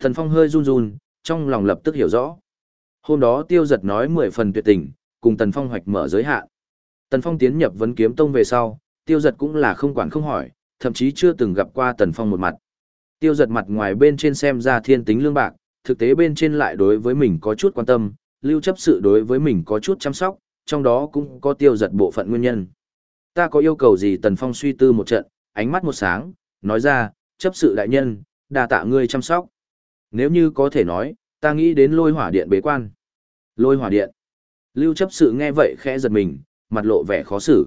Thần Phong hơi run run, trong lòng lập tức hiểu rõ. Hôm đó tiêu giật nói mười phần tuyệt tình, cùng Tần Phong hoạch mở giới hạn. Tần Phong tiến nhập vấn kiếm tông về sau, tiêu giật cũng là không quản không hỏi, thậm chí chưa từng gặp qua Tần Phong một mặt. Tiêu giật mặt ngoài bên trên xem ra thiên tính lương bạc, thực tế bên trên lại đối với mình có chút quan tâm, lưu chấp sự đối với mình có chút chăm sóc, trong đó cũng có tiêu giật bộ phận nguyên nhân. Ta có yêu cầu gì Tần Phong suy tư một trận, ánh mắt một sáng, nói ra, chấp sự đại nhân, đà tạ ngươi chăm sóc. Nếu như có thể nói, ta nghĩ đến lôi hỏa điện bế quan. Lôi hỏa điện. Lưu chấp sự nghe vậy khẽ giật mình, mặt lộ vẻ khó xử.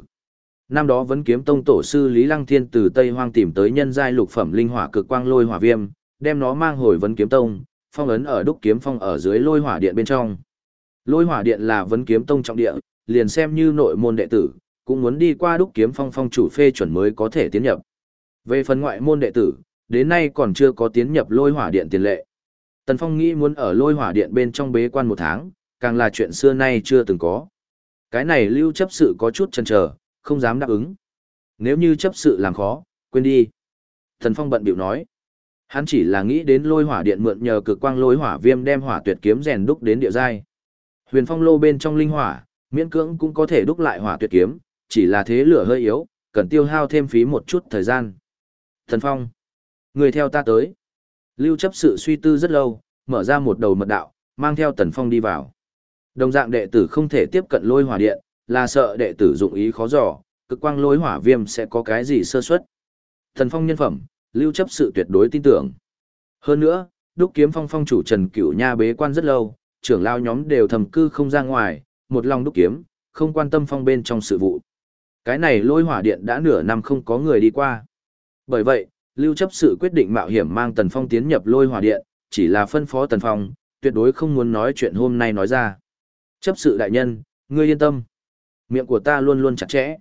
Năm đó vẫn kiếm tông tổ sư Lý Lăng Thiên từ Tây Hoang tìm tới nhân giai lục phẩm linh hỏa cực quang lôi hỏa viêm, đem nó mang hồi vấn kiếm tông, phong ấn ở đúc kiếm phong ở dưới lôi hỏa điện bên trong. Lôi hỏa điện là vấn kiếm tông trọng địa, liền xem như nội môn đệ tử, cũng muốn đi qua đúc kiếm phong phong chủ phê chuẩn mới có thể tiến nhập. Về phần ngoại môn đệ tử, đến nay còn chưa có tiến nhập lôi hỏa điện tiền lệ. Tần Phong nghĩ muốn ở lôi hỏa điện bên trong bế quan một tháng, càng là chuyện xưa nay chưa từng có. Cái này lưu chấp sự có chút chần chờ, không dám đáp ứng. Nếu như chấp sự làm khó, quên đi. Tần Phong bận biểu nói. Hắn chỉ là nghĩ đến lôi hỏa điện mượn nhờ cực quang lôi hỏa viêm đem hỏa tuyệt kiếm rèn đúc đến địa giai. Huyền phong lô bên trong linh hỏa, miễn cưỡng cũng có thể đúc lại hỏa tuyệt kiếm, chỉ là thế lửa hơi yếu, cần tiêu hao thêm phí một chút thời gian. Thần Phong, người theo ta tới. Lưu chấp sự suy tư rất lâu, mở ra một đầu mật đạo, mang theo Tần Phong đi vào. Đồng dạng đệ tử không thể tiếp cận lôi hỏa điện, là sợ đệ tử dụng ý khó dò, cực quang lôi hỏa viêm sẽ có cái gì sơ suất. Thần Phong nhân phẩm, lưu chấp sự tuyệt đối tin tưởng. Hơn nữa, đúc kiếm phong phong chủ Trần Cửu Nha bế quan rất lâu, trưởng lao nhóm đều thầm cư không ra ngoài, một lòng đúc kiếm, không quan tâm phong bên trong sự vụ. Cái này lôi hỏa điện đã nửa năm không có người đi qua. Bởi vậy, lưu chấp sự quyết định mạo hiểm mang Tần Phong tiến nhập lôi hỏa điện, chỉ là phân phó Tần Phong, tuyệt đối không muốn nói chuyện hôm nay nói ra. Chấp sự đại nhân, ngươi yên tâm. Miệng của ta luôn luôn chặt chẽ.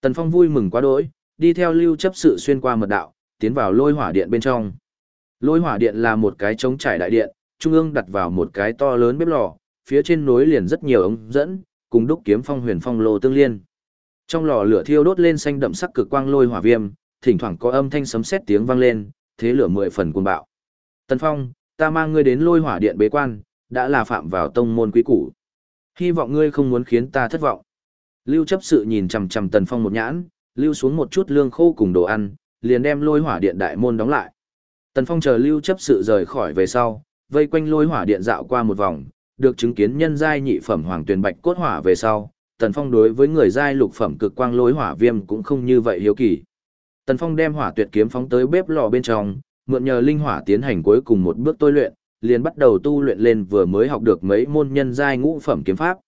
Tần Phong vui mừng quá đỗi, đi theo lưu chấp sự xuyên qua mật đạo, tiến vào lôi hỏa điện bên trong. Lôi hỏa điện là một cái trống trải đại điện, trung ương đặt vào một cái to lớn bếp lò, phía trên nối liền rất nhiều ống dẫn, cùng đúc kiếm phong huyền phong lô tương liên. Trong lò lửa thiêu đốt lên xanh đậm sắc cực quang lôi hỏa viêm, thỉnh thoảng có âm thanh sấm sét tiếng vang lên, thế lửa mười phần cuồng bạo. Tần Phong, ta mang ngươi đến lôi hỏa điện bế quan, đã là phạm vào tông môn quý củ. Hy vọng ngươi không muốn khiến ta thất vọng. Lưu chấp sự nhìn chằm chằm Tần Phong một nhãn, lưu xuống một chút lương khô cùng đồ ăn, liền đem lôi hỏa điện đại môn đóng lại. Tần Phong chờ lưu chấp sự rời khỏi về sau, vây quanh lôi hỏa điện dạo qua một vòng, được chứng kiến nhân giai nhị phẩm hoàng tuyền bạch cốt hỏa về sau, Tần Phong đối với người giai lục phẩm cực quang lôi hỏa viêm cũng không như vậy hiếu kỳ. Tần Phong đem hỏa tuyệt kiếm phóng tới bếp lò bên trong, mượn nhờ linh hỏa tiến hành cuối cùng một bước tôi luyện, liền bắt đầu tu luyện lên vừa mới học được mấy môn nhân giai ngũ phẩm kiếm pháp.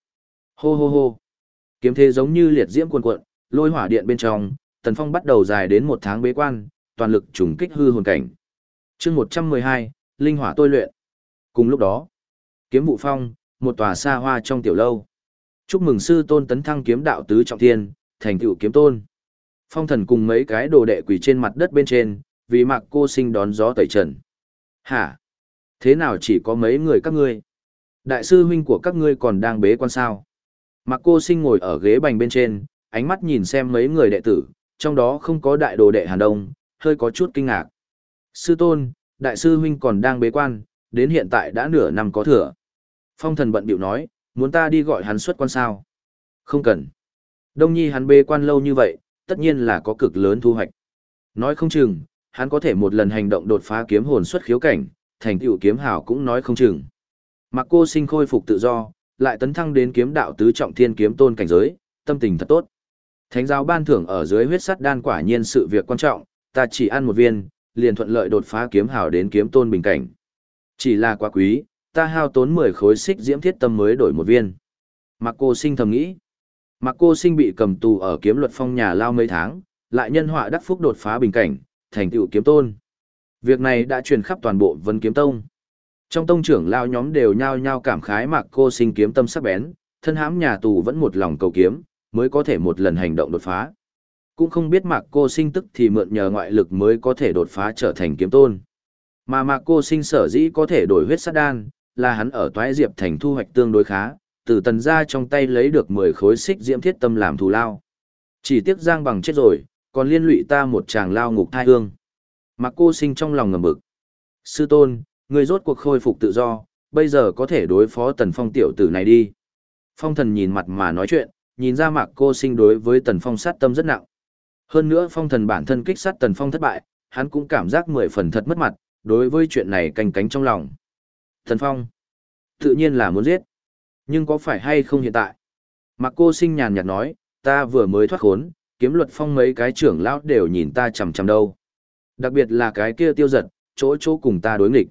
Hô hô hô. Kiếm thế giống như liệt diễm cuồn cuộn, lôi hỏa điện bên trong, Tần Phong bắt đầu dài đến một tháng bế quan, toàn lực trùng kích hư hồn cảnh. Chương 112, linh hỏa tôi luyện. Cùng lúc đó, kiếm vụ phong, một tòa xa hoa trong tiểu lâu. Chúc mừng sư tôn tấn thăng kiếm đạo tứ trọng thiên, thành tựu kiếm tôn. Phong thần cùng mấy cái đồ đệ quỳ trên mặt đất bên trên, vì mặc cô sinh đón gió tẩy trần. Hả? Thế nào chỉ có mấy người các ngươi? Đại sư huynh của các ngươi còn đang bế quan sao? Mặc cô sinh ngồi ở ghế bành bên trên, ánh mắt nhìn xem mấy người đệ tử, trong đó không có đại đồ đệ Hàn Đông, hơi có chút kinh ngạc. Sư tôn, đại sư huynh còn đang bế quan, đến hiện tại đã nửa năm có thừa. Phong thần bận biểu nói, muốn ta đi gọi hắn xuất quan sao? Không cần. Đông nhi hắn bế quan lâu như vậy, tất nhiên là có cực lớn thu hoạch. Nói không chừng, hắn có thể một lần hành động đột phá kiếm hồn xuất khiếu cảnh, thành tựu kiếm hào cũng nói không chừng. Mặc cô sinh khôi phục tự do, lại tấn thăng đến kiếm đạo tứ trọng thiên kiếm tôn cảnh giới, tâm tình thật tốt. Thánh giáo ban thưởng ở dưới huyết sắt đan quả nhiên sự việc quan trọng, ta chỉ ăn một viên, liền thuận lợi đột phá kiếm hào đến kiếm tôn bình cảnh. Chỉ là quá quý, ta hao tốn 10 khối xích diễm thiết tâm mới đổi một viên. Mặc cô sinh thầm nghĩ. Mặc cô sinh bị cầm tù ở kiếm luật phong nhà lao mấy tháng, lại nhân họa đắc phúc đột phá bình cảnh, thành tựu kiếm tôn. Việc này đã truyền khắp toàn bộ vân kiếm tông. Trong tông trưởng lao nhóm đều nhao nhao cảm khái mặc cô sinh kiếm tâm sắc bén, thân hãm nhà tù vẫn một lòng cầu kiếm, mới có thể một lần hành động đột phá. Cũng không biết mạc cô sinh tức thì mượn nhờ ngoại lực mới có thể đột phá trở thành kiếm tôn. Mà mạc cô sinh sở dĩ có thể đổi huyết sát đan, là hắn ở toái diệp thành thu hoạch tương đối khá, từ tần ra trong tay lấy được 10 khối xích diễm thiết tâm làm thù lao. Chỉ tiếc giang bằng chết rồi, còn liên lụy ta một chàng lao ngục thai hương. Mạc cô sinh trong lòng ngầm bực. Sư tôn, người rốt cuộc khôi phục tự do, bây giờ có thể đối phó Tần Phong tiểu tử này đi. Phong thần nhìn mặt mà nói chuyện, nhìn ra mạc cô sinh đối với Tần Phong sát tâm rất nặng. Hơn nữa phong thần bản thân kích sát Tần Phong thất bại, hắn cũng cảm giác mười phần thật mất mặt, đối với chuyện này canh cánh trong lòng. Tần Phong, tự nhiên là muốn giết. Nhưng có phải hay không hiện tại? Mặc cô sinh nhàn nhạt nói, ta vừa mới thoát khốn, kiếm luật phong mấy cái trưởng lão đều nhìn ta chằm chằm đâu. Đặc biệt là cái kia tiêu giật, chỗ chỗ cùng ta đối nghịch.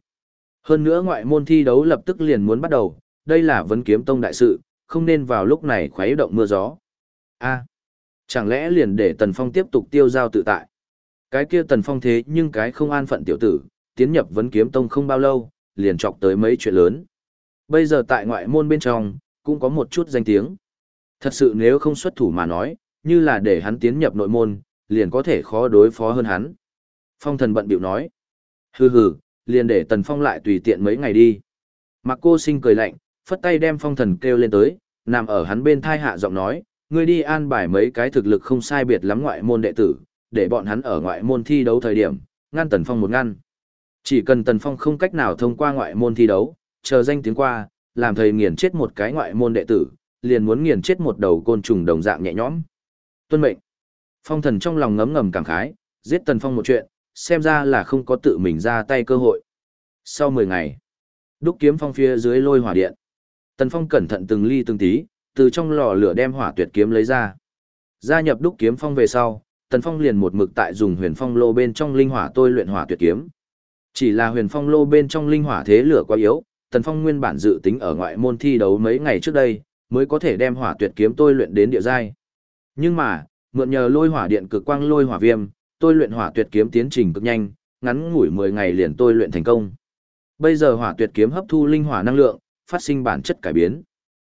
Hơn nữa ngoại môn thi đấu lập tức liền muốn bắt đầu, đây là vấn kiếm tông đại sự, không nên vào lúc này khuấy động mưa gió. a chẳng lẽ liền để Tần Phong tiếp tục tiêu giao tự tại? Cái kia Tần Phong thế nhưng cái không an phận tiểu tử, tiến nhập vấn kiếm tông không bao lâu, liền chọc tới mấy chuyện lớn. Bây giờ tại ngoại môn bên trong, cũng có một chút danh tiếng. Thật sự nếu không xuất thủ mà nói, như là để hắn tiến nhập nội môn, liền có thể khó đối phó hơn hắn. Phong thần bận biểu nói. Hừ hừ, liền để tần phong lại tùy tiện mấy ngày đi. Mặc cô sinh cười lạnh, phất tay đem phong thần kêu lên tới, nằm ở hắn bên thai hạ giọng nói, ngươi đi an bài mấy cái thực lực không sai biệt lắm ngoại môn đệ tử, để bọn hắn ở ngoại môn thi đấu thời điểm, ngăn tần phong một ngăn. Chỉ cần tần phong không cách nào thông qua ngoại môn thi đấu, chờ danh tiếng qua, làm thầy nghiền chết một cái ngoại môn đệ tử, liền muốn nghiền chết một đầu côn trùng đồng dạng nhẹ nhõm. Tuân mệnh. Phong thần trong lòng ngấm ngầm cảm khái, giết tần phong một chuyện, xem ra là không có tự mình ra tay cơ hội. Sau 10 ngày, đúc kiếm phong phía dưới lôi hỏa điện. Tần Phong cẩn thận từng ly từng tí, từ trong lò lửa đem hỏa tuyệt kiếm lấy ra. Gia nhập đúc kiếm phong về sau, Tần Phong liền một mực tại dùng huyền phong lô bên trong linh hỏa tôi luyện hỏa tuyệt kiếm. Chỉ là huyền phong lô bên trong linh hỏa thế lửa quá yếu, Tần Phong nguyên bản dự tính ở ngoại môn thi đấu mấy ngày trước đây, mới có thể đem hỏa tuyệt kiếm tôi luyện đến địa giai. Nhưng mà, mượn nhờ lôi hỏa điện cực quang lôi hỏa viêm, tôi luyện hỏa tuyệt kiếm tiến trình cực nhanh, ngắn ngủi 10 ngày liền tôi luyện thành công. Bây giờ hỏa tuyệt kiếm hấp thu linh hỏa năng lượng, phát sinh bản chất cải biến.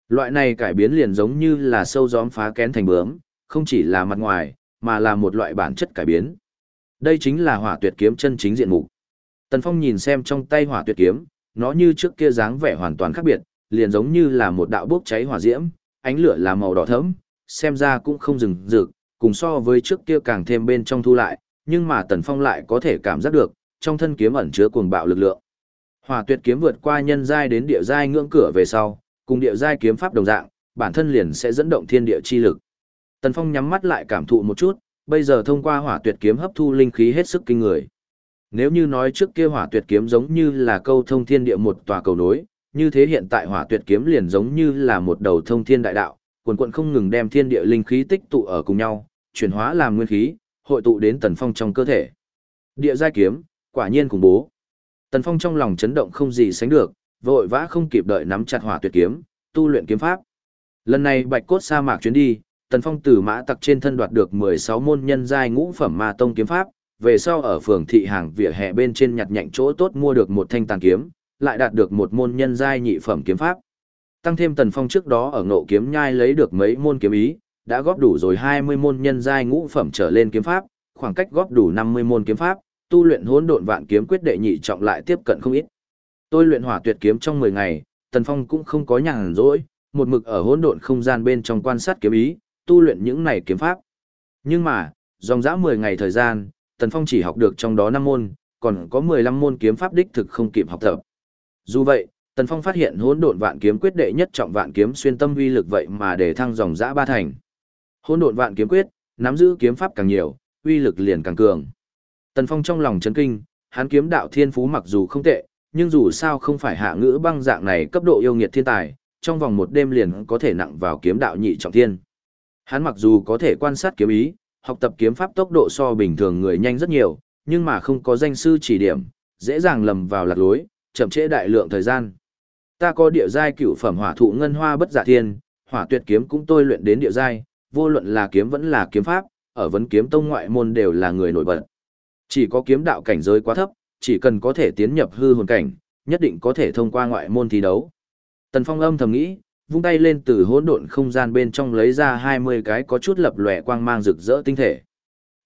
Loại này cải biến liền giống như là sâu gióm phá kén thành bướm, không chỉ là mặt ngoài, mà là một loại bản chất cải biến. Đây chính là hỏa tuyệt kiếm chân chính diện mục. Tần Phong nhìn xem trong tay hỏa tuyệt kiếm, nó như trước kia dáng vẻ hoàn toàn khác biệt, liền giống như là một đạo bốc cháy hỏa diễm, ánh lửa là màu đỏ thẫm, xem ra cũng không dừng rực, cùng so với trước kia càng thêm bên trong thu lại, nhưng mà Tần Phong lại có thể cảm giác được, trong thân kiếm ẩn chứa cuồng bạo lực lượng. Hỏa Tuyệt kiếm vượt qua nhân giai đến địa giai ngưỡng cửa về sau, cùng địa giai kiếm pháp đồng dạng, bản thân liền sẽ dẫn động thiên địa chi lực. Tần Phong nhắm mắt lại cảm thụ một chút, bây giờ thông qua Hỏa Tuyệt kiếm hấp thu linh khí hết sức kinh người. Nếu như nói trước kia Hỏa Tuyệt kiếm giống như là câu thông thiên địa một tòa cầu nối, như thế hiện tại Hỏa Tuyệt kiếm liền giống như là một đầu thông thiên đại đạo, quần quận không ngừng đem thiên địa linh khí tích tụ ở cùng nhau, chuyển hóa làm nguyên khí, hội tụ đến Tần Phong trong cơ thể. Địa giai kiếm, quả nhiên cùng bố. Tần Phong trong lòng chấn động không gì sánh được, vội vã không kịp đợi nắm chặt hỏa tuyệt kiếm, tu luyện kiếm pháp. Lần này Bạch Cốt sa mạc chuyến đi, Tần Phong từ mã tặc trên thân đoạt được 16 môn nhân giai ngũ phẩm ma tông kiếm pháp, về sau ở phường thị hàng vỉa hè bên trên nhặt nhạnh chỗ tốt mua được một thanh tàn kiếm, lại đạt được một môn nhân giai nhị phẩm kiếm pháp. Tăng thêm Tần Phong trước đó ở ngộ kiếm nhai lấy được mấy môn kiếm ý, đã góp đủ rồi 20 môn nhân giai ngũ phẩm trở lên kiếm pháp, khoảng cách góp đủ 50 môn kiếm pháp, tu luyện hỗn độn vạn kiếm quyết đệ nhị trọng lại tiếp cận không ít. Tôi luyện hỏa tuyệt kiếm trong 10 ngày, Tần Phong cũng không có nhàn rỗi, một mực ở hỗn độn không gian bên trong quan sát kiếm ý, tu luyện những này kiếm pháp. Nhưng mà, dòng dã 10 ngày thời gian, Tần Phong chỉ học được trong đó 5 môn, còn có 15 môn kiếm pháp đích thực không kịp học tập. Dù vậy, Tần Phong phát hiện hỗn độn vạn kiếm quyết đệ nhất trọng vạn kiếm xuyên tâm uy lực vậy mà để thăng dòng dã ba thành. Hỗn độn vạn kiếm quyết, nắm giữ kiếm pháp càng nhiều, uy lực liền càng cường. Tần Phong trong lòng chấn kinh, hắn kiếm đạo thiên phú mặc dù không tệ, nhưng dù sao không phải hạ ngữ băng dạng này cấp độ yêu nghiệt thiên tài, trong vòng một đêm liền có thể nặng vào kiếm đạo nhị trọng thiên. Hắn mặc dù có thể quan sát kiếm ý, học tập kiếm pháp tốc độ so bình thường người nhanh rất nhiều, nhưng mà không có danh sư chỉ điểm, dễ dàng lầm vào lạc lối, chậm trễ đại lượng thời gian. Ta có địa giai cửu phẩm hỏa thụ ngân hoa bất giả thiên, hỏa tuyệt kiếm cũng tôi luyện đến địa giai, vô luận là kiếm vẫn là kiếm pháp, ở vấn kiếm tông ngoại môn đều là người nổi bật. Chỉ có kiếm đạo cảnh giới quá thấp, chỉ cần có thể tiến nhập hư hồn cảnh, nhất định có thể thông qua ngoại môn thi đấu. Tần Phong âm thầm nghĩ, vung tay lên từ hỗn độn không gian bên trong lấy ra 20 cái có chút lập lòe quang mang rực rỡ tinh thể.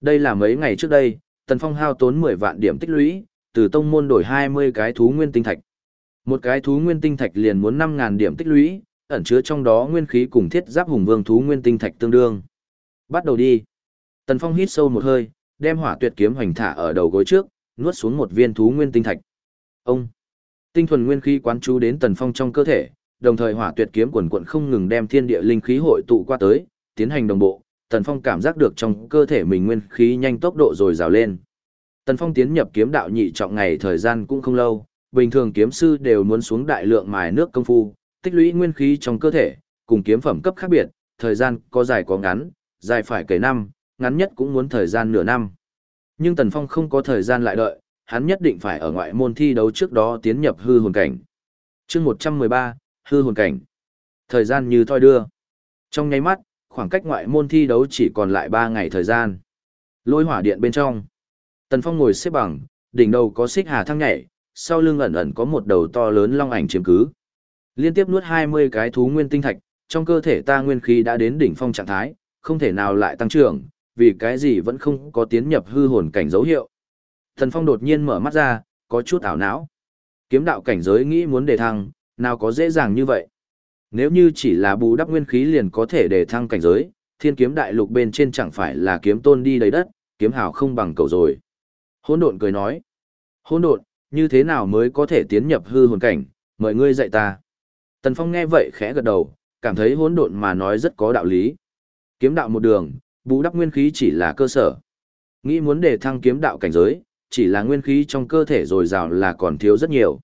Đây là mấy ngày trước đây, Tần Phong hao tốn 10 vạn điểm tích lũy, từ tông môn đổi 20 cái thú nguyên tinh thạch. Một cái thú nguyên tinh thạch liền muốn 5000 điểm tích lũy, ẩn chứa trong đó nguyên khí cùng thiết giáp hùng vương thú nguyên tinh thạch tương đương. Bắt đầu đi. Tần Phong hít sâu một hơi, đem hỏa tuyệt kiếm hoành thả ở đầu gối trước, nuốt xuống một viên thú nguyên tinh thạch. Ông. Tinh thuần nguyên khí quán chú đến Tần Phong trong cơ thể, đồng thời hỏa tuyệt kiếm quần quận không ngừng đem thiên địa linh khí hội tụ qua tới, tiến hành đồng bộ, Tần Phong cảm giác được trong cơ thể mình nguyên khí nhanh tốc độ rồi rào lên. Tần Phong tiến nhập kiếm đạo nhị trọng ngày thời gian cũng không lâu, bình thường kiếm sư đều muốn xuống đại lượng mài nước công phu, tích lũy nguyên khí trong cơ thể, cùng kiếm phẩm cấp khác biệt, thời gian có dài có ngắn, dài phải kể năm, ngắn nhất cũng muốn thời gian nửa năm. Nhưng Tần Phong không có thời gian lại đợi, hắn nhất định phải ở ngoại môn thi đấu trước đó tiến nhập hư hồn cảnh. chương 113, hư hồn cảnh. Thời gian như thoi đưa. Trong nháy mắt, khoảng cách ngoại môn thi đấu chỉ còn lại 3 ngày thời gian. Lôi hỏa điện bên trong. Tần Phong ngồi xếp bằng, đỉnh đầu có xích hà thăng nhảy, sau lưng ẩn ẩn có một đầu to lớn long ảnh chiếm cứ. Liên tiếp nuốt 20 cái thú nguyên tinh thạch, trong cơ thể ta nguyên khí đã đến đỉnh phong trạng thái, không thể nào lại tăng trưởng, vì cái gì vẫn không có tiến nhập hư hồn cảnh dấu hiệu. Tần Phong đột nhiên mở mắt ra, có chút ảo não. Kiếm đạo cảnh giới nghĩ muốn đề thăng, nào có dễ dàng như vậy. Nếu như chỉ là bù đắp nguyên khí liền có thể để thăng cảnh giới, thiên kiếm đại lục bên trên chẳng phải là kiếm tôn đi đầy đất, kiếm hào không bằng cầu rồi. Hỗn độn cười nói. Hỗn độn, như thế nào mới có thể tiến nhập hư hồn cảnh, mời ngươi dạy ta. Tần Phong nghe vậy khẽ gật đầu, cảm thấy hỗn độn mà nói rất có đạo lý. Kiếm đạo một đường, bù đắp nguyên khí chỉ là cơ sở. Nghĩ muốn để thăng kiếm đạo cảnh giới, chỉ là nguyên khí trong cơ thể dồi dào là còn thiếu rất nhiều.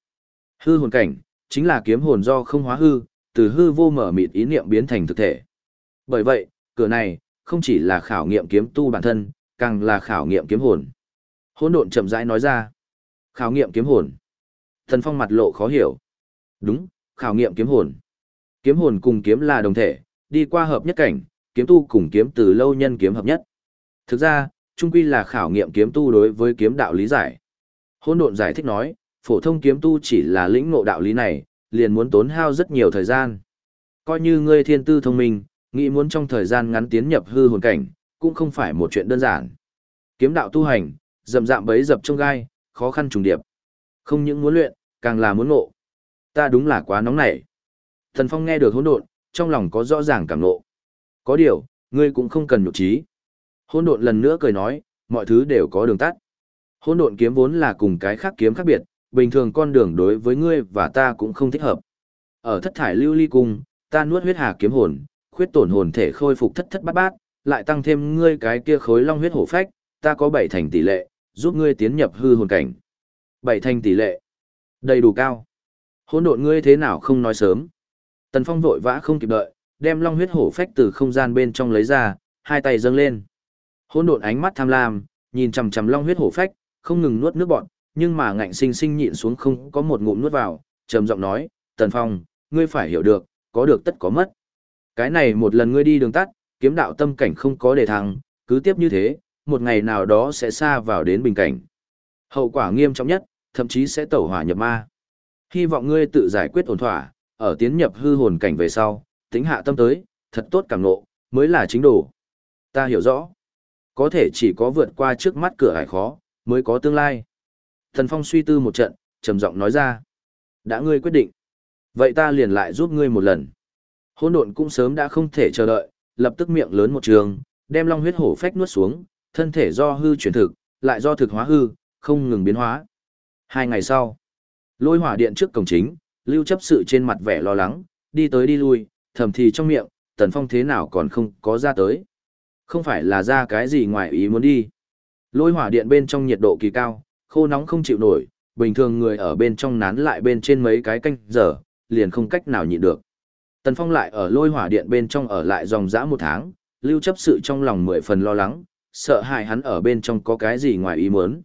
Hư hồn cảnh, chính là kiếm hồn do không hóa hư, từ hư vô mở mịt ý niệm biến thành thực thể. Bởi vậy, cửa này, không chỉ là khảo nghiệm kiếm tu bản thân, càng là khảo nghiệm kiếm hồn. Hỗn độn chậm rãi nói ra. Khảo nghiệm kiếm hồn. Thần Phong mặt lộ khó hiểu. Đúng, khảo nghiệm kiếm hồn. Kiếm hồn cùng kiếm là đồng thể, đi qua hợp nhất cảnh, kiếm tu cùng kiếm từ lâu nhân kiếm hợp nhất. Thực ra, trung quy là khảo nghiệm kiếm tu đối với kiếm đạo lý giải. hỗn độn giải thích nói, phổ thông kiếm tu chỉ là lĩnh ngộ đạo lý này, liền muốn tốn hao rất nhiều thời gian. Coi như ngươi thiên tư thông minh, nghĩ muốn trong thời gian ngắn tiến nhập hư hồn cảnh, cũng không phải một chuyện đơn giản. Kiếm đạo tu hành, dậm dạm bấy dập trong gai, khó khăn trùng điệp. Không những muốn luyện, càng là muốn ngộ. Ta đúng là quá nóng nảy. Thần Phong nghe được hỗn độn, trong lòng có rõ ràng cảm ngộ. Có điều, ngươi cũng không cần nhục trí. Hỗn độn lần nữa cười nói, mọi thứ đều có đường tắt. Hỗn độn kiếm vốn là cùng cái khác kiếm khác biệt, bình thường con đường đối với ngươi và ta cũng không thích hợp. Ở thất thải lưu ly cung, ta nuốt huyết hà kiếm hồn, khuyết tổn hồn thể khôi phục thất thất bát bát, lại tăng thêm ngươi cái kia khối long huyết hổ phách, ta có bảy thành tỷ lệ, giúp ngươi tiến nhập hư hồn cảnh. Bảy thành tỷ lệ. Đầy đủ cao. Hỗn độn ngươi thế nào không nói sớm. Tần Phong vội vã không kịp đợi, đem long huyết hổ phách từ không gian bên trong lấy ra, hai tay dâng lên. Hỗn độn ánh mắt tham lam, nhìn chằm chằm long huyết hổ phách, không ngừng nuốt nước bọt, nhưng mà ngạnh sinh sinh nhịn xuống không có một ngụm nuốt vào, trầm giọng nói, "Tần Phong, ngươi phải hiểu được, có được tất có mất. Cái này một lần ngươi đi đường tắt, kiếm đạo tâm cảnh không có đề thăng, cứ tiếp như thế, một ngày nào đó sẽ xa vào đến bình cảnh. Hậu quả nghiêm trọng nhất, thậm chí sẽ tẩu hỏa nhập ma. Hy vọng ngươi tự giải quyết ổn thỏa, ở tiến nhập hư hồn cảnh về sau, tính hạ tâm tới, thật tốt cảm nộ, mới là chính đủ. Ta hiểu rõ. Có thể chỉ có vượt qua trước mắt cửa hải khó, mới có tương lai. Thần Phong suy tư một trận, trầm giọng nói ra. Đã ngươi quyết định. Vậy ta liền lại giúp ngươi một lần. Hôn độn cũng sớm đã không thể chờ đợi, lập tức miệng lớn một trường, đem long huyết hổ phách nuốt xuống, thân thể do hư chuyển thực, lại do thực hóa hư, không ngừng biến hóa. Hai ngày sau, lôi hỏa điện trước cổng chính, lưu chấp sự trên mặt vẻ lo lắng, đi tới đi lui, thầm thì trong miệng, tần phong thế nào còn không có ra tới. Không phải là ra cái gì ngoài ý muốn đi. Lôi hỏa điện bên trong nhiệt độ kỳ cao, khô nóng không chịu nổi, bình thường người ở bên trong nán lại bên trên mấy cái canh giờ, liền không cách nào nhịn được. Tần Phong lại ở lôi hỏa điện bên trong ở lại dòng dã một tháng, lưu chấp sự trong lòng mười phần lo lắng, sợ hại hắn ở bên trong có cái gì ngoài ý muốn.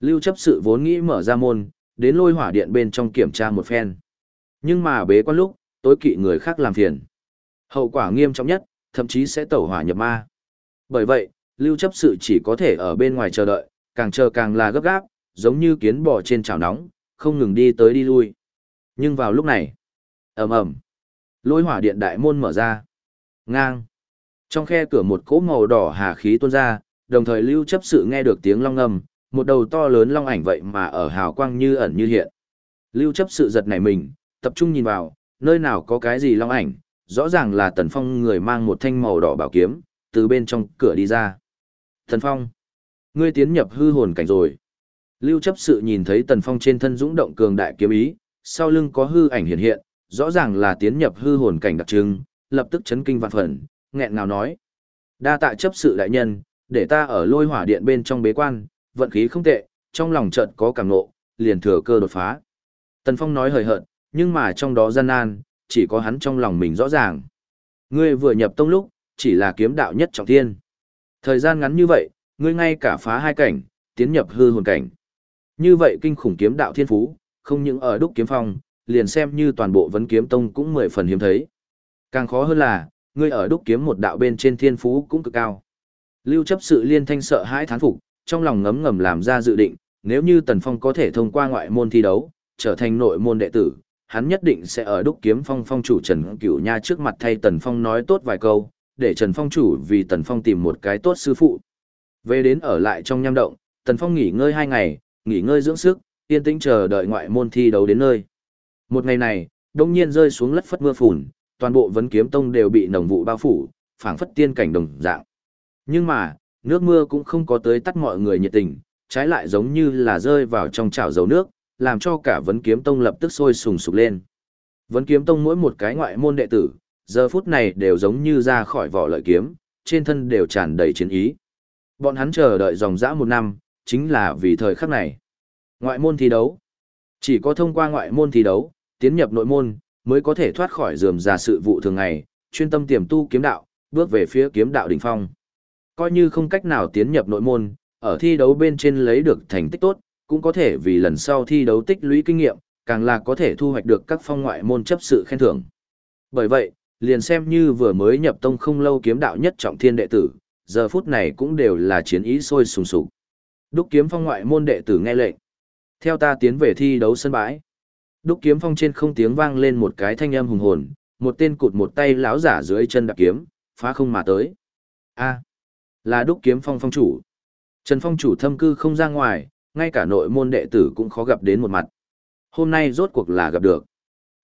Lưu chấp sự vốn nghĩ mở ra môn, đến lôi hỏa điện bên trong kiểm tra một phen. Nhưng mà bế quan lúc, tối kỵ người khác làm phiền. Hậu quả nghiêm trọng nhất, thậm chí sẽ tẩu hỏa nhập ma. Bởi vậy, lưu chấp sự chỉ có thể ở bên ngoài chờ đợi, càng chờ càng là gấp gáp, giống như kiến bò trên chảo nóng, không ngừng đi tới đi lui. Nhưng vào lúc này, ầm ầm, lôi hỏa điện đại môn mở ra. Ngang. Trong khe cửa một cỗ màu đỏ hà khí tuôn ra, đồng thời lưu chấp sự nghe được tiếng long ngâm, một đầu to lớn long ảnh vậy mà ở hào quang như ẩn như hiện. Lưu chấp sự giật nảy mình, tập trung nhìn vào, nơi nào có cái gì long ảnh, rõ ràng là Tần Phong người mang một thanh màu đỏ bảo kiếm, từ bên trong cửa đi ra. Tần Phong, ngươi tiến nhập hư hồn cảnh rồi. Lưu chấp sự nhìn thấy Tần Phong trên thân dũng động cường đại kiếm ý, sau lưng có hư ảnh hiện hiện, rõ ràng là tiến nhập hư hồn cảnh đặc trưng, lập tức chấn kinh vạn phần, nghẹn ngào nói. Đa tạ chấp sự đại nhân, để ta ở lôi hỏa điện bên trong bế quan, vận khí không tệ, trong lòng chợt có cảm nộ, liền thừa cơ đột phá. Tần Phong nói hời hợt, nhưng mà trong đó gian nan, chỉ có hắn trong lòng mình rõ ràng. Ngươi vừa nhập tông lúc, chỉ là kiếm đạo nhất trọng thiên. Thời gian ngắn như vậy, ngươi ngay cả phá hai cảnh, tiến nhập hư hồn cảnh. Như vậy kinh khủng kiếm đạo thiên phú, không những ở đúc kiếm phong, liền xem như toàn bộ vấn kiếm tông cũng mười phần hiếm thấy. Càng khó hơn là, ngươi ở đúc kiếm một đạo bên trên thiên phú cũng cực cao. Lưu chấp sự liên thanh sợ hãi thán phục, trong lòng ngấm ngầm làm ra dự định, nếu như Tần Phong có thể thông qua ngoại môn thi đấu, trở thành nội môn đệ tử, hắn nhất định sẽ ở đúc kiếm phong phong chủ Trần Cửu Nha trước mặt thay Tần Phong nói tốt vài câu, để Trần Phong chủ vì Tần Phong tìm một cái tốt sư phụ. Về đến ở lại trong nham động, Tần Phong nghỉ ngơi hai ngày, nghỉ ngơi dưỡng sức, yên tĩnh chờ đợi ngoại môn thi đấu đến nơi. Một ngày này, đông nhiên rơi xuống lất phất mưa phùn, toàn bộ vấn kiếm tông đều bị nồng vụ bao phủ, phảng phất tiên cảnh đồng dạng. Nhưng mà, nước mưa cũng không có tới tắt mọi người nhiệt tình, trái lại giống như là rơi vào trong chảo dầu nước, làm cho cả vấn kiếm tông lập tức sôi sùng sục lên. Vấn kiếm tông mỗi một cái ngoại môn đệ tử, giờ phút này đều giống như ra khỏi vỏ lợi kiếm, trên thân đều tràn đầy chiến ý. Bọn hắn chờ đợi dòng dã một năm, chính là vì thời khắc này. Ngoại môn thi đấu. Chỉ có thông qua ngoại môn thi đấu, tiến nhập nội môn, mới có thể thoát khỏi dườm già sự vụ thường ngày, chuyên tâm tiềm tu kiếm đạo, bước về phía kiếm đạo đỉnh phong. Coi như không cách nào tiến nhập nội môn, ở thi đấu bên trên lấy được thành tích tốt, cũng có thể vì lần sau thi đấu tích lũy kinh nghiệm, càng là có thể thu hoạch được các phong ngoại môn chấp sự khen thưởng. Bởi vậy, liền xem như vừa mới nhập tông không lâu kiếm đạo nhất trọng thiên đệ tử, giờ phút này cũng đều là chiến ý sôi sùng sục. Đúc kiếm phong ngoại môn đệ tử nghe lệnh. Theo ta tiến về thi đấu sân bãi. Đúc kiếm phong trên không tiếng vang lên một cái thanh âm hùng hồn, một tên cụt một tay lão giả dưới chân đạp kiếm, phá không mà tới. A, là đúc kiếm phong phong chủ. Trần phong chủ thâm cư không ra ngoài, ngay cả nội môn đệ tử cũng khó gặp đến một mặt. Hôm nay rốt cuộc là gặp được.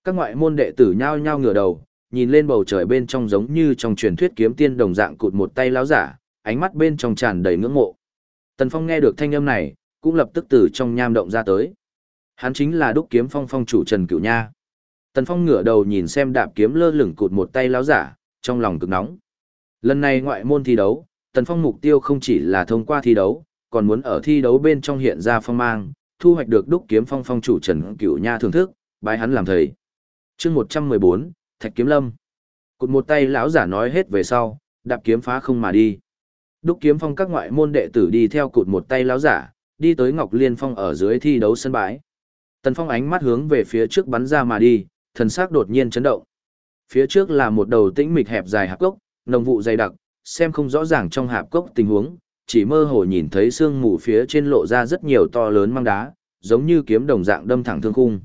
Các ngoại môn đệ tử nhao nhao ngửa đầu, nhìn lên bầu trời bên trong giống như trong truyền thuyết kiếm tiên đồng dạng cụt một tay láo giả, ánh mắt bên trong tràn đầy ngưỡng mộ. Tần Phong nghe được thanh âm này, cũng lập tức từ trong nham động ra tới. Hắn chính là đúc kiếm phong phong chủ Trần Cửu Nha. Tần Phong ngửa đầu nhìn xem đạp kiếm lơ lửng cụt một tay láo giả, trong lòng cực nóng. Lần này ngoại môn thi đấu, Tần Phong mục tiêu không chỉ là thông qua thi đấu, còn muốn ở thi đấu bên trong hiện ra phong mang, thu hoạch được đúc kiếm phong phong chủ Trần Cửu Nha thưởng thức, bái hắn làm thầy. Chương 114, Thạch Kiếm Lâm. Cụt một tay lão giả nói hết về sau, đạp kiếm phá không mà đi. Đúc kiếm phong các ngoại môn đệ tử đi theo cụt một tay lão giả, đi tới Ngọc Liên Phong ở dưới thi đấu sân bãi. Tần Phong ánh mắt hướng về phía trước bắn ra mà đi, thần sắc đột nhiên chấn động. Phía trước là một đầu tĩnh mịch hẹp dài hạp cốc, nồng vụ dày đặc, xem không rõ ràng trong hạp cốc tình huống, chỉ mơ hồ nhìn thấy sương mù phía trên lộ ra rất nhiều to lớn mang đá, giống như kiếm đồng dạng đâm thẳng thương khung.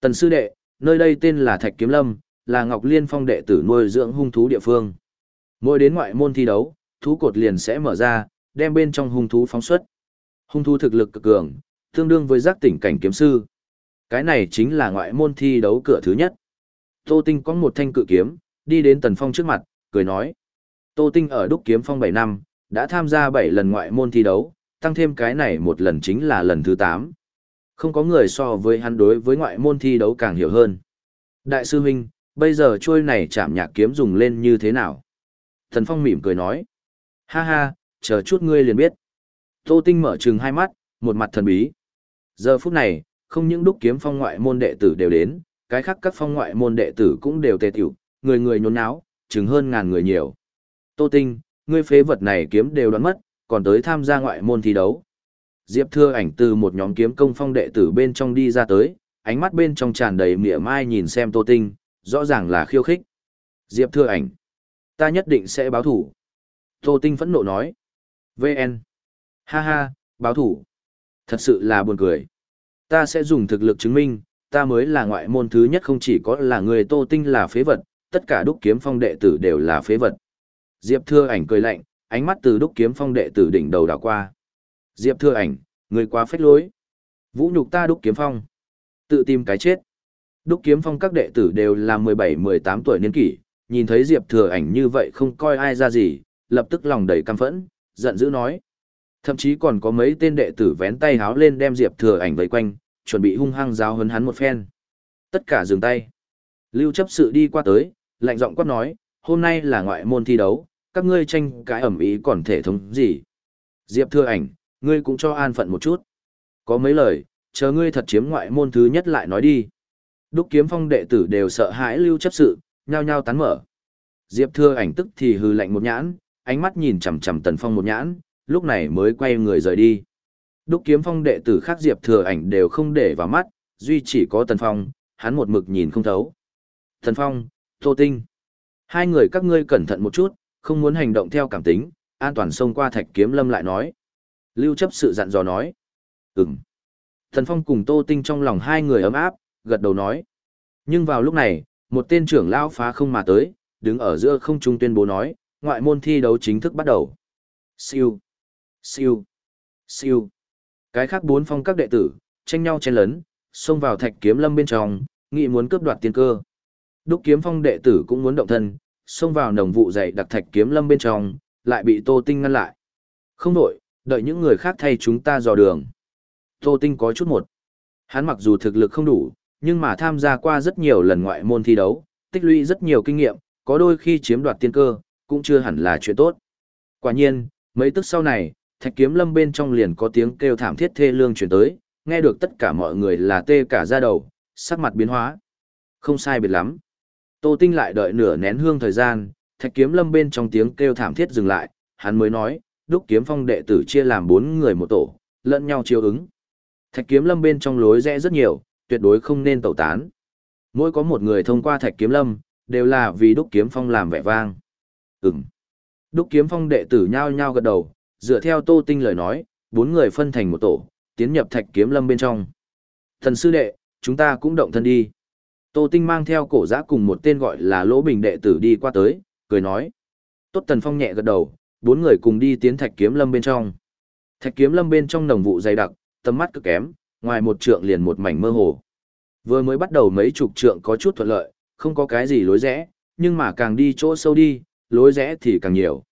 Tần sư đệ, nơi đây tên là Thạch Kiếm Lâm, là Ngọc Liên Phong đệ tử nuôi dưỡng hung thú địa phương. Mỗi đến ngoại môn thi đấu, thú cột liền sẽ mở ra, đem bên trong hung thú phóng xuất. Hung thú thực lực cực cường, tương đương với giác tỉnh cảnh kiếm sư. Cái này chính là ngoại môn thi đấu cửa thứ nhất. Tô Tinh có một thanh cự kiếm, đi đến Tần Phong trước mặt, cười nói. Tô Tinh ở đúc kiếm phong 7 năm, đã tham gia 7 lần ngoại môn thi đấu, tăng thêm cái này một lần chính là lần thứ 8. Không có người so với hắn đối với ngoại môn thi đấu càng hiểu hơn. Đại sư huynh, bây giờ trôi này chạm nhạc kiếm dùng lên như thế nào? Thần Phong mỉm cười nói. Ha ha, chờ chút ngươi liền biết. Tô Tinh mở trừng hai mắt, một mặt thần bí. Giờ phút này, không những đúc kiếm phong ngoại môn đệ tử đều đến, cái khác các phong ngoại môn đệ tử cũng đều tề tiểu, người người nhốn náo, chừng hơn ngàn người nhiều. Tô Tinh, ngươi phế vật này kiếm đều đoán mất, còn tới tham gia ngoại môn thi đấu. Diệp Thưa ảnh từ một nhóm kiếm công phong đệ tử bên trong đi ra tới, ánh mắt bên trong tràn đầy mỉa mai nhìn xem Tô Tinh, rõ ràng là khiêu khích. Diệp Thừa ảnh, ta nhất định sẽ báo thủ. Tô Tinh phẫn nộ nói. VN. Ha ha, báo thủ. Thật sự là buồn cười. Ta sẽ dùng thực lực chứng minh, ta mới là ngoại môn thứ nhất không chỉ có là người Tô Tinh là phế vật, tất cả đúc kiếm phong đệ tử đều là phế vật. Diệp Thừa ảnh cười lạnh, ánh mắt từ đúc kiếm phong đệ tử đỉnh đầu đảo qua. Diệp Thừa ảnh, người quá phách lối. Vũ nhục ta đúc kiếm phong. Tự tìm cái chết. Đúc kiếm phong các đệ tử đều là 17-18 tuổi niên kỷ, nhìn thấy Diệp Thừa ảnh như vậy không coi ai ra gì, lập tức lòng đầy căm phẫn, giận dữ nói. Thậm chí còn có mấy tên đệ tử vén tay háo lên đem Diệp Thừa ảnh vây quanh, chuẩn bị hung hăng giáo hấn hắn một phen. Tất cả dừng tay. Lưu chấp sự đi qua tới, lạnh giọng quát nói, hôm nay là ngoại môn thi đấu, các ngươi tranh cái ẩm ý còn thể thống gì. Diệp Thừa ảnh, ngươi cũng cho an phận một chút. Có mấy lời, chờ ngươi thật chiếm ngoại môn thứ nhất lại nói đi. Đúc kiếm phong đệ tử đều sợ hãi lưu chấp sự, nhao nhao tán mở. Diệp thưa ảnh tức thì hư lạnh một nhãn, ánh mắt nhìn chằm chằm tần phong một nhãn, lúc này mới quay người rời đi. Đúc kiếm phong đệ tử khác Diệp thừa ảnh đều không để vào mắt, duy chỉ có tần phong, hắn một mực nhìn không thấu. Tần phong, tô tinh. Hai người các ngươi cẩn thận một chút, không muốn hành động theo cảm tính, an toàn xông qua thạch kiếm lâm lại nói. Lưu chấp sự dặn dò nói. Ừm. Thần Phong cùng Tô Tinh trong lòng hai người ấm áp, gật đầu nói. Nhưng vào lúc này, một tên trưởng lão phá không mà tới, đứng ở giữa không trung tuyên bố nói, ngoại môn thi đấu chính thức bắt đầu. Siêu, siêu, siêu. Cái khác bốn phong các đệ tử, tranh nhau chen lấn, xông vào thạch kiếm lâm bên trong, nghị muốn cướp đoạt tiên cơ. Đúc kiếm phong đệ tử cũng muốn động thân, xông vào nồng vụ dày đặc thạch kiếm lâm bên trong, lại bị Tô Tinh ngăn lại. Không đổi, đợi những người khác thay chúng ta dò đường. Tô Tinh có chút một. Hắn mặc dù thực lực không đủ, nhưng mà tham gia qua rất nhiều lần ngoại môn thi đấu, tích lũy rất nhiều kinh nghiệm, có đôi khi chiếm đoạt tiên cơ, cũng chưa hẳn là chuyện tốt. Quả nhiên, mấy tức sau này, thạch kiếm lâm bên trong liền có tiếng kêu thảm thiết thê lương chuyển tới, nghe được tất cả mọi người là tê cả da đầu, sắc mặt biến hóa. Không sai biệt lắm. Tô Tinh lại đợi nửa nén hương thời gian, thạch kiếm lâm bên trong tiếng kêu thảm thiết dừng lại, hắn mới nói, đúc kiếm phong đệ tử chia làm bốn người một tổ, lẫn nhau chiếu ứng. Thạch kiếm lâm bên trong lối rẽ rất nhiều, tuyệt đối không nên tẩu tán. Mỗi có một người thông qua thạch kiếm lâm, đều là vì đúc kiếm phong làm vẻ vang. Ừm. Đúc kiếm phong đệ tử nhao nhao gật đầu, dựa theo tô tinh lời nói, bốn người phân thành một tổ, tiến nhập thạch kiếm lâm bên trong. Thần sư đệ, chúng ta cũng động thân đi. Tô tinh mang theo cổ giã cùng một tên gọi là lỗ bình đệ tử đi qua tới, cười nói. Tốt tần phong nhẹ gật đầu, bốn người cùng đi tiến thạch kiếm lâm bên trong. Thạch kiếm lâm bên trong nồng vụ dày đặc, tầm mắt cực kém, ngoài một trượng liền một mảnh mơ hồ. Vừa mới bắt đầu mấy chục trượng có chút thuận lợi, không có cái gì lối rẽ, nhưng mà càng đi chỗ sâu đi, lối rẽ thì càng nhiều.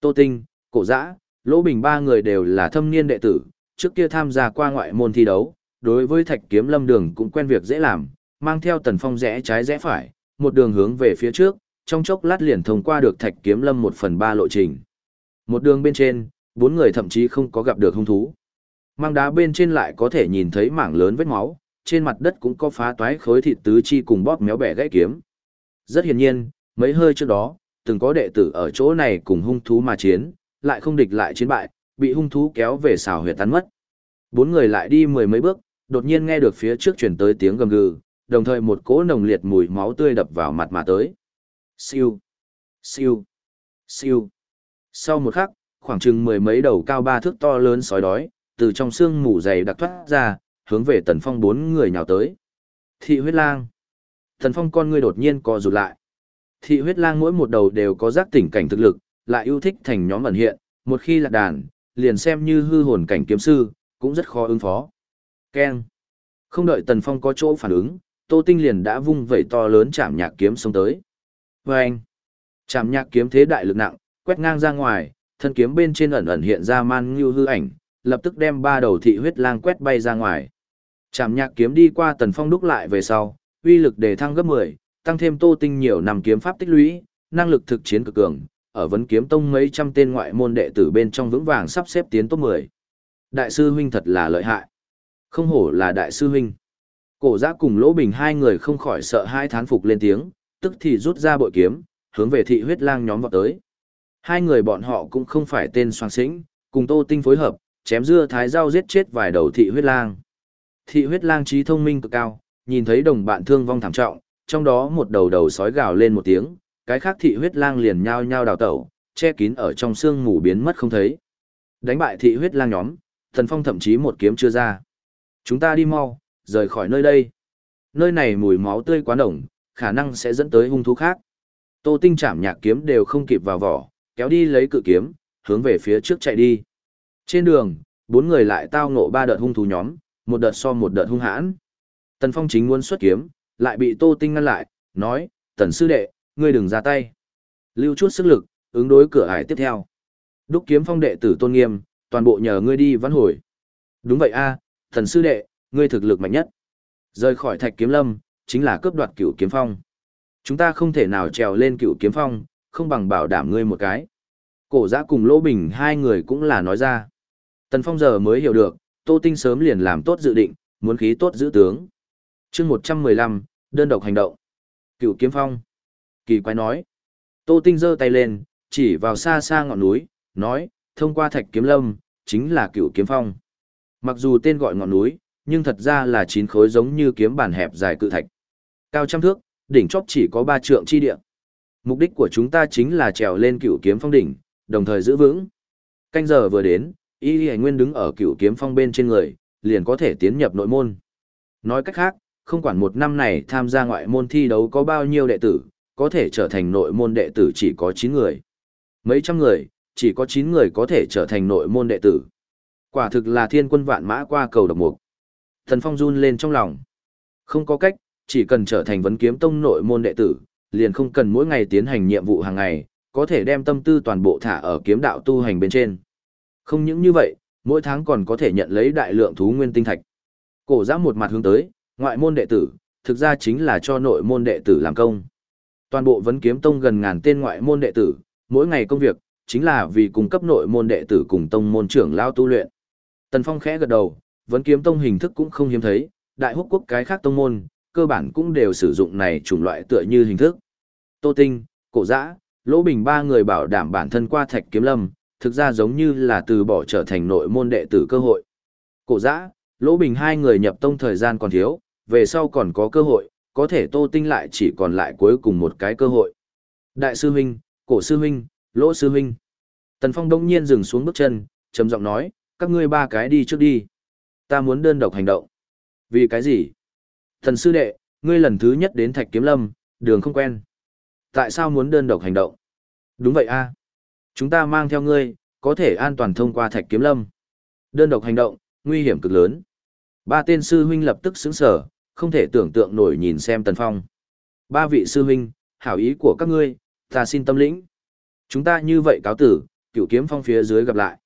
Tô Tinh, Cổ Dã, Lỗ Bình ba người đều là thâm niên đệ tử, trước kia tham gia qua ngoại môn thi đấu, đối với Thạch Kiếm Lâm đường cũng quen việc dễ làm, mang theo Tần Phong rẽ trái rẽ phải, một đường hướng về phía trước, trong chốc lát liền thông qua được Thạch Kiếm Lâm một phần ba lộ trình. Một đường bên trên, bốn người thậm chí không có gặp được hung thú. Mang đá bên trên lại có thể nhìn thấy mảng lớn vết máu, trên mặt đất cũng có phá toái khối thịt tứ chi cùng bóp méo bẻ gãy kiếm. Rất hiển nhiên, mấy hơi trước đó, từng có đệ tử ở chỗ này cùng hung thú mà chiến, lại không địch lại chiến bại, bị hung thú kéo về xào huyệt tán mất. Bốn người lại đi mười mấy bước, đột nhiên nghe được phía trước truyền tới tiếng gầm gừ, đồng thời một cỗ nồng liệt mùi máu tươi đập vào mặt mà tới. Siêu, siêu, siêu. Sau một khắc, khoảng chừng mười mấy đầu cao ba thước to lớn sói đói, từ trong xương mù dày đặc thoát ra, hướng về tần phong bốn người nhào tới. Thị huyết lang. Tần phong con ngươi đột nhiên co rụt lại. Thị huyết lang mỗi một đầu đều có giác tỉnh cảnh thực lực, lại yêu thích thành nhóm ẩn hiện, một khi lạc đàn, liền xem như hư hồn cảnh kiếm sư, cũng rất khó ứng phó. Keng. Không đợi tần phong có chỗ phản ứng, tô tinh liền đã vung vẩy to lớn chạm nhạc kiếm xông tới. Vâng. Chạm nhạc kiếm thế đại lực nặng, quét ngang ra ngoài, thân kiếm bên trên ẩn ẩn hiện ra man như hư ảnh, lập tức đem ba đầu thị huyết lang quét bay ra ngoài. Chạm nhạc kiếm đi qua tần phong đúc lại về sau, uy lực đề thăng gấp 10, tăng thêm tô tinh nhiều năm kiếm pháp tích lũy, năng lực thực chiến cực cường, ở vấn kiếm tông mấy trăm tên ngoại môn đệ tử bên trong vững vàng sắp xếp tiến top 10. Đại sư huynh thật là lợi hại. Không hổ là đại sư huynh. Cổ giã cùng lỗ bình hai người không khỏi sợ hai thán phục lên tiếng, tức thì rút ra bội kiếm, hướng về thị huyết lang nhóm vào tới. Hai người bọn họ cũng không phải tên soàng sĩnh, cùng tô tinh phối hợp, chém dưa thái rau giết chết vài đầu thị huyết lang. Thị huyết lang trí thông minh cực cao, nhìn thấy đồng bạn thương vong thảm trọng, trong đó một đầu đầu sói gào lên một tiếng, cái khác thị huyết lang liền nhao nhao đào tẩu, che kín ở trong xương mù biến mất không thấy. Đánh bại thị huyết lang nhóm, Thần Phong thậm chí một kiếm chưa ra. Chúng ta đi mau, rời khỏi nơi đây. Nơi này mùi máu tươi quá nồng, khả năng sẽ dẫn tới hung thú khác. Tô Tinh chạm nhạc kiếm đều không kịp vào vỏ, kéo đi lấy cự kiếm, hướng về phía trước chạy đi. Trên đường, bốn người lại tao ngộ ba đợt hung thú nhóm, một đợt so một đợt hung hãn. Tần Phong chính muốn xuất kiếm, lại bị Tô Tinh ngăn lại, nói, Tần sư đệ, ngươi đừng ra tay. Lưu chút sức lực, ứng đối cửa ải tiếp theo. Đúc kiếm phong đệ tử tôn nghiêm, toàn bộ nhờ ngươi đi vãn hồi. Đúng vậy a, Tần sư đệ, ngươi thực lực mạnh nhất. Rời khỏi thạch kiếm lâm, chính là cướp đoạt cửu kiếm phong. Chúng ta không thể nào trèo lên cửu kiếm phong, không bằng bảo đảm ngươi một cái. Cổ giã cùng Lỗ Bình hai người cũng là nói ra. Tần Phong giờ mới hiểu được, Tô Tinh sớm liền làm tốt dự định, muốn khí tốt giữ tướng. chương 115, đơn độc hành động. Cựu kiếm phong. Kỳ quái nói. Tô Tinh giơ tay lên, chỉ vào xa xa ngọn núi, nói, thông qua thạch kiếm lâm, chính là cựu kiếm phong. Mặc dù tên gọi ngọn núi, nhưng thật ra là chín khối giống như kiếm bản hẹp dài cự thạch. Cao trăm thước, đỉnh chóp chỉ có ba trượng chi địa. Mục đích của chúng ta chính là trèo lên cựu kiếm phong đỉnh, đồng thời giữ vững. Canh giờ vừa đến, Y Y Nguyên đứng ở cựu kiếm phong bên trên người, liền có thể tiến nhập nội môn. Nói cách khác, không quản một năm này tham gia ngoại môn thi đấu có bao nhiêu đệ tử, có thể trở thành nội môn đệ tử chỉ có 9 người. Mấy trăm người, chỉ có 9 người có thể trở thành nội môn đệ tử. Quả thực là thiên quân vạn mã qua cầu độc mục. Thần Phong run lên trong lòng. Không có cách, chỉ cần trở thành vấn kiếm tông nội môn đệ tử, liền không cần mỗi ngày tiến hành nhiệm vụ hàng ngày, có thể đem tâm tư toàn bộ thả ở kiếm đạo tu hành bên trên. Không những như vậy, mỗi tháng còn có thể nhận lấy đại lượng thú nguyên tinh thạch. Cổ giã một mặt hướng tới, ngoại môn đệ tử, thực ra chính là cho nội môn đệ tử làm công. Toàn bộ vấn kiếm tông gần ngàn tên ngoại môn đệ tử, mỗi ngày công việc, chính là vì cung cấp nội môn đệ tử cùng tông môn trưởng lao tu luyện. Tần Phong khẽ gật đầu, vấn kiếm tông hình thức cũng không hiếm thấy, đại húc quốc cái khác tông môn, cơ bản cũng đều sử dụng này chủng loại tựa như hình thức. Tô Tinh, Cổ Giã, Lỗ Bình ba người bảo đảm bản thân qua Thạch Kiếm Lâm, thực ra giống như là từ bỏ trở thành nội môn đệ tử cơ hội. Cổ Giã, Lỗ Bình hai người nhập tông thời gian còn thiếu, về sau còn có cơ hội, có thể Tô Tinh lại chỉ còn lại cuối cùng một cái cơ hội. Đại sư huynh, Cổ sư huynh, Lỗ sư huynh. Tần Phong đông nhiên dừng xuống bước chân, trầm giọng nói, các ngươi ba cái đi trước đi. Ta muốn đơn độc hành động. Vì cái gì? Thần sư đệ, ngươi lần thứ nhất đến Thạch Kiếm Lâm, đường không quen. Tại sao muốn đơn độc hành động? Đúng vậy a, Chúng ta mang theo ngươi, có thể an toàn thông qua Thạch Kiếm Lâm. Đơn độc hành động, nguy hiểm cực lớn. Ba tên sư huynh lập tức sững sở, không thể tưởng tượng nổi nhìn xem Tần Phong. Ba vị sư huynh, hảo ý của các ngươi, ta xin tâm lĩnh. Chúng ta như vậy cáo tử, cựu kiếm phong phía dưới gặp lại.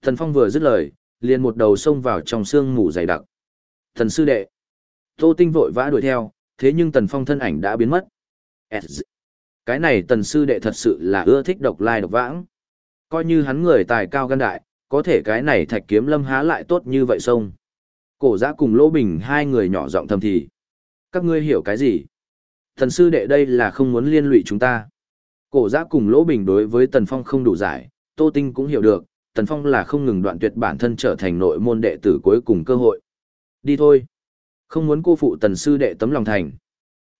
Tần Phong vừa dứt lời, liền một đầu xông vào trong sương mù dày đặc. Thần sư đệ. Tô Tinh vội vã đuổi theo, thế nhưng Tần Phong thân ảnh đã biến mất. Cái này Tần sư đệ thật sự là ưa thích độc lai độc vãng. Coi như hắn người tài cao gan đại, có thể cái này thạch kiếm lâm há lại tốt như vậy xong. Cổ giã cùng Lỗ Bình hai người nhỏ giọng thầm thì. Các ngươi hiểu cái gì? Thần sư đệ đây là không muốn liên lụy chúng ta. Cổ giã cùng Lỗ Bình đối với Tần Phong không đủ giải, Tô Tinh cũng hiểu được, Tần Phong là không ngừng đoạn tuyệt bản thân trở thành nội môn đệ tử cuối cùng cơ hội. Đi thôi. Không muốn cô phụ Tần sư đệ tấm lòng thành.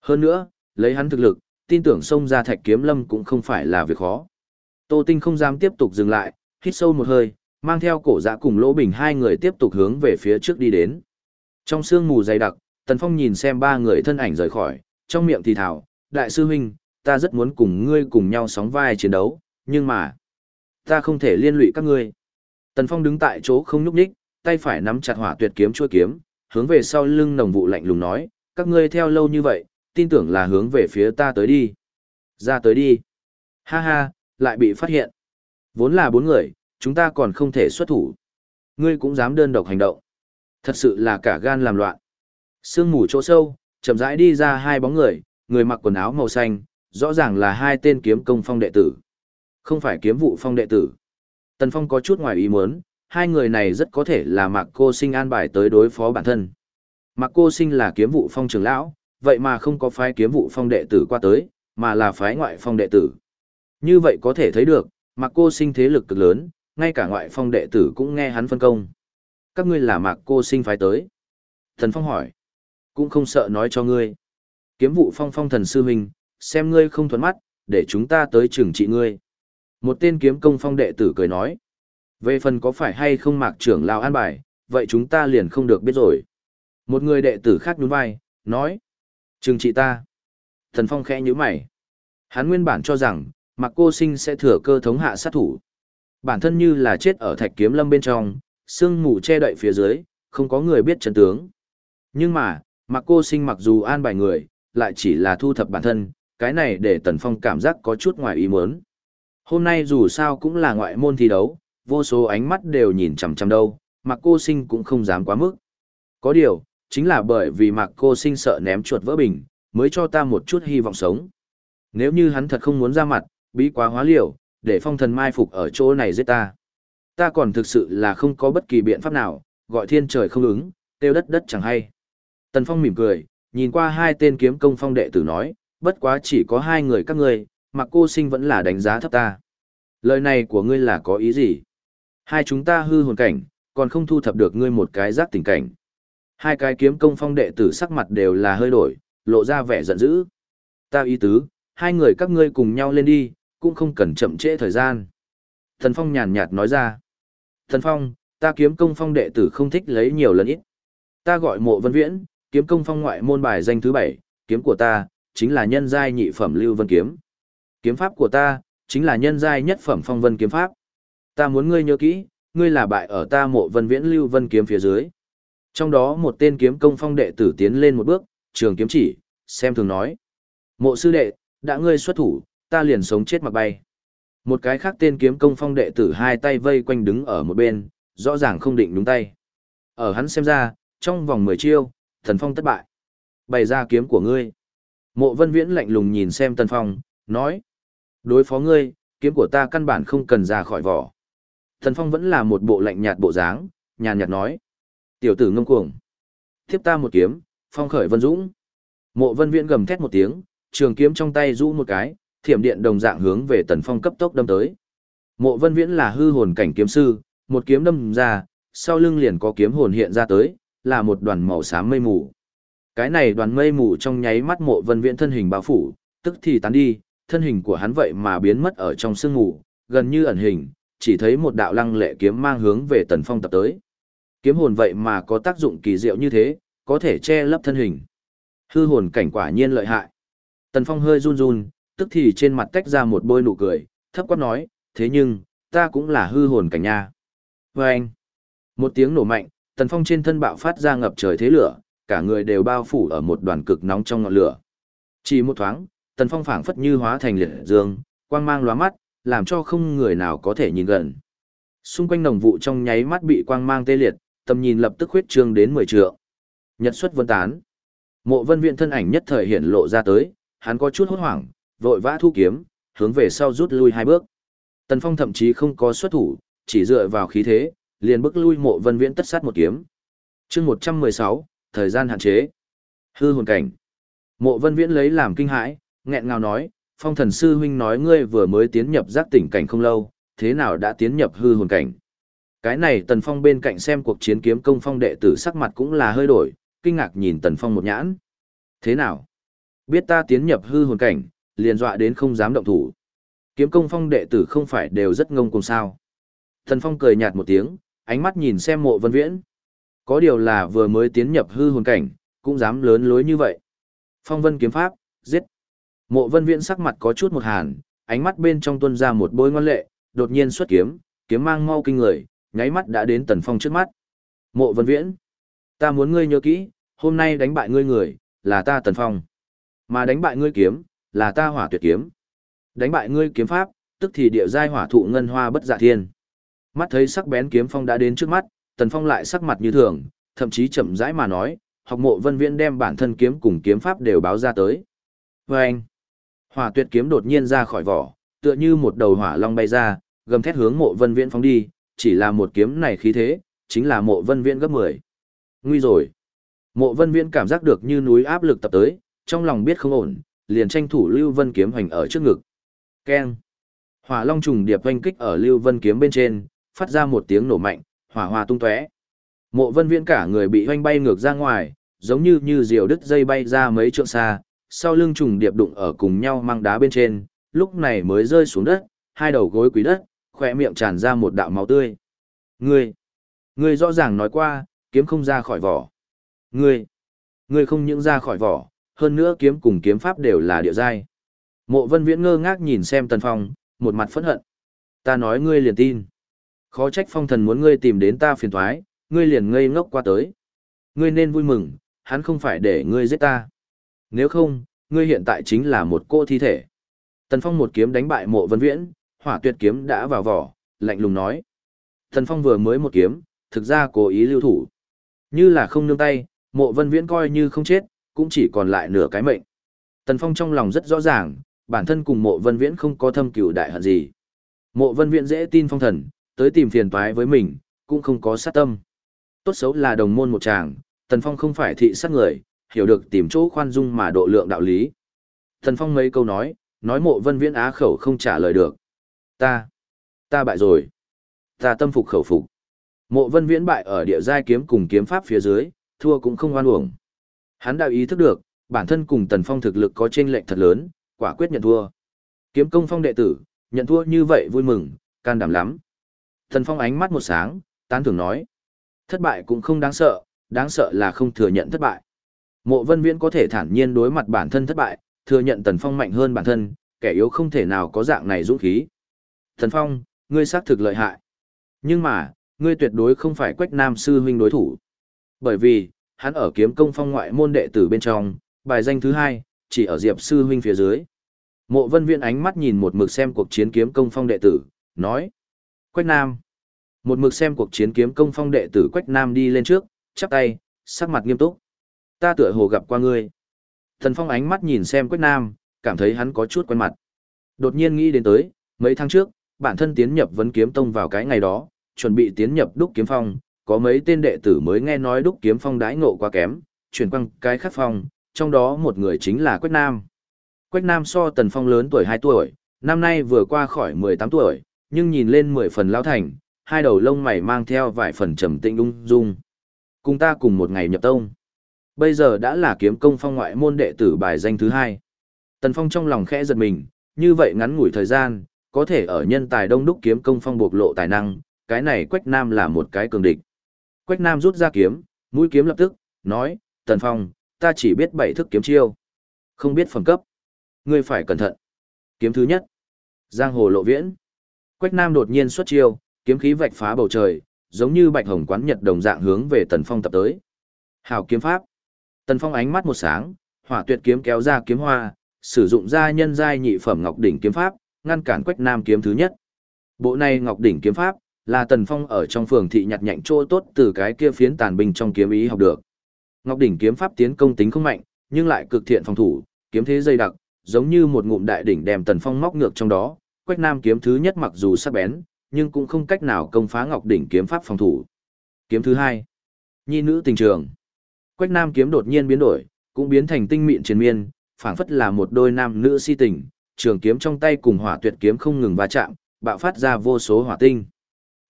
Hơn nữa, lấy hắn thực lực, tin tưởng xông ra thạch kiếm lâm cũng không phải là việc khó. Tô Tinh không dám tiếp tục dừng lại, hít sâu một hơi, mang theo cổ dạ cùng lỗ bình hai người tiếp tục hướng về phía trước đi đến. Trong sương mù dày đặc, Tần Phong nhìn xem ba người thân ảnh rời khỏi, trong miệng thì thảo, đại sư huynh, ta rất muốn cùng ngươi cùng nhau sóng vai chiến đấu, nhưng mà, ta không thể liên lụy các ngươi. Tần Phong đứng tại chỗ không nhúc nhích, tay phải nắm chặt hỏa tuyệt kiếm chuôi kiếm, hướng về sau lưng nồng vụ lạnh lùng nói, các ngươi theo lâu như vậy, tin tưởng là hướng về phía ta tới đi. Ra tới đi. Ha ha, lại bị phát hiện. Vốn là bốn người, chúng ta còn không thể xuất thủ. Ngươi cũng dám đơn độc hành động. Thật sự là cả gan làm loạn. Sương mù chỗ sâu, chậm rãi đi ra hai bóng người, người mặc quần áo màu xanh, rõ ràng là hai tên kiếm công phong đệ tử. Không phải kiếm vụ phong đệ tử. Tần Phong có chút ngoài ý muốn, hai người này rất có thể là Mạc Cô Sinh an bài tới đối phó bản thân. Mạc Cô Sinh là kiếm vụ phong trưởng lão, vậy mà không có phái kiếm vụ phong đệ tử qua tới, mà là phái ngoại phong đệ tử. Như vậy có thể thấy được, Mạc Cô Sinh thế lực cực lớn, ngay cả ngoại phong đệ tử cũng nghe hắn phân công. Các ngươi là Mạc Cô Sinh phái tới. Thần Phong hỏi, cũng không sợ nói cho ngươi. Kiếm vụ phong phong thần sư huynh, xem ngươi không thuận mắt, để chúng ta tới trừng trị ngươi. Một tên kiếm công phong đệ tử cười nói. Về phần có phải hay không mạc trưởng lao an bài, vậy chúng ta liền không được biết rồi. Một người đệ tử khác nhún vai, nói. Trừng trị ta. Thần Phong khẽ nhíu mày. Hắn nguyên bản cho rằng, mạc cô sinh sẽ thừa cơ thống hạ sát thủ. Bản thân như là chết ở thạch kiếm lâm bên trong, sương mù che đậy phía dưới, không có người biết chân tướng. Nhưng mà, mạc cô sinh mặc dù an bài người, lại chỉ là thu thập bản thân, cái này để Tần Phong cảm giác có chút ngoài ý muốn. Hôm nay dù sao cũng là ngoại môn thi đấu, vô số ánh mắt đều nhìn chằm chằm đâu, mặc cô sinh cũng không dám quá mức. Có điều, chính là bởi vì Mạc Cô Sinh sợ ném chuột vỡ bình, mới cho ta một chút hy vọng sống. Nếu như hắn thật không muốn ra mặt, bí quá hóa liều, để phong thần mai phục ở chỗ này giết ta. Ta còn thực sự là không có bất kỳ biện pháp nào, gọi thiên trời không ứng, tiêu đất đất chẳng hay. Tần Phong mỉm cười, nhìn qua hai tên kiếm công phong đệ tử nói, bất quá chỉ có hai người các ngươi, mặc cô sinh vẫn là đánh giá thấp ta. Lời này của ngươi là có ý gì? Hai chúng ta hư hồn cảnh, còn không thu thập được ngươi một cái giác tình cảnh. Hai cái kiếm công phong đệ tử sắc mặt đều là hơi đổi, lộ ra vẻ giận dữ. Ta ý tứ, hai người các ngươi cùng nhau lên đi, cũng không cần chậm trễ thời gian. Thần Phong nhàn nhạt nói ra. Thần Phong, ta kiếm công phong đệ tử không thích lấy nhiều lần ít. Ta gọi mộ vân viễn, kiếm công phong ngoại môn bài danh thứ bảy, kiếm của ta, chính là nhân giai nhị phẩm lưu vân kiếm. Kiếm pháp của ta, chính là nhân giai nhất phẩm phong vân kiếm pháp. Ta muốn ngươi nhớ kỹ, ngươi là bại ở ta mộ vân viễn lưu vân kiếm phía dưới. Trong đó một tên kiếm công phong đệ tử tiến lên một bước, trường kiếm chỉ, xem thường nói. Mộ sư đệ, đã ngươi xuất thủ, ta liền sống chết mặc bay. Một cái khác tên kiếm công phong đệ tử hai tay vây quanh đứng ở một bên, rõ ràng không định đúng tay. Ở hắn xem ra, trong vòng 10 chiêu, thần phong thất bại. Bày ra kiếm của ngươi. Mộ vân viễn lạnh lùng nhìn xem tần phong, nói. Đối phó ngươi, kiếm của ta căn bản không cần ra khỏi vỏ. Thần phong vẫn là một bộ lạnh nhạt bộ dáng, nhàn nhạt nói. Tiểu tử ngông cuồng. Tiếp ta một kiếm, phong khởi vân dũng. Mộ vân viễn gầm thét một tiếng, trường kiếm trong tay rũ một cái, thiểm điện đồng dạng hướng về tần phong cấp tốc đâm tới. Mộ vân viễn là hư hồn cảnh kiếm sư, một kiếm đâm ra, sau lưng liền có kiếm hồn hiện ra tới, là một đoàn màu xám mây mù. Cái này đoàn mây mù trong nháy mắt mộ vân viễn thân hình bao phủ, tức thì tán đi, thân hình của hắn vậy mà biến mất ở trong sương mù, gần như ẩn hình, chỉ thấy một đạo lăng lệ kiếm mang hướng về tần phong tập tới. Kiếm hồn vậy mà có tác dụng kỳ diệu như thế, có thể che lấp thân hình. Hư hồn cảnh quả nhiên lợi hại. Tần phong hơi run run, tức thì trên mặt tách ra một bôi nụ cười, thấp quát nói, thế nhưng, ta cũng là hư hồn cảnh nha. Và anh, một tiếng nổ mạnh, tần phong trên thân bạo phát ra ngập trời thế lửa, cả người đều bao phủ ở một đoàn cực nóng trong ngọn lửa. Chỉ một thoáng, tần phong phảng phất như hóa thành liệt dương, quang mang lóa mắt, làm cho không người nào có thể nhìn gần. Xung quanh nồng vụ trong nháy mắt bị quang mang tê liệt, tầm nhìn lập tức huyết trương đến mười trượng. Nhật xuất vân tán. Mộ vân viện thân ảnh nhất thời hiện lộ ra tới, hắn có chút hốt hoảng, vội vã thu kiếm, hướng về sau rút lui hai bước. Tần Phong thậm chí không có xuất thủ, chỉ dựa vào khí thế, liền bước lui mộ vân viễn tất sát một kiếm. chương 116, thời gian hạn chế. Hư hồn cảnh. Mộ vân viễn lấy làm kinh hãi, nghẹn ngào nói, phong thần sư huynh nói ngươi vừa mới tiến nhập giác tỉnh cảnh không lâu, thế nào đã tiến nhập hư hồn cảnh. Cái này tần phong bên cạnh xem cuộc chiến kiếm công phong đệ tử sắc mặt cũng là hơi đổi, kinh ngạc nhìn tần phong một nhãn. Thế nào? Biết ta tiến nhập hư hồn cảnh, liền dọa đến không dám động thủ. Kiếm công phong đệ tử không phải đều rất ngông cùng sao. tần phong cười nhạt một tiếng, ánh mắt nhìn xem mộ vân viễn. Có điều là vừa mới tiến nhập hư hồn cảnh, cũng dám lớn lối như vậy. Phong vân kiếm pháp, giết. Mộ vân viễn sắc mặt có chút một hàn, ánh mắt bên trong tuôn ra một bôi ngoan lệ, đột nhiên xuất kiếm, kiếm mang mau kinh người, nháy mắt đã đến tần phong trước mắt. Mộ vân viễn, ta muốn ngươi nhớ kỹ, hôm nay đánh bại ngươi người, là ta tần phong. Mà đánh bại ngươi kiếm, là ta hỏa tuyệt kiếm. Đánh bại ngươi kiếm pháp, tức thì địa giai hỏa thụ ngân hoa bất dạ thiên. Mắt thấy sắc bén kiếm phong đã đến trước mắt, Tần Phong lại sắc mặt như thường, thậm chí chậm rãi mà nói, học mộ vân viễn đem bản thân kiếm cùng kiếm pháp đều báo ra tới. Và anh, hỏa tuyệt kiếm đột nhiên ra khỏi vỏ, tựa như một đầu hỏa long bay ra, gầm thét hướng mộ vân viễn phóng đi, chỉ là một kiếm này khí thế, chính là mộ vân viễn gấp 10. Nguy rồi. Mộ vân viễn cảm giác được như núi áp lực tập tới, trong lòng biết không ổn, liền tranh thủ Lưu Vân kiếm hoành ở trước ngực. Keng. Hỏa long trùng điệp hoanh kích ở Lưu Vân kiếm bên trên, phát ra một tiếng nổ mạnh, hỏa hoa tung tóe. Mộ Vân Viễn cả người bị hoanh bay ngược ra ngoài, giống như như diều đứt dây bay ra mấy trượng xa, sau lưng trùng điệp đụng ở cùng nhau mang đá bên trên, lúc này mới rơi xuống đất, hai đầu gối quý đất, khỏe miệng tràn ra một đạo máu tươi. Ngươi, ngươi rõ ràng nói qua, kiếm không ra khỏi vỏ. Ngươi, ngươi không những ra khỏi vỏ, hơn nữa kiếm cùng kiếm pháp đều là địa giai. Mộ Vân Viễn ngơ ngác nhìn xem Tần Phong, một mặt phẫn hận. Ta nói ngươi liền tin. Khó trách phong thần muốn ngươi tìm đến ta phiền thoái, ngươi liền ngây ngốc qua tới. Ngươi nên vui mừng, hắn không phải để ngươi giết ta. Nếu không, ngươi hiện tại chính là một cô thi thể. Tần Phong một kiếm đánh bại mộ vân viễn, hỏa tuyệt kiếm đã vào vỏ, lạnh lùng nói. Thần Phong vừa mới một kiếm, thực ra cố ý lưu thủ. Như là không nương tay, Mộ Vân Viễn coi như không chết, cũng chỉ còn lại nửa cái mệnh. Tần Phong trong lòng rất rõ ràng, bản thân cùng Mộ Vân Viễn không có thâm cửu đại hận gì. Mộ Vân Viễn dễ tin phong thần, tới tìm phiền toái với mình, cũng không có sát tâm. Tốt xấu là đồng môn một chàng, Tần Phong không phải thị sát người, hiểu được tìm chỗ khoan dung mà độ lượng đạo lý. Tần Phong mấy câu nói, nói Mộ Vân Viễn á khẩu không trả lời được. Ta, ta bại rồi. Ta tâm phục khẩu phục. Mộ Vân Viễn bại ở địa giai kiếm cùng kiếm pháp phía dưới, thua cũng không oan uổng. Hắn đã ý thức được, bản thân cùng Tần Phong thực lực có chênh lệch thật lớn, quả quyết nhận thua. Kiếm công phong đệ tử, nhận thua như vậy vui mừng, can đảm lắm. Tần Phong ánh mắt một sáng, tán thưởng nói. Thất bại cũng không đáng sợ, đáng sợ là không thừa nhận thất bại. Mộ Vân Viễn có thể thản nhiên đối mặt bản thân thất bại, thừa nhận Tần Phong mạnh hơn bản thân, kẻ yếu không thể nào có dạng này dũng khí. Thần Phong, ngươi xác thực lợi hại. Nhưng mà, ngươi tuyệt đối không phải Quách Nam sư huynh đối thủ. Bởi vì, hắn ở kiếm công phong ngoại môn đệ tử bên trong, bài danh thứ hai, chỉ ở Diệp sư huynh phía dưới. Mộ Vân Viễn ánh mắt nhìn một mực xem cuộc chiến kiếm công phong đệ tử, nói: "Quách Nam." Một mực xem cuộc chiến kiếm công phong đệ tử Quách Nam đi lên trước, chắp tay, sắc mặt nghiêm túc. "Ta tựa hồ gặp qua ngươi." Thần Phong ánh mắt nhìn xem Quách Nam, cảm thấy hắn có chút quen mặt. Đột nhiên nghĩ đến tới, mấy tháng trước, bản thân tiến nhập vấn kiếm tông vào cái ngày đó, chuẩn bị tiến nhập đúc kiếm phong, có mấy tên đệ tử mới nghe nói đúc kiếm phong đãi ngộ quá kém, chuyển quăng cái khắc phong, trong đó một người chính là Quách Nam. Quách Nam so Tần Phong lớn tuổi 2 tuổi, năm nay vừa qua khỏi 18 tuổi, nhưng nhìn lên 10 phần lão thành, hai đầu lông mày mang theo vài phần trầm tĩnh ung dung. Cùng ta cùng một ngày nhập tông. Bây giờ đã là kiếm công phong ngoại môn đệ tử bài danh thứ hai. Tần Phong trong lòng khẽ giật mình, như vậy ngắn ngủi thời gian, có thể ở nhân tài đông đúc kiếm công phong bộc lộ tài năng, cái này Quách Nam là một cái cường địch. Quách Nam rút ra kiếm, mũi kiếm lập tức, nói, Tần Phong, ta chỉ biết bảy thức kiếm chiêu. Không biết phẩm cấp. Ngươi phải cẩn thận. Kiếm thứ nhất. Giang hồ lộ viễn. Quách Nam đột nhiên xuất chiêu, kiếm khí vạch phá bầu trời, giống như bạch hồng quán nhật đồng dạng hướng về Tần Phong tập tới. Hảo kiếm pháp. Tần Phong ánh mắt một sáng, hỏa tuyệt kiếm kéo ra kiếm hoa, sử dụng ra nhân giai nhị phẩm ngọc đỉnh kiếm pháp, ngăn cản Quách Nam kiếm thứ nhất. Bộ này ngọc đỉnh kiếm pháp là Tần Phong ở trong phường thị nhặt nhạnh chỗ tốt từ cái kia phiến tàn binh trong kiếm ý học được. Ngọc đỉnh kiếm pháp tiến công tính không mạnh, nhưng lại cực thiện phòng thủ, kiếm thế dày đặc, giống như một ngụm đại đỉnh đem Tần Phong móc ngược trong đó. Quách Nam kiếm thứ nhất mặc dù sắc bén, nhưng cũng không cách nào công phá Ngọc đỉnh kiếm pháp phòng thủ. Kiếm thứ hai, Nhi nữ tình trường. Quách Nam kiếm đột nhiên biến đổi, cũng biến thành tinh mịn triền miên, phảng phất là một đôi nam nữ si tình, trường kiếm trong tay cùng hỏa tuyệt kiếm không ngừng va chạm, bạo phát ra vô số hỏa tinh.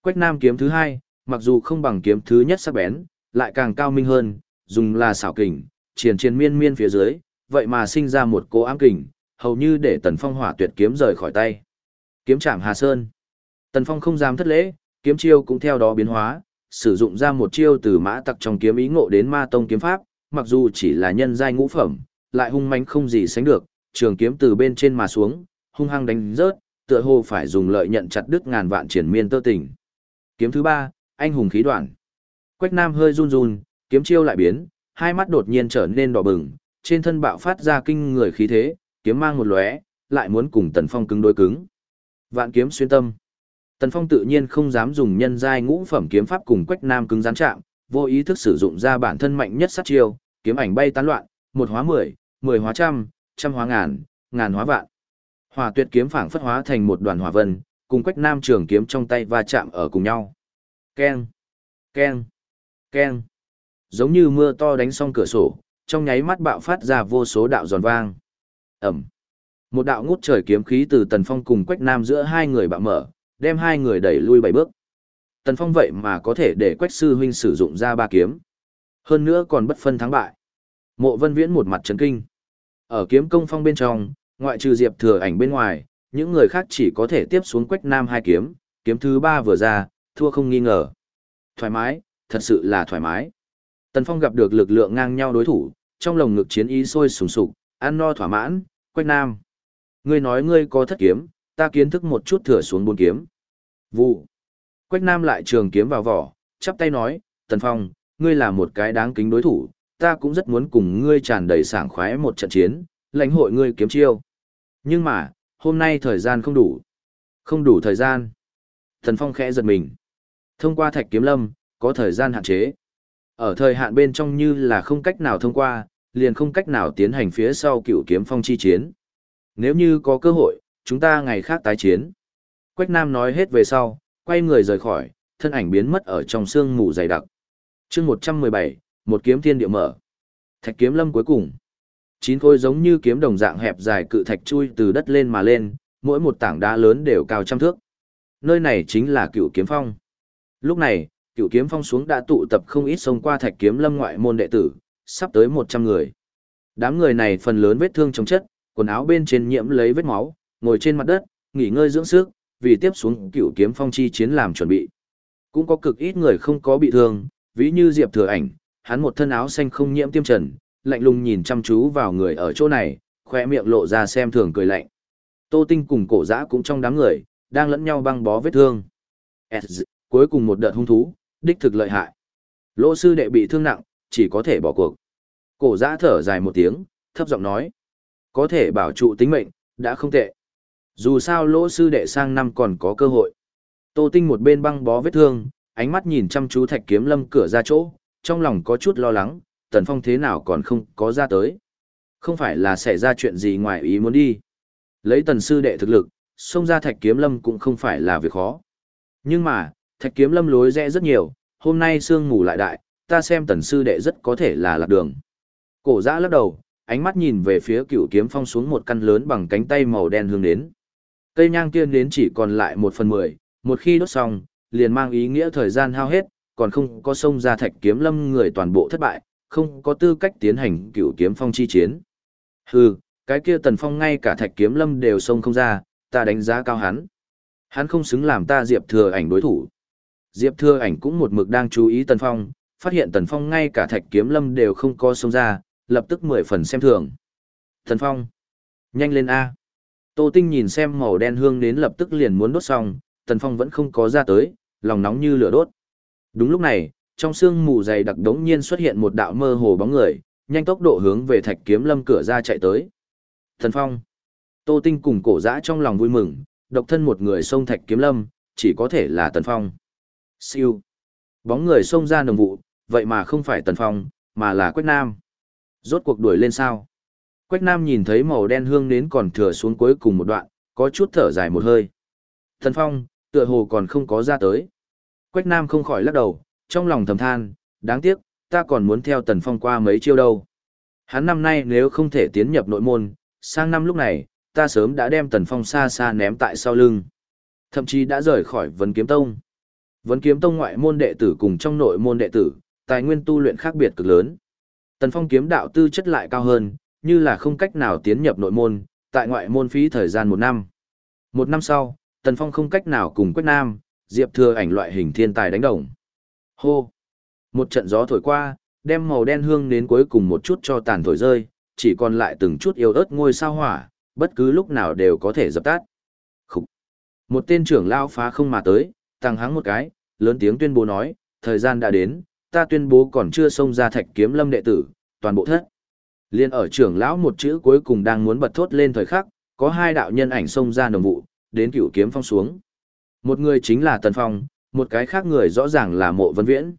Quách Nam kiếm thứ hai, mặc dù không bằng kiếm thứ nhất sắc bén, lại càng cao minh hơn, dùng là xảo kình, triển triển miên miên phía dưới, vậy mà sinh ra một cô ám kình, hầu như để Tần Phong hỏa tuyệt kiếm rời khỏi tay. Kiếm chạm Hà Sơn. Tần Phong không dám thất lễ, kiếm chiêu cũng theo đó biến hóa, sử dụng ra một chiêu từ mã tặc trong kiếm ý ngộ đến ma tông kiếm pháp, mặc dù chỉ là nhân giai ngũ phẩm, lại hung mãnh không gì sánh được, trường kiếm từ bên trên mà xuống, hung hăng đánh rớt, tựa hồ phải dùng lợi nhận chặt đứt ngàn vạn triển miên tơ tình. Kiếm thứ ba, anh hùng khí đoạn. Quách Nam hơi run run, kiếm chiêu lại biến, hai mắt đột nhiên trở nên đỏ bừng, trên thân bạo phát ra kinh người khí thế, kiếm mang một lóe, lại muốn cùng Tần Phong cứng đối cứng. Vạn kiếm xuyên tâm. Tần Phong tự nhiên không dám dùng nhân giai ngũ phẩm kiếm pháp cùng Quách Nam cứng rắn chạm, vô ý thức sử dụng ra bản thân mạnh nhất sát chiêu, kiếm ảnh bay tán loạn, một hóa mười, mười hóa trăm, trăm hóa ngàn, ngàn hóa vạn. Hỏa tuyệt kiếm phảng phất hóa thành một đoàn hỏa vân, cùng Quách Nam trường kiếm trong tay va chạm ở cùng nhau. Keng, keng, keng. Giống như mưa to đánh xong cửa sổ, trong nháy mắt bạo phát ra vô số đạo giòn vang. Ẩm. Một đạo ngút trời kiếm khí từ Tần Phong cùng Quách Nam giữa hai người bạo mở, đem hai người đẩy lui bảy bước. Tần Phong vậy mà có thể để Quách sư huynh sử dụng ra ba kiếm. Hơn nữa còn bất phân thắng bại. Mộ Vân Viễn một mặt chấn kinh. Ở kiếm công phong bên trong, ngoại trừ Diệp Thừa Ảnh bên ngoài, những người khác chỉ có thể tiếp xuống Quách Nam hai kiếm, kiếm thứ ba vừa ra, thua không nghi ngờ. Thoải mái, thật sự là thoải mái. Tần Phong gặp được lực lượng ngang nhau đối thủ, trong lồng ngực chiến ý sôi sùng sục, ăn no thỏa mãn, Quách Nam. Ngươi nói ngươi có thất kiếm, ta kiến thức một chút thừa xuống bốn kiếm. Vụ. Quách Nam lại trường kiếm vào vỏ, chắp tay nói, Tần Phong, ngươi là một cái đáng kính đối thủ, ta cũng rất muốn cùng ngươi tràn đầy sảng khoái một trận chiến, lãnh hội ngươi kiếm chiêu. Nhưng mà, hôm nay thời gian không đủ. Không đủ thời gian. Thần Phong khẽ giật mình. Thông qua thạch kiếm lâm, có thời gian hạn chế. Ở thời hạn bên trong như là không cách nào thông qua, liền không cách nào tiến hành phía sau cựu kiếm phong chi chiến. Nếu như có cơ hội, chúng ta ngày khác tái chiến. Quách Nam nói hết về sau, quay người rời khỏi, thân ảnh biến mất ở trong sương mù dày đặc. chương 117, một kiếm thiên địa mở. Thạch kiếm lâm cuối cùng. Chín khối giống như kiếm đồng dạng hẹp dài cự thạch chui từ đất lên mà lên, mỗi một tảng đá lớn đều cao trăm thước. Nơi này chính là cựu kiếm phong. Lúc này, cựu kiếm phong xuống đã tụ tập không ít sông qua thạch kiếm lâm ngoại môn đệ tử, sắp tới 100 người. Đám người này phần lớn vết thương chống chất, quần áo bên trên nhiễm lấy vết máu, ngồi trên mặt đất, nghỉ ngơi dưỡng sức, vì tiếp xuống cựu kiếm phong chi chiến làm chuẩn bị. Cũng có cực ít người không có bị thương, ví như Diệp Thừa Ảnh, hắn một thân áo xanh không nhiễm tiêm trần, lạnh lùng nhìn chăm chú vào người ở chỗ này, khoe miệng lộ ra xem thường cười lạnh. Tô Tinh cùng cổ giã cũng trong đám người, đang lẫn nhau băng bó vết thương. S, cuối cùng một đợt hung thú, đích thực lợi hại. Lỗ sư đệ bị thương nặng, chỉ có thể bỏ cuộc. Cổ giã thở dài một tiếng, thấp giọng nói. Có thể bảo trụ tính mệnh, đã không tệ. Dù sao lỗ sư đệ sang năm còn có cơ hội. Tô Tinh một bên băng bó vết thương, ánh mắt nhìn chăm chú thạch kiếm lâm cửa ra chỗ, trong lòng có chút lo lắng, tần phong thế nào còn không có ra tới. Không phải là xảy ra chuyện gì ngoài ý muốn đi. Lấy tần sư đệ thực lực, xông ra thạch kiếm lâm cũng không phải là việc khó. Nhưng mà, thạch kiếm lâm lối rẽ rất nhiều, hôm nay sương ngủ lại đại, ta xem tần sư đệ rất có thể là lạc đường. Cổ giã lắc đầu, ánh mắt nhìn về phía cựu kiếm phong xuống một căn lớn bằng cánh tay màu đen hướng đến. Cây nhang tiên đến chỉ còn lại một phần mười, một khi đốt xong, liền mang ý nghĩa thời gian hao hết, còn không có sông ra thạch kiếm lâm người toàn bộ thất bại, không có tư cách tiến hành cửu kiếm phong chi chiến. Hừ, cái kia tần phong ngay cả thạch kiếm lâm đều sông không ra, ta đánh giá cao hắn. Hắn không xứng làm ta Diệp Thừa ảnh đối thủ. Diệp Thừa ảnh cũng một mực đang chú ý tần phong, phát hiện tần phong ngay cả thạch kiếm lâm đều không có sông ra, lập tức mười phần xem thường. Tần phong, nhanh lên A. Tô Tinh nhìn xem màu đen hương đến lập tức liền muốn đốt xong, tần phong vẫn không có ra tới, lòng nóng như lửa đốt. Đúng lúc này, trong sương mù dày đặc đống nhiên xuất hiện một đạo mơ hồ bóng người, nhanh tốc độ hướng về thạch kiếm lâm cửa ra chạy tới. Thần Phong. Tô Tinh cùng cổ dã trong lòng vui mừng, độc thân một người xông thạch kiếm lâm, chỉ có thể là Tần Phong. Siêu. Bóng người xông ra nồng vụ, vậy mà không phải Tần Phong, mà là Quách Nam. Rốt cuộc đuổi lên sao? Quách Nam nhìn thấy màu đen hương nến còn thừa xuống cuối cùng một đoạn, có chút thở dài một hơi. Tần Phong, tựa hồ còn không có ra tới. Quách Nam không khỏi lắc đầu, trong lòng thầm than, đáng tiếc, ta còn muốn theo Tần Phong qua mấy chiêu đâu. Hắn năm nay nếu không thể tiến nhập nội môn, sang năm lúc này, ta sớm đã đem Tần Phong xa xa ném tại sau lưng. Thậm chí đã rời khỏi Vấn Kiếm Tông. Vấn Kiếm Tông ngoại môn đệ tử cùng trong nội môn đệ tử, tài nguyên tu luyện khác biệt cực lớn. Tần Phong kiếm đạo tư chất lại cao hơn, như là không cách nào tiến nhập nội môn, tại ngoại môn phí thời gian một năm. Một năm sau, Tần Phong không cách nào cùng Quách Nam, Diệp Thừa ảnh loại hình thiên tài đánh đồng. Hô! Một trận gió thổi qua, đem màu đen hương đến cuối cùng một chút cho tàn thổi rơi, chỉ còn lại từng chút yếu ớt ngôi sao hỏa, bất cứ lúc nào đều có thể dập tắt. Khúc! Một tên trưởng lao phá không mà tới, tăng hắng một cái, lớn tiếng tuyên bố nói, thời gian đã đến, ta tuyên bố còn chưa xông ra thạch kiếm lâm đệ tử, toàn bộ thất. Liên ở trưởng lão một chữ cuối cùng đang muốn bật thốt lên thời khắc, có hai đạo nhân ảnh xông ra đồng vụ, đến cửu kiếm phong xuống. Một người chính là Tần Phong, một cái khác người rõ ràng là mộ vân viễn.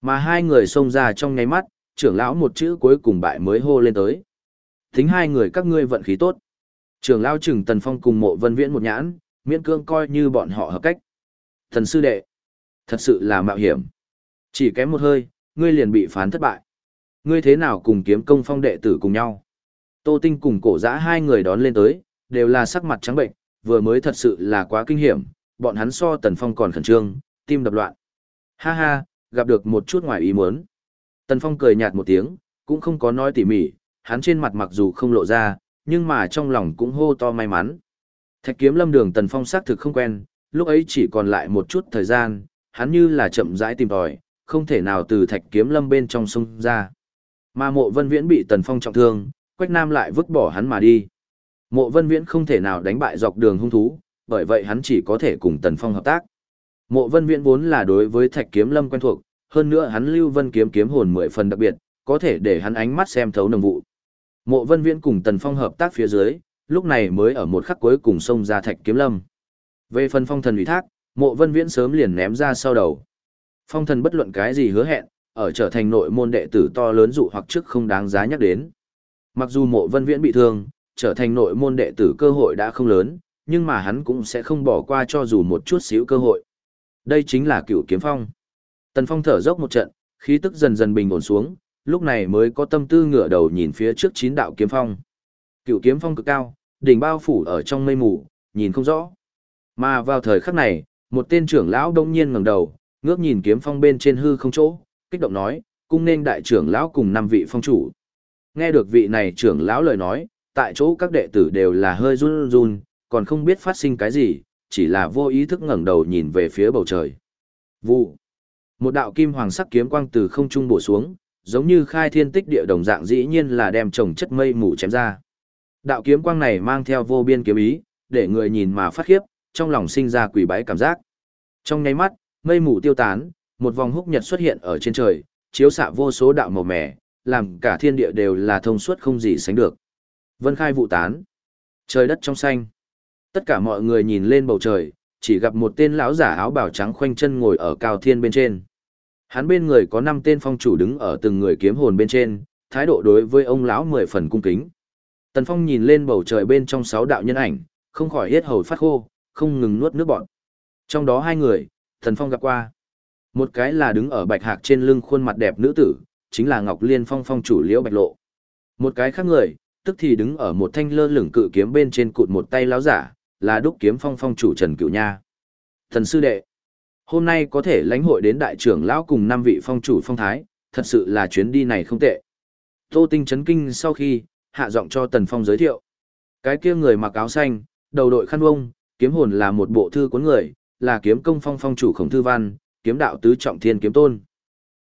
Mà hai người xông ra trong nháy mắt, trưởng lão một chữ cuối cùng bại mới hô lên tới. Thính hai người các ngươi vận khí tốt. Trưởng lão trừng Tần Phong cùng mộ vân viễn một nhãn, miễn cương coi như bọn họ hợp cách. Thần sư đệ, thật sự là mạo hiểm. Chỉ kém một hơi, ngươi liền bị phán thất bại. Ngươi thế nào cùng kiếm công phong đệ tử cùng nhau? Tô Tinh cùng cổ giã hai người đón lên tới, đều là sắc mặt trắng bệnh, vừa mới thật sự là quá kinh hiểm, bọn hắn so Tần Phong còn khẩn trương, tim đập loạn. Ha ha, gặp được một chút ngoài ý muốn. Tần Phong cười nhạt một tiếng, cũng không có nói tỉ mỉ, hắn trên mặt mặc dù không lộ ra, nhưng mà trong lòng cũng hô to may mắn. Thạch kiếm lâm đường Tần Phong xác thực không quen, lúc ấy chỉ còn lại một chút thời gian, hắn như là chậm rãi tìm tòi, không thể nào từ thạch kiếm lâm bên trong sông ra. Mà mộ vân viễn bị Tần Phong trọng thương, Quách Nam lại vứt bỏ hắn mà đi. Mộ vân viễn không thể nào đánh bại dọc đường hung thú, bởi vậy hắn chỉ có thể cùng Tần Phong hợp tác. Mộ Vân Viễn vốn là đối với Thạch Kiếm Lâm quen thuộc, hơn nữa hắn Lưu Vân kiếm kiếm hồn mười phần đặc biệt, có thể để hắn ánh mắt xem thấu nồng vụ. Mộ Vân Viễn cùng Tần Phong hợp tác phía dưới, lúc này mới ở một khắc cuối cùng xông ra Thạch Kiếm Lâm. Về phần Phong Thần ủy thác, Mộ Vân Viễn sớm liền ném ra sau đầu. Phong Thần bất luận cái gì hứa hẹn, ở trở thành nội môn đệ tử to lớn dụ hoặc trước không đáng giá nhắc đến. Mặc dù mộ vân viễn bị thương, trở thành nội môn đệ tử cơ hội đã không lớn, nhưng mà hắn cũng sẽ không bỏ qua cho dù một chút xíu cơ hội. Đây chính là cựu kiếm phong. Tần Phong thở dốc một trận, khí tức dần dần bình ổn xuống, lúc này mới có tâm tư ngửa đầu nhìn phía trước chín đạo kiếm phong. Cựu kiếm phong cực cao, đỉnh bao phủ ở trong mây mù, nhìn không rõ. Mà vào thời khắc này, một tên trưởng lão đông nhiên ngẩng đầu, ngước nhìn kiếm phong bên trên hư không chỗ, kích động nói, cung nên đại trưởng lão cùng năm vị phong chủ. Nghe được vị này trưởng lão lời nói, tại chỗ các đệ tử đều là hơi run run, còn không biết phát sinh cái gì, chỉ là vô ý thức ngẩng đầu nhìn về phía bầu trời. Vụ. Một đạo kim hoàng sắc kiếm quang từ không trung bổ xuống, giống như khai thiên tích địa đồng dạng dĩ nhiên là đem trồng chất mây mù chém ra. Đạo kiếm quang này mang theo vô biên kiếm ý, để người nhìn mà phát khiếp, trong lòng sinh ra quỷ bái cảm giác. Trong nháy mắt, mây mù tiêu tán, một vòng húc nhật xuất hiện ở trên trời, chiếu xạ vô số đạo màu mẻ, làm cả thiên địa đều là thông suốt không gì sánh được. Vân khai vụ tán, trời đất trong xanh. Tất cả mọi người nhìn lên bầu trời, chỉ gặp một tên lão giả áo bào trắng khoanh chân ngồi ở cao thiên bên trên. Hắn bên người có năm tên phong chủ đứng ở từng người kiếm hồn bên trên, thái độ đối với ông lão mười phần cung kính. Tần Phong nhìn lên bầu trời bên trong sáu đạo nhân ảnh, không khỏi hết hầu phát khô, không ngừng nuốt nước bọt. Trong đó hai người, Tần Phong gặp qua. Một cái là đứng ở bạch hạc trên lưng khuôn mặt đẹp nữ tử, chính là Ngọc Liên Phong phong chủ Liễu Bạch Lộ. Một cái khác người, tức thì đứng ở một thanh lơ lửng cự kiếm bên trên cụt một tay láo giả, là đúc kiếm phong phong chủ Trần cựu Nha. Thần sư đệ, hôm nay có thể lãnh hội đến đại trưởng lão cùng năm vị phong chủ phong thái, thật sự là chuyến đi này không tệ. Tô Tinh chấn kinh sau khi, hạ giọng cho Tần Phong giới thiệu. Cái kia người mặc áo xanh, đầu đội khăn vông, kiếm hồn là một bộ thư cuốn người, là kiếm công phong phong chủ khổng thư văn, kiếm đạo tứ trọng thiên kiếm tôn.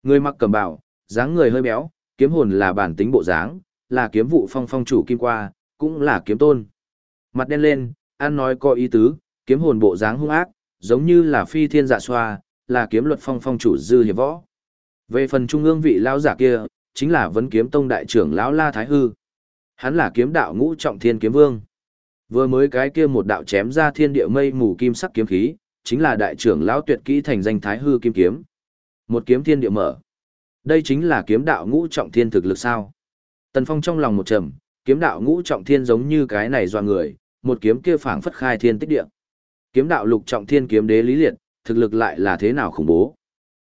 Người mặc cầm bảo, dáng người hơi béo, kiếm hồn là bản tính bộ dáng, là kiếm vụ phong phong chủ kim qua, cũng là kiếm tôn. Mặt đen lên, ăn nói có ý tứ, kiếm hồn bộ dáng hung ác, giống như là phi thiên dạ xoa, là kiếm luật phong phong chủ dư hiệp võ. Về phần trung ương vị lão giả kia, chính là vấn kiếm tông đại trưởng lão La Thái Hư. Hắn là kiếm đạo ngũ trọng thiên kiếm vương. Vừa mới cái kia một đạo chém ra thiên địa mây mù kim sắc kiếm khí, chính là đại trưởng lão tuyệt kỹ thành danh Thái Hư kim kiếm. Một kiếm thiên địa mở. Đây chính là kiếm đạo ngũ trọng thiên thực lực sao? Tần Phong trong lòng một trầm, kiếm đạo ngũ trọng thiên giống như cái này doa người, một kiếm kia phảng phất khai thiên tích địa. Kiếm đạo lục trọng thiên kiếm đế lý liệt, thực lực lại là thế nào khủng bố.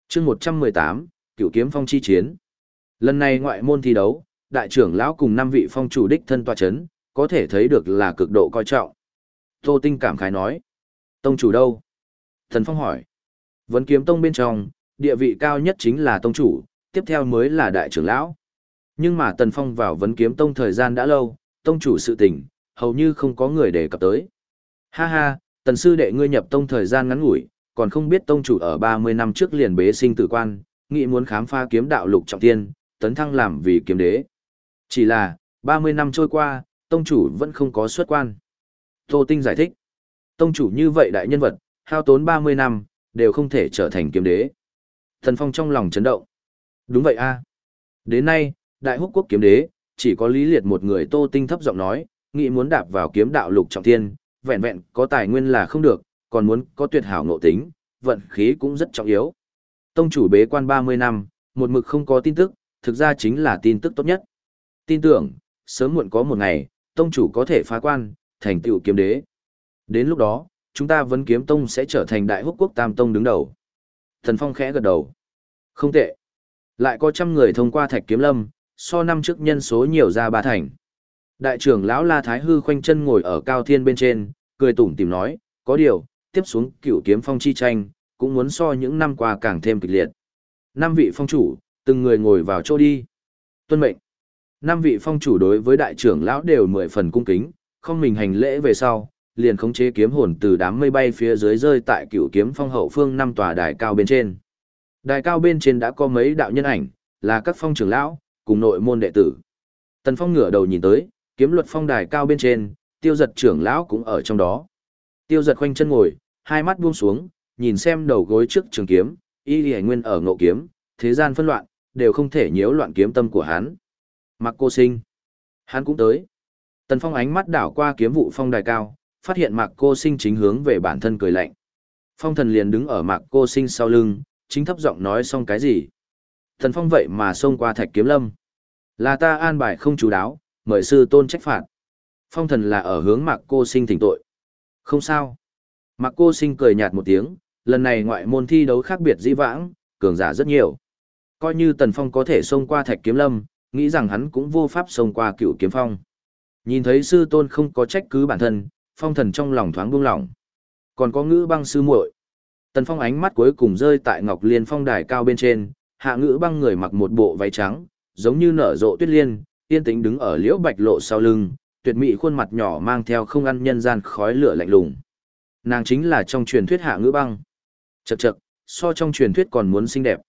Chương 118, Cửu kiếm phong chi chiến. Lần này ngoại môn thi đấu, đại trưởng lão cùng năm vị phong chủ đích thân tọa chấn, có thể thấy được là cực độ coi trọng. Tô Tinh cảm khái nói, tông chủ đâu? Thần Phong hỏi, vấn kiếm tông bên trong, địa vị cao nhất chính là tông chủ, tiếp theo mới là đại trưởng lão. Nhưng mà Tần Phong vào vấn kiếm tông thời gian đã lâu, tông chủ sự tình, hầu như không có người đề cập tới. Ha ha, tần sư đệ ngươi nhập tông thời gian ngắn ngủi, còn không biết tông chủ ở 30 năm trước liền bế sinh tử quan, nghĩ muốn khám phá kiếm đạo lục trọng tiên, tấn thăng làm vì kiếm đế. Chỉ là, 30 năm trôi qua, tông chủ vẫn không có xuất quan. Tô Tinh giải thích, tông chủ như vậy đại nhân vật, hao tốn 30 năm, đều không thể trở thành kiếm đế. Thần Phong trong lòng chấn động. Đúng vậy a. Đến nay, đại húc quốc kiếm đế, chỉ có lý liệt một người Tô Tinh thấp giọng nói, nghĩ muốn đạp vào kiếm đạo lục trọng thiên, vẹn vẹn có tài nguyên là không được, còn muốn có tuyệt hảo nội tính, vận khí cũng rất trọng yếu. Tông chủ bế quan 30 năm, một mực không có tin tức, thực ra chính là tin tức tốt nhất. Tin tưởng, sớm muộn có một ngày, tông chủ có thể phá quan, thành tựu kiếm đế. Đến lúc đó, chúng ta vấn kiếm tông sẽ trở thành đại húc quốc tam tông đứng đầu. Thần Phong khẽ gật đầu. Không tệ. Lại có trăm người thông qua thạch kiếm lâm, so năm trước nhân số nhiều ra ba thành. Đại trưởng lão La Thái Hư khoanh chân ngồi ở cao thiên bên trên, cười tủm tìm nói, có điều, tiếp xuống cựu kiếm phong chi tranh, cũng muốn so những năm qua càng thêm kịch liệt. Năm vị phong chủ, từng người ngồi vào chỗ đi. Tuân mệnh. Năm vị phong chủ đối với đại trưởng lão đều mười phần cung kính, không mình hành lễ về sau, liền khống chế kiếm hồn từ đám mây bay phía dưới rơi tại cựu kiếm phong hậu phương năm tòa đài cao bên trên. Đài cao bên trên đã có mấy đạo nhân ảnh, là các phong trưởng lão, cùng nội môn đệ tử. Tần Phong ngửa đầu nhìn tới, kiếm luật phong đài cao bên trên, tiêu giật trưởng lão cũng ở trong đó. Tiêu giật khoanh chân ngồi, hai mắt buông xuống, nhìn xem đầu gối trước trường kiếm, y lì nguyên ở ngộ kiếm, thế gian phân loạn, đều không thể nhiễu loạn kiếm tâm của hắn. Mặc cô sinh. Hắn cũng tới. Tần Phong ánh mắt đảo qua kiếm vụ phong đài cao, phát hiện Mạc Cô Sinh chính hướng về bản thân cười lạnh. Phong thần liền đứng ở Mạc Cô Sinh sau lưng, chính thấp giọng nói xong cái gì. Thần Phong vậy mà xông qua Thạch Kiếm Lâm. Là ta an bài không chú đáo, mời sư tôn trách phạt. Phong thần là ở hướng Mạc Cô Sinh thỉnh tội. Không sao. Mạc Cô Sinh cười nhạt một tiếng, lần này ngoại môn thi đấu khác biệt dĩ vãng, cường giả rất nhiều. Coi như Tần Phong có thể xông qua Thạch Kiếm Lâm, nghĩ rằng hắn cũng vô pháp xông qua Cựu Kiếm Phong. Nhìn thấy sư tôn không có trách cứ bản thân, phong thần trong lòng thoáng buông lỏng. Còn có ngữ băng sư muội. Tần Phong ánh mắt cuối cùng rơi tại Ngọc Liên Phong đài cao bên trên, hạ ngữ băng người mặc một bộ váy trắng, giống như nở rộ tuyết liên, yên tĩnh đứng ở liễu bạch lộ sau lưng, tuyệt mỹ khuôn mặt nhỏ mang theo không ăn nhân gian khói lửa lạnh lùng. Nàng chính là trong truyền thuyết hạ ngữ băng. Chậc chậc, so trong truyền thuyết còn muốn xinh đẹp.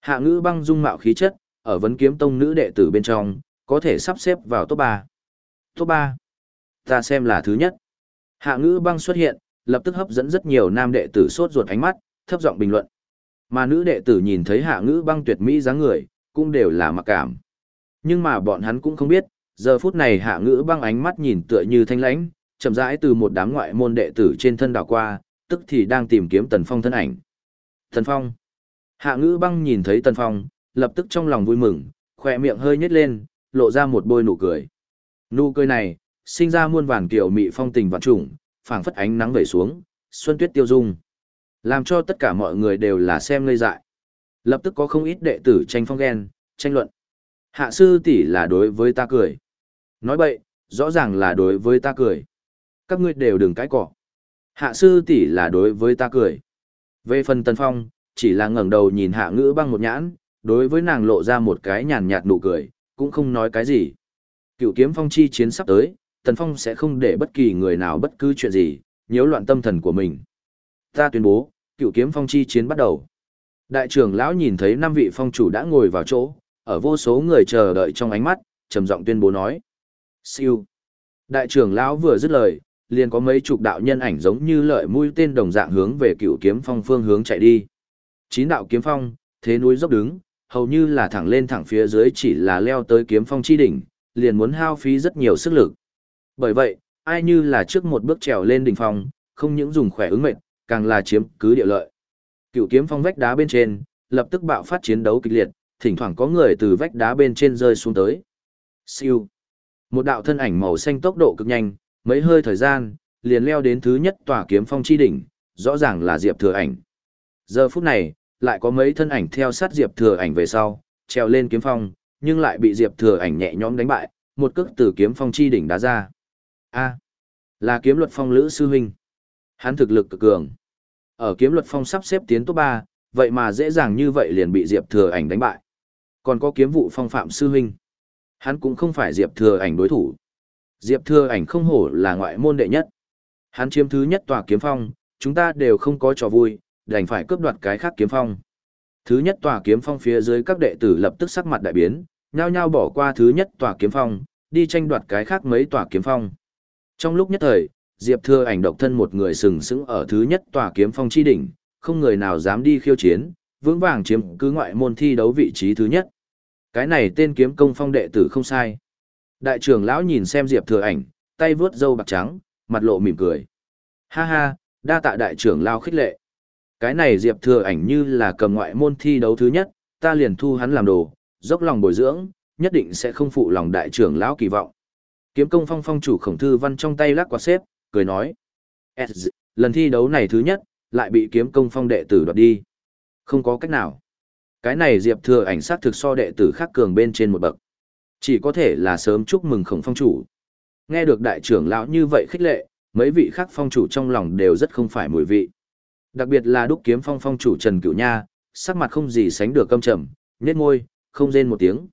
Hạ ngữ băng dung mạo khí chất, ở vấn kiếm tông nữ đệ tử bên trong, có thể sắp xếp vào top 3. Top 3. Ta xem là thứ nhất. Hạ ngữ băng xuất hiện, lập tức hấp dẫn rất nhiều nam đệ tử sốt ruột ánh mắt, thấp giọng bình luận. Mà nữ đệ tử nhìn thấy hạ ngữ băng tuyệt mỹ dáng người, cũng đều là mặc cảm. Nhưng mà bọn hắn cũng không biết, giờ phút này hạ ngữ băng ánh mắt nhìn tựa như thanh lãnh, chậm rãi từ một đám ngoại môn đệ tử trên thân đảo qua, tức thì đang tìm kiếm Tần Phong thân ảnh. Tần Phong. Hạ ngữ băng nhìn thấy Tần Phong, lập tức trong lòng vui mừng, khỏe miệng hơi nhếch lên, lộ ra một bôi nụ cười. Nụ cười này, sinh ra muôn vàn kiểu mị phong tình vạn trùng, phảng phất ánh nắng về xuống, xuân tuyết tiêu dung. Làm cho tất cả mọi người đều là xem ngây dại. Lập tức có không ít đệ tử tranh phong ghen, tranh luận. Hạ sư tỷ là đối với ta cười. Nói bậy, rõ ràng là đối với ta cười. Các ngươi đều đừng cãi cọ. Hạ sư tỷ là đối với ta cười. Về phần Tần Phong, chỉ là ngẩng đầu nhìn hạ ngữ băng một nhãn, đối với nàng lộ ra một cái nhàn nhạt nụ cười, cũng không nói cái gì. Cựu kiếm phong chi chiến sắp tới, Tần Phong sẽ không để bất kỳ người nào bất cứ chuyện gì, nhiễu loạn tâm thần của mình. Ta tuyên bố, cựu kiếm phong chi chiến bắt đầu. Đại trưởng lão nhìn thấy năm vị phong chủ đã ngồi vào chỗ, ở vô số người chờ đợi trong ánh mắt, trầm giọng tuyên bố nói. Siêu. Đại trưởng lão vừa dứt lời, liền có mấy chục đạo nhân ảnh giống như lợi mũi tên đồng dạng hướng về cựu kiếm phong phương hướng chạy đi. Chín đạo kiếm phong, thế núi dốc đứng, hầu như là thẳng lên thẳng phía dưới chỉ là leo tới kiếm phong chi đỉnh, liền muốn hao phí rất nhiều sức lực. Bởi vậy, ai như là trước một bước trèo lên đỉnh phong, không những dùng khỏe ứng mệnh, càng là chiếm cứ địa lợi. Cựu kiếm phong vách đá bên trên, lập tức bạo phát chiến đấu kịch liệt, thỉnh thoảng có người từ vách đá bên trên rơi xuống tới. Siêu. Một đạo thân ảnh màu xanh tốc độ cực nhanh, mấy hơi thời gian, liền leo đến thứ nhất tòa kiếm phong chi đỉnh, rõ ràng là Diệp Thừa ảnh. Giờ phút này, lại có mấy thân ảnh theo sát Diệp Thừa ảnh về sau, trèo lên kiếm phong, nhưng lại bị Diệp Thừa ảnh nhẹ nhõm đánh bại, một cước từ kiếm phong chi đỉnh đá ra. A, là kiếm luật phong lữ sư huynh. Hắn thực lực cực cường. Ở kiếm luật phong sắp xếp tiến top 3, vậy mà dễ dàng như vậy liền bị Diệp Thừa ảnh đánh bại. Còn có kiếm vụ phong phạm sư huynh. Hắn cũng không phải Diệp Thừa ảnh đối thủ. Diệp Thừa ảnh không hổ là ngoại môn đệ nhất. Hắn chiếm thứ nhất tòa kiếm phong, chúng ta đều không có trò vui, đành phải cướp đoạt cái khác kiếm phong. Thứ nhất tòa kiếm phong phía dưới các đệ tử lập tức sắc mặt đại biến, nhao nhao bỏ qua thứ nhất tòa kiếm phong, đi tranh đoạt cái khác mấy tòa kiếm phong. Trong lúc nhất thời, Diệp Thừa ảnh độc thân một người sừng sững ở thứ nhất tòa kiếm phong chi đỉnh, không người nào dám đi khiêu chiến, vững vàng chiếm cứ ngoại môn thi đấu vị trí thứ nhất. Cái này tên kiếm công phong đệ tử không sai. Đại trưởng lão nhìn xem Diệp Thừa ảnh, tay vướt râu bạc trắng, mặt lộ mỉm cười. Ha ha, đa tạ đại trưởng lão khích lệ. Cái này Diệp Thừa ảnh như là cầm ngoại môn thi đấu thứ nhất, ta liền thu hắn làm đồ, dốc lòng bồi dưỡng, nhất định sẽ không phụ lòng đại trưởng lão kỳ vọng. Kiếm công phong phong chủ khổng thư văn trong tay lắc quạt xếp, cười nói. Lần thi đấu này thứ nhất, lại bị kiếm công phong đệ tử đoạt đi. Không có cách nào. Cái này Diệp Thừa ảnh sát thực so đệ tử khác cường bên trên một bậc. Chỉ có thể là sớm chúc mừng khổng phong chủ. Nghe được đại trưởng lão như vậy khích lệ, mấy vị khác phong chủ trong lòng đều rất không phải mùi vị. Đặc biệt là đúc kiếm phong phong chủ Trần Cửu Nha, sắc mặt không gì sánh được căm trầm, nhếch môi, không rên một tiếng.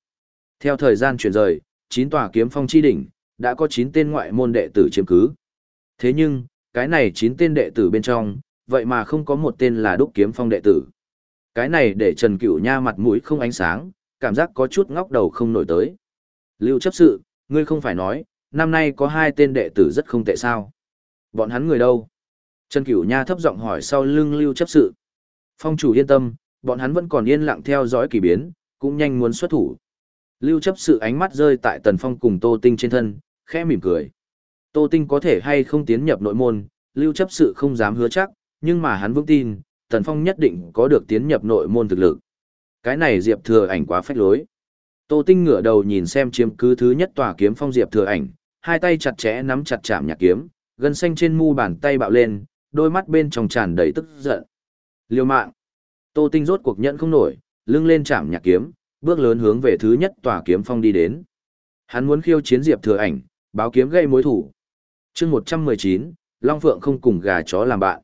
Theo thời gian chuyển rời, chín tòa kiếm phong chi đỉnh, đã có chín tên ngoại môn đệ tử chiếm cứ. Thế nhưng, cái này chín tên đệ tử bên trong, vậy mà không có một tên là đúc kiếm phong đệ tử. Cái này để Trần Cửu Nha mặt mũi không ánh sáng, cảm giác có chút ngóc đầu không nổi tới. Lưu chấp sự, ngươi không phải nói, năm nay có hai tên đệ tử rất không tệ sao. Bọn hắn người đâu? Trần Cửu Nha thấp giọng hỏi sau lưng Lưu chấp sự. Phong chủ yên tâm, bọn hắn vẫn còn yên lặng theo dõi kỳ biến, cũng nhanh muốn xuất thủ. Lưu chấp sự ánh mắt rơi tại Tần Phong cùng Tô Tinh trên thân, khẽ mỉm cười. Tô Tinh có thể hay không tiến nhập nội môn, Lưu chấp sự không dám hứa chắc, nhưng mà hắn vững tin, Tần Phong nhất định có được tiến nhập nội môn thực lực. Cái này Diệp Thừa ảnh quá phách lối. Tô Tinh ngửa đầu nhìn xem chiếm cứ thứ nhất tòa kiếm phong Diệp Thừa ảnh, hai tay chặt chẽ nắm chặt chạm nhạc kiếm, gân xanh trên mu bàn tay bạo lên, đôi mắt bên trong tràn đầy tức giận. Liêu mạng. Tô Tinh rốt cuộc nhận không nổi, lưng lên chạm nhạc kiếm, bước lớn hướng về thứ nhất tòa kiếm phong đi đến. Hắn muốn khiêu chiến Diệp Thừa ảnh, báo kiếm gây mối thủ. Chương 119, Long Phượng không cùng gà chó làm bạn.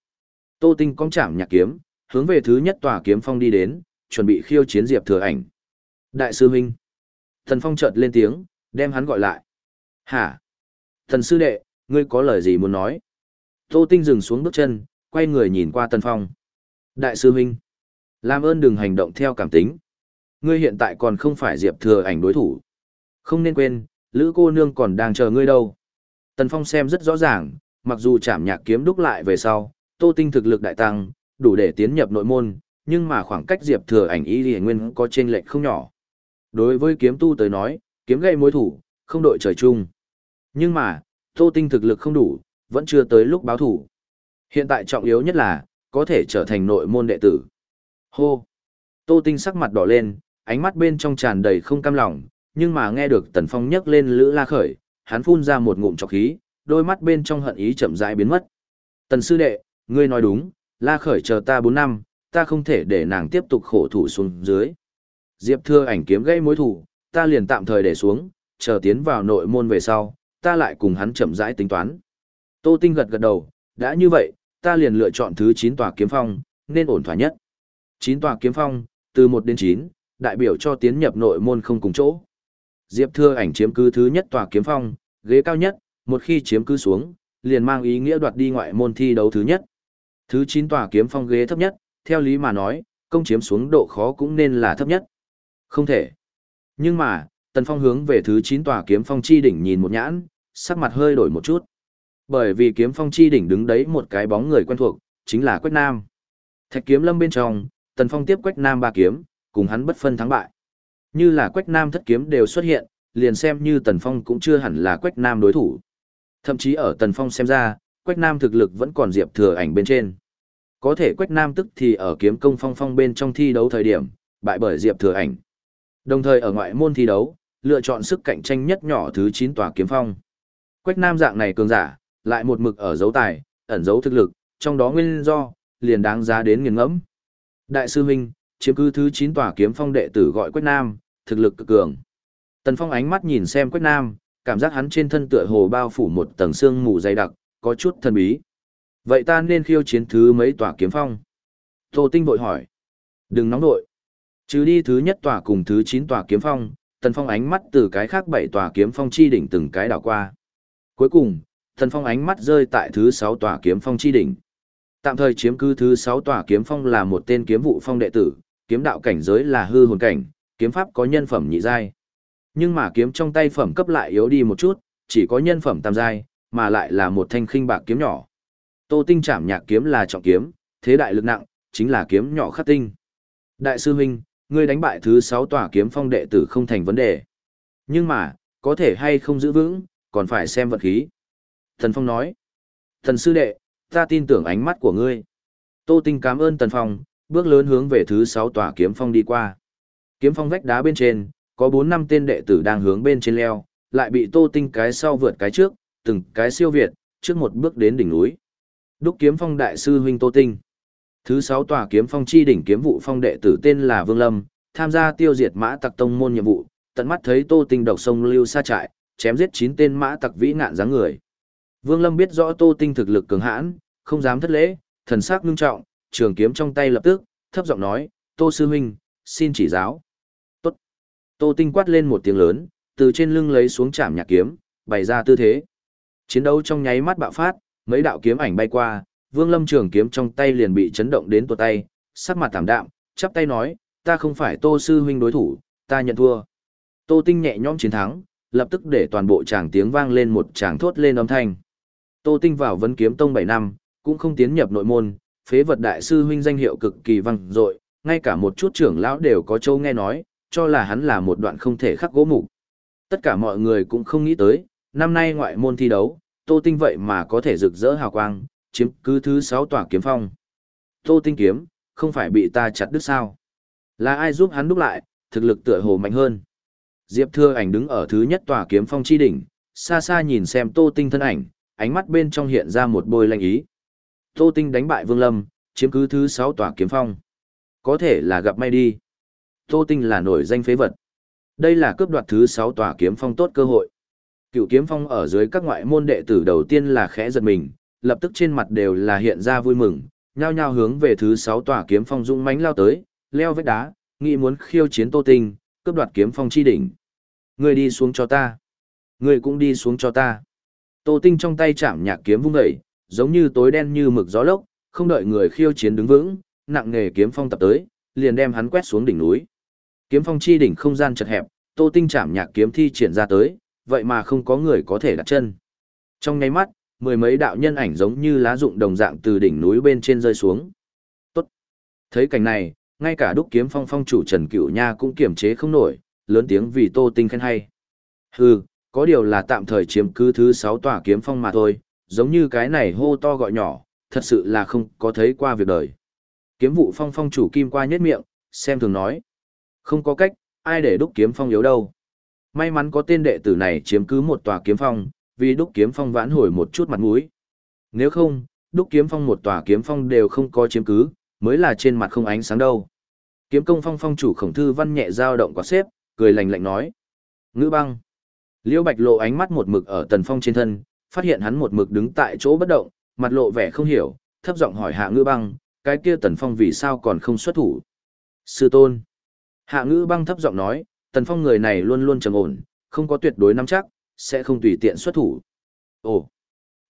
Tô Tinh cong chạm nhạc kiếm, hướng về thứ nhất tòa kiếm phong đi đến, chuẩn bị khiêu chiến Diệp Thừa ảnh. Đại sư huynh. Thần Phong chợt lên tiếng, đem hắn gọi lại. Hả? Thần sư đệ, ngươi có lời gì muốn nói? Tô Tinh dừng xuống bước chân, quay người nhìn qua Tần Phong. Đại sư huynh, làm ơn đừng hành động theo cảm tính. Ngươi hiện tại còn không phải Diệp Thừa ảnh đối thủ. Không nên quên, Lữ cô nương còn đang chờ ngươi đâu. Tần Phong xem rất rõ ràng, mặc dù chạm nhạc kiếm đúc lại về sau, Tô Tinh thực lực đại tăng, đủ để tiến nhập nội môn, nhưng mà khoảng cách Diệp Thừa ảnh ý thì nguyên có trên lệch không nhỏ. Đối với kiếm tu tới nói, kiếm gây mối thủ, không đội trời chung. Nhưng mà, Tô Tinh thực lực không đủ, vẫn chưa tới lúc báo thủ. Hiện tại trọng yếu nhất là, có thể trở thành nội môn đệ tử. Hô! Tô Tinh sắc mặt đỏ lên, ánh mắt bên trong tràn đầy không cam lòng, nhưng mà nghe được Tần Phong nhấc lên Lữ La Khởi, hắn phun ra một ngụm trọc khí, đôi mắt bên trong hận ý chậm rãi biến mất. Tần sư đệ, ngươi nói đúng, La Khởi chờ ta 4 năm, ta không thể để nàng tiếp tục khổ thủ xuống dưới. Diệp Thưa ảnh kiếm gây mối thủ, ta liền tạm thời để xuống, chờ tiến vào nội môn về sau, ta lại cùng hắn chậm rãi tính toán. Tô Tinh gật gật đầu, đã như vậy, ta liền lựa chọn thứ 9 tòa kiếm phong, nên ổn thỏa nhất. 9 tòa kiếm phong, từ 1 đến 9, đại biểu cho tiến nhập nội môn không cùng chỗ. Diệp Thưa ảnh chiếm cứ thứ nhất tòa kiếm phong, ghế cao nhất, một khi chiếm cứ xuống, liền mang ý nghĩa đoạt đi ngoại môn thi đấu thứ nhất. Thứ 9 tòa kiếm phong ghế thấp nhất, theo lý mà nói, công chiếm xuống độ khó cũng nên là thấp nhất. Không thể. Nhưng mà, Tần Phong hướng về thứ 9 tòa kiếm phong chi đỉnh nhìn một nhãn, sắc mặt hơi đổi một chút. Bởi vì kiếm phong chi đỉnh đứng đấy một cái bóng người quen thuộc, chính là Quách Nam. Thạch kiếm lâm bên trong, Tần Phong tiếp Quách Nam ba kiếm, cùng hắn bất phân thắng bại. Như là Quách Nam thất kiếm đều xuất hiện, liền xem như Tần Phong cũng chưa hẳn là Quách Nam đối thủ. Thậm chí ở Tần Phong xem ra, Quách Nam thực lực vẫn còn diệp thừa ảnh bên trên. Có thể Quách Nam tức thì ở kiếm công phong phong bên trong thi đấu thời điểm, bại bởi diệp thừa ảnh. Đồng thời ở ngoại môn thi đấu, lựa chọn sức cạnh tranh nhất nhỏ thứ 9 tòa kiếm phong. Quách Nam dạng này cường giả, lại một mực ở dấu tài, ẩn dấu thực lực, trong đó nguyên do, liền đáng giá đến nghiền ngẫm. Đại sư huynh, chiếm cứ thứ 9 tòa kiếm phong đệ tử gọi Quách Nam, thực lực cực cường. Tần Phong ánh mắt nhìn xem Quách Nam, cảm giác hắn trên thân tựa hồ bao phủ một tầng xương mù dày đặc, có chút thần bí. Vậy ta nên khiêu chiến thứ mấy tòa kiếm phong? Tô Tinh bội hỏi. Đừng nóng nội. Trừ đi thứ nhất tòa cùng thứ 9 tòa kiếm phong, Tần Phong ánh mắt từ cái khác bảy tòa kiếm phong chi đỉnh từng cái đảo qua. Cuối cùng, Tần Phong ánh mắt rơi tại thứ 6 tòa kiếm phong chi đỉnh. Tạm thời chiếm cứ thứ 6 tòa kiếm phong là một tên kiếm vụ phong đệ tử, kiếm đạo cảnh giới là hư hồn cảnh, kiếm pháp có nhân phẩm nhị giai. Nhưng mà kiếm trong tay phẩm cấp lại yếu đi một chút, chỉ có nhân phẩm tam giai, mà lại là một thanh khinh bạc kiếm nhỏ. Tô Tinh Trảm Nhạc kiếm là trọng kiếm, thế đại lực nặng, chính là kiếm nhỏ khắc tinh. Đại sư huynh, ngươi đánh bại thứ 6 tòa kiếm phong đệ tử không thành vấn đề. Nhưng mà, có thể hay không giữ vững, còn phải xem vật khí. Thần Phong nói, thần sư đệ, ta tin tưởng ánh mắt của ngươi. Tô Tinh cảm ơn Tần Phong, bước lớn hướng về thứ 6 tòa kiếm phong đi qua. Kiếm phong vách đá bên trên, có 4 năm tên đệ tử đang hướng bên trên leo, lại bị Tô Tinh cái sau vượt cái trước, từng cái siêu việt, trước một bước đến đỉnh núi. Đúc kiếm phong đại sư huynh Tô Tinh. Thứ 6 tòa kiếm phong chi đỉnh kiếm vụ phong đệ tử tên là Vương Lâm, tham gia tiêu diệt mã tặc tông môn nhiệm vụ, tận mắt thấy Tô Tinh độc sông lưu xa trại, chém giết 9 tên mã tặc vĩ nạn dáng người. Vương Lâm biết rõ Tô Tinh thực lực cường hãn, không dám thất lễ, thần sắc nghiêm trọng, trường kiếm trong tay lập tức, thấp giọng nói, Tô Sư Huynh, xin chỉ giáo. Tốt. Tô Tinh quát lên một tiếng lớn, từ trên lưng lấy xuống chạm nhạc kiếm, bày ra tư thế. Chiến đấu trong nháy mắt bạo phát, mấy đạo kiếm ảnh bay qua, Vương Lâm trường kiếm trong tay liền bị chấn động đến tuột tay, sắc mặt thảm đạm, chắp tay nói, ta không phải Tô Sư Huynh đối thủ, ta nhận thua. Tô Tinh nhẹ nhõm chiến thắng, lập tức để toàn bộ tràng tiếng vang lên một tràng thốt lên âm thanh. Tô Tinh vào vấn kiếm tông 7 năm, cũng không tiến nhập nội môn, phế vật đại sư huynh danh hiệu cực kỳ vang dội, ngay cả một chút trưởng lão đều có châu nghe nói, cho là hắn là một đoạn không thể khắc gỗ mục. Tất cả mọi người cũng không nghĩ tới, năm nay ngoại môn thi đấu, Tô Tinh vậy mà có thể rực rỡ hào quang, chiếm cứ thứ 6 tòa kiếm phong. Tô Tinh kiếm, không phải bị ta chặt đứt sao? Là ai giúp hắn đúc lại, thực lực tựa hồ mạnh hơn. Diệp Thừa Ảnh đứng ở thứ nhất tòa kiếm phong chi đỉnh, xa xa nhìn xem Tô Tinh thân ảnh, ánh mắt bên trong hiện ra một bôi lanh ý. Tô Tinh đánh bại Vương Lâm, chiếm cứ thứ sáu tòa kiếm phong. Có thể là gặp may đi. Tô Tinh là nổi danh phế vật. Đây là cướp đoạt thứ sáu tòa kiếm phong tốt cơ hội. Cựu kiếm phong ở dưới các ngoại môn đệ tử đầu tiên là khẽ giật mình, lập tức trên mặt đều là hiện ra vui mừng, nhao nhao hướng về thứ sáu tòa kiếm phong dũng mãnh lao tới, leo vách đá, nghĩ muốn khiêu chiến Tô Tinh, cướp đoạt kiếm phong chi đỉnh. Người đi xuống cho ta. Người cũng đi xuống cho ta. Tô Tinh trong tay chạm nhạc kiếm vung dậy, giống như tối đen như mực gió lốc, không đợi người khiêu chiến đứng vững, nặng nghề kiếm phong tập tới, liền đem hắn quét xuống đỉnh núi. Kiếm phong chi đỉnh không gian chật hẹp, Tô Tinh chạm nhạc kiếm thi triển ra tới, vậy mà không có người có thể đặt chân. Trong nháy mắt, mười mấy đạo nhân ảnh giống như lá rụng đồng dạng từ đỉnh núi bên trên rơi xuống. Tốt. Thấy cảnh này, ngay cả đúc kiếm phong phong chủ Trần Cửu Nha cũng kiềm chế không nổi, lớn tiếng vì Tô Tinh khen hay. Hừ, có điều là tạm thời chiếm cứ thứ sáu tòa kiếm phong mà thôi, giống như cái này hô to gọi nhỏ, thật sự là không có thấy qua việc đời. Kiếm vụ phong phong chủ kim qua nhất miệng, xem thường nói. Không có cách, ai để đúc kiếm phong yếu đâu. May mắn có tên đệ tử này chiếm cứ một tòa kiếm phong, vì đúc kiếm phong vãn hồi một chút mặt mũi. Nếu không, đúc kiếm phong một tòa kiếm phong đều không có chiếm cứ, mới là trên mặt không ánh sáng đâu. Kiếm công phong phong chủ khổng thư văn nhẹ dao động quả xếp, cười lạnh lạnh nói. Ngữ băng. Liêu bạch lộ ánh mắt một mực ở tần phong trên thân, phát hiện hắn một mực đứng tại chỗ bất động, mặt lộ vẻ không hiểu, thấp giọng hỏi hạ ngữ băng, cái kia tần phong vì sao còn không xuất thủ. Sư tôn. Hạ ngữ băng thấp giọng nói, tần phong người này luôn luôn trầm ổn, không có tuyệt đối nắm chắc, sẽ không tùy tiện xuất thủ. Ồ.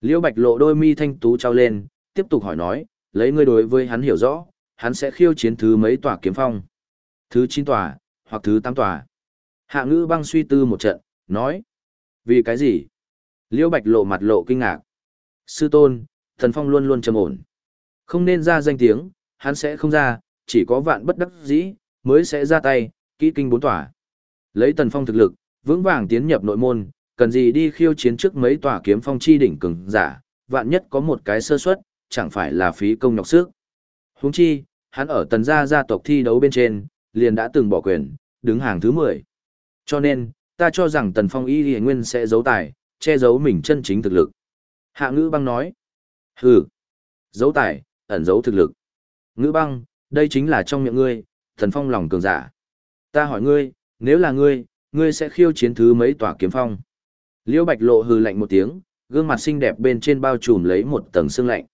Liễu bạch lộ đôi mi thanh tú trao lên, tiếp tục hỏi nói, lấy ngươi đối với hắn hiểu rõ, hắn sẽ khiêu chiến thứ mấy tòa kiếm phong. Thứ 9 tòa, hoặc thứ 8 tòa. Hạ ngữ băng suy tư một trận, nói. Vì cái gì? Liễu bạch lộ mặt lộ kinh ngạc. Sư tôn, thần phong luôn luôn trầm ổn. Không nên ra danh tiếng, hắn sẽ không ra, chỉ có vạn bất đắc dĩ, mới sẽ ra tay, kỹ kinh bốn tòa. Lấy tần phong thực lực, vững vàng tiến nhập nội môn, cần gì đi khiêu chiến trước mấy tòa kiếm phong chi đỉnh cường giả, vạn nhất có một cái sơ suất, chẳng phải là phí công nhọc sức. Huống chi, hắn ở tần gia gia tộc thi đấu bên trên, liền đã từng bỏ quyền, đứng hàng thứ 10. Cho nên, ta cho rằng tần phong y lì nguyên sẽ giấu tài, che giấu mình chân chính thực lực. Hạ ngữ băng nói, hừ, giấu tài, ẩn giấu thực lực. Ngữ băng, đây chính là trong miệng ngươi, tần phong lòng cường giả. Ta hỏi ngươi, nếu là ngươi, ngươi sẽ khiêu chiến thứ mấy tòa kiếm phong. Liễu Bạch Lộ hừ lạnh một tiếng, gương mặt xinh đẹp bên trên bao trùm lấy một tầng sương lạnh.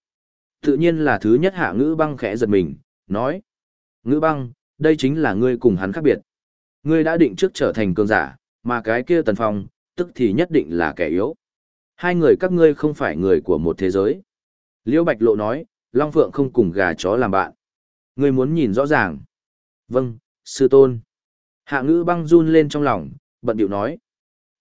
Tự nhiên là thứ nhất hạ ngữ băng khẽ giật mình, nói. Ngữ băng, đây chính là ngươi cùng hắn khác biệt. Ngươi đã định trước trở thành cường giả, mà cái kia tần phong, tức thì nhất định là kẻ yếu. Hai người các ngươi không phải người của một thế giới. Liễu Bạch Lộ nói, Long Phượng không cùng gà chó làm bạn. Ngươi muốn nhìn rõ ràng. Vâng, sư tôn. Hạ ngữ băng run lên trong lòng, bận điệu nói.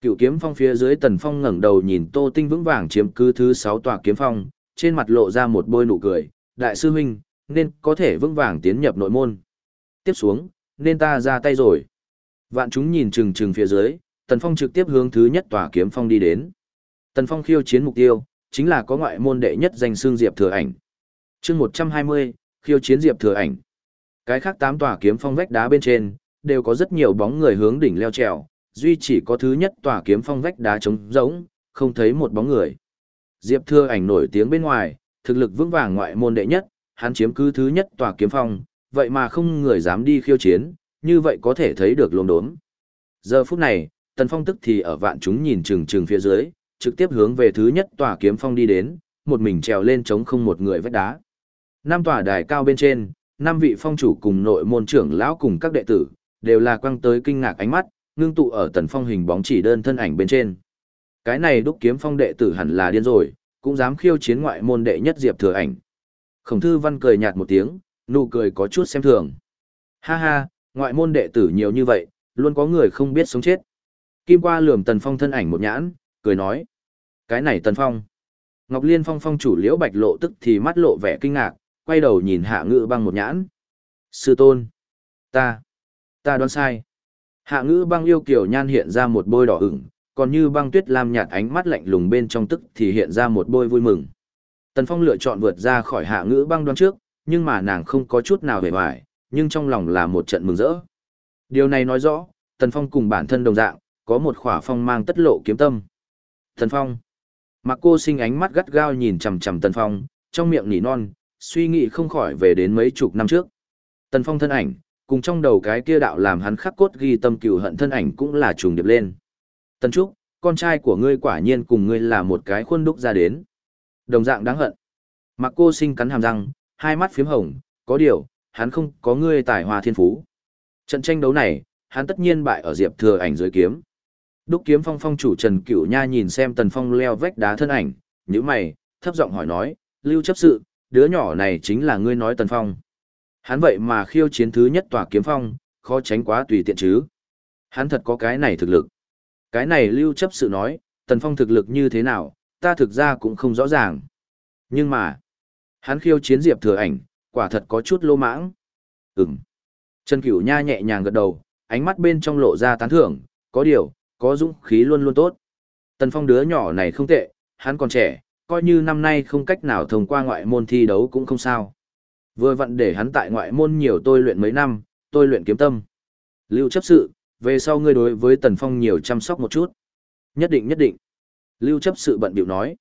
Cựu kiếm phong phía dưới tần phong ngẩng đầu nhìn tô tinh vững vàng chiếm cứ thứ sáu tòa kiếm phong, trên mặt lộ ra một bôi nụ cười. Đại sư huynh, nên có thể vững vàng tiến nhập nội môn. Tiếp xuống, nên ta ra tay rồi. Vạn chúng nhìn chừng chừng phía dưới, tần phong trực tiếp hướng thứ nhất tòa kiếm phong đi đến. Tần phong khiêu chiến mục tiêu, chính là có ngoại môn đệ nhất danh xương diệp thừa ảnh. chương một trăm hai mươi khiêu chiến diệp thừa ảnh. Cái khác tám tòa kiếm phong vách đá bên trên, đều có rất nhiều bóng người hướng đỉnh leo trèo, duy chỉ có thứ nhất tòa kiếm phong vách đá trống rỗng, không thấy một bóng người. Diệp Thừa ảnh nổi tiếng bên ngoài, thực lực vững vàng ngoại môn đệ nhất, hắn chiếm cứ thứ nhất tòa kiếm phong, vậy mà không người dám đi khiêu chiến, như vậy có thể thấy được luồng đốm. Giờ phút này, Tần Phong tức thì ở vạn chúng nhìn chừng chừng phía dưới, trực tiếp hướng về thứ nhất tòa kiếm phong đi đến, một mình trèo lên chống không một người vách đá. Năm tòa đài cao bên trên, năm vị phong chủ cùng nội môn trưởng lão cùng các đệ tử, đều là quăng tới kinh ngạc ánh mắt, ngưng tụ ở tần phong hình bóng chỉ đơn thân ảnh bên trên. Cái này đúc kiếm phong đệ tử hẳn là điên rồi, cũng dám khiêu chiến ngoại môn đệ nhất diệp thừa ảnh. Khổng thư văn cười nhạt một tiếng, nụ cười có chút xem thường. Ha ha, ngoại môn đệ tử nhiều như vậy, luôn có người không biết sống chết. Kim qua lườm tần phong thân ảnh một nhãn, cười nói. Cái này tần phong. Ngọc Liên phong phong chủ liễu bạch lộ tức thì mắt lộ vẻ kinh ngạc, quay đầu nhìn hạ ngự băng một nhãn. Sư tôn. Ta. Ta đoán sai. Hạ ngữ băng yêu kiểu nhan hiện ra một bôi đỏ ửng, còn như băng tuyết lam nhạt ánh mắt lạnh lùng bên trong tức thì hiện ra một bôi vui mừng. Tần Phong lựa chọn vượt ra khỏi hạ ngữ băng đoán trước, nhưng mà nàng không có chút nào hề hoài, nhưng trong lòng là một trận mừng rỡ. Điều này nói rõ, Tần Phong cùng bản thân đồng dạng, có một khỏa phong mang tất lộ kiếm tâm. Tần Phong. Mặc cô sinh ánh mắt gắt gao nhìn chằm chằm Tần Phong, trong miệng nỉ non, suy nghĩ không khỏi về đến mấy chục năm trước. Tần Phong thân ảnh, cùng trong đầu cái kia đạo làm hắn khắc cốt ghi tâm cừu hận thân ảnh cũng là trùng điệp lên. Tần Trúc, con trai của ngươi quả nhiên cùng ngươi là một cái khuôn đúc ra đến. Đồng dạng đáng hận. Mặc cô sinh cắn hàm răng, hai mắt phiếm hồng, có điều, hắn không có ngươi tài hoa thiên phú. Trận tranh đấu này, hắn tất nhiên bại ở Diệp Thừa ảnh dưới kiếm. Đúc kiếm phong phong chủ Trần Cửu Nha nhìn xem Tần Phong leo vách đá thân ảnh, nhíu mày, thấp giọng hỏi nói, "Lưu chấp sự, đứa nhỏ này chính là ngươi nói Tần Phong?" Hắn vậy mà khiêu chiến thứ nhất tòa kiếm phong, khó tránh quá tùy tiện chứ. Hắn thật có cái này thực lực. Cái này Lưu chấp sự nói, Tần Phong thực lực như thế nào, ta thực ra cũng không rõ ràng. Nhưng mà, hắn khiêu chiến Diệp Thừa ảnh, quả thật có chút lô mãng. Ừm. Trần Cửu Nha nhẹ nhàng gật đầu, ánh mắt bên trong lộ ra tán thưởng, có điều, có dũng khí luôn luôn tốt. Tần Phong đứa nhỏ này không tệ, hắn còn trẻ, coi như năm nay không cách nào thông qua ngoại môn thi đấu cũng không sao. Vừa vặn để hắn tại ngoại môn nhiều tôi luyện mấy năm, tôi luyện kiếm tâm. Lưu chấp sự, về sau ngươi đối với Tần Phong nhiều chăm sóc một chút. Nhất định nhất định. Lưu chấp sự bận biểu nói.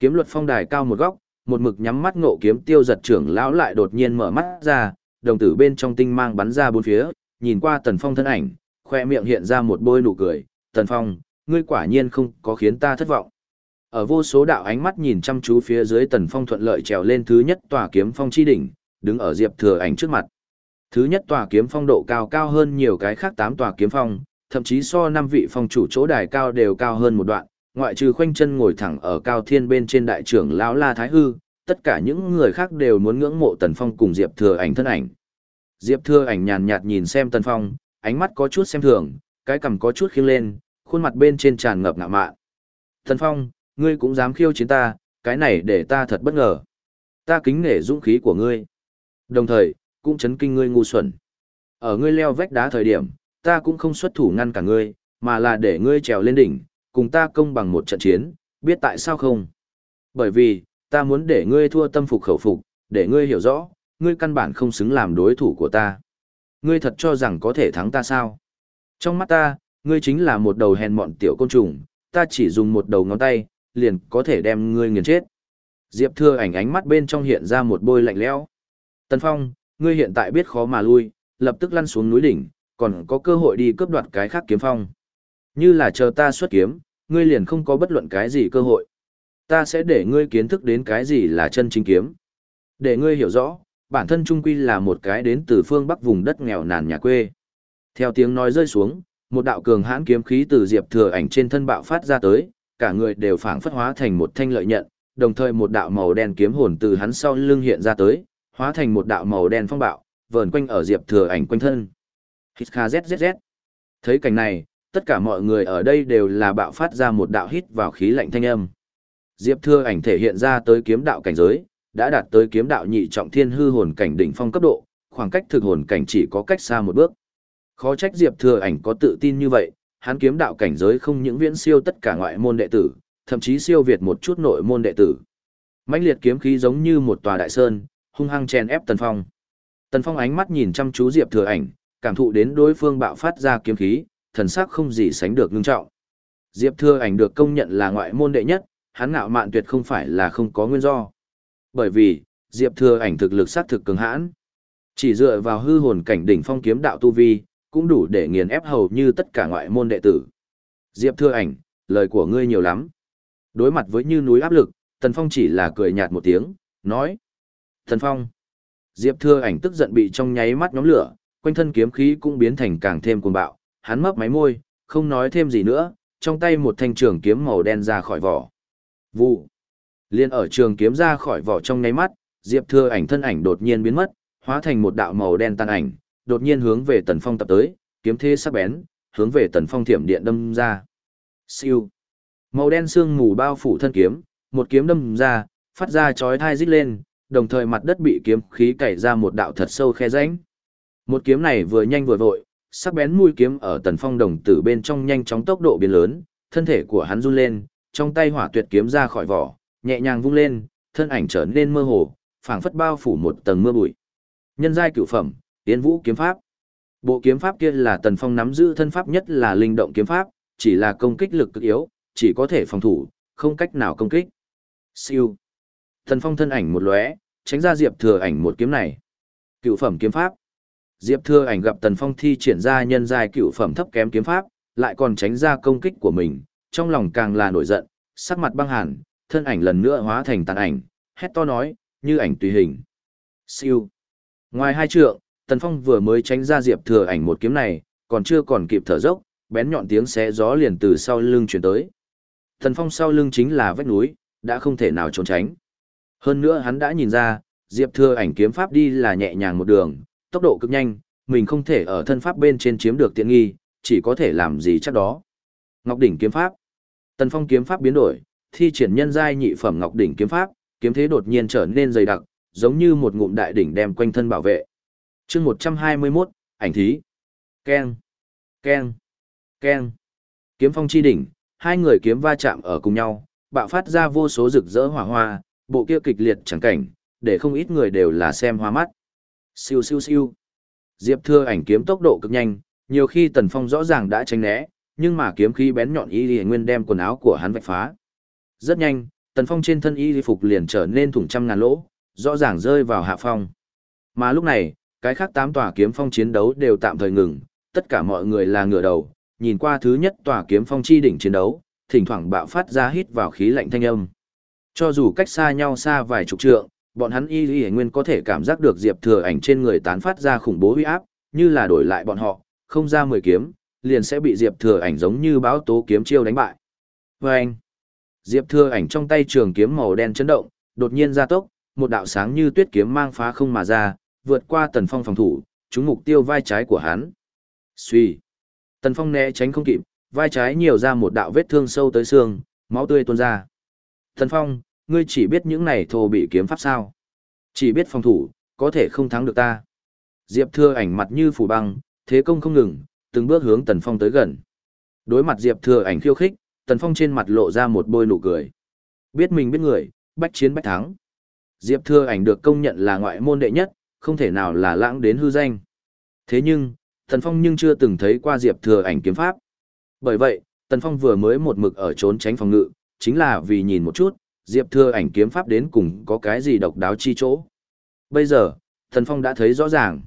Kiếm luật phong đài cao một góc, một mực nhắm mắt ngộ kiếm tiêu giật trưởng lão lại đột nhiên mở mắt ra, đồng tử bên trong tinh mang bắn ra bốn phía, nhìn qua Tần Phong thân ảnh, khoe miệng hiện ra một bôi nụ cười, Tần Phong, ngươi quả nhiên không có khiến ta thất vọng. Ở vô số đạo ánh mắt nhìn chăm chú phía dưới Tần Phong thuận lợi trèo lên thứ nhất tòa kiếm phong chi đỉnh, đứng ở Diệp Thừa ảnh trước mặt. Thứ nhất tòa kiếm phong độ cao cao hơn nhiều cái khác tám tòa kiếm phong, thậm chí so năm vị phong chủ chỗ đài cao đều cao hơn một đoạn, ngoại trừ khoanh chân ngồi thẳng ở cao thiên bên trên đại trưởng lão La Thái Hư, tất cả những người khác đều muốn ngưỡng mộ Tần Phong cùng Diệp Thừa ảnh thân ảnh. Diệp Thừa ảnh nhàn nhạt nhìn xem Tần Phong, ánh mắt có chút xem thường, cái cằm có chút khiêng lên, khuôn mặt bên trên tràn ngập ngạo mạn. Tần Phong, ngươi cũng dám khiêu chiến ta, cái này để ta thật bất ngờ. Ta kính nể dũng khí của ngươi. Đồng thời, cũng chấn kinh ngươi ngu xuẩn. Ở ngươi leo vách đá thời điểm, ta cũng không xuất thủ ngăn cả ngươi, mà là để ngươi trèo lên đỉnh, cùng ta công bằng một trận chiến, biết tại sao không? Bởi vì, ta muốn để ngươi thua tâm phục khẩu phục, để ngươi hiểu rõ, ngươi căn bản không xứng làm đối thủ của ta. Ngươi thật cho rằng có thể thắng ta sao? Trong mắt ta, ngươi chính là một đầu hèn mọn tiểu côn trùng, ta chỉ dùng một đầu ngón tay, liền có thể đem ngươi nghiền chết. Diệp Thừa ảnh ánh mắt bên trong hiện ra một bôi lạnh lẽo. Tân Phong, ngươi hiện tại biết khó mà lui, lập tức lăn xuống núi đỉnh, còn có cơ hội đi cướp đoạt cái khác kiếm phong. Như là chờ ta xuất kiếm, ngươi liền không có bất luận cái gì cơ hội. Ta sẽ để ngươi kiến thức đến cái gì là chân chính kiếm. Để ngươi hiểu rõ, bản thân trung quy là một cái đến từ phương bắc vùng đất nghèo nàn nhà quê. Theo tiếng nói rơi xuống, một đạo cường hãn kiếm khí từ Diệp Thừa ảnh trên thân bạo phát ra tới, cả người đều phảng phất hóa thành một thanh lợi nhận, đồng thời một đạo màu đen kiếm hồn từ hắn sau lưng hiện ra tới, hóa thành một đạo màu đen phong bạo, vờn quanh ở Diệp Thừa ảnh quanh thân. Hít kha zzz. Thấy cảnh này, tất cả mọi người ở đây đều là bạo phát ra một đạo hít vào khí lạnh thanh âm. Diệp Thừa ảnh thể hiện ra tới kiếm đạo cảnh giới, đã đạt tới kiếm đạo nhị trọng thiên hư hồn cảnh đỉnh phong cấp độ, khoảng cách thực hồn cảnh chỉ có cách xa một bước. Khó trách Diệp Thừa ảnh có tự tin như vậy, hắn kiếm đạo cảnh giới không những viễn siêu tất cả ngoại môn đệ tử, thậm chí siêu việt một chút nội môn đệ tử. Mãnh liệt kiếm khí giống như một tòa đại sơn, hung hăng chèn ép Tần Phong. Tần Phong ánh mắt nhìn chăm chú Diệp Thừa ảnh, cảm thụ đến đối phương bạo phát ra kiếm khí, thần sắc không gì sánh được ngưng trọng. Diệp Thừa ảnh được công nhận là ngoại môn đệ nhất, hắn ngạo mạn tuyệt không phải là không có nguyên do. Bởi vì, Diệp Thừa ảnh thực lực sát thực cường hãn. Chỉ dựa vào hư hồn cảnh đỉnh phong kiếm đạo tu vi, cũng đủ để nghiền ép hầu như tất cả ngoại môn đệ tử. Diệp Thừa ảnh, lời của ngươi nhiều lắm. Đối mặt với như núi áp lực, Tần Phong chỉ là cười nhạt một tiếng, nói. Tần Phong. Diệp Thừa ảnh tức giận bị trong nháy mắt nhóm lửa, quanh thân kiếm khí cũng biến thành càng thêm cuồng bạo, hắn mấp máy môi, không nói thêm gì nữa, trong tay một thanh trường kiếm màu đen ra khỏi vỏ. Vụ. Liên ở trường kiếm ra khỏi vỏ trong nháy mắt, Diệp Thừa ảnh thân ảnh đột nhiên biến mất, hóa thành một đạo màu đen tan ảnh, đột nhiên hướng về Tần Phong tập tới, kiếm thế sắc bén, hướng về Tần Phong thiểm điện đâm ra. Siêu. Màu đen sương mù bao phủ thân kiếm, một kiếm đâm ra, phát ra chói tai rít lên, đồng thời mặt đất bị kiếm khí cày ra một đạo thật sâu khe rãnh. Một kiếm này vừa nhanh vừa vội, sắc bén mũi kiếm ở Tần Phong đồng tử bên trong nhanh chóng tốc độ biến lớn, thân thể của hắn run lên, trong tay hỏa tuyệt kiếm ra khỏi vỏ, nhẹ nhàng vung lên, thân ảnh trở nên mơ hồ, phảng phất bao phủ một tầng mưa bụi. Nhân giai cửu phẩm, Yến Vũ kiếm pháp. Bộ kiếm pháp kia là Tần Phong nắm giữ thân pháp nhất là linh động kiếm pháp, chỉ là công kích lực cực yếu, chỉ có thể phòng thủ, không cách nào công kích. Siêu. Tần Phong thân ảnh một lóe, tránh ra Diệp Thừa ảnh một kiếm này. Cựu phẩm kiếm pháp. Diệp Thừa ảnh gặp Tần Phong thi triển ra nhân giai cựu phẩm thấp kém kiếm pháp, lại còn tránh ra công kích của mình, trong lòng càng là nổi giận, sắc mặt băng hàn, thân ảnh lần nữa hóa thành tàn ảnh, hét to nói, như ảnh tùy hình. Siêu. Ngoài hai trượng, Tần Phong vừa mới tránh ra Diệp Thừa ảnh một kiếm này, còn chưa còn kịp thở dốc, bén nhọn tiếng xé gió liền từ sau lưng truyền tới. Tần Phong sau lưng chính là vách núi, đã không thể nào trốn tránh. Hơn nữa hắn đã nhìn ra, Diệp Thừa ảnh kiếm pháp đi là nhẹ nhàng một đường, tốc độ cực nhanh, mình không thể ở thân pháp bên trên chiếm được tiện nghi, chỉ có thể làm gì chắc đó. Ngọc đỉnh kiếm pháp. Tần Phong kiếm pháp biến đổi, thi triển nhân giai nhị phẩm Ngọc đỉnh kiếm pháp, kiếm thế đột nhiên trở nên dày đặc, giống như một ngụm đại đỉnh đem quanh thân bảo vệ. Chương 121, ảnh thí. Keng, keng, keng. Kiếm phong chi đỉnh, hai người kiếm va chạm ở cùng nhau, bạo phát ra vô số rực rỡ hỏa hoa, bộ kia kịch liệt chẳng cảnh, để không ít người đều là xem hoa mắt. Siêu siêu siêu. Diệp Thưa ảnh kiếm tốc độ cực nhanh, nhiều khi Tần Phong rõ ràng đã tránh né, nhưng mà kiếm khí bén nhọn y nguyên đem quần áo của hắn vạch phá. Rất nhanh, Tần Phong trên thân y phục liền trở nên thủng trăm ngàn lỗ, rõ ràng rơi vào hạ phong. Mà lúc này, cái khác tám tòa kiếm phong chiến đấu đều tạm thời ngừng, tất cả mọi người là ngửa đầu, nhìn qua thứ nhất tòa kiếm phong chi đỉnh chiến đấu, thỉnh thoảng bạo phát ra hít vào khí lạnh thanh âm. Cho dù cách xa nhau xa vài chục trượng, bọn hắn y y nguyên có thể cảm giác được diệp thừa ảnh trên người tán phát ra khủng bố uy áp, như là đổi lại bọn họ, không ra mười kiếm, liền sẽ bị diệp thừa ảnh giống như báo tố kiếm chiêu đánh bại. Và anh, diệp thừa ảnh trong tay trường kiếm màu đen chấn động, đột nhiên ra tốc, một đạo sáng như tuyết kiếm mang phá không mà ra, vượt qua tần phong phòng thủ, trúng mục tiêu vai trái của hắn. Suy. Tần phong né tránh không kịp, vai trái nhiều ra một đạo vết thương sâu tới xương, máu tươi tuôn ra. Tần phong, ngươi chỉ biết những này thô bị kiếm pháp sao. Chỉ biết phòng thủ, có thể không thắng được ta. Diệp Thừa ảnh mặt như phủ băng, thế công không ngừng, từng bước hướng Tần Phong tới gần. Đối mặt Diệp Thừa ảnh khiêu khích, Tần Phong trên mặt lộ ra một bôi nụ cười. Biết mình biết người, bách chiến bách thắng. Diệp Thừa ảnh được công nhận là ngoại môn đệ nhất, không thể nào là lãng đến hư danh. Thế nhưng, Tần Phong nhưng chưa từng thấy qua Diệp Thừa ảnh kiếm pháp. Bởi vậy, Tần Phong vừa mới một mực ở trốn tránh phòng ngự, chính là vì nhìn một chút, Diệp Thừa ảnh kiếm pháp đến cùng có cái gì độc đáo chi chỗ. Bây giờ, Thần Phong đã thấy rõ ràng.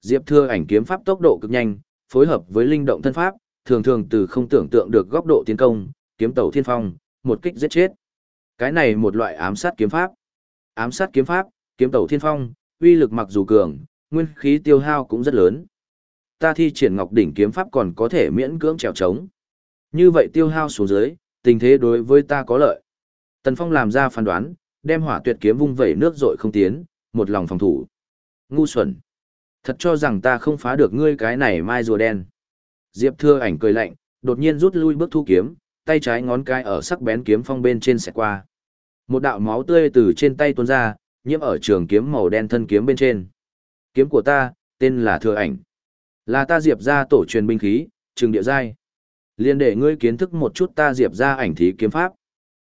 Diệp Thừa ảnh kiếm pháp tốc độ cực nhanh, phối hợp với linh động thân pháp, thường thường từ không tưởng tượng được góc độ tiến công, kiếm tẩu thiên phong, một kích giết chết. Cái này một loại ám sát kiếm pháp. Ám sát kiếm pháp, kiếm tẩu thiên phong, uy lực mặc dù cường, nguyên khí tiêu hao cũng rất lớn. Ta thi triển Ngọc đỉnh kiếm pháp còn có thể miễn cưỡng trèo trống. Như vậy tiêu hao xuống dưới, tình thế đối với ta có lợi. Tần Phong làm ra phán đoán, đem hỏa tuyệt kiếm vung vẩy nước dội không tiến, một lòng phòng thủ. Ngu xuẩn. Thật cho rằng ta không phá được ngươi cái này mai rùa đen. Diệp Thưa ảnh cười lạnh, đột nhiên rút lui bước thu kiếm, tay trái ngón cái ở sắc bén kiếm phong bên trên xẹt qua. Một đạo máu tươi từ trên tay tuôn ra, nhiễm ở trường kiếm màu đen thân kiếm bên trên. Kiếm của ta, tên là Thừa ảnh. Là ta Diệp ra tổ truyền binh khí, trường địa giai. Liên để ngươi kiến thức một chút ta Diệp ra ảnh thí kiếm pháp.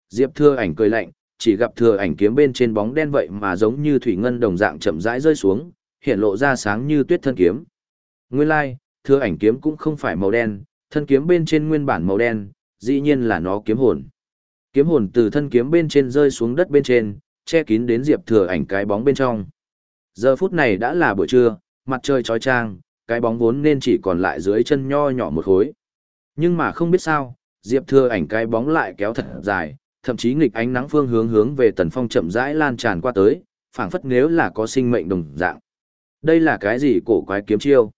Diệp Thừa ảnh cười lạnh, chỉ gặp Thừa ảnh kiếm bên trên bóng đen vậy mà giống như thủy ngân đồng dạng chậm rãi rơi xuống, hiện lộ ra sáng như tuyết thân kiếm. Nguyên lai, like, Thừa ảnh kiếm cũng không phải màu đen, thân kiếm bên trên nguyên bản màu đen, dĩ nhiên là nó kiếm hồn. Kiếm hồn từ thân kiếm bên trên rơi xuống đất bên trên, che kín đến Diệp Thừa ảnh cái bóng bên trong. Giờ phút này đã là buổi trưa, mặt trời chói chang, cái bóng vốn nên chỉ còn lại dưới chân nho nhỏ một khối. Nhưng mà không biết sao, Diệp Thừa ảnh cái bóng lại kéo thật dài, thậm chí nghịch ánh nắng phương hướng hướng về Tần Phong chậm rãi lan tràn qua tới, phảng phất nếu là có sinh mệnh đồng dạng. Đây là cái gì cổ quái kiếm chiêu?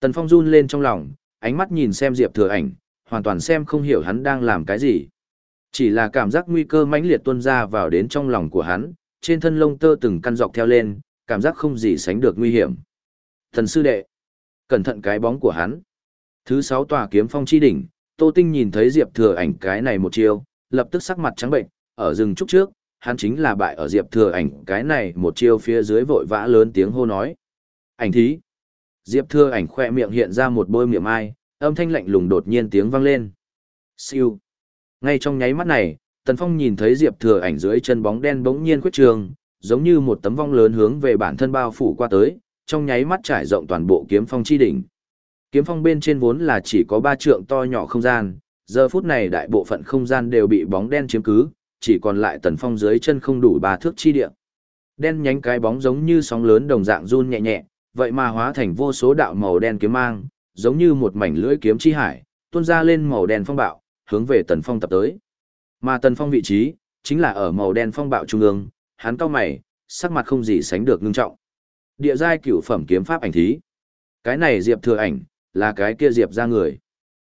Tần Phong run lên trong lòng, ánh mắt nhìn xem Diệp Thừa ảnh, hoàn toàn xem không hiểu hắn đang làm cái gì. Chỉ là cảm giác nguy cơ mãnh liệt tuôn ra vào đến trong lòng của hắn, trên thân lông tơ từng căn dọc theo lên, cảm giác không gì sánh được nguy hiểm. Thần sư đệ, cẩn thận cái bóng của hắn. Thứ sáu tòa kiếm phong chi đỉnh, Tô Tinh nhìn thấy Diệp Thừa ảnh cái này một chiêu, lập tức sắc mặt trắng bệnh, ở rừng trúc trước, hắn chính là bại ở Diệp Thừa ảnh cái này một chiêu phía dưới vội vã lớn tiếng hô nói. Ảnh thí. Diệp Thừa ảnh khoe miệng hiện ra một bôi miệng ai, âm thanh lạnh lùng đột nhiên tiếng vang lên. Siêu. Ngay trong nháy mắt này, Tần Phong nhìn thấy Diệp Thừa ảnh dưới chân bóng đen bỗng nhiên khuyết trường, giống như một tấm vong lớn hướng về bản thân bao phủ qua tới, trong nháy mắt trải rộng toàn bộ kiếm phong chi đỉnh. Kiếm phong bên trên vốn là chỉ có ba trượng to nhỏ không gian, giờ phút này đại bộ phận không gian đều bị bóng đen chiếm cứ, chỉ còn lại tần phong dưới chân không đủ ba thước chi địa. Đen nhánh cái bóng giống như sóng lớn đồng dạng run nhẹ nhẹ, vậy mà hóa thành vô số đạo màu đen kiếm mang, giống như một mảnh lưỡi kiếm chi hải, tuôn ra lên màu đen phong bạo, hướng về tần phong tập tới. Mà tần phong vị trí, chính là ở màu đen phong bạo trung ương, hắn cao mày, sắc mặt không gì sánh được ngưng trọng. Địa giai cửu phẩm kiếm pháp ảnh thí. Cái này Diệp Thừa Ảnh, là cái kia Diệp ra người.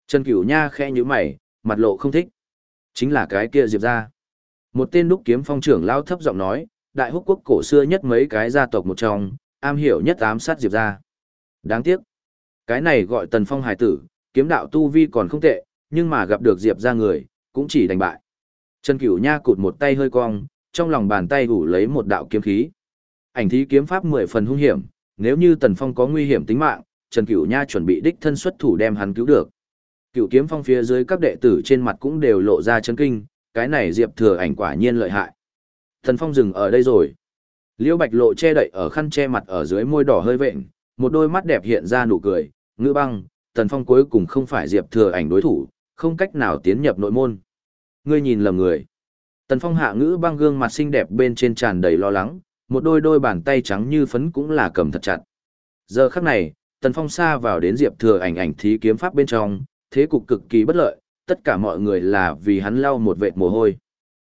Trần Cửu Nha khẽ nhíu mày, mặt lộ không thích. Chính là cái kia Diệp ra. Một tên đúc kiếm phong trưởng lao thấp giọng nói, đại húc quốc cổ xưa nhất mấy cái gia tộc một trong, am hiểu nhất ám sát Diệp ra. Đáng tiếc. Cái này gọi tần phong hải tử, kiếm đạo tu vi còn không tệ, nhưng mà gặp được Diệp ra người, cũng chỉ đánh bại. Trần Cửu Nha cụt một tay hơi cong, trong lòng bàn tay ủ lấy một đạo kiếm khí. Ảnh thí kiếm pháp mười phần hung hiểm, nếu như Tần Phong có nguy hiểm tính mạng, Trần Cửu Nha chuẩn bị đích thân xuất thủ đem hắn cứu được. Cửu kiếm phong phía dưới các đệ tử trên mặt cũng đều lộ ra chấn kinh, cái này Diệp Thừa ảnh quả nhiên lợi hại. Thần Phong dừng ở đây rồi. Liễu Bạch Lộ che đậy ở khăn che mặt ở dưới môi đỏ hơi vện, một đôi mắt đẹp hiện ra nụ cười, ngữ băng, Tần Phong cuối cùng không phải Diệp Thừa ảnh đối thủ, không cách nào tiến nhập nội môn. Ngươi nhìn lầm người. Tần Phong hạ ngữ băng gương mặt xinh đẹp bên trên tràn đầy lo lắng, một đôi đôi bàn tay trắng như phấn cũng là cầm thật chặt. Giờ khắc này, Tần Phong xa vào đến Diệp Thừa ảnh ảnh thí kiếm pháp bên trong, thế cục cực kỳ bất lợi, tất cả mọi người là vì hắn lau một vệt mồ hôi.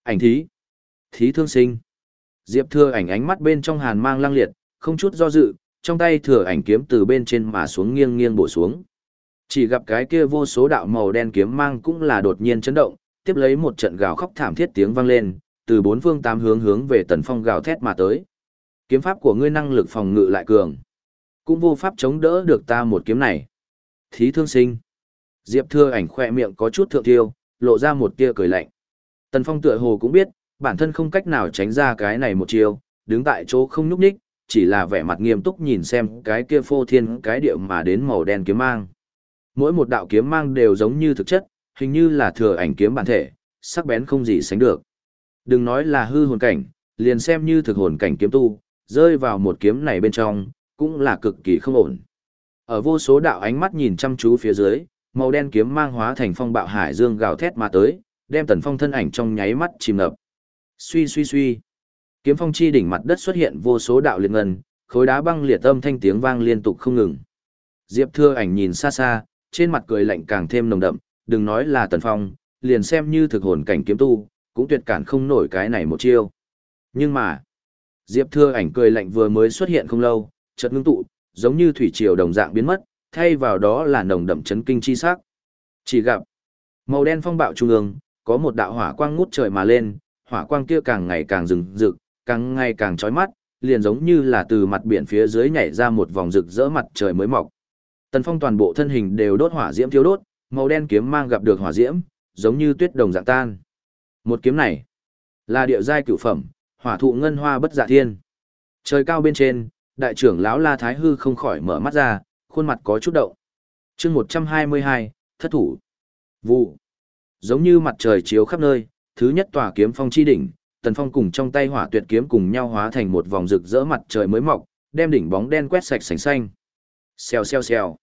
Ảnh thí, thí thương sinh. Diệp Thừa ảnh ánh mắt bên trong hàn mang lang liệt, không chút do dự, trong tay thừa ảnh kiếm từ bên trên mà xuống nghiêng nghiêng bổ xuống. Chỉ gặp cái kia vô số đạo màu đen kiếm mang cũng là đột nhiên chấn động, tiếp lấy một trận gào khóc thảm thiết tiếng vang lên, từ bốn phương tám hướng hướng về Tần Phong gào thét mà tới. Kiếm pháp của ngươi năng lực phòng ngự lại cường, cũng vô pháp chống đỡ được ta một kiếm này. Thí thương sinh. Diệp Thưa ảnh khoe miệng có chút thượng tiêu, lộ ra một tia cười lạnh. Tần Phong tựa hồ cũng biết, bản thân không cách nào tránh ra cái này một chiêu, đứng tại chỗ không nhúc nhích, chỉ là vẻ mặt nghiêm túc nhìn xem cái kia phô thiên cái điệu mà đến màu đen kiếm mang. Mỗi một đạo kiếm mang đều giống như thực chất, hình như là thừa ảnh kiếm bản thể, sắc bén không gì sánh được. Đừng nói là hư hồn cảnh, liền xem như thực hồn cảnh kiếm tu, rơi vào một kiếm này bên trong, cũng là cực kỳ không ổn. Ở vô số đạo ánh mắt nhìn chăm chú phía dưới, màu đen kiếm mang hóa thành phong bạo hải dương gào thét mà tới, đem tần phong thân ảnh trong nháy mắt chìm ngập. Suy suy suy. Kiếm phong chi đỉnh mặt đất xuất hiện vô số đạo liệt ngân, khối đá băng liệt âm thanh tiếng vang liên tục không ngừng. Diệp Thưa ảnh nhìn xa xa, trên mặt cười lạnh càng thêm nồng đậm, đừng nói là tần phong, liền xem như thực hồn cảnh kiếm tu, cũng tuyệt cản không nổi cái này một chiêu. Nhưng mà, Diệp Thưa ảnh cười lạnh vừa mới xuất hiện không lâu, chợt ngưng tụ, giống như thủy triều đồng dạng biến mất, thay vào đó là nồng đậm chấn kinh chi sắc. Chỉ gặp màu đen phong bạo trung ương, có một đạo hỏa quang ngút trời mà lên, hỏa quang kia càng ngày càng rừng rực, càng ngày càng chói mắt, liền giống như là từ mặt biển phía dưới nhảy ra một vòng rực rỡ mặt trời mới mọc. Tần Phong toàn bộ thân hình đều đốt hỏa diễm thiếu đốt, màu đen kiếm mang gặp được hỏa diễm, giống như tuyết đồng dạng tan. Một kiếm này là địa giai cửu phẩm, hỏa thụ ngân hoa bất dạ thiên. Trời cao bên trên, đại trưởng lão La Thái Hư không khỏi mở mắt ra, khuôn mặt có chút động. Chương 122, thất thủ. Vụ. Giống như mặt trời chiếu khắp nơi, thứ nhất tòa kiếm phong chi đỉnh, Tần Phong cùng trong tay hỏa tuyệt kiếm cùng nhau hóa thành một vòng rực rỡ mặt trời mới mọc, đem đỉnh bóng đen quét sạch sành xanh. Xèo xèo xèo.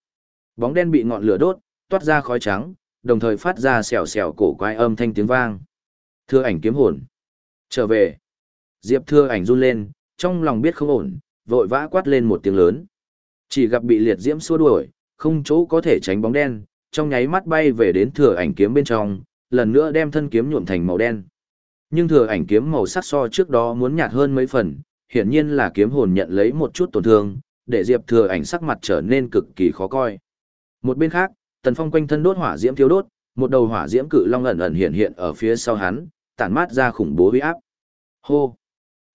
Bóng đen bị ngọn lửa đốt, toát ra khói trắng, đồng thời phát ra xèo xèo cổ quái âm thanh tiếng vang. Thưa ảnh kiếm hồn. Trở về. Diệp thưa ảnh run lên, trong lòng biết không ổn, vội vã quát lên một tiếng lớn. Chỉ gặp bị liệt diễm xua đuổi, không chỗ có thể tránh bóng đen, trong nháy mắt bay về đến thừa ảnh kiếm bên trong, lần nữa đem thân kiếm nhuộm thành màu đen. Nhưng thừa ảnh kiếm màu sắc so trước đó muốn nhạt hơn mấy phần, hiển nhiên là kiếm hồn nhận lấy một chút tổn thương, để Diệp thừa ảnh sắc mặt trở nên cực kỳ khó coi. Một bên khác, Tần Phong quanh thân đốt hỏa diễm thiếu đốt, một đầu hỏa diễm cự long ẩn ẩn hiện hiện ở phía sau hắn, tản mát ra khủng bố uy áp. Hô!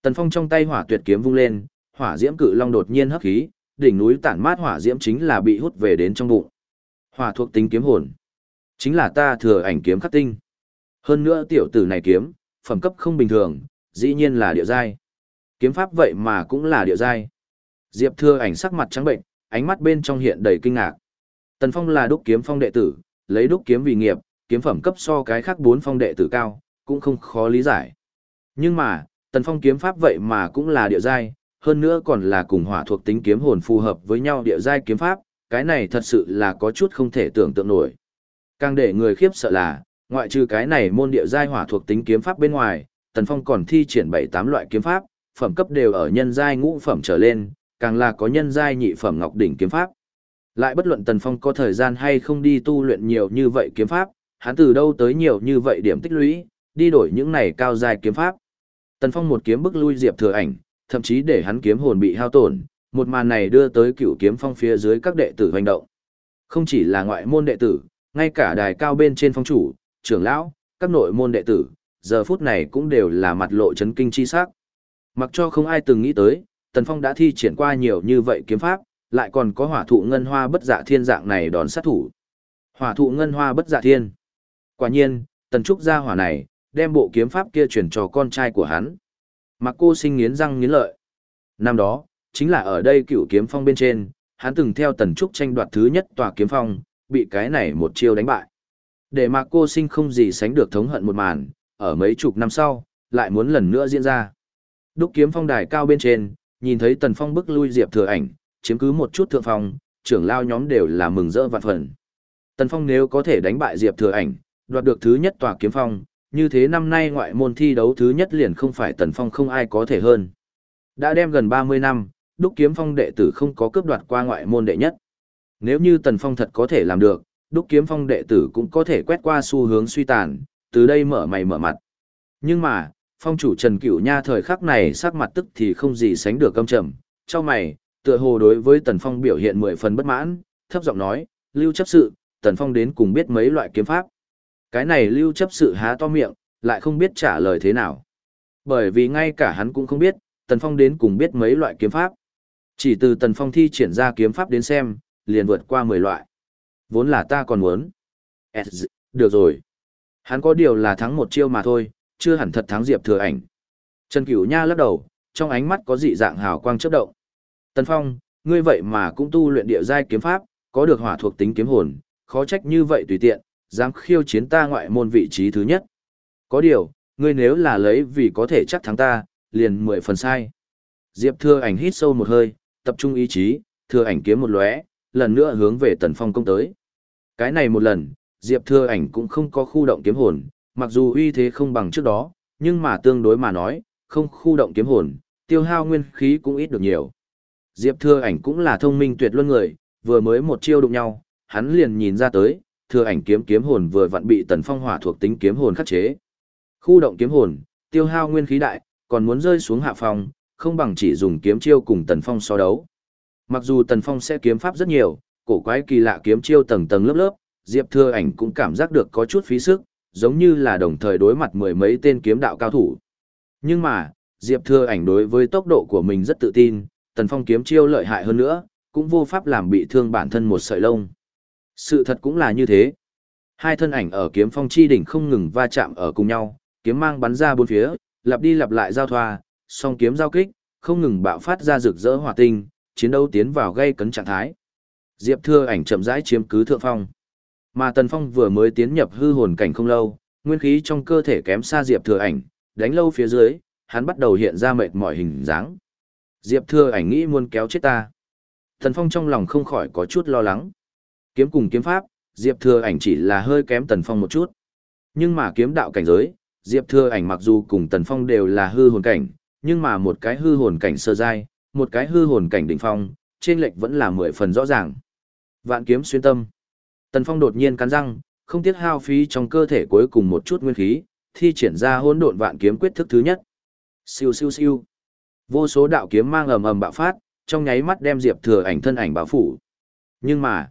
Tần Phong trong tay hỏa tuyệt kiếm vung lên, hỏa diễm cự long đột nhiên hấp khí, đỉnh núi tản mát hỏa diễm chính là bị hút về đến trong bụng. Hỏa thuộc tính kiếm hồn, chính là ta thừa ảnh kiếm khắc tinh. Hơn nữa tiểu tử này kiếm, phẩm cấp không bình thường, dĩ nhiên là địa giai. Kiếm pháp vậy mà cũng là địa giai. Diệp Thừa ảnh sắc mặt trắng bệnh, ánh mắt bên trong hiện đầy kinh ngạc. Tần Phong là đúc kiếm phong đệ tử, lấy đúc kiếm vì nghiệp, kiếm phẩm cấp so cái khác bốn phong đệ tử cao, cũng không khó lý giải. Nhưng mà, Tần Phong kiếm pháp vậy mà cũng là địa giai, hơn nữa còn là cùng hỏa thuộc tính kiếm hồn phù hợp với nhau địa giai kiếm pháp, cái này thật sự là có chút không thể tưởng tượng nổi. Càng để người khiếp sợ là, ngoại trừ cái này môn địa giai hỏa thuộc tính kiếm pháp bên ngoài, Tần Phong còn thi triển 7-8 loại kiếm pháp, phẩm cấp đều ở nhân giai ngũ phẩm trở lên, càng là có nhân giai nhị phẩm ngọc đỉnh kiếm pháp. Lại bất luận Tần Phong có thời gian hay không đi tu luyện nhiều như vậy kiếm pháp, hắn từ đâu tới nhiều như vậy điểm tích lũy, đi đổi những này cao giai kiếm pháp. Tần Phong một kiếm bức lui Diệp Thừa Ảnh, thậm chí để hắn kiếm hồn bị hao tổn, một màn này đưa tới cựu kiếm phong phía dưới các đệ tử hành động. Không chỉ là ngoại môn đệ tử, ngay cả đài cao bên trên phong chủ, trưởng lão, các nội môn đệ tử, giờ phút này cũng đều là mặt lộ chấn kinh chi sắc. Mặc cho không ai từng nghĩ tới, Tần Phong đã thi triển qua nhiều như vậy kiếm pháp, lại còn có hỏa thụ ngân hoa bất dạ thiên dạng này đón sát thủ. Hỏa thụ ngân hoa bất dạ thiên. Quả nhiên, Tần Trúc gia hỏa này, đem bộ kiếm pháp kia chuyển cho con trai của hắn. Mặc cô sinh nghiến răng nghiến lợi. Năm đó, chính là ở đây cựu kiếm phong bên trên, hắn từng theo Tần Trúc tranh đoạt thứ nhất tòa kiếm phong, bị cái này một chiêu đánh bại. Để mà cô sinh không gì sánh được thống hận một màn, ở mấy chục năm sau, lại muốn lần nữa diễn ra. Đúc kiếm phong đài cao bên trên, nhìn thấy Tần Phong bức lui Diệp Thừa Ảnh, chiếm cứ một chút thượng phong, trưởng lao nhóm đều là mừng rỡ vạn phần. Tần Phong nếu có thể đánh bại Diệp Thừa Ảnh, đoạt được thứ nhất tòa kiếm phong, như thế năm nay ngoại môn thi đấu thứ nhất liền không phải Tần Phong không ai có thể hơn. Đã đem gần 30 năm, đúc kiếm phong đệ tử không có cướp đoạt qua ngoại môn đệ nhất. Nếu như Tần Phong thật có thể làm được, đúc kiếm phong đệ tử cũng có thể quét qua xu hướng suy tàn, từ đây mở mày mở mặt. Nhưng mà, phong chủ Trần Cửu Nha thời khắc này sắc mặt tức thì không gì sánh được căm trầm, cho mày, tựa hồ đối với Tần Phong biểu hiện mười phần bất mãn, thấp giọng nói, lưu chấp sự, Tần Phong đến cùng biết mấy loại kiếm pháp. Cái này lưu chấp sự há to miệng, lại không biết trả lời thế nào. Bởi vì ngay cả hắn cũng không biết, Tần Phong đến cùng biết mấy loại kiếm pháp. Chỉ từ Tần Phong thi triển ra kiếm pháp đến xem, liền vượt qua 10 loại. Vốn là ta còn muốn. Được rồi. Hắn có điều là thắng một chiêu mà thôi, chưa hẳn thật thắng Diệp Thừa Ảnh. Trần Cửu Nha lắc đầu, trong ánh mắt có dị dạng hào quang chớp động. Tần Phong, ngươi vậy mà cũng tu luyện địa giai kiếm pháp, có được hỏa thuộc tính kiếm hồn, khó trách như vậy tùy tiện, dám khiêu chiến ta ngoại môn vị trí thứ nhất. Có điều, ngươi nếu là lấy vì có thể chắc thắng ta, liền mười phần sai. Diệp Thừa Ảnh hít sâu một hơi, tập trung ý chí, Thừa Ảnh kiếm một lóe, lần nữa hướng về Tần Phong công tới. Cái này một lần, Diệp Thừa Ảnh cũng không có khu động kiếm hồn, mặc dù uy thế không bằng trước đó, nhưng mà tương đối mà nói, không khu động kiếm hồn, tiêu hao nguyên khí cũng ít được nhiều. Diệp Thừa Ảnh cũng là thông minh tuyệt luân người, vừa mới một chiêu đụng nhau, hắn liền nhìn ra tới, Thừa Ảnh kiếm kiếm hồn vừa vặn bị Tần Phong hỏa thuộc tính kiếm hồn khắc chế. Khu động kiếm hồn, tiêu hao nguyên khí đại, còn muốn rơi xuống hạ phòng, không bằng chỉ dùng kiếm chiêu cùng Tần Phong so đấu. Mặc dù Tần Phong sẽ kiếm pháp rất nhiều, cổ quái kỳ lạ kiếm chiêu tầng tầng lớp lớp, Diệp Thừa Ảnh cũng cảm giác được có chút phí sức, giống như là đồng thời đối mặt mười mấy tên kiếm đạo cao thủ. Nhưng mà, Diệp Thừa Ảnh đối với tốc độ của mình rất tự tin, Tần Phong kiếm chiêu lợi hại hơn nữa, cũng vô pháp làm bị thương bản thân một sợi lông. Sự thật cũng là như thế. Hai thân ảnh ở kiếm phong chi đỉnh không ngừng va chạm ở cùng nhau, kiếm mang bắn ra bốn phía, lặp đi lặp lại giao thoa, song kiếm giao kích, không ngừng bạo phát ra rực rỡ hỏa tinh, chiến đấu tiến vào gây cấn trạng thái. Diệp Thừa Ảnh chậm rãi chiếm cứ thượng phong. Mà Tần Phong vừa mới tiến nhập hư hồn cảnh không lâu, nguyên khí trong cơ thể kém xa Diệp Thừa Ảnh, đánh lâu phía dưới, hắn bắt đầu hiện ra mệt mỏi hình dáng. Diệp Thừa Ảnh nghĩ muốn kéo chết ta. Tần Phong trong lòng không khỏi có chút lo lắng. Kiếm cùng kiếm pháp, Diệp Thừa Ảnh chỉ là hơi kém Tần Phong một chút. Nhưng mà kiếm đạo cảnh giới, Diệp Thừa Ảnh mặc dù cùng Tần Phong đều là hư hồn cảnh, nhưng mà một cái hư hồn cảnh sơ giai, một cái hư hồn cảnh đỉnh phong, trên lệch vẫn là mười phần rõ ràng. Vạn kiếm xuyên tâm. Tần Phong đột nhiên cắn răng, không tiếc hao phí trong cơ thể cuối cùng một chút nguyên khí, thi triển ra hỗn độn vạn kiếm quyết thức thứ nhất. Siêu siêu siêu. Vô số đạo kiếm mang ầm ầm bạo phát, trong nháy mắt đem Diệp Thừa Ảnh thân ảnh bao phủ. Nhưng mà,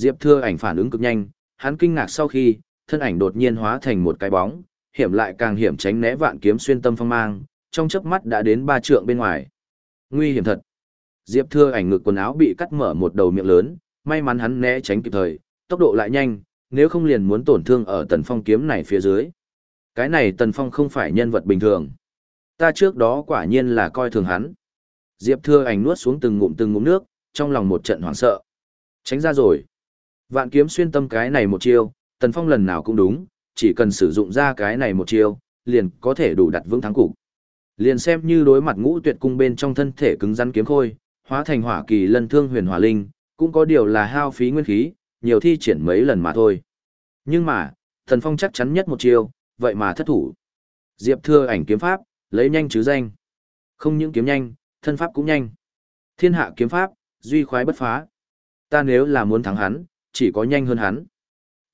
Diệp Thừa Ảnh phản ứng cực nhanh, hắn kinh ngạc sau khi, thân ảnh đột nhiên hóa thành một cái bóng, hiểm lại càng hiểm tránh né vạn kiếm xuyên tâm phong mang, trong chớp mắt đã đến ba trượng bên ngoài. Nguy hiểm thật. Diệp Thừa Ảnh ngực quần áo bị cắt mở một đầu miệng lớn, may mắn hắn né tránh kịp thời, tốc độ lại nhanh, nếu không liền muốn tổn thương ở tần phong kiếm này phía dưới. Cái này tần phong không phải nhân vật bình thường. Ta trước đó quả nhiên là coi thường hắn. Diệp Thừa Ảnh nuốt xuống từng ngụm từng ngụm nước, trong lòng một trận hoảng sợ. Tránh ra rồi. Vạn kiếm xuyên tâm cái này một chiêu, tần phong lần nào cũng đúng, chỉ cần sử dụng ra cái này một chiêu, liền có thể đủ đặt vững thắng cục. Liền xem như đối mặt ngũ tuyệt cung bên trong thân thể cứng rắn kiếm khôi, hóa thành hỏa kỳ lân thương huyền hỏa linh, cũng có điều là hao phí nguyên khí, nhiều thi triển mấy lần mà thôi. Nhưng mà, thần phong chắc chắn nhất một chiêu, vậy mà thất thủ. Diệp Thừa ảnh kiếm pháp, lấy nhanh chứ danh. Không những kiếm nhanh, thân pháp cũng nhanh. Thiên hạ kiếm pháp, duy khoái bất phá. Ta nếu là muốn thắng hắn, chỉ có nhanh hơn hắn.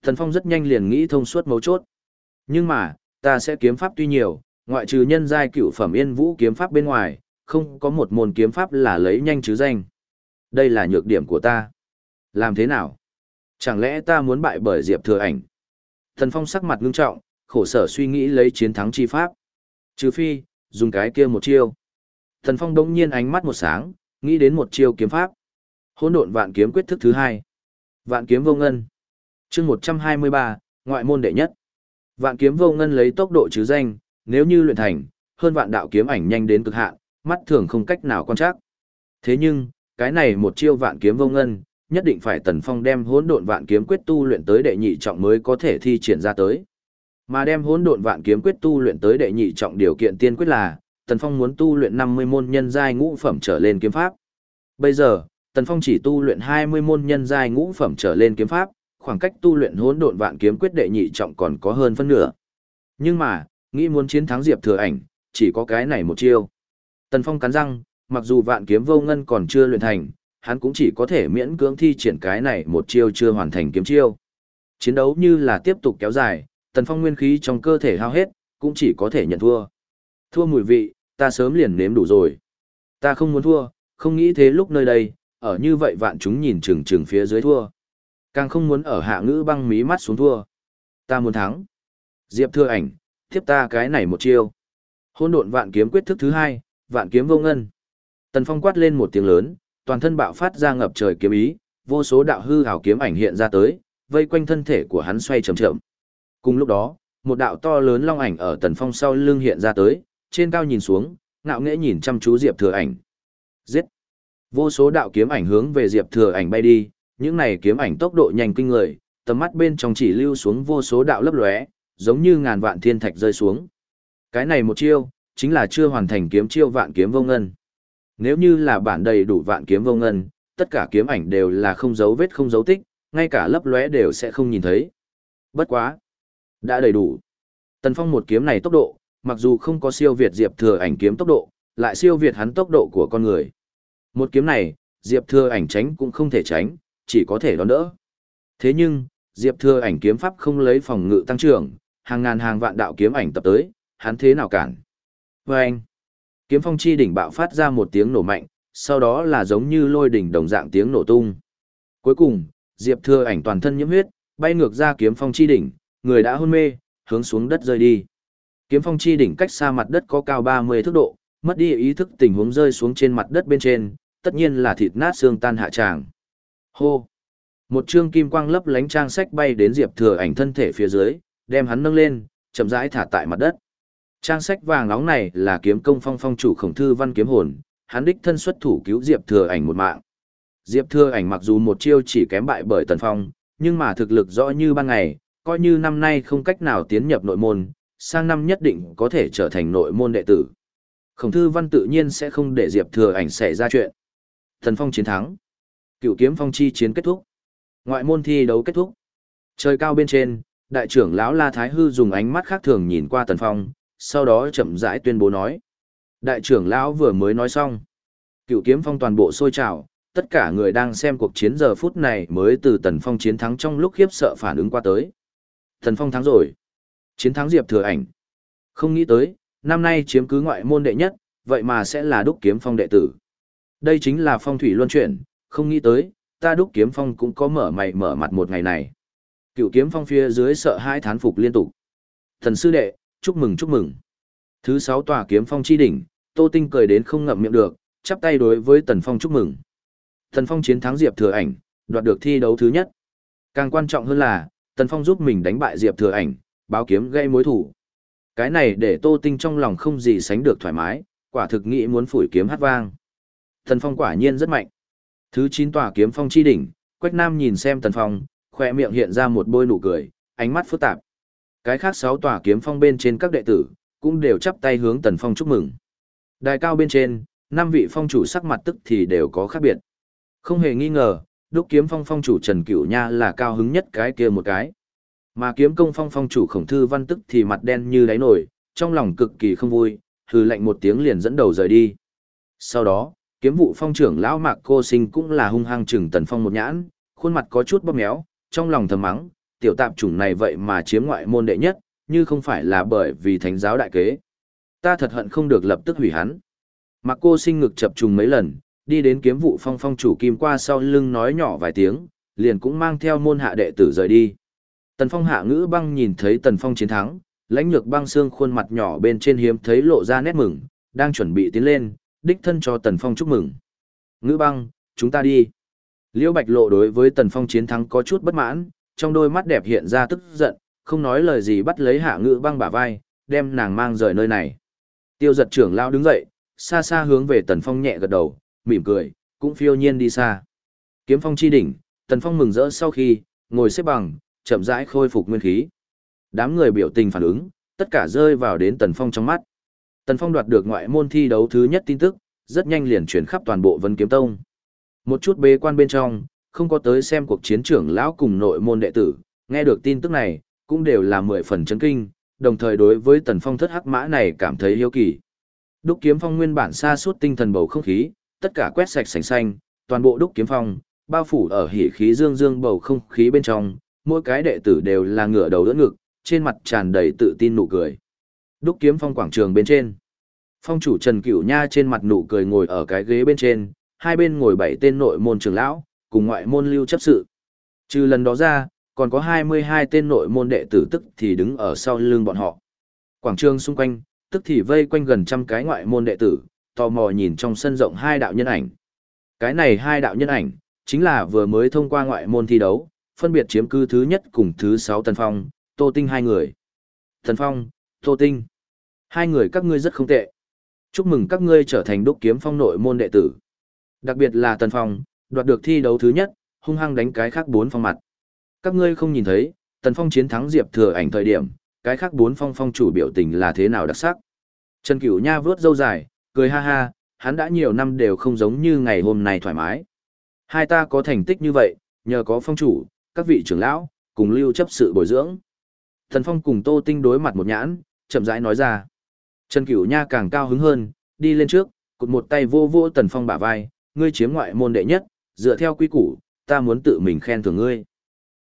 Thần Phong rất nhanh liền nghĩ thông suốt mấu chốt. Nhưng mà, ta sẽ kiếm pháp tuy nhiều, ngoại trừ nhân giai cựu phẩm yên vũ kiếm pháp bên ngoài, không có một môn kiếm pháp là lấy nhanh chứ danh. Đây là nhược điểm của ta. Làm thế nào? Chẳng lẽ ta muốn bại bởi Diệp Thừa ảnh? Thần Phong sắc mặt ngưng trọng, khổ sở suy nghĩ lấy chiến thắng chi pháp. Trừ phi, dùng cái kia một chiêu. Thần Phong đống nhiên ánh mắt một sáng, nghĩ đến một chiêu kiếm pháp. Hỗn độn vạn kiếm quyết thức thứ hai. Vạn kiếm vô ngân. Chương 123, ngoại môn đệ nhất. Vạn kiếm vô ngân lấy tốc độ chứ danh, nếu như luyện thành, hơn vạn đạo kiếm ảnh nhanh đến cực hạn, mắt thường không cách nào quan trắc. Thế nhưng, cái này một chiêu vạn kiếm vô ngân, nhất định phải Tần Phong đem hỗn độn vạn kiếm quyết tu luyện tới đệ nhị trọng mới có thể thi triển ra tới. Mà đem hỗn độn vạn kiếm quyết tu luyện tới đệ nhị trọng điều kiện tiên quyết là, Tần Phong muốn tu luyện 50 môn nhân giai ngũ phẩm trở lên kiếm pháp. Bây giờ, Tần Phong chỉ tu luyện 20 môn nhân giai ngũ phẩm trở lên kiếm pháp, khoảng cách tu luyện hỗn độn vạn kiếm quyết đệ nhị trọng còn có hơn phân nửa. Nhưng mà, nghĩ muốn chiến thắng Diệp Thừa Ảnh, chỉ có cái này một chiêu. Tần Phong cắn răng, mặc dù vạn kiếm vô ngân còn chưa luyện thành, hắn cũng chỉ có thể miễn cưỡng thi triển cái này một chiêu chưa hoàn thành kiếm chiêu. Chiến đấu như là tiếp tục kéo dài, Tần Phong nguyên khí trong cơ thể hao hết, cũng chỉ có thể nhận thua. Thua mùi vị, ta sớm liền nếm đủ rồi. Ta không muốn thua, không nghĩ thế lúc nơi đây, ở như vậy vạn chúng nhìn chừng chừng phía dưới thua. Càng không muốn ở hạ ngữ băng mí mắt xuống thua. Ta muốn thắng. Diệp thưa ảnh, tiếp ta cái này một chiêu. Hôn độn vạn kiếm quyết thức thứ hai, vạn kiếm vô ngân. Tần Phong quát lên một tiếng lớn, toàn thân bạo phát ra ngập trời kiếm ý, vô số đạo hư hào kiếm ảnh hiện ra tới, vây quanh thân thể của hắn xoay chậm chậm. Cùng lúc đó, một đạo to lớn long ảnh ở Tần Phong sau lưng hiện ra tới, trên cao nhìn xuống, ngạo nghễ nhìn chăm chú Diệp Thừa ảnh. Giết! Vô số đạo kiếm ảnh hướng về Diệp Thừa ảnh bay đi, những này kiếm ảnh tốc độ nhanh kinh người, tầm mắt bên trong chỉ lưu xuống vô số đạo lấp lóe, giống như ngàn vạn thiên thạch rơi xuống. Cái này một chiêu, chính là chưa hoàn thành kiếm chiêu vạn kiếm vô ngân. Nếu như là bản đầy đủ vạn kiếm vô ngân, tất cả kiếm ảnh đều là không dấu vết không dấu tích, ngay cả lấp lóe đều sẽ không nhìn thấy. Bất quá, đã đầy đủ. Tần Phong một kiếm này tốc độ, mặc dù không có siêu việt Diệp Thừa ảnh kiếm tốc độ, lại siêu việt hắn tốc độ của con người. Một kiếm này, Diệp Thừa ảnh tránh cũng không thể tránh, chỉ có thể đón đỡ. Thế nhưng, Diệp Thừa ảnh kiếm pháp không lấy phòng ngự tăng trưởng, hàng ngàn hàng vạn đạo kiếm ảnh tập tới, hắn thế nào cản? Và anh, kiếm phong chi đỉnh bạo phát ra một tiếng nổ mạnh, sau đó là giống như lôi đỉnh đồng dạng tiếng nổ tung. Cuối cùng, Diệp Thừa ảnh toàn thân nhiễm huyết, bay ngược ra kiếm phong chi đỉnh, người đã hôn mê, hướng xuống đất rơi đi. Kiếm phong chi đỉnh cách xa mặt đất có cao 30 thước độ, mất đi ý thức tình huống rơi xuống trên mặt đất bên trên, tất nhiên là thịt nát xương tan hạ tràng. Hô! Một chương kim quang lấp lánh trang sách bay đến Diệp Thừa ảnh thân thể phía dưới, đem hắn nâng lên, chậm rãi thả tại mặt đất. Trang sách vàng nóng này là kiếm công phong phong chủ khổng thư văn kiếm hồn, hắn đích thân xuất thủ cứu Diệp Thừa ảnh một mạng. Diệp Thừa ảnh mặc dù một chiêu chỉ kém bại bởi Tần Phong, nhưng mà thực lực rõ như ban ngày, coi như năm nay không cách nào tiến nhập nội môn, sang năm nhất định có thể trở thành nội môn đệ tử. Khổng thư văn tự nhiên sẽ không để Diệp Thừa ảnh xảy ra chuyện. Thần Phong chiến thắng. Cựu kiếm phong chi chiến kết thúc. Ngoại môn thi đấu kết thúc. Trời cao bên trên, đại trưởng lão La Thái Hư dùng ánh mắt khác thường nhìn qua Tần Phong, sau đó chậm rãi tuyên bố nói. Đại trưởng lão vừa mới nói xong. Cựu kiếm phong toàn bộ sôi trào, tất cả người đang xem cuộc chiến giờ phút này mới từ Tần Phong chiến thắng trong lúc khiếp sợ phản ứng qua tới. Tần Phong thắng rồi. Chiến thắng Diệp Thừa Ảnh. Không nghĩ tới, năm nay chiếm cứ ngoại môn đệ nhất, vậy mà sẽ là đúc kiếm phong đệ tử. Đây chính là phong thủy luân chuyển, không nghĩ tới, ta đúc kiếm phong cũng có mở mày mở mặt một ngày này. Cựu kiếm phong phía dưới sợ hai thán phục liên tục. Thần sư đệ, chúc mừng chúc mừng. Thứ sáu tòa kiếm phong chi đỉnh, Tô Tinh cười đến không ngậm miệng được, chắp tay đối với Tần Phong chúc mừng. Tần Phong chiến thắng Diệp Thừa Ảnh, đoạt được thi đấu thứ nhất. Càng quan trọng hơn là, Tần Phong giúp mình đánh bại Diệp Thừa Ảnh, báo kiếm gây mối thủ. Cái này để Tô Tinh trong lòng không gì sánh được thoải mái, quả thực nghĩ muốn phủi kiếm hát vang. Tần Phong quả nhiên rất mạnh. Thứ 9 tòa kiếm phong chi đỉnh, Quách Nam nhìn xem Tần Phong, khoe miệng hiện ra một bôi nụ cười, ánh mắt phức tạp. Cái khác 6 tòa kiếm phong bên trên các đệ tử, cũng đều chắp tay hướng Tần Phong chúc mừng. Đài cao bên trên, năm vị phong chủ sắc mặt tức thì đều có khác biệt. Không hề nghi ngờ, đúc kiếm phong phong chủ Trần Cửu Nha là cao hứng nhất cái kia một cái. Mà kiếm công phong phong chủ khổng thư văn tức thì mặt đen như đáy nổi, trong lòng cực kỳ không vui, hừ lạnh một tiếng liền dẫn đầu rời đi. Sau đó, kiếm vụ phong trưởng lão mạc cô sinh cũng là hung hăng chừng tần phong một nhãn, khuôn mặt có chút bóp méo, trong lòng thầm mắng, tiểu tạp chủng này vậy mà chiếm ngoại môn đệ nhất, như không phải là bởi vì thánh giáo đại kế. Ta thật hận không được lập tức hủy hắn. Mạc cô sinh ngực chập trùng mấy lần, đi đến kiếm vụ phong phong chủ kim qua sau lưng nói nhỏ vài tiếng, liền cũng mang theo môn hạ đệ tử rời đi. Tần phong hạ ngữ băng nhìn thấy tần phong chiến thắng, lãnh nhược băng xương khuôn mặt nhỏ bên trên hiếm thấy lộ ra nét mừng, đang chuẩn bị tiến lên, đích thân cho tần phong chúc mừng. Ngữ băng, chúng ta đi. Liễu Bạch Lộ đối với Tần Phong chiến thắng có chút bất mãn, trong đôi mắt đẹp hiện ra tức giận, không nói lời gì bắt lấy hạ ngữ băng bả vai, đem nàng mang rời nơi này. Tiêu giật trưởng lao đứng dậy, xa xa hướng về Tần Phong nhẹ gật đầu, mỉm cười, cũng phiêu nhiên đi xa. Kiếm phong chi đỉnh, Tần Phong mừng rỡ sau khi, ngồi xếp bằng, chậm rãi khôi phục nguyên khí. Đám người biểu tình phản ứng, tất cả rơi vào đến Tần Phong trong mắt. Tần Phong đoạt được ngoại môn thi đấu thứ nhất tin tức, rất nhanh liền chuyển khắp toàn bộ Vân Kiếm Tông. Một chút bế quan bên trong, không có tới xem cuộc chiến trưởng lão cùng nội môn đệ tử, nghe được tin tức này, cũng đều là mười phần chấn kinh, đồng thời đối với Tần Phong thất hắc mã này cảm thấy hiếu kỳ. Đúc kiếm phong nguyên bản xa suốt tinh thần bầu không khí, tất cả quét sạch sành xanh, toàn bộ đúc kiếm phong, bao phủ ở hỉ khí dương dương bầu không khí bên trong, mỗi cái đệ tử đều là ngửa đầu đỡ ngực, trên mặt tràn đầy tự tin nụ cười. Đúc kiếm phong quảng trường bên trên. Phong chủ Trần Cửu Nha trên mặt nụ cười ngồi ở cái ghế bên trên, hai bên ngồi bảy tên nội môn trưởng lão, cùng ngoại môn lưu chấp sự. Trừ lần đó ra, còn có 22 tên nội môn đệ tử tức thì đứng ở sau lưng bọn họ. Quảng trường xung quanh, tức thì vây quanh gần trăm cái ngoại môn đệ tử, tò mò nhìn trong sân rộng hai đạo nhân ảnh. Cái này hai đạo nhân ảnh, chính là vừa mới thông qua ngoại môn thi đấu, phân biệt chiếm cư thứ nhất cùng thứ sáu Tần Phong, Tô Tinh hai người. Tần Phong, Tô Tinh. Hai người các ngươi rất không tệ. Chúc mừng các ngươi trở thành đúc kiếm phong nội môn đệ tử. Đặc biệt là Tần Phong, đoạt được thi đấu thứ nhất, hung hăng đánh cái khác bốn phong mặt. Các ngươi không nhìn thấy, Tần Phong chiến thắng Diệp Thừa ảnh thời điểm, cái khác bốn phong phong chủ biểu tình là thế nào đặc sắc. Trần Cửu Nha vướt dâu dài, cười ha ha, hắn đã nhiều năm đều không giống như ngày hôm nay thoải mái. Hai ta có thành tích như vậy, nhờ có phong chủ, các vị trưởng lão, cùng lưu chấp sự bồi dưỡng. Thần Phong cùng Tô Tinh đối mặt một nhãn, chậm rãi nói ra. Trần Cửu Nha càng cao hứng hơn, đi lên trước, cụt một tay vô vô Tần Phong bả vai, ngươi chiếm ngoại môn đệ nhất, dựa theo quy củ, ta muốn tự mình khen thưởng ngươi.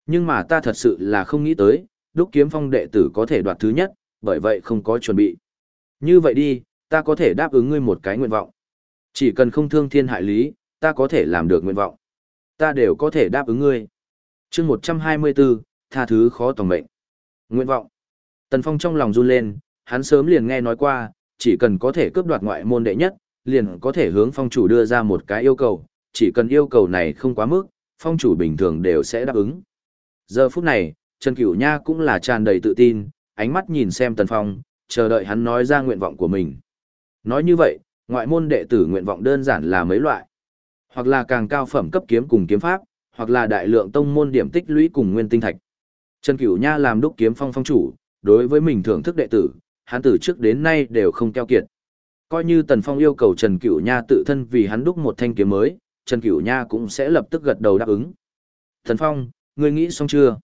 Nhưng mà ta thật sự là không nghĩ tới, đúc kiếm phong đệ tử có thể đoạt thứ nhất, bởi vậy không có chuẩn bị. Như vậy đi, ta có thể đáp ứng ngươi một cái nguyện vọng. Chỉ cần không thương thiên hại lý, ta có thể làm được nguyện vọng. Ta đều có thể đáp ứng ngươi. chương 124, tha thứ khó tòng mệnh. Nguyện vọng. Tần Phong trong lòng run lên, hắn sớm liền nghe nói qua, chỉ cần có thể cướp đoạt ngoại môn đệ nhất, liền có thể hướng phong chủ đưa ra một cái yêu cầu, chỉ cần yêu cầu này không quá mức, phong chủ bình thường đều sẽ đáp ứng. Giờ phút này, Trần Cửu Nha cũng là tràn đầy tự tin, ánh mắt nhìn xem Tần Phong, chờ đợi hắn nói ra nguyện vọng của mình. Nói như vậy, ngoại môn đệ tử nguyện vọng đơn giản là mấy loại. Hoặc là càng cao phẩm cấp kiếm cùng kiếm pháp, hoặc là đại lượng tông môn điểm tích lũy cùng nguyên tinh thạch. Trần Cửu Nha làm đúc kiếm phong phong chủ, đối với mình thưởng thức đệ tử, hắn từ trước đến nay đều không keo kiệt. Coi như Tần Phong yêu cầu Trần Cửu Nha tự thân vì hắn đúc một thanh kiếm mới, Trần Cửu Nha cũng sẽ lập tức gật đầu đáp ứng. Tần Phong, ngươi nghĩ xong chưa?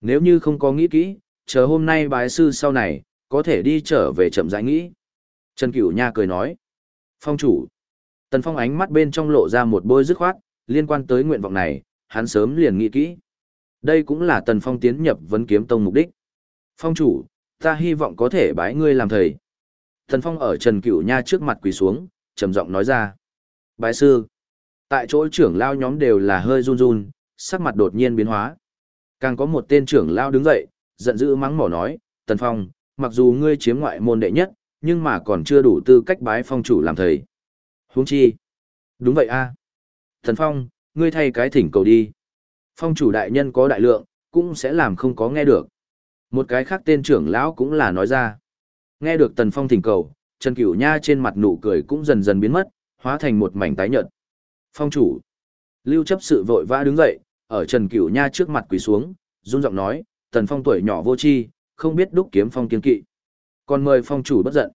Nếu như không có nghĩ kỹ, chờ hôm nay bái sư sau này, có thể đi trở về chậm rãi nghĩ. Trần Cửu Nha cười nói. Phong chủ. Tần Phong ánh mắt bên trong lộ ra một bôi dứt khoát, liên quan tới nguyện vọng này, hắn sớm liền nghĩ kỹ. Đây cũng là Tần Phong tiến nhập vấn kiếm tông mục đích. Phong chủ, ta hy vọng có thể bái ngươi làm thầy. Thần Phong ở Trần Cửu Nha trước mặt quỳ xuống, trầm giọng nói ra. Bái sư. Tại chỗ trưởng lao nhóm đều là hơi run run, sắc mặt đột nhiên biến hóa. Càng có một tên trưởng lao đứng dậy, giận dữ mắng mỏ nói, Tần Phong, mặc dù ngươi chiếm ngoại môn đệ nhất, nhưng mà còn chưa đủ tư cách bái phong chủ làm thầy. Huống chi. Đúng vậy a. thần Phong, ngươi thay cái thỉnh cầu đi. Phong chủ đại nhân có đại lượng, cũng sẽ làm không có nghe được. Một cái khác tên trưởng lão cũng là nói ra. Nghe được Tần Phong thỉnh cầu, Trần Cửu Nha trên mặt nụ cười cũng dần dần biến mất, hóa thành một mảnh tái nhợt. Phong chủ. Lưu chấp sự vội vã đứng dậy, ở Trần Cửu Nha trước mặt quỳ xuống, run giọng nói, Tần Phong tuổi nhỏ vô tri, không biết đúc kiếm phong kiên kỵ. Còn mời phong chủ bất giận.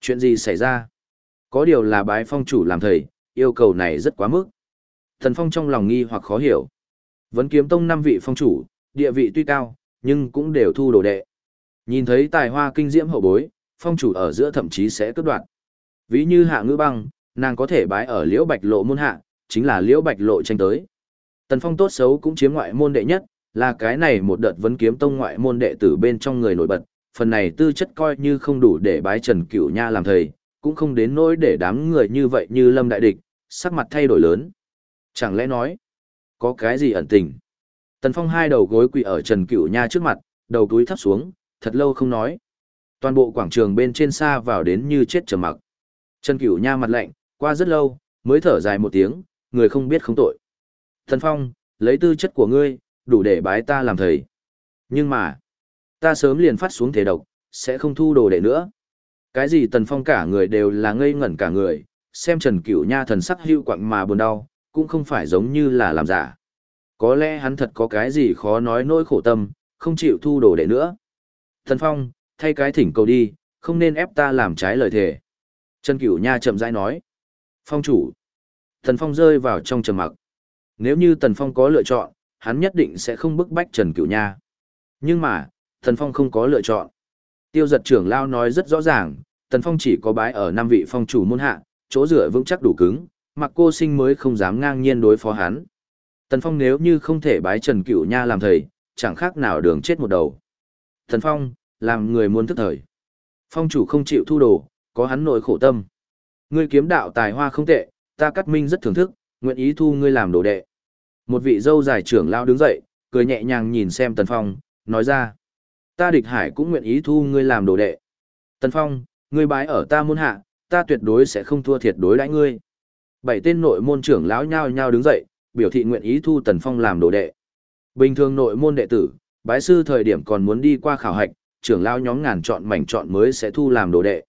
Chuyện gì xảy ra? Có điều là bái phong chủ làm thầy, yêu cầu này rất quá mức. Tần Phong trong lòng nghi hoặc khó hiểu. Vấn kiếm tông năm vị phong chủ, địa vị tuy cao, nhưng cũng đều thu đồ đệ. Nhìn thấy tài hoa kinh diễm hậu bối, phong chủ ở giữa thậm chí sẽ cướp đoạt. Ví như hạ ngữ băng, nàng có thể bái ở liễu bạch lộ môn hạ, chính là liễu bạch lộ tranh tới. Tần phong tốt xấu cũng chiếm ngoại môn đệ nhất, là cái này một đợt vấn kiếm tông ngoại môn đệ tử bên trong người nổi bật, phần này tư chất coi như không đủ để bái Trần Cửu Nha làm thầy, cũng không đến nỗi để đám người như vậy như lâm đại địch, sắc mặt thay đổi lớn. Chẳng lẽ nói, có cái gì ẩn tình? Tần Phong hai đầu gối quỳ ở Trần Cửu Nha trước mặt, đầu túi thấp xuống, thật lâu không nói. Toàn bộ quảng trường bên trên xa vào đến như chết trầm mặc. Trần Cửu Nha mặt lạnh, qua rất lâu, mới thở dài một tiếng, người không biết không tội. Tần Phong, lấy tư chất của ngươi, đủ để bái ta làm thầy. Nhưng mà, ta sớm liền phát xuống thể độc, sẽ không thu đồ đệ nữa. Cái gì Tần Phong cả người đều là ngây ngẩn cả người, xem Trần Cửu Nha thần sắc hưu quặng mà buồn đau, cũng không phải giống như là làm giả. Có lẽ hắn thật có cái gì khó nói nỗi khổ tâm, không chịu thu đồ đệ nữa. Thần Phong, thay cái thỉnh cầu đi, không nên ép ta làm trái lời thề. Trần Cửu Nha chậm rãi nói. Phong chủ. Thần Phong rơi vào trong trầm mặc. Nếu như Tần Phong có lựa chọn, hắn nhất định sẽ không bức bách Trần Cửu Nha. Nhưng mà, Tần Phong không có lựa chọn. Tiêu giật trưởng lao nói rất rõ ràng, Tần Phong chỉ có bái ở năm vị phong chủ môn hạ, chỗ rửa vững chắc đủ cứng, mặc cô sinh mới không dám ngang nhiên đối phó hắn. Tần Phong nếu như không thể bái Trần Cửu Nha làm thầy, chẳng khác nào đường chết một đầu. Tần Phong, làm người muốn thức thời. Phong chủ không chịu thu đồ, có hắn nội khổ tâm. Ngươi kiếm đạo tài hoa không tệ, ta cắt minh rất thưởng thức, nguyện ý thu ngươi làm đồ đệ. Một vị dâu dài trưởng lao đứng dậy, cười nhẹ nhàng nhìn xem Tần Phong, nói ra. Ta địch hải cũng nguyện ý thu ngươi làm đồ đệ. Tần Phong, ngươi bái ở ta môn hạ, ta tuyệt đối sẽ không thua thiệt đối đãi ngươi. Bảy tên nội môn trưởng lão nhao nhao đứng dậy, biểu thị nguyện ý thu Tần Phong làm đồ đệ. Bình thường nội môn đệ tử, bái sư thời điểm còn muốn đi qua khảo hạch, trưởng lão nhóm ngàn chọn mảnh chọn mới sẽ thu làm đồ đệ.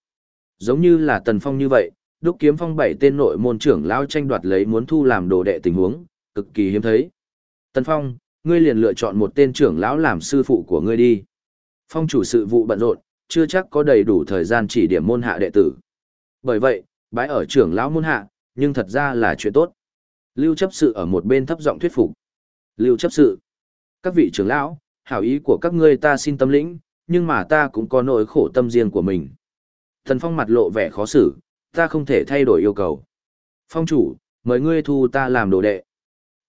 Giống như là Tần Phong như vậy, đúc kiếm phong bảy tên nội môn trưởng lão tranh đoạt lấy muốn thu làm đồ đệ tình huống, cực kỳ hiếm thấy. Tần Phong, ngươi liền lựa chọn một tên trưởng lão làm sư phụ của ngươi đi. Phong chủ sự vụ bận rộn, chưa chắc có đầy đủ thời gian chỉ điểm môn hạ đệ tử. Bởi vậy, bái ở trưởng lão môn hạ, nhưng thật ra là chuyện tốt. Lưu chấp sự ở một bên thấp giọng thuyết phục. Lưu chấp sự, các vị trưởng lão, hảo ý của các ngươi ta xin tâm lĩnh, nhưng mà ta cũng có nỗi khổ tâm riêng của mình. Thần Phong mặt lộ vẻ khó xử, ta không thể thay đổi yêu cầu. Phong chủ, mời ngươi thu ta làm đồ đệ.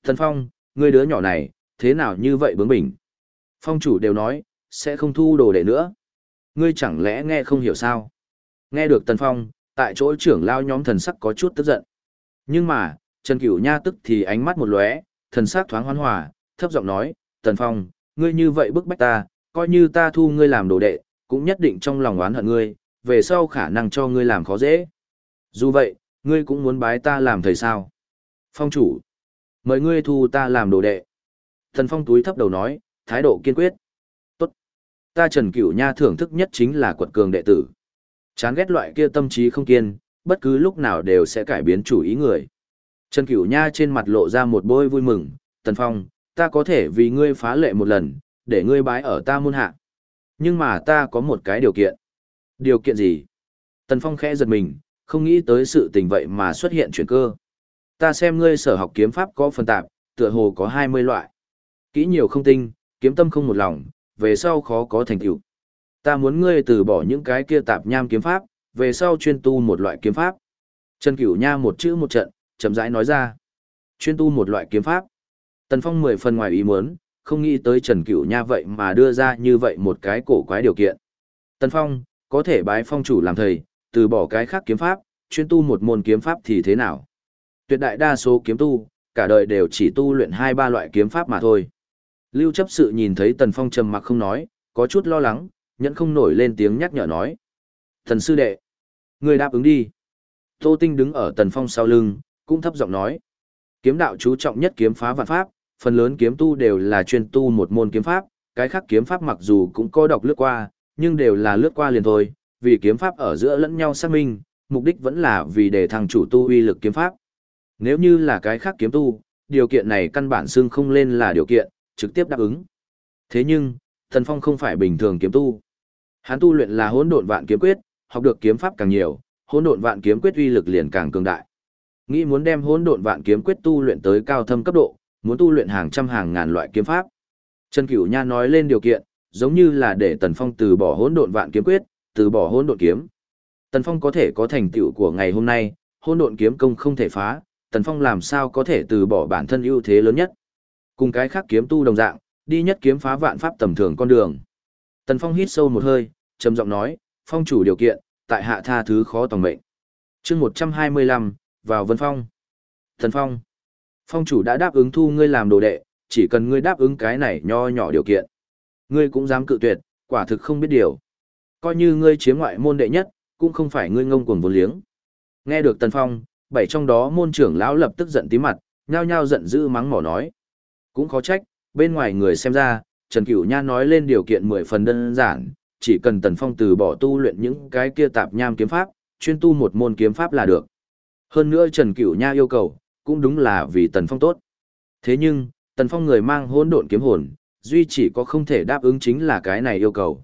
Thần Phong, ngươi đứa nhỏ này, thế nào như vậy bướng bỉnh? Phong chủ đều nói, sẽ không thu đồ đệ nữa. Ngươi chẳng lẽ nghe không hiểu sao? Nghe được Tần Phong, tại chỗ trưởng lao nhóm thần sắc có chút tức giận. Nhưng mà, Trần Cửu Nha tức thì ánh mắt một lóe, thần sắc thoáng hoan hòa, thấp giọng nói, Tần Phong, ngươi như vậy bức bách ta, coi như ta thu ngươi làm đồ đệ, cũng nhất định trong lòng oán hận ngươi, về sau khả năng cho ngươi làm khó dễ. Dù vậy, ngươi cũng muốn bái ta làm thầy sao. Phong chủ, mời ngươi thu ta làm đồ đệ. Tần Phong túi thấp đầu nói, thái độ kiên quyết. Tốt. Ta Trần Cửu Nha thưởng thức nhất chính là quật cường đệ tử. Chán ghét loại kia tâm trí không kiên, bất cứ lúc nào đều sẽ cải biến chủ ý người. Trần Cửu Nha trên mặt lộ ra một bôi vui mừng, Tần Phong, ta có thể vì ngươi phá lệ một lần, để ngươi bái ở ta môn hạ. Nhưng mà ta có một cái điều kiện. Điều kiện gì? Tần Phong khẽ giật mình, không nghĩ tới sự tình vậy mà xuất hiện chuyển cơ. Ta xem ngươi sở học kiếm pháp có phần tạp, tựa hồ có 20 loại. Kỹ nhiều không tinh, kiếm tâm không một lòng, về sau khó có thành tựu. Ta muốn ngươi từ bỏ những cái kia tạp nham kiếm pháp, về sau chuyên tu một loại kiếm pháp. Trần Cửu Nha một chữ một trận, chậm rãi nói ra. Chuyên tu một loại kiếm pháp. Tần Phong mười phần ngoài ý muốn, không nghĩ tới Trần Cửu Nha vậy mà đưa ra như vậy một cái cổ quái điều kiện. Tần Phong, có thể bái phong chủ làm thầy, từ bỏ cái khác kiếm pháp, chuyên tu một môn kiếm pháp thì thế nào? Tuyệt đại đa số kiếm tu, cả đời đều chỉ tu luyện hai ba loại kiếm pháp mà thôi. Lưu chấp sự nhìn thấy Tần Phong trầm mặc không nói, có chút lo lắng, nhẫn không nổi lên tiếng nhắc nhở nói. Thần sư đệ, người đáp ứng đi. Tô Tinh đứng ở Tần Phong sau lưng, cũng thấp giọng nói. Kiếm đạo chú trọng nhất kiếm phá vạn pháp, phần lớn kiếm tu đều là chuyên tu một môn kiếm pháp, cái khác kiếm pháp mặc dù cũng có đọc lướt qua, nhưng đều là lướt qua liền thôi, vì kiếm pháp ở giữa lẫn nhau xác minh, mục đích vẫn là vì để thằng chủ tu uy lực kiếm pháp. Nếu như là cái khác kiếm tu, điều kiện này căn bản xưng không lên là điều kiện, trực tiếp đáp ứng. Thế nhưng, Thần Phong không phải bình thường kiếm tu. Hắn tu luyện là hỗn độn vạn kiếm quyết, học được kiếm pháp càng nhiều, hỗn độn vạn kiếm quyết uy lực liền càng cường đại. Nghĩ muốn đem hỗn độn vạn kiếm quyết tu luyện tới cao thâm cấp độ, muốn tu luyện hàng trăm hàng ngàn loại kiếm pháp. Trần Cửu Nha nói lên điều kiện, giống như là để Tần Phong từ bỏ hỗn độn vạn kiếm quyết, từ bỏ hỗn độn kiếm. Tần Phong có thể có thành tựu của ngày hôm nay, hỗn độn kiếm công không thể phá, Tần Phong làm sao có thể từ bỏ bản thân ưu thế lớn nhất. Cùng cái khác kiếm tu đồng dạng, đi nhất kiếm phá vạn pháp tầm thường con đường. Tần Phong hít sâu một hơi, trầm giọng nói, "Phong chủ điều kiện, tại hạ tha thứ khó tòng mệnh." Chương 125, vào Vân Phong. Thần Phong, Phong chủ đã đáp ứng thu ngươi làm đồ đệ, chỉ cần ngươi đáp ứng cái này nho nhỏ điều kiện. Ngươi cũng dám cự tuyệt, quả thực không biết điều. Coi như ngươi chiếm ngoại môn đệ nhất, cũng không phải ngươi ngông cuồng vốn liếng. Nghe được Tần Phong, bảy trong đó môn trưởng lão lập tức giận tí mặt, nhao nhao giận dữ mắng mỏ nói. Cũng khó trách, bên ngoài người xem ra, Trần Cửu Nha nói lên điều kiện mười phần đơn giản, chỉ cần Tần Phong từ bỏ tu luyện những cái kia tạp nham kiếm pháp, chuyên tu một môn kiếm pháp là được. Hơn nữa Trần Cửu Nha yêu cầu, cũng đúng là vì Tần Phong tốt. Thế nhưng, Tần Phong người mang hỗn độn kiếm hồn, duy chỉ có không thể đáp ứng chính là cái này yêu cầu.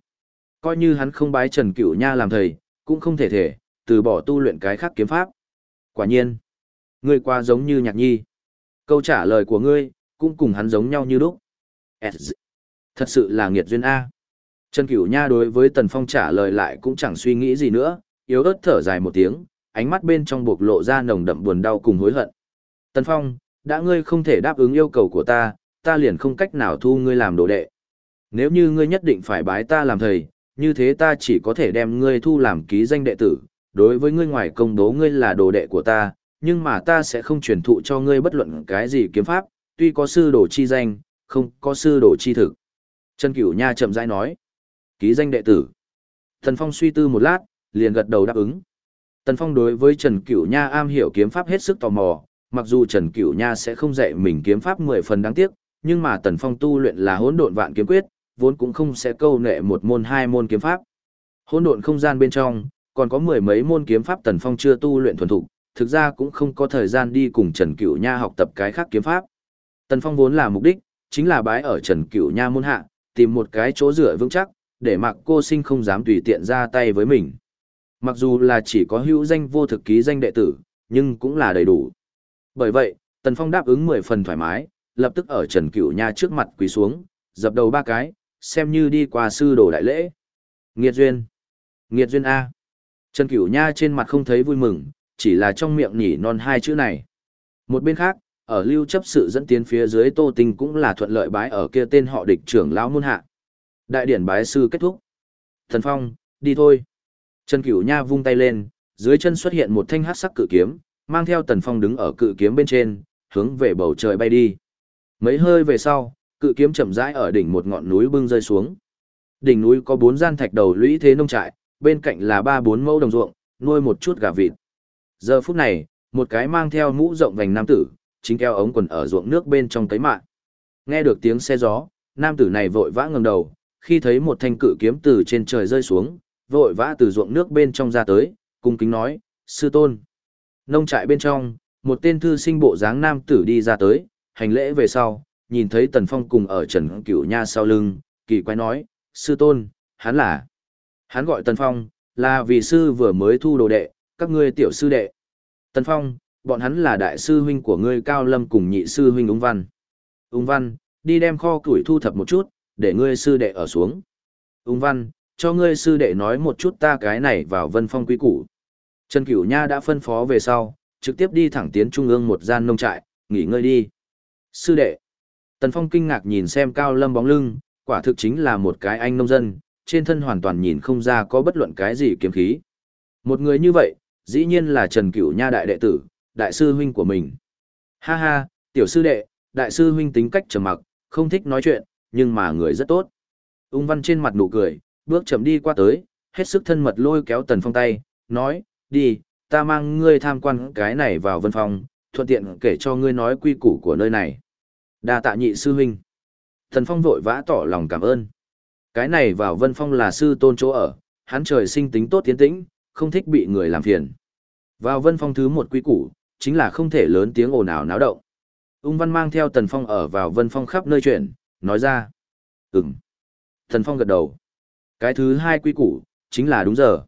Coi như hắn không bái Trần Cửu Nha làm thầy, cũng không thể thể, từ bỏ tu luyện cái khác kiếm pháp. Quả nhiên, ngươi qua giống như nhạc nhi. Câu trả lời của ngươi, cũng cùng hắn giống nhau như lúc. Thật sự là nghiệt duyên A. Trần Cửu Nha đối với Tần Phong trả lời lại cũng chẳng suy nghĩ gì nữa, yếu ớt thở dài một tiếng, ánh mắt bên trong buộc lộ ra nồng đậm buồn đau cùng hối hận. Tần Phong, đã ngươi không thể đáp ứng yêu cầu của ta, ta liền không cách nào thu ngươi làm đồ đệ. Nếu như ngươi nhất định phải bái ta làm thầy, như thế ta chỉ có thể đem ngươi thu làm ký danh đệ tử, đối với ngươi ngoài công bố ngươi là đồ đệ của ta, nhưng mà ta sẽ không truyền thụ cho ngươi bất luận cái gì kiếm pháp, tuy có sư đồ chi danh, không có sư đồ chi thực. Trần Cửu Nha chậm rãi nói, ký danh đệ tử. Tần Phong suy tư một lát, liền gật đầu đáp ứng. Tần Phong đối với Trần Cửu Nha am hiểu kiếm pháp hết sức tò mò, mặc dù Trần Cửu Nha sẽ không dạy mình kiếm pháp mười phần đáng tiếc, nhưng mà Tần Phong tu luyện là hỗn độn vạn kiếm quyết, vốn cũng không sẽ câu nệ một môn hai môn kiếm pháp. Hỗn độn không gian bên trong, còn có mười mấy môn kiếm pháp Tần Phong chưa tu luyện thuần thục, thực ra cũng không có thời gian đi cùng Trần Cửu Nha học tập cái khác kiếm pháp. Tần Phong vốn là mục đích, chính là bái ở Trần Cửu Nha môn hạ, tìm một cái chỗ dựa vững chắc, để mặc cô sinh không dám tùy tiện ra tay với mình. Mặc dù là chỉ có hữu danh vô thực ký danh đệ tử, nhưng cũng là đầy đủ. Bởi vậy, Tần Phong đáp ứng mười phần thoải mái, lập tức ở Trần Cửu Nha trước mặt quỳ xuống, dập đầu ba cái, xem như đi qua sư đồ đại lễ. Nghiệt duyên. Nghiệt duyên A. Trần Cửu Nha trên mặt không thấy vui mừng, chỉ là trong miệng nhỉ non hai chữ này. Một bên khác, ở lưu chấp sự dẫn tiến phía dưới Tô Tinh cũng là thuận lợi bái ở kia tên họ địch trưởng lão môn hạ. Đại điển bái sư kết thúc. Thần Phong, đi thôi. Trần Cửu Nha vung tay lên, dưới chân xuất hiện một thanh hắc sắc cự kiếm, mang theo Tần Phong đứng ở cự kiếm bên trên, hướng về bầu trời bay đi. Mấy hơi về sau, cự kiếm chậm rãi ở đỉnh một ngọn núi bưng rơi xuống. Đỉnh núi có bốn gian thạch đầu lũy thế nông trại, bên cạnh là ba bốn mẫu đồng ruộng, nuôi một chút gà vịt. Giờ phút này, một cái mang theo mũ rộng vành nam tử, chính keo ống quần ở ruộng nước bên trong cấy mạng. Nghe được tiếng xe gió, nam tử này vội vã ngẩng đầu, khi thấy một thanh cự kiếm từ trên trời rơi xuống, vội vã từ ruộng nước bên trong ra tới, cung kính nói, sư tôn. Nông trại bên trong, một tên thư sinh bộ dáng nam tử đi ra tới, hành lễ về sau, nhìn thấy Tần Phong cùng ở Trần Cửu Nha sau lưng, kỳ quái nói, sư tôn, hắn là. Hắn gọi Tần Phong, là vì sư vừa mới thu đồ đệ, các ngươi tiểu sư đệ. Tần Phong, bọn hắn là đại sư huynh của ngươi Cao Lâm cùng nhị sư huynh Úng Văn. Úng Văn, đi đem kho củi thu thập một chút, để ngươi sư đệ ở xuống. Úng Văn, cho ngươi sư đệ nói một chút ta cái này vào vân phong quý củ. Trần Cửu Nha đã phân phó về sau, trực tiếp đi thẳng tiến trung ương một gian nông trại, nghỉ ngơi đi. Sư đệ. Tần Phong kinh ngạc nhìn xem Cao Lâm bóng lưng, quả thực chính là một cái anh nông dân, trên thân hoàn toàn nhìn không ra có bất luận cái gì kiếm khí. Một người như vậy, dĩ nhiên là Trần Cửu Nha đại đệ tử, đại sư huynh của mình. Ha ha, tiểu sư đệ, đại sư huynh tính cách trầm mặc, không thích nói chuyện, nhưng mà người rất tốt. Ung văn trên mặt nụ cười, bước chậm đi qua tới, hết sức thân mật lôi kéo Tần Phong tay, nói, đi, ta mang ngươi tham quan cái này vào vân phòng, thuận tiện kể cho ngươi nói quy củ của nơi này. đa tạ nhị sư huynh. Tần Phong vội vã tỏ lòng cảm ơn. Cái này vào vân phong là sư tôn chỗ ở, hắn trời sinh tính tốt tiến tĩnh, không thích bị người làm phiền. Vào vân phong thứ một quy củ, chính là không thể lớn tiếng ồn ào náo động. Ung văn mang theo tần phong ở vào vân phong khắp nơi chuyển, nói ra. Ừm. Tần phong gật đầu. Cái thứ hai quy củ, chính là đúng giờ.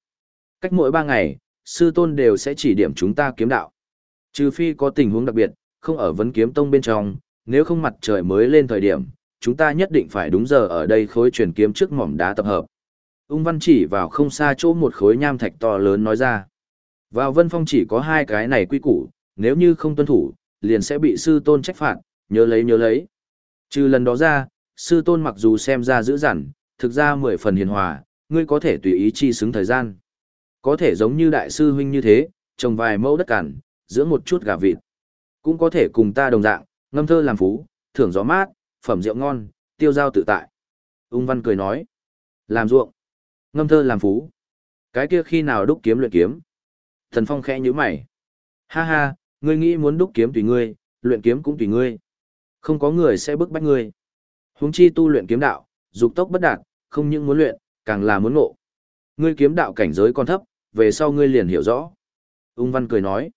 Cách mỗi ba ngày, sư tôn đều sẽ chỉ điểm chúng ta kiếm đạo. Trừ phi có tình huống đặc biệt, không ở vấn kiếm tông bên trong, nếu không mặt trời mới lên thời điểm, chúng ta nhất định phải đúng giờ ở đây khối truyền kiếm trước mỏm đá tập hợp. Ung văn chỉ vào không xa chỗ một khối nham thạch to lớn nói ra. Vào vân phong chỉ có hai cái này quy củ, nếu như không tuân thủ, liền sẽ bị sư tôn trách phạt, nhớ lấy nhớ lấy. Trừ lần đó ra, sư tôn mặc dù xem ra dữ dằn, thực ra mười phần hiền hòa, ngươi có thể tùy ý chi xứng thời gian. Có thể giống như đại sư huynh như thế, trồng vài mẫu đất cằn, dưỡng một chút gà vịt. Cũng có thể cùng ta đồng dạng, ngâm thơ làm phú, thưởng gió mát, phẩm rượu ngon, tiêu giao tự tại. Ung văn cười nói, làm ruộng, ngâm thơ làm phú. Cái kia khi nào đúc kiếm luyện kiếm? Thần Phong khẽ nhíu mày. Ha ha, ngươi nghĩ muốn đúc kiếm tùy ngươi, luyện kiếm cũng tùy ngươi. Không có người sẽ bức bách ngươi. Huống chi tu luyện kiếm đạo, dục tốc bất đạt, không những muốn luyện, càng là muốn ngộ. Ngươi kiếm đạo cảnh giới còn thấp, về sau ngươi liền hiểu rõ. Ung Văn cười nói.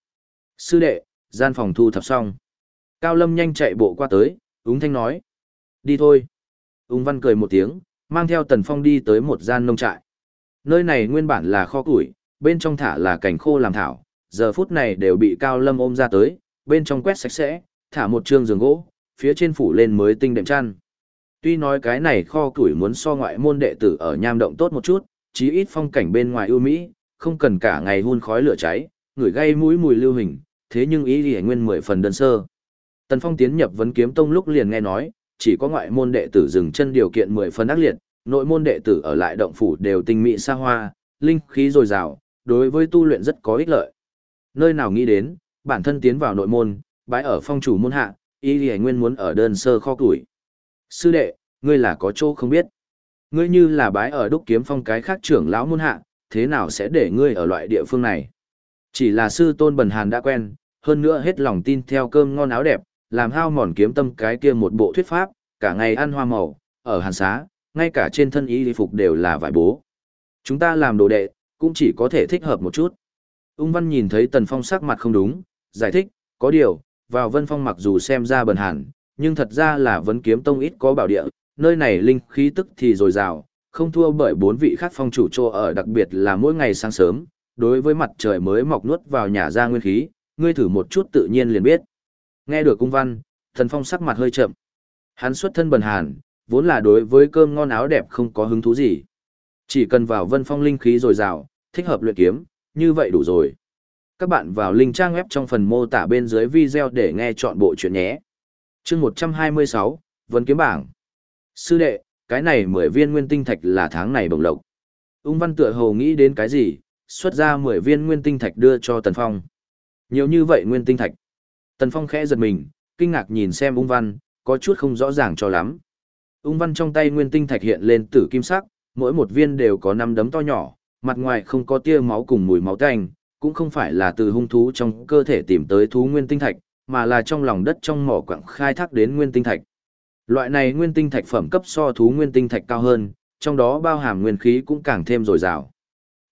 Sư đệ, gian phòng thu thập xong. Cao Lâm nhanh chạy bộ qua tới, úng thanh nói. Đi thôi. Ung Văn cười một tiếng, mang theo Tần Phong đi tới một gian nông trại. Nơi này nguyên bản là kho củi, bên trong thả là cảnh khô làm thảo, giờ phút này đều bị Cao Lâm ôm ra tới, bên trong quét sạch sẽ, thả một trương giường gỗ, phía trên phủ lên mới tinh đệm chăn. Tuy nói cái này kho củi muốn so ngoại môn đệ tử ở nham động tốt một chút, chí ít phong cảnh bên ngoài ưu mỹ, không cần cả ngày hun khói lửa cháy, người gây mũi mùi lưu hình, thế nhưng ý thì nguyên mười phần đơn sơ. Tần Phong tiến nhập vấn kiếm tông lúc liền nghe nói, chỉ có ngoại môn đệ tử dừng chân điều kiện mười phần ác liệt, nội môn đệ tử ở lại động phủ đều tinh mỹ xa hoa, linh khí dồi dào, đối với tu luyện rất có ích lợi. Nơi nào nghĩ đến, bản thân tiến vào nội môn, bái ở phong chủ môn hạ, ý thì nguyên muốn ở đơn sơ kho tuổi. Sư đệ, ngươi là có chỗ không biết. Ngươi như là bái ở đúc kiếm phong cái khác trưởng lão môn hạ, thế nào sẽ để ngươi ở loại địa phương này? Chỉ là sư tôn bần hàn đã quen, hơn nữa hết lòng tin theo cơm ngon áo đẹp, làm hao mòn kiếm tâm cái kia một bộ thuyết pháp, cả ngày ăn hoa màu, ở hàn xá, ngay cả trên thân y phục đều là vải bố. Chúng ta làm đồ đệ, cũng chỉ có thể thích hợp một chút. Ung văn nhìn thấy tần phong sắc mặt không đúng, giải thích, có điều, vào vân phong mặc dù xem ra bần hàn, nhưng thật ra là vấn kiếm tông ít có bảo địa, nơi này linh khí tức thì dồi dào, không thua bởi bốn vị khác phong chủ trô ở đặc biệt là mỗi ngày sáng sớm, đối với mặt trời mới mọc nuốt vào nhà ra nguyên khí, ngươi thử một chút tự nhiên liền biết. Nghe được cung văn, thần phong sắc mặt hơi chậm. Hắn xuất thân bần hàn, vốn là đối với cơm ngon áo đẹp không có hứng thú gì. Chỉ cần vào vân phong linh khí dồi dào, thích hợp luyện kiếm, như vậy đủ rồi. Các bạn vào link trang web trong phần mô tả bên dưới video để nghe chọn bộ chuyện nhé chương 126, Vân Kiếm Bảng. Sư đệ, cái này 10 viên nguyên tinh thạch là tháng này bồng lộc. Ung văn tựa hồ nghĩ đến cái gì, xuất ra 10 viên nguyên tinh thạch đưa cho Tần Phong. Nhiều như vậy nguyên tinh thạch. Tần Phong khẽ giật mình, kinh ngạc nhìn xem ung văn, có chút không rõ ràng cho lắm. Ung văn trong tay nguyên tinh thạch hiện lên tử kim sắc, mỗi một viên đều có năm đấm to nhỏ, mặt ngoài không có tia máu cùng mùi máu tanh, cũng không phải là từ hung thú trong cơ thể tìm tới thú nguyên tinh thạch, mà là trong lòng đất trong mỏ quặng khai thác đến nguyên tinh thạch. Loại này nguyên tinh thạch phẩm cấp so thú nguyên tinh thạch cao hơn, trong đó bao hàm nguyên khí cũng càng thêm dồi dào.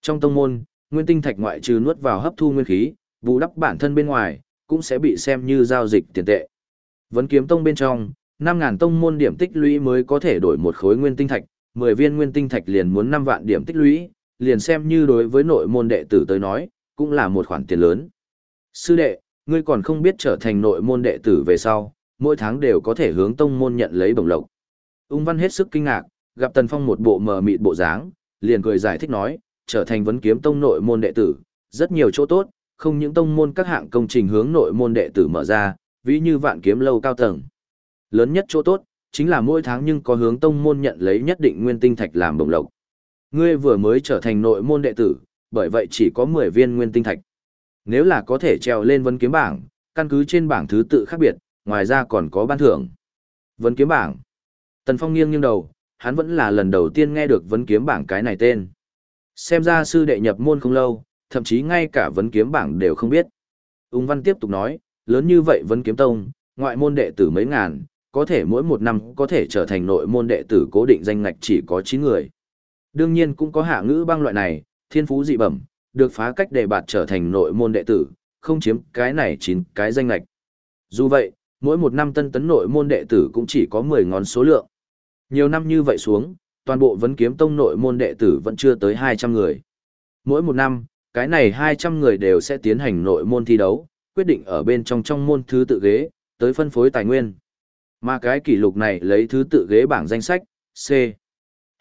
Trong tông môn, nguyên tinh thạch ngoại trừ nuốt vào hấp thu nguyên khí, bù đắp bản thân bên ngoài, cũng sẽ bị xem như giao dịch tiền tệ. Vấn kiếm tông bên trong, 5000 tông môn điểm tích lũy mới có thể đổi một khối nguyên tinh thạch, 10 viên nguyên tinh thạch liền muốn 5 vạn điểm tích lũy, liền xem như đối với nội môn đệ tử tới nói, cũng là một khoản tiền lớn. Sư đệ, ngươi còn không biết trở thành nội môn đệ tử về sau, mỗi tháng đều có thể hướng tông môn nhận lấy bổng lộc. Ung văn hết sức kinh ngạc, gặp Tần Phong một bộ mờ mịt bộ dáng, liền cười giải thích nói, trở thành vấn kiếm tông nội môn đệ tử, rất nhiều chỗ tốt, không những tông môn các hạng công trình hướng nội môn đệ tử mở ra, ví như vạn kiếm lâu cao tầng. Lớn nhất chỗ tốt, chính là mỗi tháng nhưng có hướng tông môn nhận lấy nhất định nguyên tinh thạch làm bổng lộc. Ngươi vừa mới trở thành nội môn đệ tử, bởi vậy chỉ có 10 viên nguyên tinh thạch. Nếu là có thể treo lên vấn kiếm bảng, căn cứ trên bảng thứ tự khác biệt, ngoài ra còn có ban thưởng. Vấn kiếm bảng. Tần Phong nghiêng nghiêng đầu, hắn vẫn là lần đầu tiên nghe được vấn kiếm bảng cái này tên. Xem ra sư đệ nhập môn không lâu, thậm chí ngay cả vấn kiếm bảng đều không biết. Ung Văn tiếp tục nói, lớn như vậy vấn kiếm tông, ngoại môn đệ tử mấy ngàn, có thể mỗi một năm có thể trở thành nội môn đệ tử cố định danh ngạch chỉ có 9 người. Đương nhiên cũng có hạ ngữ băng loại này, thiên phú dị bẩm, được phá cách đề bạt trở thành nội môn đệ tử, không chiếm cái này chín cái danh ngạch. Dù vậy, mỗi một năm tân tấn nội môn đệ tử cũng chỉ có 10 ngón số lượng. Nhiều năm như vậy xuống, toàn bộ vấn kiếm tông nội môn đệ tử vẫn chưa tới 200 người. Mỗi một năm, cái này 200 người đều sẽ tiến hành nội môn thi đấu, quyết định ở bên trong trong môn thứ tự ghế, tới phân phối tài nguyên. Mà cái kỷ lục này lấy thứ tự ghế bảng danh sách, C.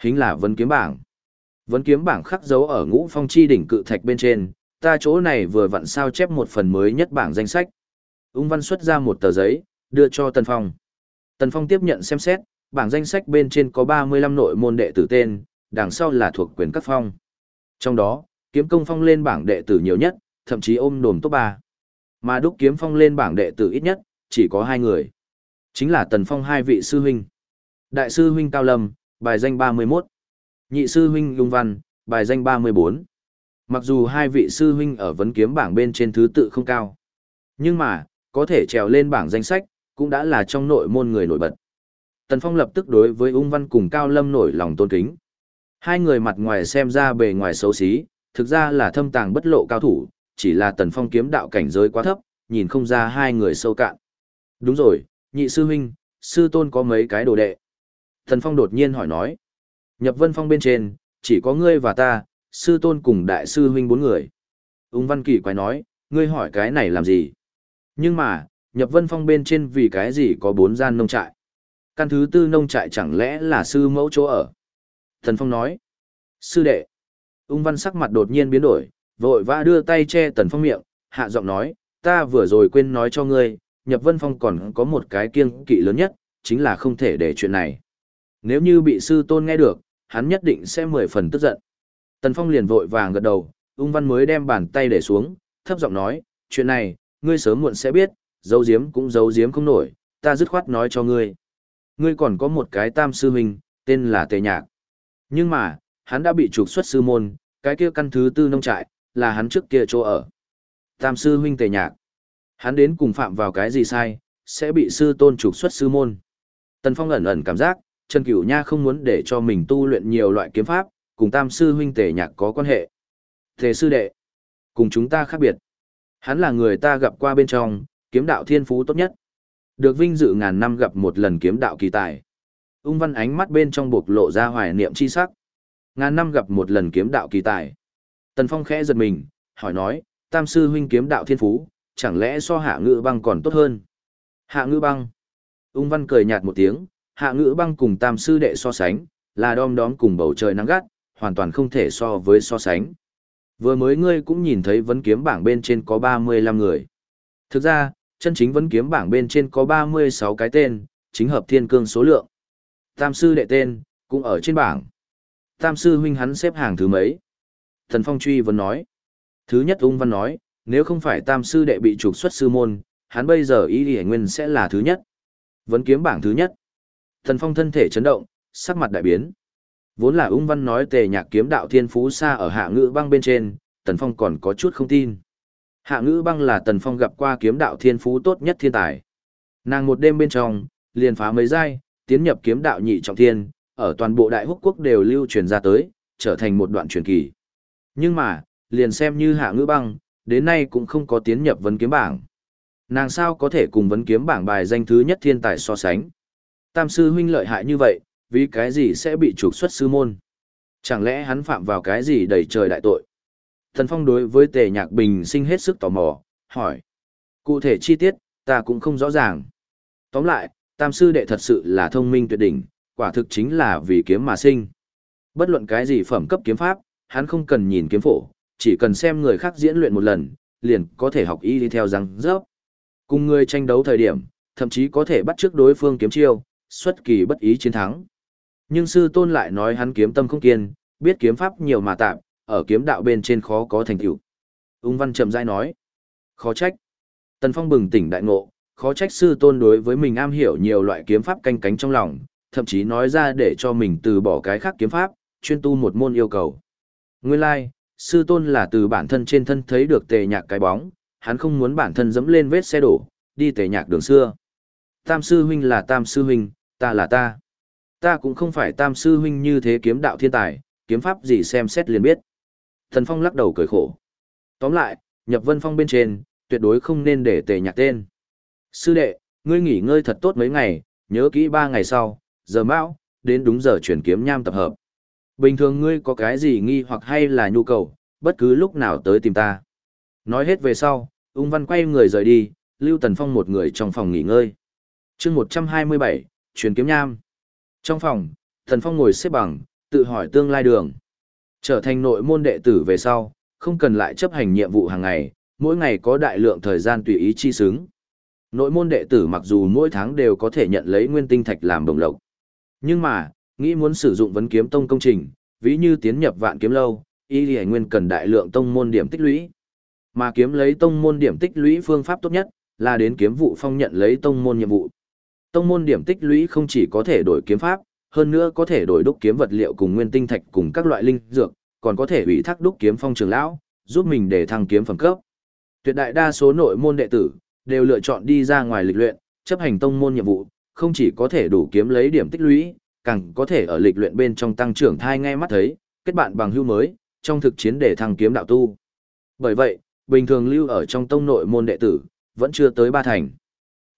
Hính là vấn kiếm bảng. Vấn kiếm bảng khắc dấu ở ngũ phong chi đỉnh cự thạch bên trên, ta chỗ này vừa vặn sao chép một phần mới nhất bảng danh sách. Ung văn xuất ra một tờ giấy, đưa cho Tần Phong. Tần Phong tiếp nhận xem xét, bảng danh sách bên trên có 35 nội môn đệ tử tên, đằng sau là thuộc quyền các phong. Trong đó, kiếm công phong lên bảng đệ tử nhiều nhất, thậm chí ôm đồm top 3. Mà đúc kiếm phong lên bảng đệ tử ít nhất, chỉ có hai người. Chính là Tần Phong hai vị sư huynh. Đại sư huynh Cao Lâm, bài danh 31. Nhị sư huynh Lung Văn, bài danh 34. Mặc dù hai vị sư huynh ở vấn kiếm bảng bên trên thứ tự không cao, nhưng mà, có thể trèo lên bảng danh sách, cũng đã là trong nội môn người nổi bật. Tần Phong lập tức đối với Ung Văn cùng Cao Lâm nổi lòng tôn kính. Hai người mặt ngoài xem ra bề ngoài xấu xí, thực ra là thâm tàng bất lộ cao thủ, chỉ là Tần Phong kiếm đạo cảnh giới quá thấp, nhìn không ra hai người sâu cạn. Đúng rồi, nhị sư huynh, sư tôn có mấy cái đồ đệ. Tần Phong đột nhiên hỏi nói. Nhập vân phong bên trên, chỉ có ngươi và ta, sư tôn cùng đại sư huynh bốn người. Ung Văn Kỳ quái nói, ngươi hỏi cái này làm gì? Nhưng mà, nhập vân phong bên trên vì cái gì có bốn gian nông trại? Căn thứ tư nông trại chẳng lẽ là sư mẫu chỗ ở? Thần Phong nói, sư đệ. Ung Văn sắc mặt đột nhiên biến đổi, vội vã đưa tay che Tần Phong miệng, hạ giọng nói, ta vừa rồi quên nói cho ngươi, nhập vân phong còn có một cái kiêng kỵ lớn nhất, chính là không thể để chuyện này. Nếu như bị sư tôn nghe được, hắn nhất định sẽ mười phần tức giận. Tần Phong liền vội vàng gật đầu, ung văn mới đem bàn tay để xuống, thấp giọng nói, chuyện này, ngươi sớm muộn sẽ biết, giấu giếm cũng giấu giếm không nổi, ta dứt khoát nói cho ngươi. Ngươi còn có một cái tam sư huynh, tên là Tề Nhạc. Nhưng mà, hắn đã bị trục xuất sư môn, cái kia căn thứ tư nông trại, là hắn trước kia chỗ ở. Tam sư huynh Tề Nhạc. Hắn đến cùng phạm vào cái gì sai, sẽ bị sư tôn trục xuất sư môn. Tần Phong ẩn ẩn cảm giác, Trần Cửu Nha không muốn để cho mình tu luyện nhiều loại kiếm pháp, cùng tam sư huynh tề nhạc có quan hệ. Thế sư đệ, cùng chúng ta khác biệt. Hắn là người ta gặp qua bên trong, kiếm đạo thiên phú tốt nhất. Được vinh dự ngàn năm gặp một lần kiếm đạo kỳ tài. Ung văn ánh mắt bên trong bộc lộ ra hoài niệm chi sắc. Ngàn năm gặp một lần kiếm đạo kỳ tài. Tần Phong khẽ giật mình, hỏi nói, tam sư huynh kiếm đạo thiên phú, chẳng lẽ so hạ ngữ băng còn tốt hơn? Hạ ngữ băng. Ung văn cười nhạt một tiếng, hạ ngữ băng cùng tam sư đệ so sánh, là đom đóm cùng bầu trời nắng gắt, hoàn toàn không thể so với so sánh. Vừa mới ngươi cũng nhìn thấy vấn kiếm bảng bên trên có 35 người. Thực ra, chân chính vấn kiếm bảng bên trên có 36 cái tên, chính hợp thiên cương số lượng. Tam sư đệ tên, cũng ở trên bảng. Tam sư huynh hắn xếp hàng thứ mấy? Thần Phong truy vấn nói. Thứ nhất ung văn nói, nếu không phải tam sư đệ bị trục xuất sư môn, hắn bây giờ ý đi nguyên sẽ là thứ nhất. Vấn kiếm bảng thứ nhất. Thần Phong thân thể chấn động, sắc mặt đại biến. Vốn là ung văn nói tề nhạc kiếm đạo thiên phú xa ở hạ ngữ băng bên trên, Tần Phong còn có chút không tin. Hạ ngữ băng là Tần Phong gặp qua kiếm đạo thiên phú tốt nhất thiên tài. Nàng một đêm bên trong, liền phá mấy giai, tiến nhập kiếm đạo nhị trọng thiên, ở toàn bộ đại húc quốc đều lưu truyền ra tới, trở thành một đoạn truyền kỳ. Nhưng mà, liền xem như hạ ngữ băng, đến nay cũng không có tiến nhập vấn kiếm bảng. Nàng sao có thể cùng vấn kiếm bảng bài danh thứ nhất thiên tài so sánh. Tam sư huynh lợi hại như vậy, vì cái gì sẽ bị trục xuất sư môn? Chẳng lẽ hắn phạm vào cái gì đầy trời đại tội? Thần Phong đối với Tề Nhạc Bình sinh hết sức tò mò, hỏi. Cụ thể chi tiết, ta cũng không rõ ràng. Tóm lại, Tam Sư Đệ thật sự là thông minh tuyệt đỉnh, quả thực chính là vì kiếm mà sinh. Bất luận cái gì phẩm cấp kiếm pháp, hắn không cần nhìn kiếm phổ, chỉ cần xem người khác diễn luyện một lần, liền có thể học y đi theo răng rớp. Cùng người tranh đấu thời điểm, thậm chí có thể bắt trước đối phương kiếm chiêu, xuất kỳ bất ý chiến thắng. Nhưng sư tôn lại nói hắn kiếm tâm không kiên, biết kiếm pháp nhiều mà tạm, ở kiếm đạo bên trên khó có thành tựu. Ung văn chậm rãi nói, khó trách. Tần Phong bừng tỉnh đại ngộ, khó trách sư tôn đối với mình am hiểu nhiều loại kiếm pháp canh cánh trong lòng, thậm chí nói ra để cho mình từ bỏ cái khác kiếm pháp, chuyên tu một môn yêu cầu. Nguyên lai, like, sư tôn là từ bản thân trên thân thấy được tề nhạc cái bóng, hắn không muốn bản thân dẫm lên vết xe đổ, đi tề nhạc đường xưa. Tam sư huynh là tam sư huynh, ta là ta. Ta cũng không phải tam sư huynh như thế kiếm đạo thiên tài, kiếm pháp gì xem xét liền biết. Thần Phong lắc đầu cười khổ. Tóm lại, nhập vân phong bên trên, tuyệt đối không nên để tề nhạc tên. Sư đệ, ngươi nghỉ ngơi thật tốt mấy ngày, nhớ kỹ ba ngày sau, giờ mão, đến đúng giờ chuyển kiếm nham tập hợp. Bình thường ngươi có cái gì nghi hoặc hay là nhu cầu, bất cứ lúc nào tới tìm ta. Nói hết về sau, ung văn quay người rời đi, Lưu Tần Phong một người trong phòng nghỉ ngơi chương 127, truyền kiếm nham. Trong phòng, thần Phong ngồi xếp bằng, tự hỏi tương lai đường. Trở thành nội môn đệ tử về sau, không cần lại chấp hành nhiệm vụ hàng ngày, mỗi ngày có đại lượng thời gian tùy ý chi xứng. Nội môn đệ tử mặc dù mỗi tháng đều có thể nhận lấy nguyên tinh thạch làm đồng lộc. Nhưng mà, nghĩ muốn sử dụng vấn kiếm tông công trình, ví như tiến nhập vạn kiếm lâu, y lì nguyên cần đại lượng tông môn điểm tích lũy. Mà kiếm lấy tông môn điểm tích lũy phương pháp tốt nhất, là đến kiếm vụ phong nhận lấy tông môn nhiệm vụ. Tông môn điểm tích lũy không chỉ có thể đổi kiếm pháp, hơn nữa có thể đổi đúc kiếm vật liệu cùng nguyên tinh thạch cùng các loại linh dược, còn có thể ủy thác đúc kiếm phong trường lão, giúp mình để thăng kiếm phẩm cấp. Tuyệt đại đa số nội môn đệ tử đều lựa chọn đi ra ngoài lịch luyện, chấp hành tông môn nhiệm vụ, không chỉ có thể đủ kiếm lấy điểm tích lũy, càng có thể ở lịch luyện bên trong tăng trưởng thai ngay mắt thấy, kết bạn bằng hữu mới, trong thực chiến để thăng kiếm đạo tu. Bởi vậy, bình thường lưu ở trong tông nội môn đệ tử, vẫn chưa tới ba thành.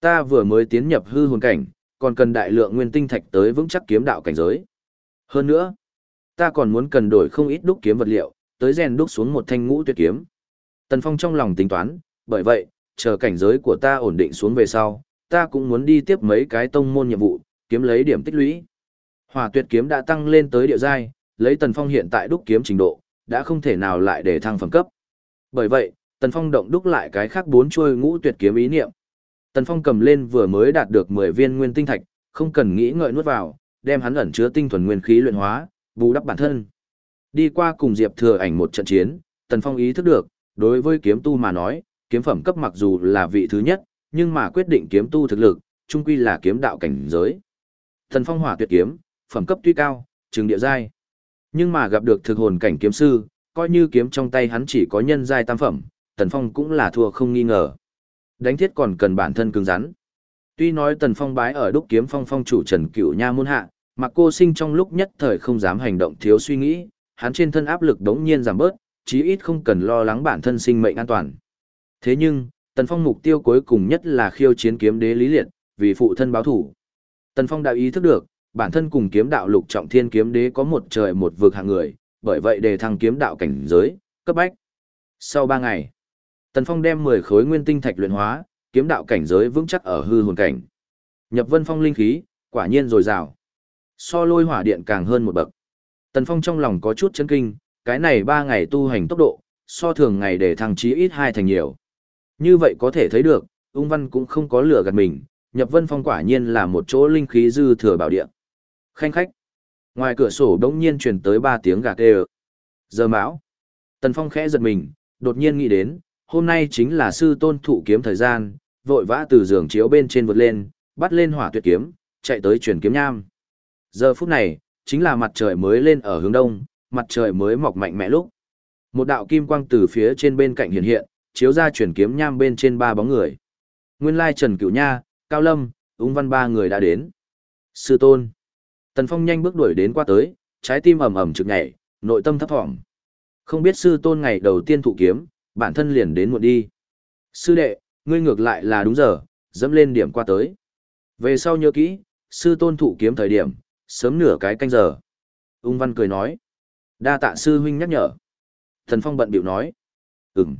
Ta vừa mới tiến nhập hư hồn cảnh, còn cần đại lượng nguyên tinh thạch tới vững chắc kiếm đạo cảnh giới. Hơn nữa, ta còn muốn cần đổi không ít đúc kiếm vật liệu, tới rèn đúc xuống một thanh ngũ tuyệt kiếm. Tần Phong trong lòng tính toán, bởi vậy, chờ cảnh giới của ta ổn định xuống về sau, ta cũng muốn đi tiếp mấy cái tông môn nhiệm vụ, kiếm lấy điểm tích lũy. Hỏa tuyệt kiếm đã tăng lên tới địa giai, lấy Tần Phong hiện tại đúc kiếm trình độ, đã không thể nào lại để thăng phẩm cấp. Bởi vậy, Tần Phong động đúc lại cái khác bốn chuôi ngũ tuyệt kiếm ý niệm. Tần Phong cầm lên vừa mới đạt được 10 viên nguyên tinh thạch, không cần nghĩ ngợi nuốt vào, đem hắn ẩn chứa tinh thuần nguyên khí luyện hóa, bù đắp bản thân. Đi qua cùng Diệp Thừa Ảnh một trận chiến, Tần Phong ý thức được, đối với kiếm tu mà nói, kiếm phẩm cấp mặc dù là vị thứ nhất, nhưng mà quyết định kiếm tu thực lực, chung quy là kiếm đạo cảnh giới. Tần Phong hỏa tuyệt kiếm, phẩm cấp tuy cao, trường địa giai. Nhưng mà gặp được thực hồn cảnh kiếm sư, coi như kiếm trong tay hắn chỉ có nhân giai tam phẩm, Tần Phong cũng là thua không nghi ngờ. Đánh thiết còn cần bản thân cứng rắn. Tuy nói Tần Phong bái ở đúc kiếm phong phong chủ Trần Cửu Nha môn hạ, mà cô sinh trong lúc nhất thời không dám hành động thiếu suy nghĩ, hắn trên thân áp lực đống nhiên giảm bớt, chí ít không cần lo lắng bản thân sinh mệnh an toàn. Thế nhưng, Tần Phong mục tiêu cuối cùng nhất là khiêu chiến kiếm đế lý liệt, vì phụ thân báo thủ. Tần Phong đã ý thức được, bản thân cùng kiếm đạo lục trọng thiên kiếm đế có một trời một vực hạng người, bởi vậy đề thăng kiếm đạo cảnh giới, cấp bách. Sau 3 ngày, Tần Phong đem 10 khối nguyên tinh thạch luyện hóa, kiếm đạo cảnh giới vững chắc ở hư hồn cảnh. Nhập Vân Phong linh khí, quả nhiên dồi dào. So lôi hỏa điện càng hơn một bậc. Tần Phong trong lòng có chút chấn kinh, cái này 3 ngày tu hành tốc độ, so thường ngày để thăng chí ít hai thành nhiều. Như vậy có thể thấy được, ung văn cũng không có lửa gạt mình, nhập vân phong quả nhiên là một chỗ linh khí dư thừa bảo địa. Khanh khách. Ngoài cửa sổ đống nhiên truyền tới ba tiếng gà kêu. Giờ mão. Tần Phong khẽ giật mình, đột nhiên nghĩ đến, hôm nay chính là sư tôn thụ kiếm thời gian, vội vã từ giường chiếu bên trên vượt lên, bắt lên hỏa tuyệt kiếm, chạy tới truyền kiếm nham. Giờ phút này, chính là mặt trời mới lên ở hướng đông, mặt trời mới mọc mạnh mẽ lúc. Một đạo kim quang từ phía trên bên cạnh hiện hiện, chiếu ra truyền kiếm nham bên trên ba bóng người. Nguyên lai Trần Cửu Nha, Cao Lâm, Úng Văn ba người đã đến. Sư tôn. Tần Phong nhanh bước đuổi đến qua tới, trái tim ầm ầm trực nhảy, nội tâm thấp thỏm. Không biết sư tôn ngày đầu tiên thụ kiếm, bản thân liền đến muộn đi. Sư đệ, ngươi ngược lại là đúng giờ, dẫm lên điểm qua tới. Về sau nhớ kỹ, sư tôn thụ kiếm thời điểm, sớm nửa cái canh giờ. Ung Văn cười nói. Đa tạ sư huynh nhắc nhở. Tần Phong bận biểu nói. Ừm.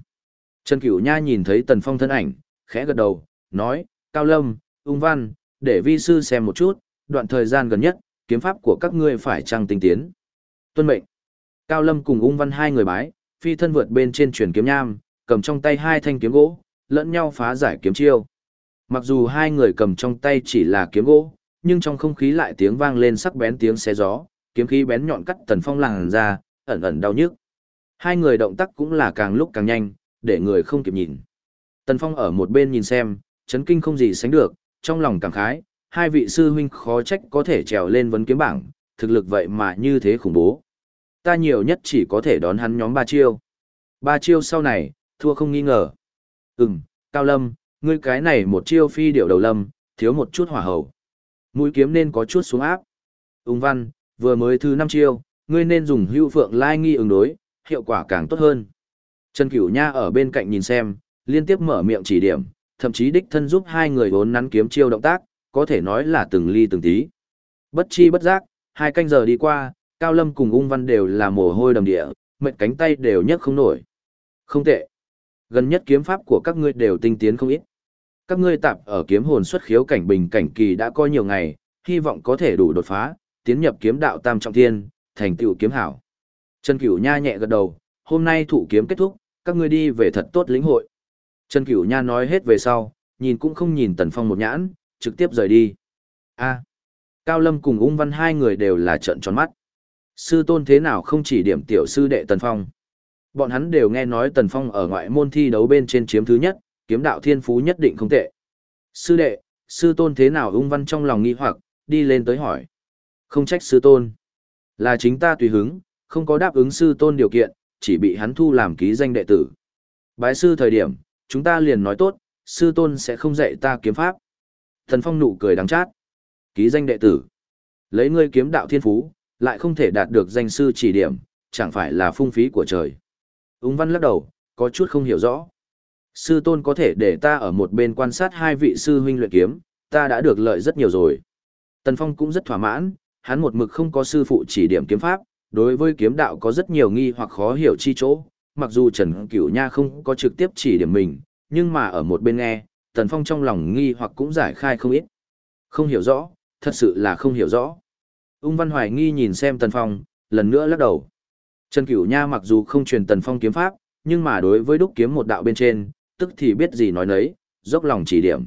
Trần Cửu Nha nhìn thấy Tần Phong thân ảnh, khẽ gật đầu, nói, Cao Lâm, Ung Văn, để vi sư xem một chút, đoạn thời gian gần nhất, kiếm pháp của các ngươi phải trăng tinh tiến. Tuân mệnh. Cao Lâm cùng ung văn hai người bái, phi thân vượt bên trên truyền kiếm nham, cầm trong tay hai thanh kiếm gỗ, lẫn nhau phá giải kiếm chiêu. Mặc dù hai người cầm trong tay chỉ là kiếm gỗ, nhưng trong không khí lại tiếng vang lên sắc bén tiếng xé gió, kiếm khí bén nhọn cắt tần phong làng ra, ẩn ẩn đau nhức. Hai người động tác cũng là càng lúc càng nhanh, để người không kịp nhìn. Tần phong ở một bên nhìn xem, chấn kinh không gì sánh được, trong lòng cảm khái, hai vị sư huynh khó trách có thể trèo lên vấn kiếm bảng, thực lực vậy mà như thế khủng bố. Ta nhiều nhất chỉ có thể đón hắn nhóm ba chiêu. Ba chiêu sau này, thua không nghi ngờ. Ừm, Cao Lâm, ngươi cái này một chiêu phi điệu đầu lâm, thiếu một chút hỏa hầu. Mũi kiếm nên có chút xuống áp. Ung văn, vừa mới thứ năm chiêu, ngươi nên dùng hưu phượng lai nghi ứng đối, hiệu quả càng tốt hơn. Trần Cửu Nha ở bên cạnh nhìn xem, liên tiếp mở miệng chỉ điểm, thậm chí đích thân giúp hai người vốn nắn kiếm chiêu động tác, có thể nói là từng ly từng tí. Bất chi bất giác, hai canh giờ đi qua, Cao Lâm cùng Ung Văn đều là mồ hôi đầm địa, mệt cánh tay đều nhấc không nổi. Không tệ. Gần nhất kiếm pháp của các ngươi đều tinh tiến không ít. Các ngươi tạp ở kiếm hồn xuất khiếu cảnh bình cảnh kỳ đã có nhiều ngày, hy vọng có thể đủ đột phá, tiến nhập kiếm đạo tam trọng thiên, thành tựu kiếm hảo. Trần Cửu Nha nhẹ gật đầu, hôm nay thủ kiếm kết thúc, các ngươi đi về thật tốt lĩnh hội. Trần Cửu Nha nói hết về sau, nhìn cũng không nhìn Tần Phong một nhãn, trực tiếp rời đi. A. Cao Lâm cùng Ung Văn hai người đều là trợn tròn mắt. Sư tôn thế nào không chỉ điểm tiểu sư đệ Tần Phong. Bọn hắn đều nghe nói Tần Phong ở ngoại môn thi đấu bên trên chiếm thứ nhất, kiếm đạo thiên phú nhất định không tệ. Sư đệ, sư tôn thế nào Ung Văn trong lòng nghi hoặc, đi lên tới hỏi. Không trách sư tôn. Là chính ta tùy hứng, không có đáp ứng sư tôn điều kiện, chỉ bị hắn thu làm ký danh đệ tử. Bái sư thời điểm, chúng ta liền nói tốt, sư tôn sẽ không dạy ta kiếm pháp. Thần Phong nụ cười đắng chát. Ký danh đệ tử. Lấy ngươi kiếm đạo thiên phú, lại không thể đạt được danh sư chỉ điểm, chẳng phải là phung phí của trời. Úng văn lắc đầu, có chút không hiểu rõ. Sư tôn có thể để ta ở một bên quan sát hai vị sư huynh luyện kiếm, ta đã được lợi rất nhiều rồi. Tần Phong cũng rất thỏa mãn, hắn một mực không có sư phụ chỉ điểm kiếm pháp, đối với kiếm đạo có rất nhiều nghi hoặc khó hiểu chi chỗ, mặc dù Trần Cửu Nha không có trực tiếp chỉ điểm mình, nhưng mà ở một bên nghe, Tần Phong trong lòng nghi hoặc cũng giải khai không ít. Không hiểu rõ, thật sự là không hiểu rõ. Ung Văn Hoài nghi nhìn xem Tần Phong, lần nữa lắc đầu. Trần Cửu Nha mặc dù không truyền Tần Phong kiếm pháp, nhưng mà đối với đúc kiếm một đạo bên trên, tức thì biết gì nói nấy, dốc lòng chỉ điểm.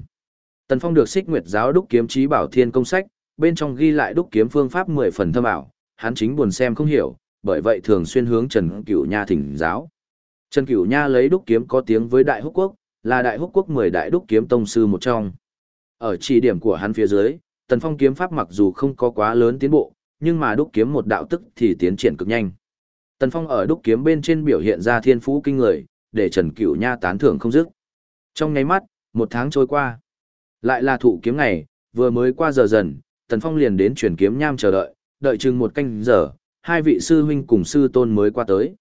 Tần Phong được Xích Nguyệt giáo đúc kiếm chí bảo thiên công sách, bên trong ghi lại đúc kiếm phương pháp 10 phần thâm ảo, hắn chính buồn xem không hiểu, bởi vậy thường xuyên hướng Trần Cửu Nha thỉnh giáo. Trần Cửu Nha lấy đúc kiếm có tiếng với Đại Húc Quốc, là Đại Húc Quốc 10 đại đúc kiếm tông sư một trong. Ở chỉ điểm của hắn phía dưới, Tần Phong kiếm pháp mặc dù không có quá lớn tiến bộ, nhưng mà đúc kiếm một đạo tức thì tiến triển cực nhanh. Tần Phong ở đúc kiếm bên trên biểu hiện ra thiên phú kinh người, để Trần Cửu Nha tán thưởng không dứt. Trong nháy mắt, một tháng trôi qua. Lại là thụ kiếm ngày, vừa mới qua giờ dần, Tần Phong liền đến chuyển kiếm nham chờ đợi, đợi chừng một canh giờ, hai vị sư huynh cùng sư tôn mới qua tới.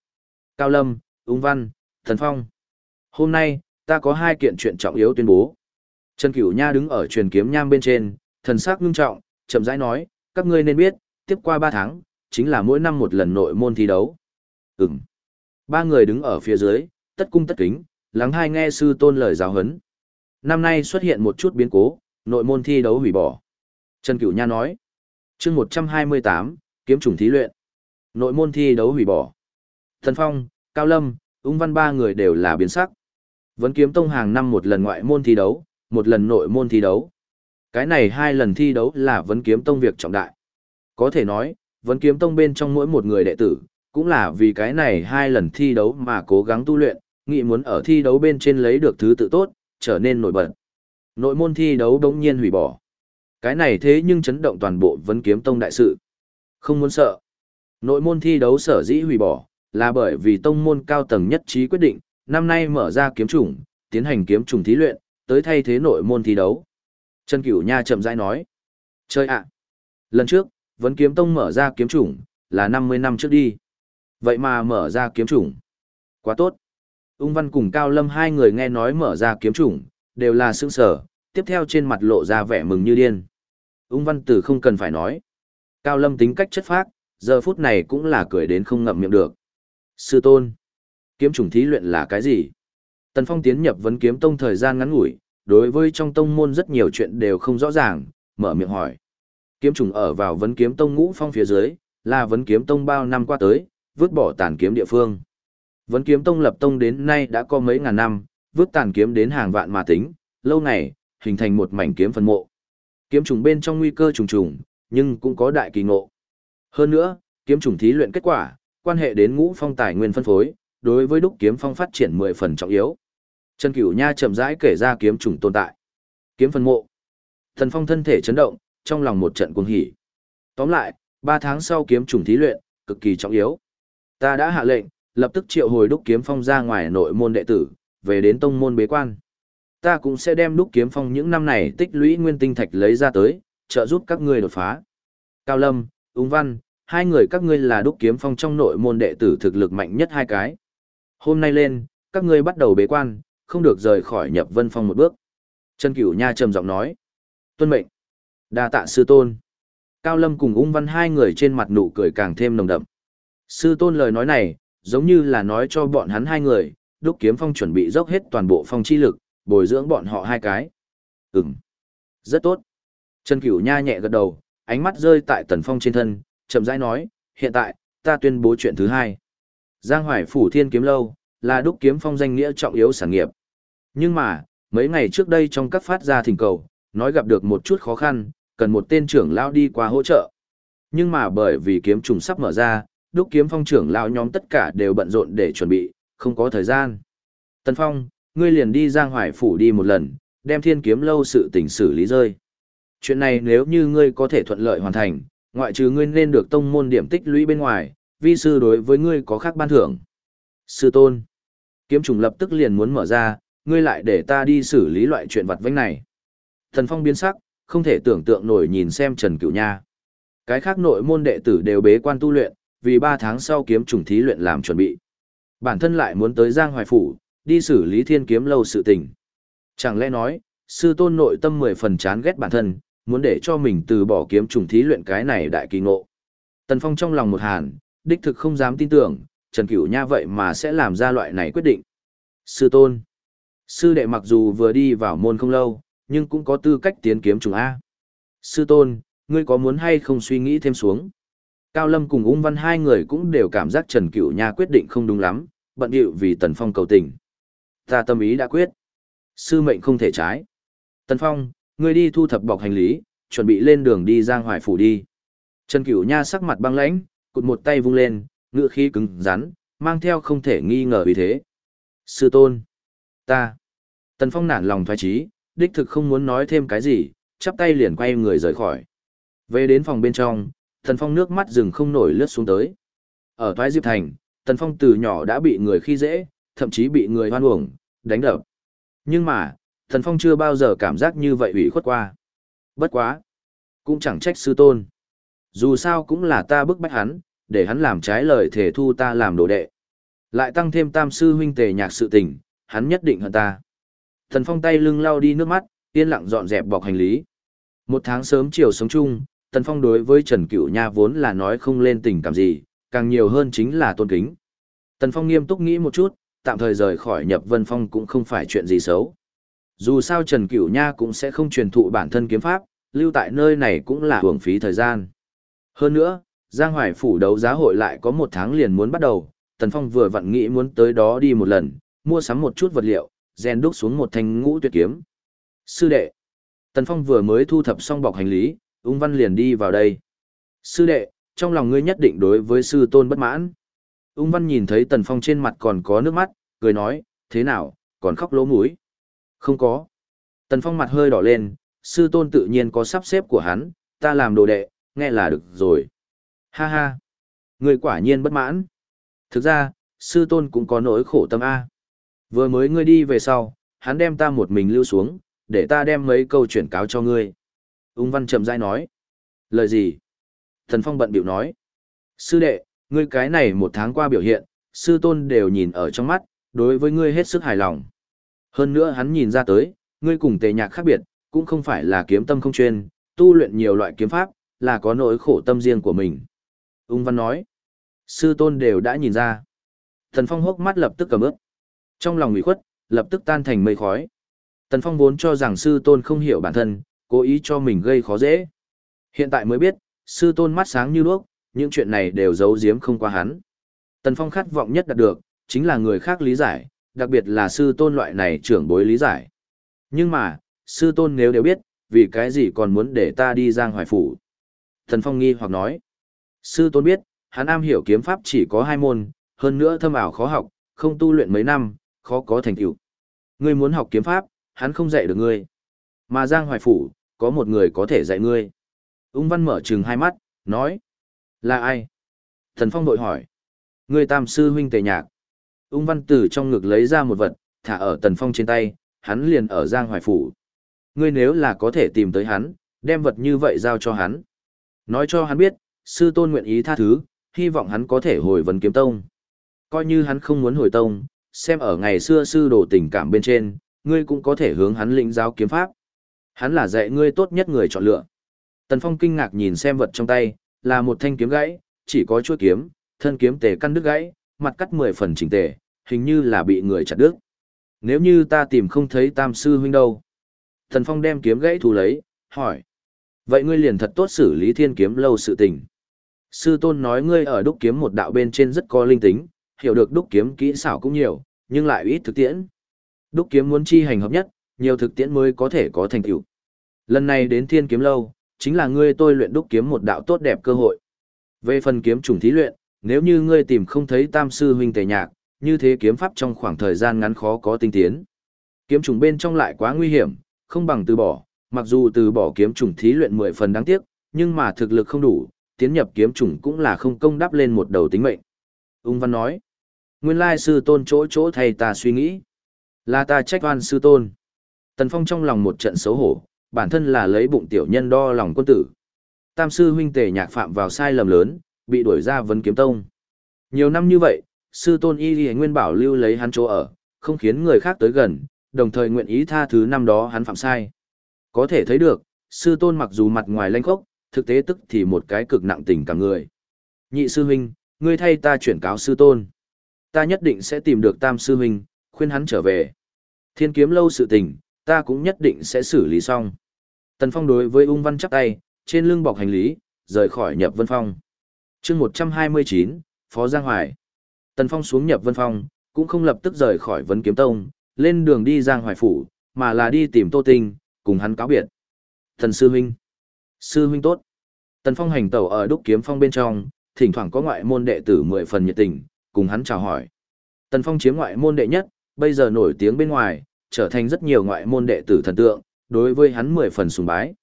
Cao Lâm, Ung Văn, Tần Phong. Hôm nay, ta có hai kiện chuyện trọng yếu tuyên bố. Trần Cửu Nha đứng ở truyền kiếm nham bên trên, thần sắc ngưng trọng, chậm rãi nói, các ngươi nên biết, tiếp qua ba tháng, chính là mỗi năm một lần nội môn thi đấu. Ừm. Ba người đứng ở phía dưới, tất cung tất kính, lắng hai nghe sư tôn lời giáo huấn. Năm nay xuất hiện một chút biến cố, nội môn thi đấu hủy bỏ. Trần Cửu Nha nói, chương 128, kiếm trùng thí luyện. Nội môn thi đấu hủy bỏ. Thần Phong, Cao Lâm, Ung Văn ba người đều là biến sắc. Vấn kiếm tông hàng năm một lần ngoại môn thi đấu, một lần nội môn thi đấu. Cái này hai lần thi đấu là vấn kiếm tông việc trọng đại. Có thể nói, vấn kiếm tông bên trong mỗi một người đệ tử, cũng là vì cái này hai lần thi đấu mà cố gắng tu luyện, nghĩ muốn ở thi đấu bên trên lấy được thứ tự tốt, trở nên nổi bật. Nội môn thi đấu đống nhiên hủy bỏ. Cái này thế nhưng chấn động toàn bộ vấn kiếm tông đại sự. Không muốn sợ. Nội môn thi đấu sở dĩ hủy bỏ, là bởi vì tông môn cao tầng nhất trí quyết định, năm nay mở ra kiếm chủng, tiến hành kiếm chủng thí luyện, tới thay thế nội môn thi đấu. Trần Cửu Nha chậm rãi nói. Chơi ạ! Lần trước, vấn kiếm tông mở ra kiếm chủng, là 50 năm trước đi. Vậy mà mở ra kiếm chủng. Quá tốt. Ung Văn cùng Cao Lâm hai người nghe nói mở ra kiếm chủng, đều là sững sở, tiếp theo trên mặt lộ ra vẻ mừng như điên. Ung Văn Tử không cần phải nói. Cao Lâm tính cách chất phác, giờ phút này cũng là cười đến không ngậm miệng được. Sư tôn, kiếm chủng thí luyện là cái gì? Tần Phong tiến nhập vấn kiếm tông thời gian ngắn ngủi, đối với trong tông môn rất nhiều chuyện đều không rõ ràng, mở miệng hỏi. Kiếm trùng ở vào vấn kiếm tông ngũ phong phía dưới, là vấn kiếm tông bao năm qua tới, vứt bỏ tàn kiếm địa phương. Vấn kiếm tông lập tông đến nay đã có mấy ngàn năm, vứt tàn kiếm đến hàng vạn mà tính, lâu ngày, hình thành một mảnh kiếm phân mộ. Kiếm trùng bên trong nguy cơ trùng trùng, nhưng cũng có đại kỳ ngộ. Hơn nữa, kiếm trùng thí luyện kết quả, quan hệ đến ngũ phong tài nguyên phân phối, đối với đúc kiếm phong phát triển 10 phần trọng yếu. Trần Cửu Nha chậm rãi kể ra kiếm trùng tồn tại. Kiếm phân mộ. Thần Phong thân thể chấn động, trong lòng một trận cuồng hỉ. Tóm lại, 3 tháng sau kiếm trùng thí luyện, cực kỳ trọng yếu. Ta đã hạ lệnh, lập tức triệu hồi đúc kiếm phong ra ngoài nội môn đệ tử, về đến tông môn bế quan. Ta cũng sẽ đem đúc kiếm phong những năm này tích lũy nguyên tinh thạch lấy ra tới, trợ giúp các ngươi đột phá. Cao Lâm, Úng Văn, hai người các ngươi là đúc kiếm phong trong nội môn đệ tử thực lực mạnh nhất hai cái. Hôm nay lên, các ngươi bắt đầu bế quan, không được rời khỏi nhập vân phong một bước. Trần Cửu Nha trầm giọng nói. Tuân mệnh. đa tạ sư tôn. Cao Lâm cùng Ung Văn hai người trên mặt nụ cười càng thêm nồng đậm. Sư tôn lời nói này, giống như là nói cho bọn hắn hai người, đúc kiếm phong chuẩn bị dốc hết toàn bộ phong chi lực, bồi dưỡng bọn họ hai cái. Ừm, rất tốt. Trần Cửu Nha nhẹ gật đầu, ánh mắt rơi tại Tần Phong trên thân, chậm rãi nói, hiện tại, ta tuyên bố chuyện thứ hai. Giang Hoài Phủ Thiên Kiếm Lâu, là đúc kiếm phong danh nghĩa trọng yếu sản nghiệp. Nhưng mà, mấy ngày trước đây trong các phát ra thỉnh cầu, nói gặp được một chút khó khăn, cần một tên trưởng lão đi qua hỗ trợ. Nhưng mà bởi vì kiếm trùng sắp mở ra, đúc kiếm phong trưởng lão nhóm tất cả đều bận rộn để chuẩn bị, không có thời gian. Tần Phong, ngươi liền đi Giang Hoài Phủ đi một lần, đem thiên kiếm lâu sự tình xử lý rơi. Chuyện này nếu như ngươi có thể thuận lợi hoàn thành, ngoại trừ ngươi nên được tông môn điểm tích lũy bên ngoài, vi sư đối với ngươi có khác ban thưởng. Sư tôn, kiếm trùng lập tức liền muốn mở ra, ngươi lại để ta đi xử lý loại chuyện vặt vãnh này. Thần Phong biến sắc, không thể tưởng tượng nổi nhìn xem Trần Cửu Nha. Cái khác nội môn đệ tử đều bế quan tu luyện, vì 3 tháng sau kiếm trùng thí luyện làm chuẩn bị. Bản thân lại muốn tới Giang Hoài Phủ, đi xử lý thiên kiếm lâu sự tình. Chẳng lẽ nói, sư tôn nội tâm 10 phần chán ghét bản thân, muốn để cho mình từ bỏ kiếm trùng thí luyện cái này đại kỳ ngộ. Tần Phong trong lòng một hàn, đích thực không dám tin tưởng, Trần Cửu Nha vậy mà sẽ làm ra loại này quyết định. Sư tôn. Sư đệ mặc dù vừa đi vào môn không lâu, nhưng cũng có tư cách tiến kiếm trùng A. Sư tôn, ngươi có muốn hay không suy nghĩ thêm xuống? Cao Lâm cùng ung văn hai người cũng đều cảm giác Trần Cửu Nha quyết định không đúng lắm, bận điệu vì Tần Phong cầu tình. Ta tâm ý đã quyết. Sư mệnh không thể trái. Tần Phong, ngươi đi thu thập bọc hành lý, chuẩn bị lên đường đi Giang Hoài Phủ đi. Trần Cửu Nha sắc mặt băng lãnh, cụt một tay vung lên, ngựa khí cứng rắn, mang theo không thể nghi ngờ vì thế. Sư tôn. Ta. Tần Phong nản lòng thoái trí, đích thực không muốn nói thêm cái gì, chắp tay liền quay người rời khỏi. Về đến phòng bên trong, Tần Phong nước mắt rừng không nổi lướt xuống tới. Ở Thoái Diệp Thành, Tần Phong từ nhỏ đã bị người khi dễ, thậm chí bị người hoan uổng, đánh đập. Nhưng mà, Tần Phong chưa bao giờ cảm giác như vậy ủy khuất qua. Bất quá. Cũng chẳng trách sư tôn. Dù sao cũng là ta bức bách hắn, để hắn làm trái lời thể thu ta làm đồ đệ. Lại tăng thêm tam sư huynh tề nhạc sự tình, hắn nhất định hơn ta. Thần Phong tay lưng lau đi nước mắt, yên lặng dọn dẹp bọc hành lý. Một tháng sớm chiều sống chung, Tần Phong đối với Trần Cửu Nha vốn là nói không lên tình cảm gì, càng nhiều hơn chính là tôn kính. Tần Phong nghiêm túc nghĩ một chút, tạm thời rời khỏi nhập vân phong cũng không phải chuyện gì xấu. Dù sao Trần Cửu Nha cũng sẽ không truyền thụ bản thân kiếm pháp, lưu tại nơi này cũng là hưởng phí thời gian. Hơn nữa, Giang Hoài phủ đấu giá hội lại có một tháng liền muốn bắt đầu, Tần Phong vừa vặn nghĩ muốn tới đó đi một lần, mua sắm một chút vật liệu, rèn đúc xuống một thanh ngũ tuyệt kiếm. Sư đệ. Tần Phong vừa mới thu thập xong bọc hành lý, ung văn liền đi vào đây. Sư đệ, trong lòng ngươi nhất định đối với sư tôn bất mãn. Ung văn nhìn thấy Tần Phong trên mặt còn có nước mắt, cười nói, thế nào, còn khóc lỗ mũi. Không có. Tần Phong mặt hơi đỏ lên, sư tôn tự nhiên có sắp xếp của hắn, ta làm đồ đệ, nghe là được rồi. Ha ha. Người quả nhiên bất mãn. Thực ra, sư tôn cũng có nỗi khổ tâm A. Vừa mới ngươi đi về sau, hắn đem ta một mình lưu xuống, để ta đem mấy câu chuyển cáo cho ngươi. Ung văn chậm rãi nói. Lời gì? Thần Phong bận biểu nói. Sư đệ, ngươi cái này một tháng qua biểu hiện, sư tôn đều nhìn ở trong mắt, đối với ngươi hết sức hài lòng. Hơn nữa hắn nhìn ra tới, ngươi cùng tề nhạc khác biệt, cũng không phải là kiếm tâm không chuyên, tu luyện nhiều loại kiếm pháp, là có nỗi khổ tâm riêng của mình. Ung văn nói. Sư tôn đều đã nhìn ra. Thần Phong hốc mắt lập tức cầm ướp. Trong lòng ủy khuất, lập tức tan thành mây khói. Tần Phong vốn cho rằng sư tôn không hiểu bản thân, cố ý cho mình gây khó dễ. Hiện tại mới biết, sư tôn mắt sáng như đuốc, những chuyện này đều giấu giếm không qua hắn. Tần Phong khát vọng nhất đạt được, chính là người khác lý giải, đặc biệt là sư tôn loại này trưởng bối lý giải. Nhưng mà, sư tôn nếu đều biết, vì cái gì còn muốn để ta đi giang hoài phủ? Tần Phong nghi hoặc nói, sư tôn biết, hắn am hiểu kiếm pháp chỉ có hai môn, hơn nữa thâm ảo khó học, không tu luyện mấy năm, khó có thành tựu. Ngươi muốn học kiếm pháp, hắn không dạy được ngươi. Mà Giang Hoài Phủ, có một người có thể dạy ngươi. Ung Văn mở trừng hai mắt, nói. Là ai? Thần Phong đội hỏi. Ngươi tam sư huynh tề nhạc. Ung Văn từ trong ngực lấy ra một vật, thả ở Tần Phong trên tay, hắn liền ở Giang Hoài Phủ. Ngươi nếu là có thể tìm tới hắn, đem vật như vậy giao cho hắn. Nói cho hắn biết, sư tôn nguyện ý tha thứ, hy vọng hắn có thể hồi vấn kiếm tông. Coi như hắn không muốn hồi tông, xem ở ngày xưa sư đồ tình cảm bên trên, ngươi cũng có thể hướng hắn lĩnh giáo kiếm pháp. Hắn là dạy ngươi tốt nhất người chọn lựa. Tần Phong kinh ngạc nhìn xem vật trong tay, là một thanh kiếm gãy, chỉ có chuôi kiếm, thân kiếm tề căn đứt gãy, mặt cắt mười phần chỉnh tề, hình như là bị người chặt đứt. Nếu như ta tìm không thấy tam sư huynh đâu? Thần Phong đem kiếm gãy thu lấy, hỏi. Vậy ngươi liền thật tốt xử lý thiên kiếm lâu sự tình. Sư tôn nói ngươi ở đúc kiếm một đạo bên trên rất có linh tính, hiểu được đúc kiếm kỹ xảo cũng nhiều, nhưng lại ít thực tiễn. Đúc kiếm muốn chi hành hợp nhất, nhiều thực tiễn mới có thể có thành tựu. Lần này đến thiên kiếm lâu, chính là ngươi tôi luyện đúc kiếm một đạo tốt đẹp cơ hội. Về phần kiếm trùng thí luyện, nếu như ngươi tìm không thấy tam sư huynh tề nhạc, như thế kiếm pháp trong khoảng thời gian ngắn khó có tinh tiến. Kiếm trùng bên trong lại quá nguy hiểm, không bằng từ bỏ, mặc dù từ bỏ kiếm trùng thí luyện 10 phần đáng tiếc, nhưng mà thực lực không đủ, tiến nhập kiếm trùng cũng là không công đáp lên một đầu tính mệnh. Ung Văn nói, nguyên lai sư tôn chỗ chỗ thầy ta suy nghĩ, là ta trách oan sư tôn. Tần Phong trong lòng một trận xấu hổ, bản thân là lấy bụng tiểu nhân đo lòng quân tử. Tam sư huynh tề nhạc phạm vào sai lầm lớn, bị đuổi ra vấn kiếm tông. Nhiều năm như vậy, sư tôn y y nguyên bảo lưu lấy hắn chỗ ở, không khiến người khác tới gần, đồng thời nguyện ý tha thứ năm đó hắn phạm sai. Có thể thấy được, sư tôn mặc dù mặt ngoài lanh khốc, thực tế tức thì một cái cực nặng tình cả người. Nhị sư huynh, ngươi thay ta chuyển cáo sư tôn. Ta nhất định sẽ tìm được tam sư huynh, khuyên hắn trở về. Thiên kiếm lâu sự tình, ta cũng nhất định sẽ xử lý xong. Tần Phong đối với ung văn chắp tay, trên lưng bọc hành lý, rời khỏi nhập vân phong. chương 129, Phó Giang Hoài. Tần Phong xuống nhập vân phong, cũng không lập tức rời khỏi vấn kiếm tông, lên đường đi Giang Hoài Phủ, mà là đi tìm Tô Tinh, cùng hắn cáo biệt. Thần Sư Huynh. Sư Huynh tốt. Tần Phong hành tẩu ở đúc kiếm phong bên trong, thỉnh thoảng có ngoại môn đệ tử mười phần nhiệt tình, cùng hắn chào hỏi. Tần Phong chiếm ngoại môn đệ nhất, bây giờ nổi tiếng bên ngoài, trở thành rất nhiều ngoại môn đệ tử thần tượng, đối với hắn mười phần sùng bái.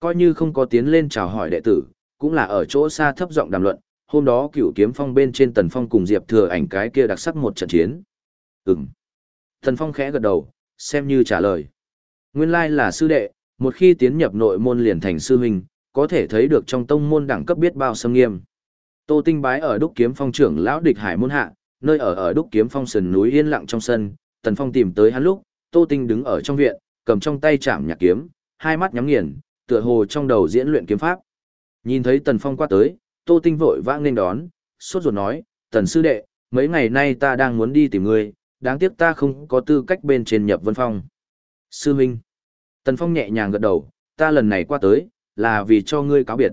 Coi như không có tiến lên chào hỏi đệ tử, cũng là ở chỗ xa thấp giọng đàm luận, hôm đó cửu kiếm phong bên trên tần phong cùng diệp thừa ảnh cái kia đặc sắc một trận chiến Ừm. tần phong khẽ gật đầu xem như trả lời nguyên lai là sư đệ một khi tiến nhập nội môn liền thành sư huynh có thể thấy được trong tông môn đẳng cấp biết bao sâm nghiêm tô tinh bái ở đúc kiếm phong trưởng lão địch hải môn hạ nơi ở ở đúc kiếm phong sườn núi yên lặng trong sân tần phong tìm tới hắn lúc tô tinh đứng ở trong viện cầm trong tay chạm nhạc kiếm hai mắt nhắm nghiền tựa hồ trong đầu diễn luyện kiếm pháp nhìn thấy tần phong qua tới Tô Tinh vội vã nên đón, sốt ruột nói, tần sư đệ, mấy ngày nay ta đang muốn đi tìm ngươi, đáng tiếc ta không có tư cách bên trên nhập vân phong. Sư Minh. Tần Phong nhẹ nhàng gật đầu, ta lần này qua tới, là vì cho ngươi cáo biệt.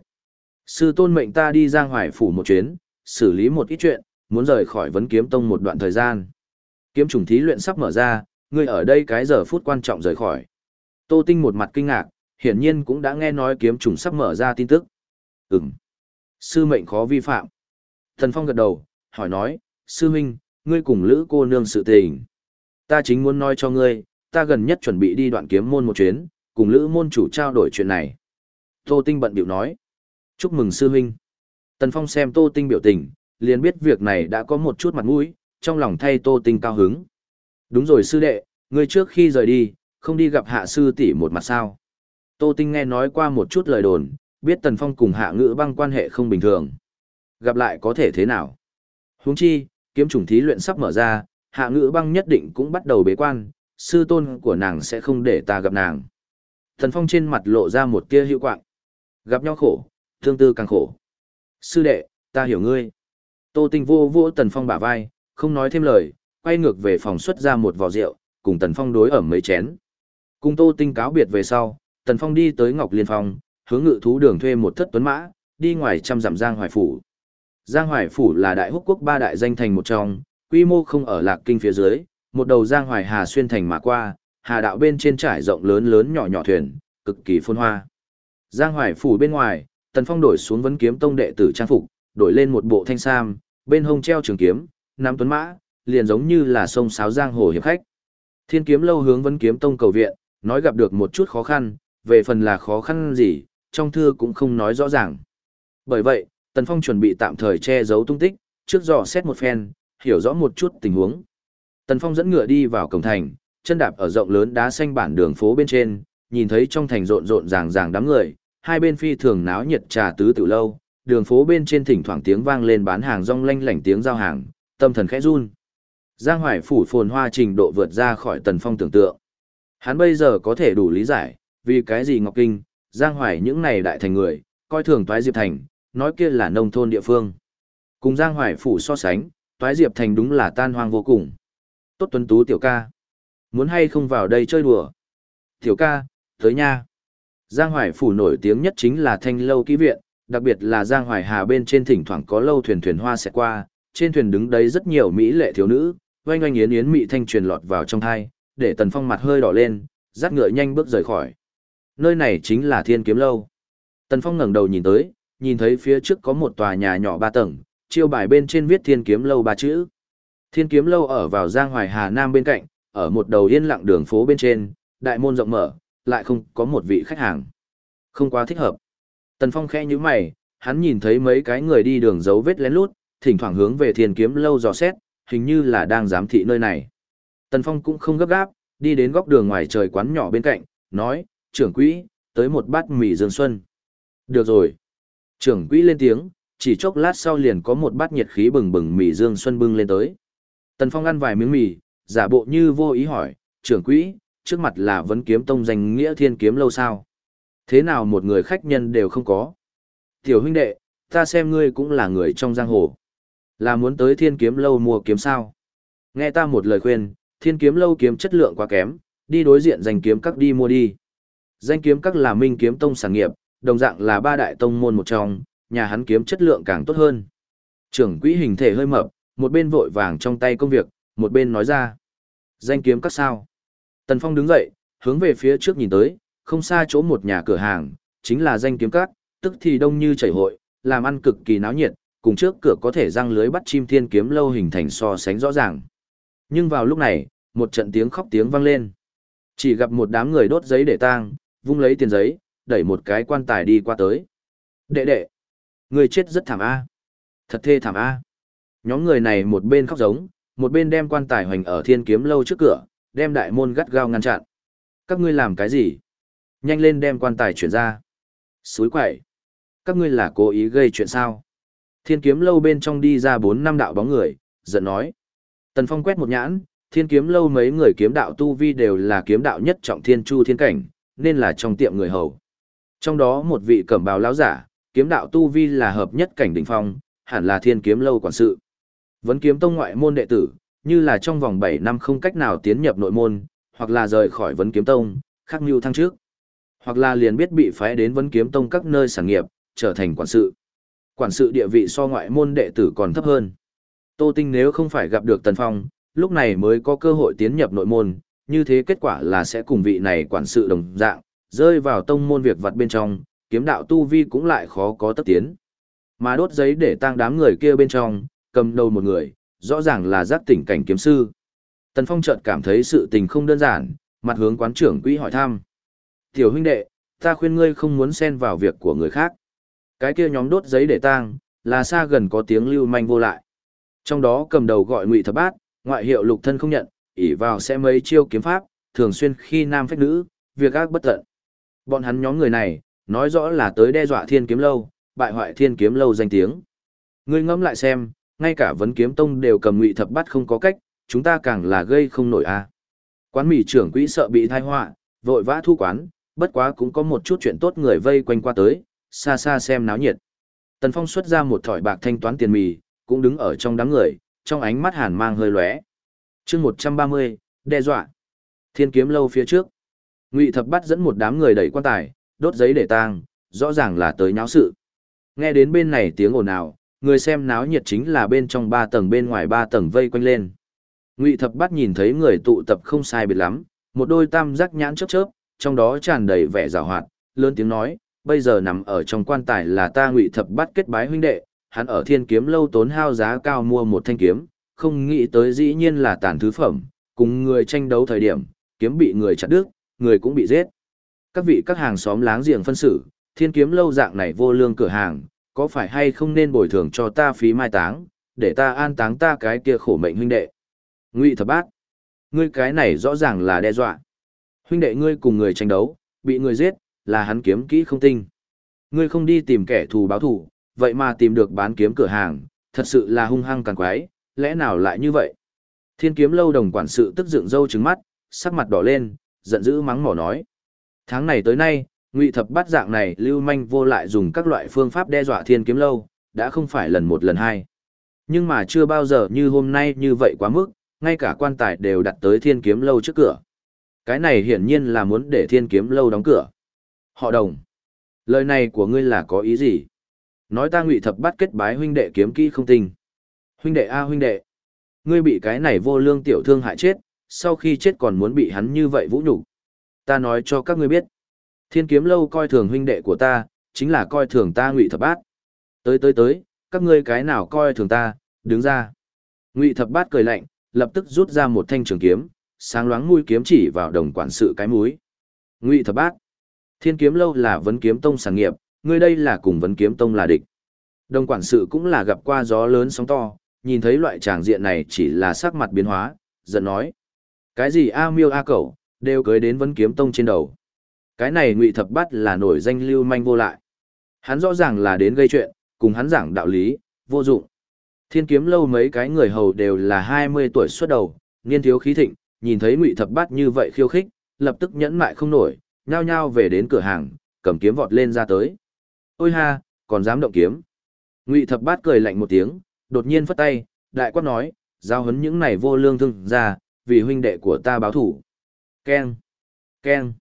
Sư tôn mệnh ta đi giang hoài phủ một chuyến, xử lý một ít chuyện, muốn rời khỏi vấn kiếm tông một đoạn thời gian. Kiếm trùng thí luyện sắp mở ra, ngươi ở đây cái giờ phút quan trọng rời khỏi. Tô Tinh một mặt kinh ngạc, hiển nhiên cũng đã nghe nói kiếm trùng sắp mở ra tin tức. Ừm. Sư mệnh khó vi phạm. Thần Phong gật đầu, hỏi nói, sư huynh, ngươi cùng lữ cô nương sự tình. Ta chính muốn nói cho ngươi, ta gần nhất chuẩn bị đi đoạn kiếm môn một chuyến, cùng lữ môn chủ trao đổi chuyện này. Tô Tinh bận biểu nói. Chúc mừng sư huynh. Tần Phong xem Tô Tinh biểu tình, liền biết việc này đã có một chút mặt mũi, trong lòng thay Tô Tinh cao hứng. Đúng rồi sư đệ, ngươi trước khi rời đi, không đi gặp hạ sư tỷ một mặt sao. Tô Tinh nghe nói qua một chút lời đồn, biết Tần Phong cùng hạ ngữ băng quan hệ không bình thường. Gặp lại có thể thế nào? Huống chi, kiếm trùng thí luyện sắp mở ra, hạ ngữ băng nhất định cũng bắt đầu bế quan, sư tôn của nàng sẽ không để ta gặp nàng. Tần Phong trên mặt lộ ra một tia hữu quạng. Gặp nhau khổ, thương tư càng khổ. Sư đệ, ta hiểu ngươi. Tô Tinh vô vô Tần Phong bả vai, không nói thêm lời, quay ngược về phòng xuất ra một vò rượu, cùng Tần Phong đối ẩm mấy chén. Cùng Tô Tinh cáo biệt về sau, Tần Phong đi tới Ngọc Liên Phong, hướng ngự thú đường thuê một thất tuấn mã, đi ngoài trăm dặm Giang Hoài Phủ. Giang Hoài Phủ là đại húc quốc ba đại danh thành một trong, quy mô không ở lạc kinh phía dưới, một đầu Giang Hoài Hà xuyên thành mà qua, hà đạo bên trên trải rộng lớn lớn nhỏ nhỏ thuyền, cực kỳ phôn hoa. Giang Hoài Phủ bên ngoài, Tần Phong đổi xuống vấn kiếm tông đệ tử trang phục, đổi lên một bộ thanh sam, bên hông treo trường kiếm, nắm tuấn mã, liền giống như là sông sáo giang hồ hiệp khách. Thiên kiếm lâu hướng vấn kiếm tông cầu viện, nói gặp được một chút khó khăn, về phần là khó khăn gì, trong thư cũng không nói rõ ràng. Bởi vậy, Tần Phong chuẩn bị tạm thời che giấu tung tích, trước dò xét một phen, hiểu rõ một chút tình huống. Tần Phong dẫn ngựa đi vào cổng thành, chân đạp ở rộng lớn đá xanh bản đường phố bên trên, nhìn thấy trong thành rộn rộn ràng ràng đám người, hai bên phi thường náo nhiệt trà tứ tự lâu, đường phố bên trên thỉnh thoảng tiếng vang lên bán hàng rong lanh lảnh tiếng giao hàng, tâm thần khẽ run. Giang Hoài phủ phồn hoa trình độ vượt ra khỏi Tần Phong tưởng tượng. Hắn bây giờ có thể đủ lý giải, vì cái gì Ngọc Kinh, Giang Hoài những này đại thành người, coi thường toái Diệp Thành, nói kia là nông thôn địa phương. Cùng Giang Hoài phủ so sánh, toái diệp thành đúng là tan hoang vô cùng. Tốt tuấn tú tiểu ca. Muốn hay không vào đây chơi đùa? Tiểu ca, tới nha. Giang Hoài phủ nổi tiếng nhất chính là thanh lâu kỹ viện, đặc biệt là Giang Hoài Hà bên trên thỉnh thoảng có lâu thuyền thuyền hoa sẽ qua, trên thuyền đứng đấy rất nhiều mỹ lệ thiếu nữ, oanh oanh yến yến mị thanh truyền lọt vào trong thai, để Tần Phong mặt hơi đỏ lên, dắt ngựa nhanh bước rời khỏi. Nơi này chính là Thiên Kiếm lâu. Tần Phong ngẩng đầu nhìn tới, nhìn thấy phía trước có một tòa nhà nhỏ ba tầng, chiêu bài bên trên viết Thiên Kiếm lâu ba chữ. Thiên Kiếm lâu ở vào Giang Hoài Hà Nam bên cạnh, ở một đầu yên lặng đường phố bên trên, đại môn rộng mở, lại không có một vị khách hàng. Không quá thích hợp. Tần Phong khẽ như mày, hắn nhìn thấy mấy cái người đi đường dấu vết lén lút, thỉnh thoảng hướng về Thiên Kiếm lâu dò xét, hình như là đang giám thị nơi này. Tần Phong cũng không gấp gáp, đi đến góc đường ngoài trời quán nhỏ bên cạnh, nói, trưởng quỹ, tới một bát mì dương xuân. Được rồi. Trưởng quỹ lên tiếng, chỉ chốc lát sau liền có một bát nhiệt khí bừng bừng mì dương xuân bưng lên tới. Tần Phong ăn vài miếng mì, giả bộ như vô ý hỏi, trưởng quỹ, trước mặt là vấn kiếm tông danh nghĩa thiên kiếm lâu sao? Thế nào một người khách nhân đều không có? Tiểu huynh đệ, ta xem ngươi cũng là người trong giang hồ. Là muốn tới thiên kiếm lâu mua kiếm sao? Nghe ta một lời khuyên, thiên kiếm lâu kiếm chất lượng quá kém, đi đối diện danh kiếm các đi mua đi. Danh kiếm các là minh kiếm tông sản nghiệp, đồng dạng là ba đại tông môn một trong, nhà hắn kiếm chất lượng càng tốt hơn. Trưởng quỹ hình thể hơi mập, một bên vội vàng trong tay công việc, một bên nói ra. Danh kiếm các sao? Tần Phong đứng dậy, hướng về phía trước nhìn tới, không xa chỗ một nhà cửa hàng, chính là danh kiếm cát, tức thì đông như chảy hội, làm ăn cực kỳ náo nhiệt, cùng trước cửa có thể răng lưới bắt chim thiên kiếm lâu hình thành so sánh rõ ràng. Nhưng vào lúc này, một trận tiếng khóc tiếng vang lên. Chỉ gặp một đám người đốt giấy để tang, vung lấy tiền giấy, đẩy một cái quan tài đi qua tới. Đệ đệ, người chết rất thảm a. Thật thê thảm a. Nhóm người này một bên khóc giống, một bên đem quan tài hoành ở thiên kiếm lâu trước cửa, đem đại môn gắt gao ngăn chặn. Các ngươi làm cái gì? Nhanh lên đem quan tài chuyển ra. Suối quậy. Các ngươi là cố ý gây chuyện sao? Thiên kiếm lâu bên trong đi ra bốn năm đạo bóng người, giận nói. Tần Phong quét một nhãn, thiên kiếm lâu mấy người kiếm đạo tu vi đều là kiếm đạo nhất trọng thiên chu thiên cảnh, nên là trong tiệm người hầu. Trong đó một vị cẩm bào lão giả, kiếm đạo tu vi là hợp nhất cảnh đỉnh phong, hẳn là thiên kiếm lâu quản sự. Vấn kiếm tông ngoại môn đệ tử, như là trong vòng 7 năm không cách nào tiến nhập nội môn, hoặc là rời khỏi vấn kiếm tông, khắc mưu thăng trước. Hoặc là liền biết bị phái đến vấn kiếm tông các nơi sản nghiệp, trở thành quản sự. Quản sự địa vị so ngoại môn đệ tử còn thấp hơn. Tô Tinh nếu không phải gặp được Tần Phong, lúc này mới có cơ hội tiến nhập nội môn, như thế kết quả là sẽ cùng vị này quản sự đồng dạng, rơi vào tông môn việc vật bên trong, kiếm đạo tu vi cũng lại khó có tất tiến. Mà đốt giấy để tang đám người kia bên trong, cầm đầu một người, rõ ràng là giác tỉnh cảnh kiếm sư. Tần Phong chợt cảm thấy sự tình không đơn giản, mặt hướng quán trưởng quỹ hỏi thăm. Tiểu huynh đệ, ta khuyên ngươi không muốn xen vào việc của người khác. Cái kia nhóm đốt giấy để tang, là xa gần có tiếng lưu manh vô lại. Trong đó cầm đầu gọi Ngụy Thập Bát, ngoại hiệu lục thân không nhận, ỷ vào sẽ mấy chiêu kiếm pháp, thường xuyên khi nam phách nữ, việc ác bất tận. Bọn hắn nhóm người này, nói rõ là tới đe dọa thiên kiếm lâu, bại hoại thiên kiếm lâu danh tiếng. Ngươi ngẫm lại xem, ngay cả vấn kiếm tông đều cầm ngụy thập bắt không có cách, chúng ta càng là gây không nổi a. Quán mì trưởng quỹ sợ bị thai họa, vội vã thu quán, bất quá cũng có một chút chuyện tốt người vây quanh qua tới, xa xa xem náo nhiệt. Tần Phong xuất ra một thỏi bạc thanh toán tiền mì, cũng đứng ở trong đám người, trong ánh mắt hàn mang hơi lóe. Chương 130, đe dọa. Thiên kiếm lâu phía trước. Ngụy Thập Bắt dẫn một đám người đẩy quan tài, đốt giấy để tang, rõ ràng là tới nháo sự. Nghe đến bên này tiếng ồn ào, người xem náo nhiệt chính là bên trong ba tầng bên ngoài ba tầng vây quanh lên. Ngụy Thập Bát nhìn thấy người tụ tập không sai biệt lắm, một đôi tam giác nhãn chớp chớp, trong đó tràn đầy vẻ giảo hoạt, lớn tiếng nói, bây giờ nằm ở trong quan tài là ta Ngụy Thập Bát kết bái huynh đệ, hắn ở Thiên Kiếm lâu tốn hao giá cao mua một thanh kiếm, không nghĩ tới dĩ nhiên là tàn thứ phẩm, cùng người tranh đấu thời điểm, kiếm bị người chặt đứt, người cũng bị giết. Các vị các hàng xóm láng giềng phân xử, Thiên Kiếm lâu dạng này vô lương cửa hàng, có phải hay không nên bồi thường cho ta phí mai táng, để ta an táng ta cái kia khổ mệnh huynh đệ. Ngụy thập bát, ngươi cái này rõ ràng là đe dọa. Huynh đệ ngươi cùng người tranh đấu, bị người giết, là hắn kiếm kỹ không tinh. Ngươi không đi tìm kẻ thù báo thù, vậy mà tìm được bán kiếm cửa hàng, thật sự là hung hăng càng quái, lẽ nào lại như vậy? Thiên kiếm lâu đồng quản sự tức dựng râu trứng mắt, sắc mặt đỏ lên, giận dữ mắng mỏ nói. Tháng này tới nay, ngụy thập bát dạng này lưu manh vô lại dùng các loại phương pháp đe dọa thiên kiếm lâu đã không phải lần một lần hai Nhưng mà chưa bao giờ như hôm nay như vậy quá mức, ngay cả quan tài đều đặt tới thiên kiếm lâu trước cửa. Cái này hiển nhiên là muốn để thiên kiếm lâu đóng cửa. Họ đồng. Lời này của ngươi là có ý gì? Nói ta ngụy thập bắt kết bái huynh đệ kiếm kỹ không tinh Huynh đệ a huynh đệ. Ngươi bị cái này vô lương tiểu thương hại chết, sau khi chết còn muốn bị hắn như vậy vũ nhục. Ta nói cho các ngươi biết. Thiên kiếm lâu coi thường huynh đệ của ta, chính là coi thường ta ngụy thập bát. Tới tới tới, các ngươi cái nào coi thường ta, đứng ra. Ngụy thập bát cười lạnh, lập tức rút ra một thanh trường kiếm, sáng loáng mũi kiếm chỉ vào đồng quản sự cái mũi. Ngụy thập bát. Thiên kiếm lâu là vấn kiếm tông sản nghiệp, ngươi đây là cùng vấn kiếm tông là địch. Đồng quản sự cũng là gặp qua gió lớn sóng to, nhìn thấy loại tràng diện này chỉ là sắc mặt biến hóa, giận nói. Cái gì A miêu A cẩu, đều cưới đến vấn kiếm tông trên đầu. Cái này ngụy thập bát là nổi danh lưu manh vô lại. Hắn rõ ràng là đến gây chuyện, cùng hắn giảng đạo lý, vô dụng. Thiên kiếm lâu mấy cái người hầu đều là 20 tuổi xuất đầu, niên thiếu khí thịnh, nhìn thấy ngụy thập bát như vậy khiêu khích, lập tức nhẫn mại không nổi, nhao nhao về đến cửa hàng, cầm kiếm vọt lên ra tới. Ôi ha, còn dám động kiếm. Ngụy thập bát cười lạnh một tiếng, đột nhiên phất tay, đại quát nói, giao hấn những này vô lương thương ra, vì huynh đệ của ta báo thủ. Keng, keng.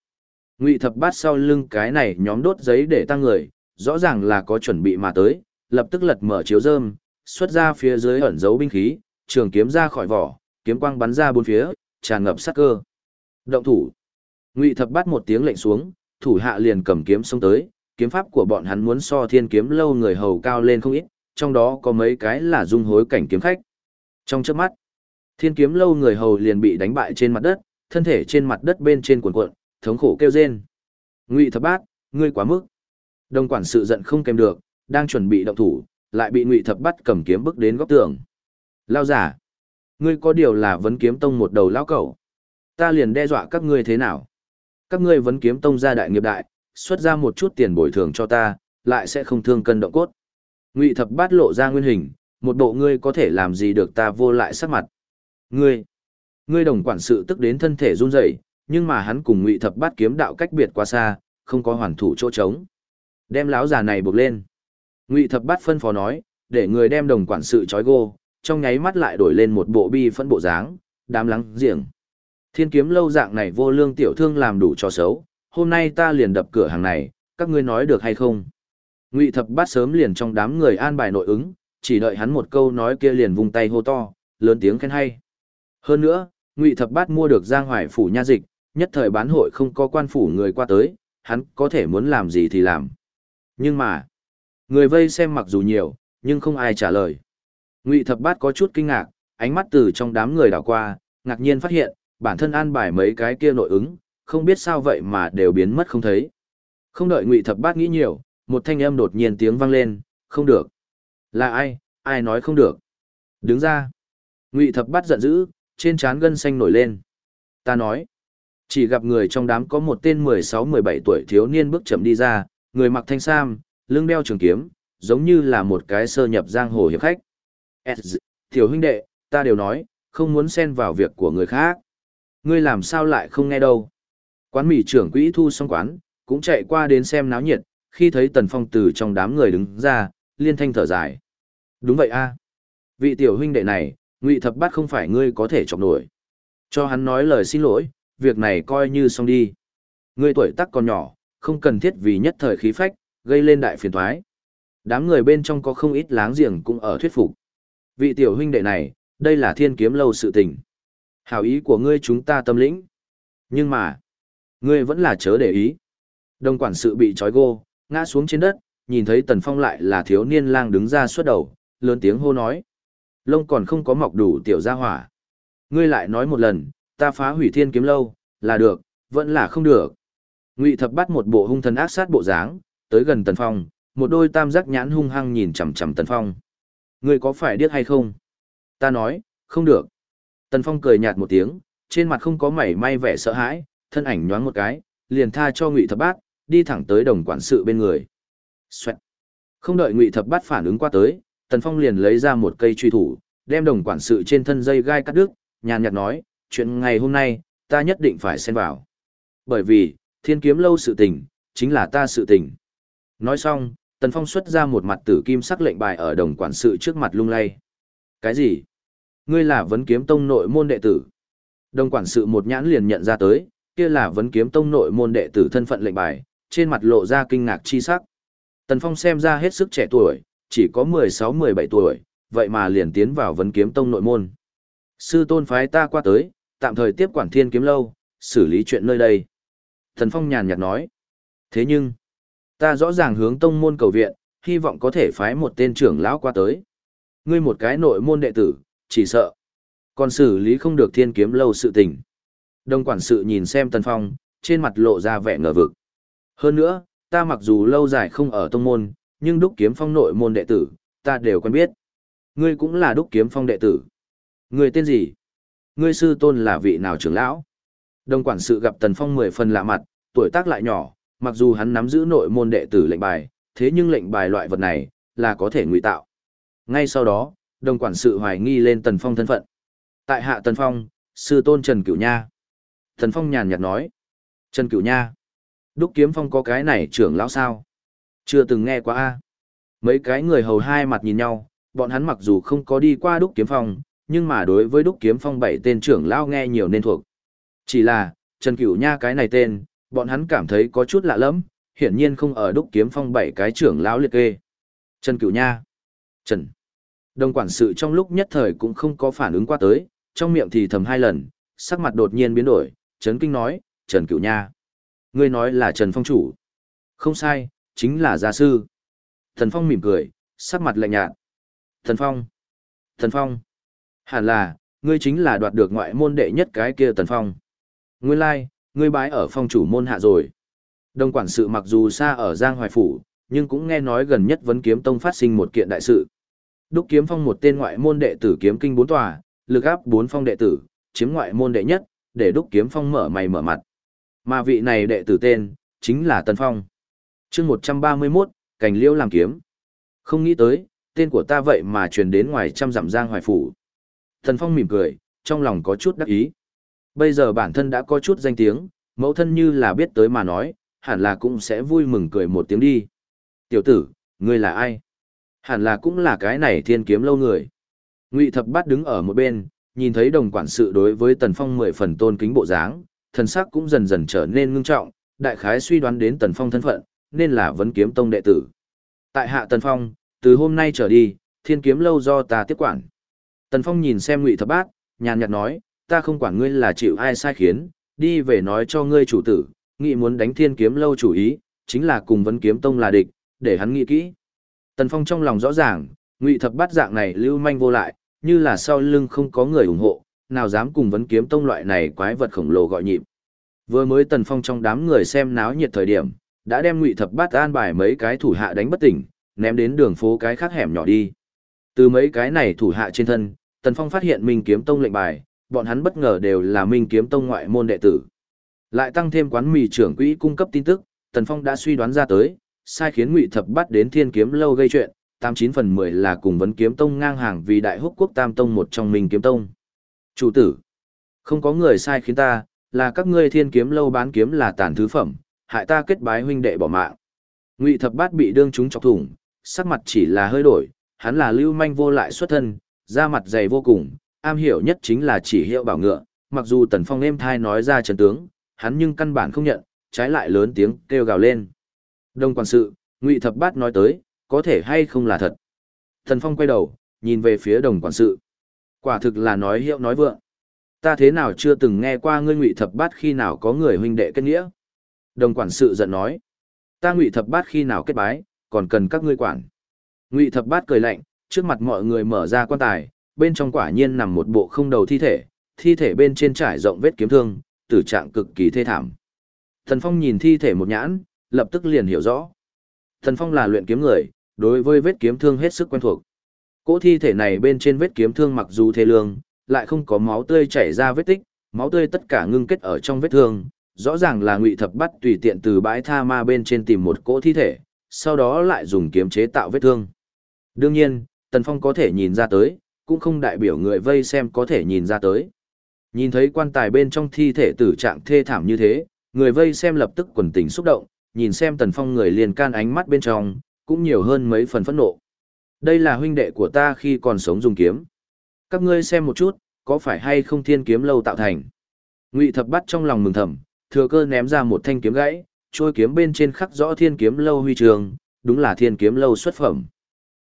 Ngụy thập bát sau lưng cái này nhóm đốt giấy để tăng người, rõ ràng là có chuẩn bị mà tới, lập tức lật mở chiếu rơm, xuất ra phía dưới ẩn giấu binh khí, trường kiếm ra khỏi vỏ, kiếm quang bắn ra bốn phía, tràn ngập sát cơ. Động thủ. Ngụy Thập Bát một tiếng lệnh xuống, thủ hạ liền cầm kiếm xông tới, kiếm pháp của bọn hắn muốn so thiên kiếm lâu người hầu cao lên không ít, trong đó có mấy cái là dung hối cảnh kiếm khách. Trong chớp mắt, thiên kiếm lâu người hầu liền bị đánh bại trên mặt đất, thân thể trên mặt đất bên trên cuộn cuộn, thống khổ kêu rên. Ngụy Thập Bát, ngươi quá mức. Đồng quản sự giận không kèm được, đang chuẩn bị động thủ, lại bị Ngụy Thập Bát cầm kiếm bước đến góc tường. Lao giả, ngươi có điều là vấn kiếm tông một đầu lao cẩu. Ta liền đe dọa các ngươi thế nào? Các ngươi vấn kiếm tông gia đại nghiệp đại, xuất ra một chút tiền bồi thường cho ta, lại sẽ không thương cân động cốt. Ngụy Thập Bát lộ ra nguyên hình, một bộ ngươi có thể làm gì được ta vô lại sắc mặt. Ngươi, ngươi đồng quản sự tức đến thân thể run rẩy, nhưng mà hắn cùng Ngụy Thập Bát kiếm đạo cách biệt quá xa, không có hoàn thủ chỗ trống. Đem lão già này buộc lên. Ngụy Thập Bát phân phó nói, để người đem đồng quản sự trói gô, trong nháy mắt lại đổi lên một bộ bi phân bộ dáng, đám lắng giềng. Thiên kiếm lâu dạng này vô lương tiểu thương làm đủ cho xấu, hôm nay ta liền đập cửa hàng này, các ngươi nói được hay không? Ngụy Thập Bát sớm liền trong đám người an bài nội ứng, chỉ đợi hắn một câu nói kia liền vung tay hô to, lớn tiếng khen hay. Hơn nữa, Ngụy Thập Bát mua được Giang Hoài phủ nha dịch, nhất thời bán hội không có quan phủ người qua tới, hắn có thể muốn làm gì thì làm. Nhưng mà, người vây xem mặc dù nhiều, nhưng không ai trả lời. Ngụy Thập Bát có chút kinh ngạc, ánh mắt từ trong đám người đảo qua, ngạc nhiên phát hiện, bản thân an bài mấy cái kia nội ứng, không biết sao vậy mà đều biến mất không thấy. Không đợi Ngụy Thập Bát nghĩ nhiều, một thanh âm đột nhiên tiếng vang lên, "Không được." "Là ai? Ai nói không được?" "Đứng ra." Ngụy Thập Bát giận dữ, trên trán gân xanh nổi lên. "Ta nói." Chỉ gặp người trong đám có một tên 16-17 tuổi thiếu niên bước chậm đi ra, người mặc thanh sam, lưng đeo trường kiếm, giống như là một cái sơ nhập giang hồ hiệp khách. Tiểu huynh đệ, ta đều nói, không muốn xen vào việc của người khác. Ngươi làm sao lại không nghe đâu. Quán mì trưởng quỹ thu xong quán, cũng chạy qua đến xem náo nhiệt, khi thấy tần phong từ trong đám người đứng ra, liên thanh thở dài. Đúng vậy a à. Vị tiểu huynh đệ này, ngụy thập bát không phải ngươi có thể chọc nổi. Cho hắn nói lời xin lỗi, việc này coi như xong đi. Ngươi tuổi tác còn nhỏ, không cần thiết vì nhất thời khí phách, gây lên đại phiền toái. Đám người bên trong có không ít láng giềng cũng ở thuyết phục. Vị tiểu huynh đệ này, đây là thiên kiếm lâu sự tình. Hảo ý của ngươi chúng ta tâm lĩnh. Nhưng mà, ngươi vẫn là chớ để ý. Đồng quản sự bị trói gô, ngã xuống trên đất, nhìn thấy tần phong lại là thiếu niên lang đứng ra suốt đầu, lớn tiếng hô nói. Lông còn không có mọc đủ tiểu gia hỏa. Ngươi lại nói một lần, ta phá hủy thiên kiếm lâu, là được, vẫn là không được. Ngụy thập bắt một bộ hung thần ác sát bộ dáng, tới gần tần phong, một đôi tam giác nhãn hung hăng nhìn chằm chằm tần phong. Ngươi có phải điếc hay không? Ta nói, không được. Tần phong cười nhạt một tiếng, trên mặt không có mảy may vẻ sợ hãi, thân ảnh nhoáng một cái, liền tha cho Ngụy thập bát, đi thẳng tới đồng quản sự bên người. Xoẹt. Không đợi Ngụy thập bát phản ứng qua tới, Tần Phong liền lấy ra một cây truy thủ, đem đồng quản sự trên thân dây gai cắt đứt, nhàn nhạt nói, chuyện ngày hôm nay, ta nhất định phải xen vào. Bởi vì, thiên kiếm lâu sự tình, chính là ta sự tình. Nói xong, Tần Phong xuất ra một mặt tử kim sắc lệnh bài ở đồng quản sự trước mặt lung lay. Cái gì? Ngươi là vấn kiếm tông nội môn đệ tử. Đồng quản sự một nhãn liền nhận ra tới, kia là vấn kiếm tông nội môn đệ tử thân phận lệnh bài, trên mặt lộ ra kinh ngạc chi sắc. Tần Phong xem ra hết sức trẻ tuổi, chỉ có 16-17 tuổi, vậy mà liền tiến vào vấn kiếm tông nội môn. Sư tôn phái ta qua tới, tạm thời tiếp quản thiên kiếm lâu, xử lý chuyện nơi đây. Thần Phong nhàn nhạt nói. Thế nhưng, ta rõ ràng hướng tông môn cầu viện, hy vọng có thể phái một tên trưởng lão qua tới. Ngươi một cái nội môn đệ tử, chỉ sợ. Còn xử lý không được thiên kiếm lâu sự tình. Đông quản sự nhìn xem Tần Phong, trên mặt lộ ra vẻ ngờ vực. Hơn nữa, ta mặc dù lâu dài không ở tông môn, nhưng đúc kiếm phong nội môn đệ tử, ta đều quen biết. Ngươi cũng là đúc kiếm phong đệ tử. Ngươi tên gì? Ngươi sư tôn là vị nào trưởng lão? Đông quản sự gặp Tần Phong mười phần lạ mặt, tuổi tác lại nhỏ, mặc dù hắn nắm giữ nội môn đệ tử lệnh bài, thế nhưng lệnh bài loại vật này, là có thể ngụy tạo. Ngay sau đó, đồng quản sự hoài nghi lên Tần Phong thân phận. Tại hạ Tần Phong, sư tôn Trần Cửu Nha. Tần Phong nhàn nhạt nói. Trần Cửu Nha. Đúc Kiếm Phong có cái này trưởng lão sao? Chưa từng nghe qua a. Mấy cái người hầu hai mặt nhìn nhau, bọn hắn mặc dù không có đi qua Đúc Kiếm Phong, nhưng mà đối với Đúc Kiếm Phong bảy tên trưởng lão nghe nhiều nên thuộc. Chỉ là, Trần Cửu Nha cái này tên, bọn hắn cảm thấy có chút lạ lẫm, hiển nhiên không ở Đúc Kiếm Phong bảy cái trưởng lão liệt kê. Trần Cửu Nha. Trần. Đồng quản sự trong lúc nhất thời cũng không có phản ứng qua tới, trong miệng thì thầm hai lần, sắc mặt đột nhiên biến đổi, Trấn Kinh nói, Trần Cửu Nha. Ngươi nói là Trần Phong chủ. Không sai, chính là gia sư. Thần Phong mỉm cười, sắc mặt lạnh nhạt. Thần Phong. Thần Phong. Hẳn là, ngươi chính là đoạt được ngoại môn đệ nhất cái kia Tần Phong. Nguyên lai, ngươi bái ở phong chủ môn hạ rồi. Đồng quản sự mặc dù xa ở Giang Hoài Phủ, nhưng cũng nghe nói gần nhất vấn kiếm tông phát sinh một kiện đại sự. Đúc kiếm phong một tên ngoại môn đệ tử kiếm kinh bốn tòa, lực áp bốn phong đệ tử, chiếm ngoại môn đệ nhất, để đúc kiếm phong mở mày mở mặt. Mà vị này đệ tử tên, chính là Tần Phong. chương 131, cành liêu làm kiếm. Không nghĩ tới, tên của ta vậy mà truyền đến ngoài trăm dặm giang hoài phủ. Thần Phong mỉm cười, trong lòng có chút đắc ý. Bây giờ bản thân đã có chút danh tiếng, mẫu thân như là biết tới mà nói, hẳn là cũng sẽ vui mừng cười một tiếng đi. Tiểu tử, ngươi là ai? Hẳn là cũng là cái này thiên kiếm lâu người. Ngụy thập bát đứng ở một bên, nhìn thấy đồng quản sự đối với Tần Phong mười phần tôn kính bộ dáng, thần sắc cũng dần dần trở nên ngưng trọng, đại khái suy đoán đến Tần Phong thân phận, nên là vấn kiếm tông đệ tử. Tại hạ Tần Phong, từ hôm nay trở đi, thiên kiếm lâu do ta tiếp quản. Tần Phong nhìn xem Ngụy Thập Bát, nhàn nhạt nói, ta không quản ngươi là chịu ai sai khiến, đi về nói cho ngươi chủ tử, nghị muốn đánh thiên kiếm lâu chủ ý, chính là cùng vấn kiếm tông là địch, để hắn nghĩ kỹ. Tần Phong trong lòng rõ ràng, Ngụy Thập Bát dạng này lưu manh vô lại, như là sau lưng không có người ủng hộ, nào dám cùng vấn kiếm tông loại này quái vật khổng lồ gọi nhịp. Vừa mới Tần Phong trong đám người xem náo nhiệt thời điểm, đã đem Ngụy Thập Bát an bài mấy cái thủ hạ đánh bất tỉnh, ném đến đường phố cái khác hẻm nhỏ đi. Từ mấy cái này thủ hạ trên thân, Tần Phong phát hiện Minh Kiếm Tông lệnh bài, bọn hắn bất ngờ đều là Minh Kiếm Tông ngoại môn đệ tử. Lại tăng thêm quán mì trưởng quỹ cung cấp tin tức, Tần Phong đã suy đoán ra tới, sai khiến Ngụy Thập Bát đến Thiên Kiếm lâu gây chuyện, tám chín phần mười là cùng vấn kiếm tông ngang hàng vì đại húc quốc tam tông một trong Minh Kiếm Tông. Chủ tử, không có người sai khiến ta, là các ngươi thiên kiếm lâu bán kiếm là tàn thứ phẩm, hại ta kết bái huynh đệ bỏ mạng. Ngụy Thập Bát bị đương chúng chọc thủng, sắc mặt chỉ là hơi đổi, hắn là lưu manh vô lại xuất thân, da mặt dày vô cùng, am hiểu nhất chính là chỉ hiệu bảo ngựa, mặc dù Tần Phong êm thai nói ra trận tướng, hắn nhưng căn bản không nhận, trái lại lớn tiếng kêu gào lên. Đông quản sự, Ngụy Thập Bát nói tới, có thể hay không là thật. Tần Phong quay đầu, nhìn về phía đồng quản sự. Quả thực là nói hiệu nói vượng. Ta thế nào chưa từng nghe qua ngươi Ngụy Thập Bát khi nào có người huynh đệ kết nghĩa? Đồng quản sự giận nói. Ta Ngụy Thập Bát khi nào kết bái, còn cần các ngươi quản. Ngụy Thập Bát cười lạnh, trước mặt mọi người mở ra quan tài, bên trong quả nhiên nằm một bộ không đầu thi thể, thi thể bên trên trải rộng vết kiếm thương, tử trạng cực kỳ thê thảm. Thần Phong nhìn thi thể một nhãn, lập tức liền hiểu rõ. Thần Phong là luyện kiếm người, đối với vết kiếm thương hết sức quen thuộc. Cỗ thi thể này bên trên vết kiếm thương mặc dù thê lương, lại không có máu tươi chảy ra vết tích, máu tươi tất cả ngưng kết ở trong vết thương, rõ ràng là Ngụy Thập bắt tùy tiện từ bãi tha ma bên trên tìm một cỗ thi thể, sau đó lại dùng kiếm chế tạo vết thương. Đương nhiên, Tần Phong có thể nhìn ra tới, cũng không đại biểu người vây xem có thể nhìn ra tới. Nhìn thấy quan tài bên trong thi thể tử trạng thê thảm như thế, người vây xem lập tức quần tình xúc động, nhìn xem Tần Phong người liền can ánh mắt bên trong, cũng nhiều hơn mấy phần phẫn nộ. Đây là huynh đệ của ta khi còn sống dùng kiếm. Các ngươi xem một chút, có phải hay không thiên kiếm lâu tạo thành? Ngụy thập bắt trong lòng mừng thầm, thừa cơ ném ra một thanh kiếm gãy, trôi kiếm bên trên khắc rõ thiên kiếm lâu huy trường, đúng là thiên kiếm lâu xuất phẩm.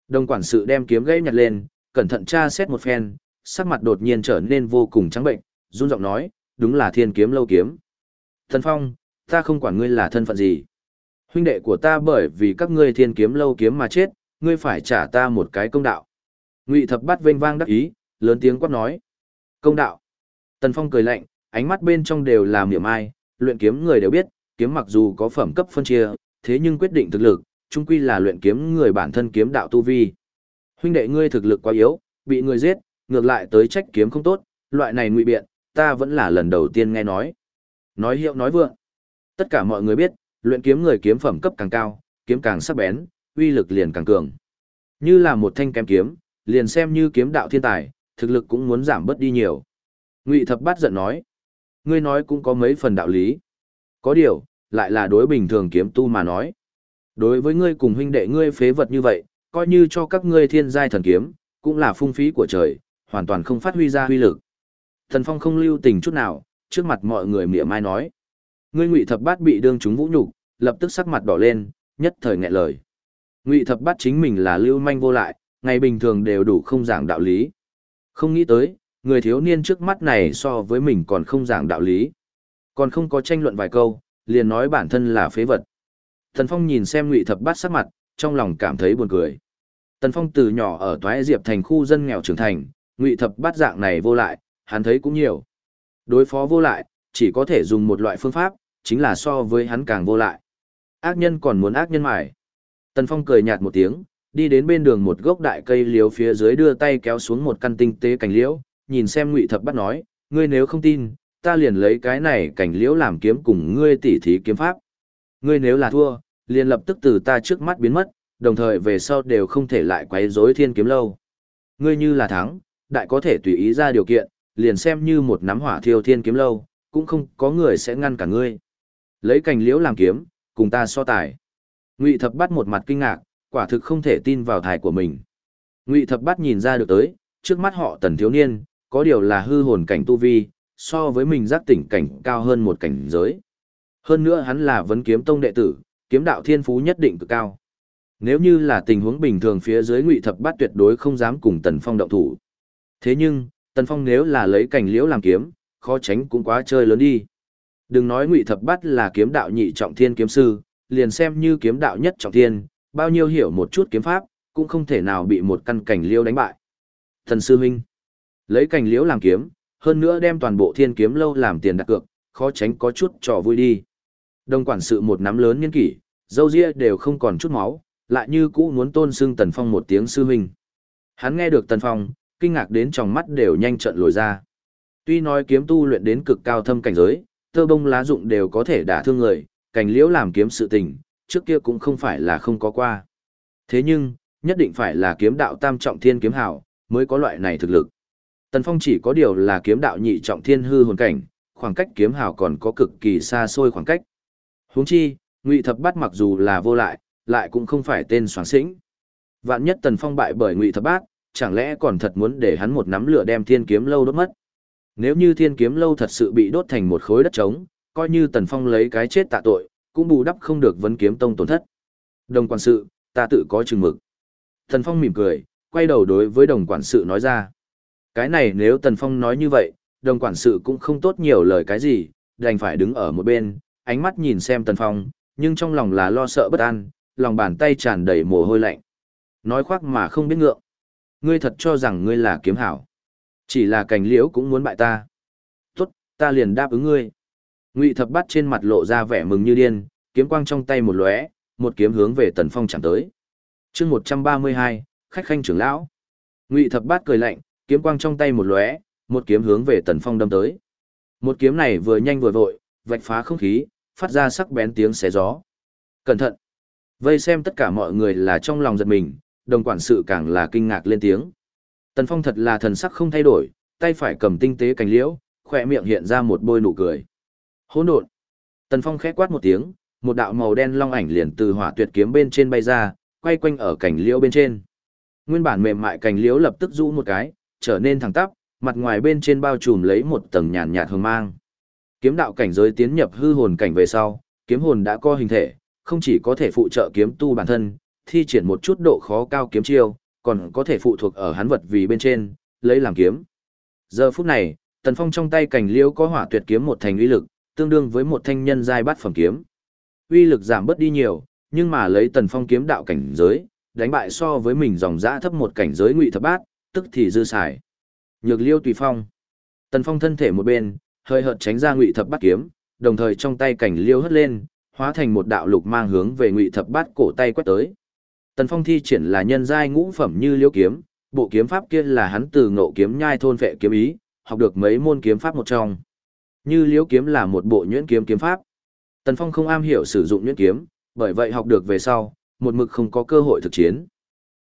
Đồng quản sự đem kiếm gãy nhặt lên, cẩn thận tra xét một phen, sắc mặt đột nhiên trở nên vô cùng trắng bệnh, run giọng nói, đúng là thiên kiếm lâu kiếm. Thần Phong, ta không quản ngươi là thân phận gì. Huynh đệ của ta bởi vì các ngươi thiên kiếm lâu kiếm mà chết, ngươi phải trả ta một cái công đạo. Ngụy thập bắt vênh vang đắc ý, lớn tiếng quát nói. Công đạo. Tần Phong cười lạnh, ánh mắt bên trong đều là miệng ai, luyện kiếm người đều biết, kiếm mặc dù có phẩm cấp phân chia, thế nhưng quyết định thực lực, chung quy là luyện kiếm người bản thân kiếm đạo tu vi. Huynh đệ ngươi thực lực quá yếu, bị người giết, ngược lại tới trách kiếm không tốt, loại này ngụy biện, ta vẫn là lần đầu tiên nghe nói. Nói hiệu nói vượng. Tất cả mọi người biết, luyện kiếm người kiếm phẩm cấp càng cao, kiếm càng sắc bén, uy lực liền càng cường. Như là một thanh kém kiếm, liền xem như kiếm đạo thiên tài, thực lực cũng muốn giảm bớt đi nhiều. Ngụy Thập Bát giận nói, ngươi nói cũng có mấy phần đạo lý. Có điều, lại là đối bình thường kiếm tu mà nói. Đối với ngươi cùng huynh đệ ngươi phế vật như vậy, coi như cho các ngươi thiên giai thần kiếm, cũng là phung phí của trời, hoàn toàn không phát huy ra huy lực. Thần Phong không lưu tình chút nào, trước mặt mọi người mỉa mai nói. Ngươi Ngụy Thập Bát bị đương chúng vũ nhục, lập tức sắc mặt đỏ lên, nhất thời nghẹn lời. Ngụy Thập Bát chính mình là lưu manh vô lại, ngày bình thường đều đủ không giảng đạo lý. Không nghĩ tới, người thiếu niên trước mắt này so với mình còn không giảng đạo lý. Còn không có tranh luận vài câu, liền nói bản thân là phế vật. Tần Phong nhìn xem Ngụy Thập Bát sắc mặt, trong lòng cảm thấy buồn cười. Tần Phong từ nhỏ ở Toái Diệp thành khu dân nghèo trưởng thành, Ngụy Thập Bát dạng này vô lại, hắn thấy cũng nhiều. Đối phó vô lại, chỉ có thể dùng một loại phương pháp, chính là so với hắn càng vô lại. Ác nhân còn muốn ác nhân mải. Tần Phong cười nhạt một tiếng, đi đến bên đường một gốc đại cây liễu phía dưới đưa tay kéo xuống một căn tinh tế cành liễu, nhìn xem Ngụy Thập Bát nói, ngươi nếu không tin, ta liền lấy cái này cành liễu làm kiếm cùng ngươi tỉ thí kiếm pháp. Ngươi nếu là thua, liền lập tức từ ta trước mắt biến mất, đồng thời về sau đều không thể lại quấy rối thiên kiếm lâu. Ngươi như là thắng, đại có thể tùy ý ra điều kiện, liền xem như một nắm hỏa thiêu thiên kiếm lâu, cũng không có người sẽ ngăn cả ngươi. Lấy cành liễu làm kiếm, cùng ta so tài. Ngụy Thập Bát một mặt kinh ngạc, quả thực không thể tin vào thải của mình. Ngụy Thập Bát nhìn ra được tới, trước mắt họ tần thiếu niên, có điều là hư hồn cảnh tu vi, so với mình giác tỉnh cảnh cao hơn một cảnh giới. Hơn nữa hắn là vấn kiếm tông đệ tử, kiếm đạo thiên phú nhất định cực cao. Nếu như là tình huống bình thường phía dưới Ngụy Thập Bát tuyệt đối không dám cùng Tần Phong động thủ. Thế nhưng, Tần Phong nếu là lấy cảnh liễu làm kiếm, khó tránh cũng quá chơi lớn đi. Đừng nói Ngụy Thập Bát là kiếm đạo nhị trọng thiên kiếm sư, liền xem như kiếm đạo nhất trọng thiên, bao nhiêu hiểu một chút kiếm pháp, cũng không thể nào bị một căn cảnh liễu đánh bại. Thần sư huynh, lấy cảnh liễu làm kiếm, hơn nữa đem toàn bộ thiên kiếm lâu làm tiền đặt cược, khó tránh có chút trò vui đi. Đồng quản sự một nắm lớn nhân kỷ, dâu ria đều không còn chút máu, lại như cũ muốn tôn xưng Tần Phong một tiếng sư huynh. Hắn nghe được Tần Phong, kinh ngạc đến trong mắt đều nhanh trận lồi ra. Tuy nói kiếm tu luyện đến cực cao thâm cảnh giới, tơ bông lá dụng đều có thể đả thương người, cảnh liễu làm kiếm sự tình, trước kia cũng không phải là không có qua. Thế nhưng, nhất định phải là kiếm đạo tam trọng thiên kiếm hảo, mới có loại này thực lực. Tần Phong chỉ có điều là kiếm đạo nhị trọng thiên hư hồn cảnh, khoảng cách kiếm hảo còn có cực kỳ xa xôi khoảng cách. Huống chi, Ngụy Thập Bát mặc dù là vô lại, lại cũng không phải tên soáng sĩnh. Vạn nhất Tần Phong bại bởi Ngụy Thập Bát, chẳng lẽ còn thật muốn để hắn một nắm lửa đem Thiên Kiếm Lâu đốt mất? Nếu như Thiên Kiếm Lâu thật sự bị đốt thành một khối đất trống, coi như Tần Phong lấy cái chết tạ tội, cũng bù đắp không được vấn kiếm tông tổn thất. Đồng quản sự, ta tự có chừng mực. Tần Phong mỉm cười, quay đầu đối với đồng quản sự nói ra. Cái này nếu Tần Phong nói như vậy, đồng quản sự cũng không tốt nhiều lời cái gì, đành phải đứng ở một bên, ánh mắt nhìn xem Tần Phong, nhưng trong lòng là lo sợ bất an, lòng bàn tay tràn đầy mồ hôi lạnh. Nói khoác mà không biết ngượng. Ngươi thật cho rằng ngươi là kiếm hảo. Chỉ là cảnh liễu cũng muốn bại ta. Tốt, ta liền đáp ứng ngươi. Ngụy thập bắt trên mặt lộ ra vẻ mừng như điên, kiếm quang trong tay một lóe, một kiếm hướng về Tần Phong chạm tới. chương 132, khách khanh trưởng lão. Ngụy thập bát cười lạnh, kiếm quang trong tay một lóe, một kiếm hướng về Tần Phong đâm tới. Một kiếm này vừa nhanh vừa vội, vạch phá không khí, phát ra sắc bén tiếng xé gió. Cẩn thận! Vây xem tất cả mọi người là trong lòng giật mình, đồng quản sự càng là kinh ngạc lên tiếng. Tần Phong thật là thần sắc không thay đổi, tay phải cầm tinh tế cành liễu, khỏe miệng hiện ra một bôi nụ cười. Hỗn độn! Tần Phong khẽ quát một tiếng, một đạo màu đen long ảnh liền từ hỏa tuyệt kiếm bên trên bay ra, quay quanh ở cành liễu bên trên. Nguyên bản mềm mại cành liễu lập tức rũ một cái, trở nên thẳng tắp, mặt ngoài bên trên bao trùm lấy một tầng nhàn nhạt hương mang. Kiếm đạo cảnh giới tiến nhập hư hồn cảnh về sau, kiếm hồn đã có hình thể, không chỉ có thể phụ trợ kiếm tu bản thân, thi triển một chút độ khó cao kiếm chiêu, còn có thể phụ thuộc ở hắn vật vì bên trên, lấy làm kiếm. Giờ phút này, Tần Phong trong tay cảnh liễu có hỏa tuyệt kiếm một thành uy lực, tương đương với một thanh nhân giai bát phẩm kiếm. Uy lực giảm bớt đi nhiều, nhưng mà lấy Tần Phong kiếm đạo cảnh giới, đánh bại so với mình dòng dã thấp một cảnh giới ngụy thập bát, tức thì dư xài. Nhược Liêu tùy phong. Tần Phong thân thể một bên, hơi hợt tránh ra ngụy thập bát kiếm, đồng thời trong tay cảnh liêu hất lên, hóa thành một đạo lục mang hướng về ngụy thập bát cổ tay quét tới. Tần Phong thi triển là nhân giai ngũ phẩm như liêu kiếm, bộ kiếm pháp kia là hắn từ ngộ kiếm nhai thôn vệ kiếm ý, học được mấy môn kiếm pháp một trong. Như liêu kiếm là một bộ nhuyễn kiếm kiếm pháp. Tần Phong không am hiểu sử dụng nhuyễn kiếm, bởi vậy học được về sau, một mực không có cơ hội thực chiến.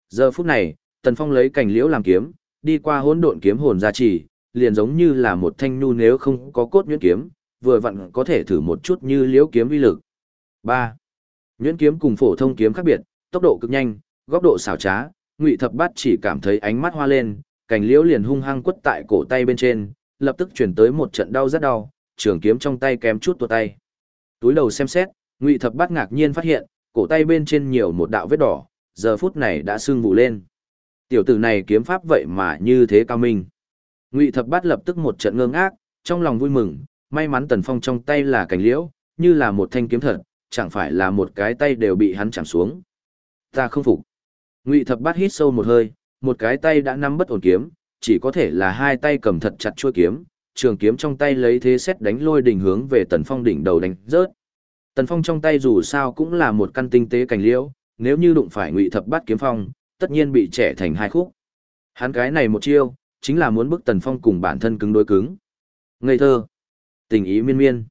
Giờ phút này, Tần Phong lấy cành liễu làm kiếm, đi qua hỗn độn kiếm hồn gia trì, liền giống như là một thanh nu nếu không có cốt nhuyễn kiếm, vừa vặn có thể thử một chút như liễu kiếm uy lực. 3. Nhuyễn kiếm cùng phổ thông kiếm khác biệt, tốc độ cực nhanh, góc độ xảo trá, Ngụy Thập Bát chỉ cảm thấy ánh mắt hoa lên, cành liễu liền hung hăng quất tại cổ tay bên trên, lập tức chuyển tới một trận đau rất đau, trường kiếm trong tay kém chút tuột tay. Túi đầu xem xét, Ngụy Thập Bát ngạc nhiên phát hiện, cổ tay bên trên nhiều một đạo vết đỏ, giờ phút này đã sưng vụ lên. Tiểu tử này kiếm pháp vậy mà như thế cao minh. Ngụy Thập Bát lập tức một trận ngơ ngác, trong lòng vui mừng, may mắn Tần Phong trong tay là cành liễu, như là một thanh kiếm thật, chẳng phải là một cái tay đều bị hắn chạm xuống. Ta không phục. Ngụy Thập Bát hít sâu một hơi, một cái tay đã nắm bất ổn kiếm, chỉ có thể là hai tay cầm thật chặt chuôi kiếm, trường kiếm trong tay lấy thế xét đánh lôi đỉnh hướng về Tần Phong đỉnh đầu đánh rớt. Tần Phong trong tay dù sao cũng là một căn tinh tế cành liễu, nếu như đụng phải Ngụy Thập Bát kiếm phong, tất nhiên bị trẻ thành hai khúc. Hắn cái này một chiêu, chính là muốn bức Tần Phong cùng bản thân cứng đối cứng. Ngây thơ, tình ý miên miên.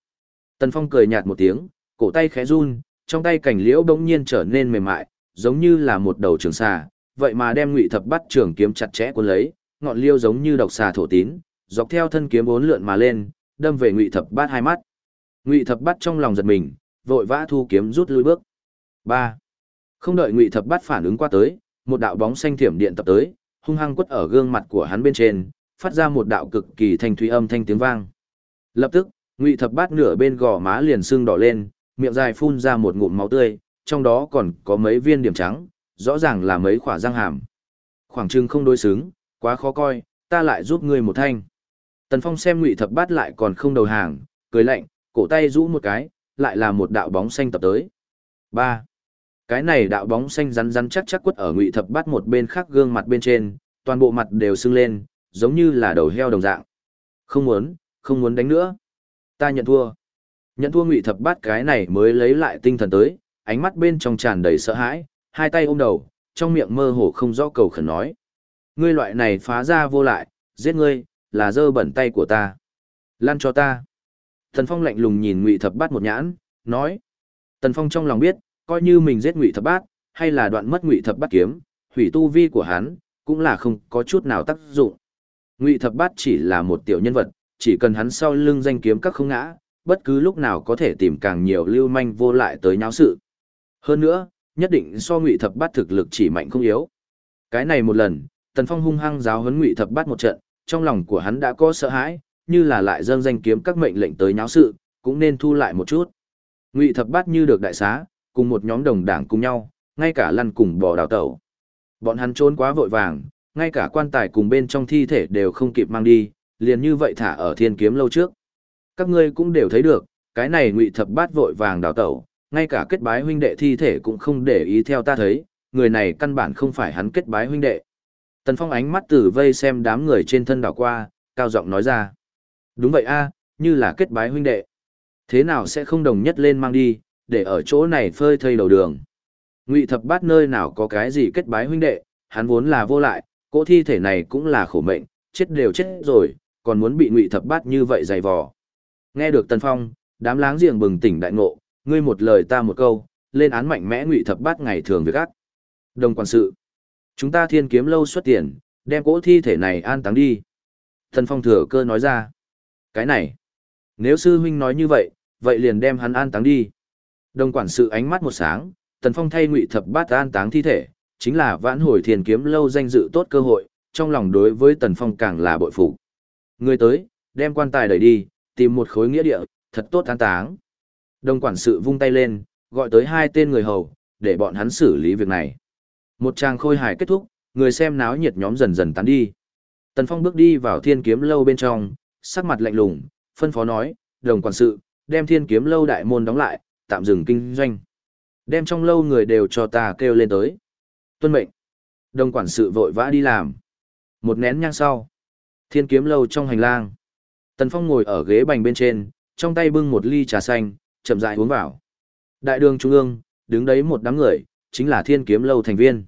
Tần Phong cười nhạt một tiếng, cổ tay khẽ run, trong tay cảnh liễu bỗng nhiên trở nên mềm mại, giống như là một đầu trường xà, vậy mà đem Ngụy Thập bắt trường kiếm chặt chẽ cuốn lấy, ngọn liêu giống như độc xà thổ tín, dọc theo thân kiếm bốn lượn mà lên, đâm về Ngụy Thập Bát hai mắt. Ngụy Thập Bát trong lòng giật mình, vội vã thu kiếm rút lui bước. 3. Không đợi Ngụy Thập Bát phản ứng qua tới, một đạo bóng xanh thiểm điện tập tới, hung hăng quất ở gương mặt của hắn bên trên, phát ra một đạo cực kỳ thanh thúy âm thanh tiếng vang. Lập tức, Ngụy Thập Bát nửa bên gò má liền sưng đỏ lên, miệng dài phun ra một ngụm máu tươi, trong đó còn có mấy viên điểm trắng, rõ ràng là mấy khỏa răng hàm. Khoảng trưng không đối xứng, quá khó coi, ta lại giúp ngươi một thanh. Tần Phong xem Ngụy Thập Bát lại còn không đầu hàng, cười lạnh, cổ tay rũ một cái, lại là một đạo bóng xanh tập tới. 3. Cái này đạo bóng xanh rắn rắn chắc chắc quất ở ngụy thập bát một bên khác gương mặt bên trên, toàn bộ mặt đều sưng lên, giống như là đầu heo đồng dạng. Không muốn, không muốn đánh nữa. Ta nhận thua. Nhận thua ngụy thập bát cái này mới lấy lại tinh thần tới, ánh mắt bên trong tràn đầy sợ hãi, hai tay ôm đầu, trong miệng mơ hồ không rõ cầu khẩn nói. Ngươi loại này phá ra vô lại, giết ngươi, là dơ bẩn tay của ta. Lan cho ta. thần Phong lạnh lùng nhìn Ngụy Thập Bát một nhãn, nói: Tần Phong trong lòng biết, coi như mình giết Ngụy Thập Bát, hay là đoạn mất Ngụy Thập Bát kiếm, hủy tu vi của hắn, cũng là không có chút nào tác dụng. Ngụy Thập Bát chỉ là một tiểu nhân vật, chỉ cần hắn sau lưng danh kiếm các không ngã, bất cứ lúc nào có thể tìm càng nhiều lưu manh vô lại tới nháo sự. Hơn nữa, nhất định so Ngụy Thập Bát thực lực chỉ mạnh không yếu. Cái này một lần, Tần Phong hung hăng giáo huấn Ngụy Thập Bát một trận, trong lòng của hắn đã có sợ hãi, như là lại dâng danh kiếm các mệnh lệnh tới nháo sự, cũng nên thu lại một chút. Ngụy Thập Bát như được đại xá, cùng một nhóm đồng đảng cùng nhau, ngay cả lăn cùng bò đào tẩu. Bọn hắn trốn quá vội vàng, ngay cả quan tài cùng bên trong thi thể đều không kịp mang đi, liền như vậy thả ở thiên kiếm lâu trước. Các ngươi cũng đều thấy được, cái này Ngụy Thập Bát vội vàng đào tẩu, ngay cả kết bái huynh đệ thi thể cũng không để ý theo ta thấy, người này căn bản không phải hắn kết bái huynh đệ. Tần Phong ánh mắt từ vây xem đám người trên thân đảo qua, cao giọng nói ra. Đúng vậy a, như là kết bái huynh đệ. Thế nào sẽ không đồng nhất lên mang đi, để ở chỗ này phơi thây đầu đường. Ngụy thập bát nơi nào có cái gì kết bái huynh đệ, hắn vốn là vô lại, cỗ thi thể này cũng là khổ mệnh, chết đều chết rồi, còn muốn bị ngụy thập bát như vậy dày vò. Nghe được Tần Phong, đám láng giềng bừng tỉnh đại ngộ, ngươi một lời ta một câu, lên án mạnh mẽ ngụy thập bát ngày thường việc ác. Đồng quản sự, chúng ta thiên kiếm lâu xuất tiền, đem cỗ thi thể này an táng đi. Tần Phong thừa cơ nói ra. Cái này, nếu sư huynh nói như vậy, vậy liền đem hắn an táng đi. Đồng quản sự ánh mắt một sáng, Tần Phong thay Ngụy Thập Bát an táng thi thể, chính là vãn hồi thiền kiếm lâu danh dự tốt cơ hội, trong lòng đối với Tần Phong càng là bội phục. Người tới, đem quan tài đẩy đi, tìm một khối nghĩa địa, thật tốt an táng. Đồng quản sự vung tay lên, gọi tới hai tên người hầu, để bọn hắn xử lý việc này. Một tràng khôi hài kết thúc, người xem náo nhiệt nhóm dần dần tán đi. Tần Phong bước đi vào thiên kiếm lâu bên trong, sắc mặt lạnh lùng, phân phó nói, đồng quản sự, đem thiên kiếm lâu đại môn đóng lại, tạm dừng kinh doanh. Đem trong lâu người đều cho ta kêu lên tới. Tuân mệnh. Đồng quản sự vội vã đi làm. Một nén nhang sau. Thiên kiếm lâu trong hành lang. Tần Phong ngồi ở ghế bành bên trên, trong tay bưng một ly trà xanh, chậm rãi uống vào. Đại đường trung ương, đứng đấy một đám người, chính là thiên kiếm lâu thành viên.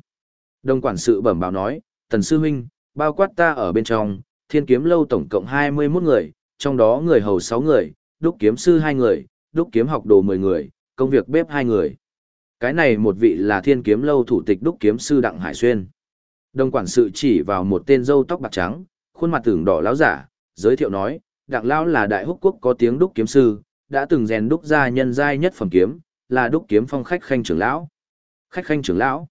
Đồng quản sự bẩm báo nói, Tần Sư Huynh, bao quát ta ở bên trong, thiên kiếm lâu tổng cộng 21 người, trong đó người hầu 6 người, đúc kiếm sư 2 người, đúc kiếm học đồ 10 người, công việc bếp hai người. Cái này một vị là thiên kiếm lâu thủ tịch đúc kiếm sư Đặng Hải Xuyên. Đồng quản sự chỉ vào một tên dâu tóc bạc trắng, khuôn mặt tưởng đỏ lão giả, giới thiệu nói, Đặng Lão là đại húc quốc có tiếng đúc kiếm sư, đã từng rèn đúc ra nhân giai nhất phẩm kiếm, là đúc kiếm phong khách khanh trưởng lão. Khách khanh trưởng lão.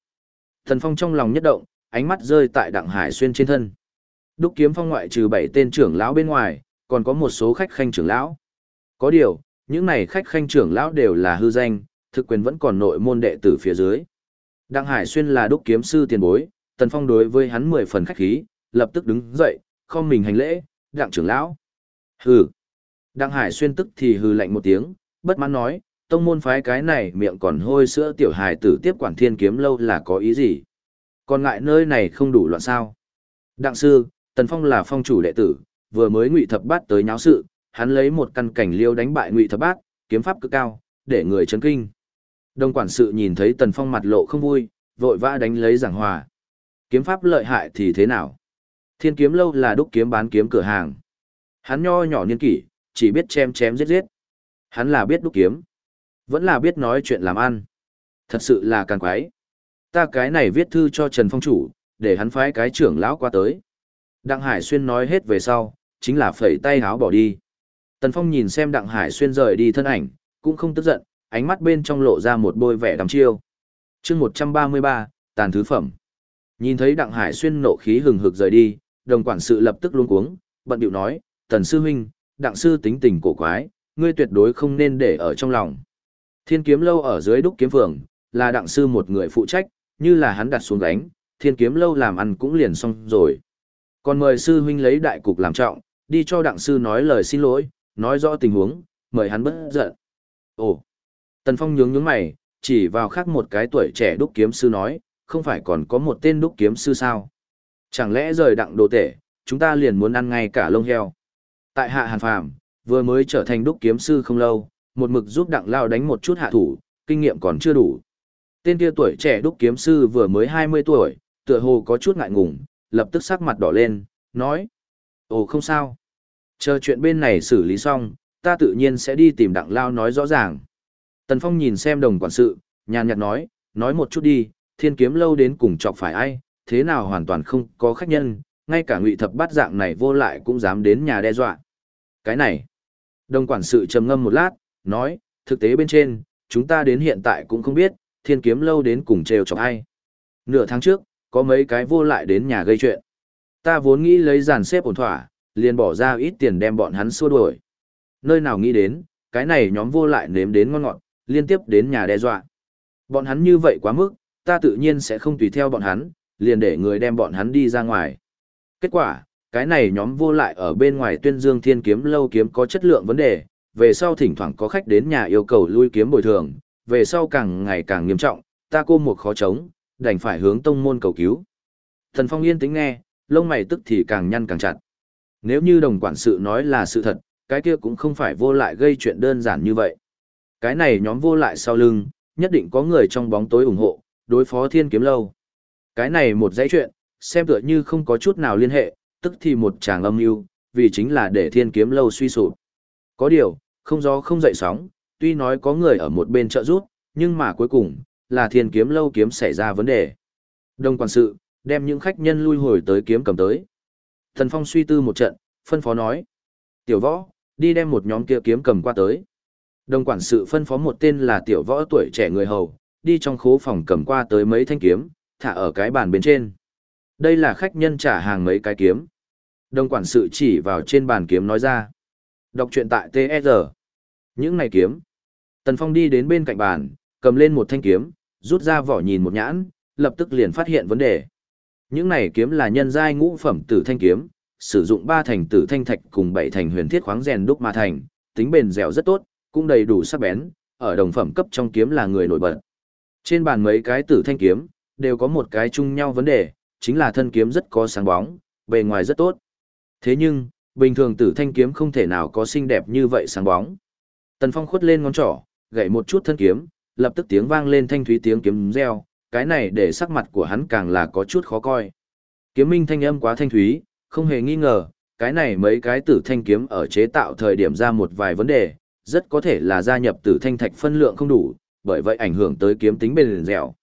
Thần Phong trong lòng nhất động, ánh mắt rơi tại Đặng Hải Xuyên trên thân. Đúc kiếm phong ngoại trừ bảy tên trưởng lão bên ngoài, còn có một số khách khanh trưởng lão. Có điều, những này khách khanh trưởng lão đều là hư danh, thực quyền vẫn còn nội môn đệ tử phía dưới. Đặng Hải Xuyên là đúc kiếm sư tiền bối, Tần Phong đối với hắn mười phần khách khí, lập tức đứng dậy, không mình hành lễ, đặng trưởng lão. Hừ. Đặng Hải Xuyên tức thì hừ lạnh một tiếng, bất mãn nói, tông môn phái cái này miệng còn hôi sữa tiểu hài tử tiếp quản thiên kiếm lâu là có ý gì? Còn ngại nơi này không đủ loạn sao? Đặng sư, Tần Phong là phong chủ đệ tử, vừa mới ngụy thập bát tới nháo sự, hắn lấy một căn cảnh liêu đánh bại ngụy thập bát, kiếm pháp cực cao, để người chấn kinh. Đông quản sự nhìn thấy Tần Phong mặt lộ không vui, vội vã đánh lấy giảng hòa. Kiếm pháp lợi hại thì thế nào? Thiên kiếm lâu là đúc kiếm bán kiếm cửa hàng. Hắn nho nhỏ niên kỷ, chỉ biết chém chém giết giết. Hắn là biết đúc kiếm. Vẫn là biết nói chuyện làm ăn. Thật sự là càng quái. Ta cái này viết thư cho Trần Phong chủ, để hắn phái cái trưởng lão qua tới. Đặng Hải Xuyên nói hết về sau, chính là phẩy tay háo bỏ đi. Tần Phong nhìn xem Đặng Hải Xuyên rời đi thân ảnh, cũng không tức giận, ánh mắt bên trong lộ ra một bôi vẻ đắm chiêu. chương 133, tàn thứ phẩm. Nhìn thấy Đặng Hải Xuyên nộ khí hừng hực rời đi, đồng quản sự lập tức luống cuống, bận điệu nói, Tần Sư Huynh, Đặng Sư tính tình cổ quái, ngươi tuyệt đối không nên để ở trong lòng. Thiên kiếm lâu ở dưới đúc kiếm phường, là Đặng Sư một người phụ trách, như là hắn đặt xuống gánh, thiên kiếm lâu làm ăn cũng liền xong rồi. Còn mời Sư Huynh lấy đại cục làm trọng, đi cho Đặng Sư nói lời xin lỗi, nói rõ tình huống, mời hắn bất giận. Ồ! Tần Phong nhướng nhướng mày, chỉ vào khác một cái tuổi trẻ đúc kiếm sư nói, không phải còn có một tên đúc kiếm sư sao? Chẳng lẽ rời đặng đồ tể, chúng ta liền muốn ăn ngay cả lông heo. Tại hạ hàn phàm, vừa mới trở thành đúc kiếm sư không lâu, một mực giúp đặng lao đánh một chút hạ thủ, kinh nghiệm còn chưa đủ. Tên kia tuổi trẻ đúc kiếm sư vừa mới 20 tuổi, tựa hồ có chút ngại ngùng, lập tức sắc mặt đỏ lên, nói. Ồ không sao. Chờ chuyện bên này xử lý xong, ta tự nhiên sẽ đi tìm đặng lao nói rõ ràng. Tần Phong nhìn xem đồng quản sự, nhàn nhạt nói, nói một chút đi, thiên kiếm lâu đến cùng chọc phải ai, thế nào hoàn toàn không có khách nhân, ngay cả ngụy thập bát dạng này vô lại cũng dám đến nhà đe dọa. Cái này, đồng quản sự trầm ngâm một lát, nói, thực tế bên trên, chúng ta đến hiện tại cũng không biết, thiên kiếm lâu đến cùng trêu chọc ai. Nửa tháng trước, có mấy cái vô lại đến nhà gây chuyện. Ta vốn nghĩ lấy dàn xếp ổn thỏa, liền bỏ ra ít tiền đem bọn hắn xua đuổi. Nơi nào nghĩ đến, cái này nhóm vô lại nếm đến ngon ngọt, liên tiếp đến nhà đe dọa. Bọn hắn như vậy quá mức, ta tự nhiên sẽ không tùy theo bọn hắn, liền để người đem bọn hắn đi ra ngoài. Kết quả, cái này nhóm vô lại ở bên ngoài tuyên dương thiên kiếm lâu kiếm có chất lượng vấn đề, về sau thỉnh thoảng có khách đến nhà yêu cầu lui kiếm bồi thường, về sau càng ngày càng nghiêm trọng, ta cô một khó chống, đành phải hướng tông môn cầu cứu. Thần Phong yên tĩnh nghe, lông mày tức thì càng nhăn càng chặt. Nếu như đồng quản sự nói là sự thật, cái kia cũng không phải vô lại gây chuyện đơn giản như vậy. Cái này nhóm vô lại sau lưng, nhất định có người trong bóng tối ủng hộ, đối phó thiên kiếm lâu. Cái này một dãy chuyện, xem tựa như không có chút nào liên hệ, tức thì một chàng âm mưu, vì chính là để thiên kiếm lâu suy sụp. Có điều, không gió không dậy sóng, tuy nói có người ở một bên trợ giúp, nhưng mà cuối cùng, là thiên kiếm lâu kiếm xảy ra vấn đề. đồng quản sự, đem những khách nhân lui hồi tới kiếm cầm tới. Thần Phong suy tư một trận, phân phó nói. Tiểu võ, đi đem một nhóm kia kiếm cầm qua tới. Đồng quản sự phân phó một tên là tiểu võ tuổi trẻ người hầu, đi trong khố phòng cầm qua tới mấy thanh kiếm, thả ở cái bàn bên trên. Đây là khách nhân trả hàng mấy cái kiếm. Đồng quản sự chỉ vào trên bàn kiếm nói ra. Đọc truyện tại TSR. Những này kiếm. Tần Phong đi đến bên cạnh bàn, cầm lên một thanh kiếm, rút ra vỏ nhìn một nhãn, lập tức liền phát hiện vấn đề. Những này kiếm là nhân giai ngũ phẩm tử thanh kiếm, sử dụng ba thành tử thanh thạch cùng bảy thành huyền thiết khoáng rèn đúc mà thành, tính bền dẻo rất tốt, cũng đầy đủ sắc bén, ở đồng phẩm cấp trong kiếm là người nổi bật. Trên bàn mấy cái tử thanh kiếm, đều có một cái chung nhau vấn đề, chính là thân kiếm rất có sáng bóng, bề ngoài rất tốt. Thế nhưng, bình thường tử thanh kiếm không thể nào có xinh đẹp như vậy sáng bóng. Tần Phong khuất lên ngón trỏ, gậy một chút thân kiếm, lập tức tiếng vang lên thanh thúy tiếng kiếm reo, cái này để sắc mặt của hắn càng là có chút khó coi. Kiếm minh thanh âm quá thanh thúy, không hề nghi ngờ, cái này mấy cái tử thanh kiếm ở chế tạo thời điểm ra một vài vấn đề, rất có thể là gia nhập tử thanh thạch phân lượng không đủ, bởi vậy ảnh hưởng tới kiếm tính bền dẻo.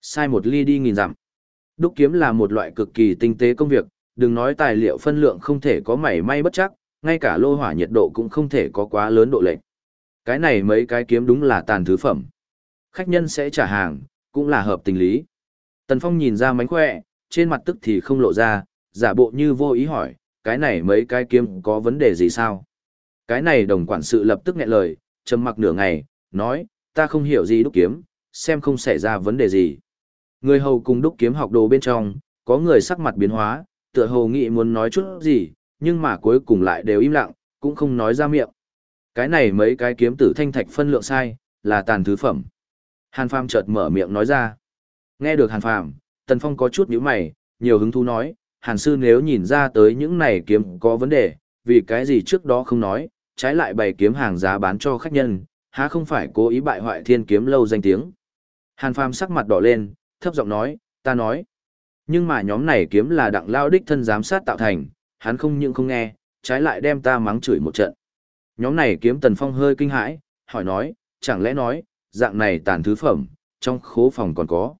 Sai một ly đi nghìn dặm. Đúc kiếm là một loại cực kỳ tinh tế công việc, đừng nói tài liệu phân lượng không thể có mảy may bất chắc, ngay cả lô hỏa nhiệt độ cũng không thể có quá lớn độ lệch. Cái này mấy cái kiếm đúng là tàn thứ phẩm. Khách nhân sẽ trả hàng, cũng là hợp tình lý. Tần Phong nhìn ra mánh khỏe, trên mặt tức thì không lộ ra, giả bộ như vô ý hỏi, cái này mấy cái kiếm có vấn đề gì sao? Cái này đồng quản sự lập tức nghẹn lời, trầm mặc nửa ngày, nói, ta không hiểu gì đúc kiếm, xem không xảy ra vấn đề gì. Người hầu cùng đúc kiếm học đồ bên trong, có người sắc mặt biến hóa, tựa hồ nghĩ muốn nói chút gì, nhưng mà cuối cùng lại đều im lặng, cũng không nói ra miệng. Cái này mấy cái kiếm tử thanh thạch phân lượng sai, là tàn thứ phẩm. Hàn Phàm chợt mở miệng nói ra. Nghe được Hàn Phàm, Tần Phong có chút nhíu mày, nhiều hứng thú nói, Hàn sư nếu nhìn ra tới những này kiếm có vấn đề, vì cái gì trước đó không nói, trái lại bày kiếm hàng giá bán cho khách nhân, há không phải cố ý bại hoại thiên kiếm lâu danh tiếng. Hàn Phàm sắc mặt đỏ lên, thấp giọng nói, ta nói. Nhưng mà nhóm này kiếm là đặng lao đích thân giám sát tạo thành, hắn không những không nghe, trái lại đem ta mắng chửi một trận. Nhóm này kiếm Tần Phong hơi kinh hãi, hỏi nói, chẳng lẽ nói, dạng này tàn thứ phẩm, trong khố phòng còn có.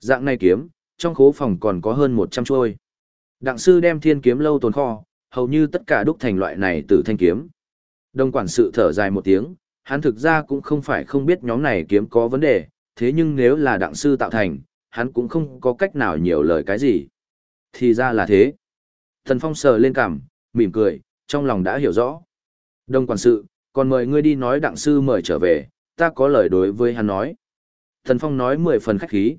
Dạng này kiếm, trong khố phòng còn có hơn 100 trôi. Đặng sư đem thiên kiếm lâu tồn kho, hầu như tất cả đúc thành loại này từ thanh kiếm. Đông quản sự thở dài một tiếng, hắn thực ra cũng không phải không biết nhóm này kiếm có vấn đề, thế nhưng nếu là đặng sư tạo thành, hắn cũng không có cách nào nhiều lời cái gì. Thì ra là thế. Thần Phong sờ lên cằm, mỉm cười, trong lòng đã hiểu rõ. Đông quản sự, còn mời ngươi đi nói đặng sư mời trở về, ta có lời đối với hắn nói. Tần Phong nói mười phần khách khí.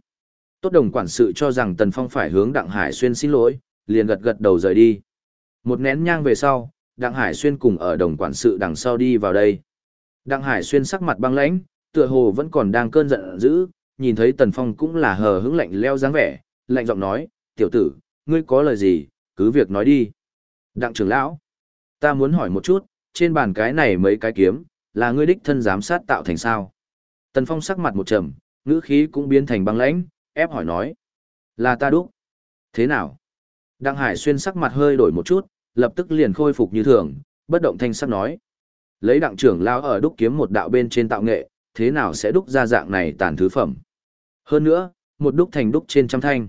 Tốt đồng quản sự cho rằng Tần Phong phải hướng Đặng Hải Xuyên xin lỗi, liền gật gật đầu rời đi. Một nén nhang về sau, Đặng Hải Xuyên cùng ở đồng quản sự đằng sau đi vào đây. Đặng Hải Xuyên sắc mặt băng lãnh, tựa hồ vẫn còn đang cơn giận dữ, nhìn thấy Tần Phong cũng là hờ hững lạnh leo dáng vẻ, lạnh giọng nói, tiểu tử, ngươi có lời gì, cứ việc nói đi. Đặng trưởng lão, ta muốn hỏi một chút, trên bàn cái này mấy cái kiếm, là ngươi đích thân giám sát tạo thành sao? Tần Phong sắc mặt một trầm, ngữ khí cũng biến thành băng lãnh, ép hỏi nói. Là ta đúc. Thế nào? Đặng Hải xuyên sắc mặt hơi đổi một chút, lập tức liền khôi phục như thường, bất động thanh sắc nói. Lấy đặng trưởng lao ở đúc kiếm một đạo bên trên tạo nghệ, thế nào sẽ đúc ra dạng này tàn thứ phẩm? Hơn nữa, một đúc thành đúc trên trăm thanh.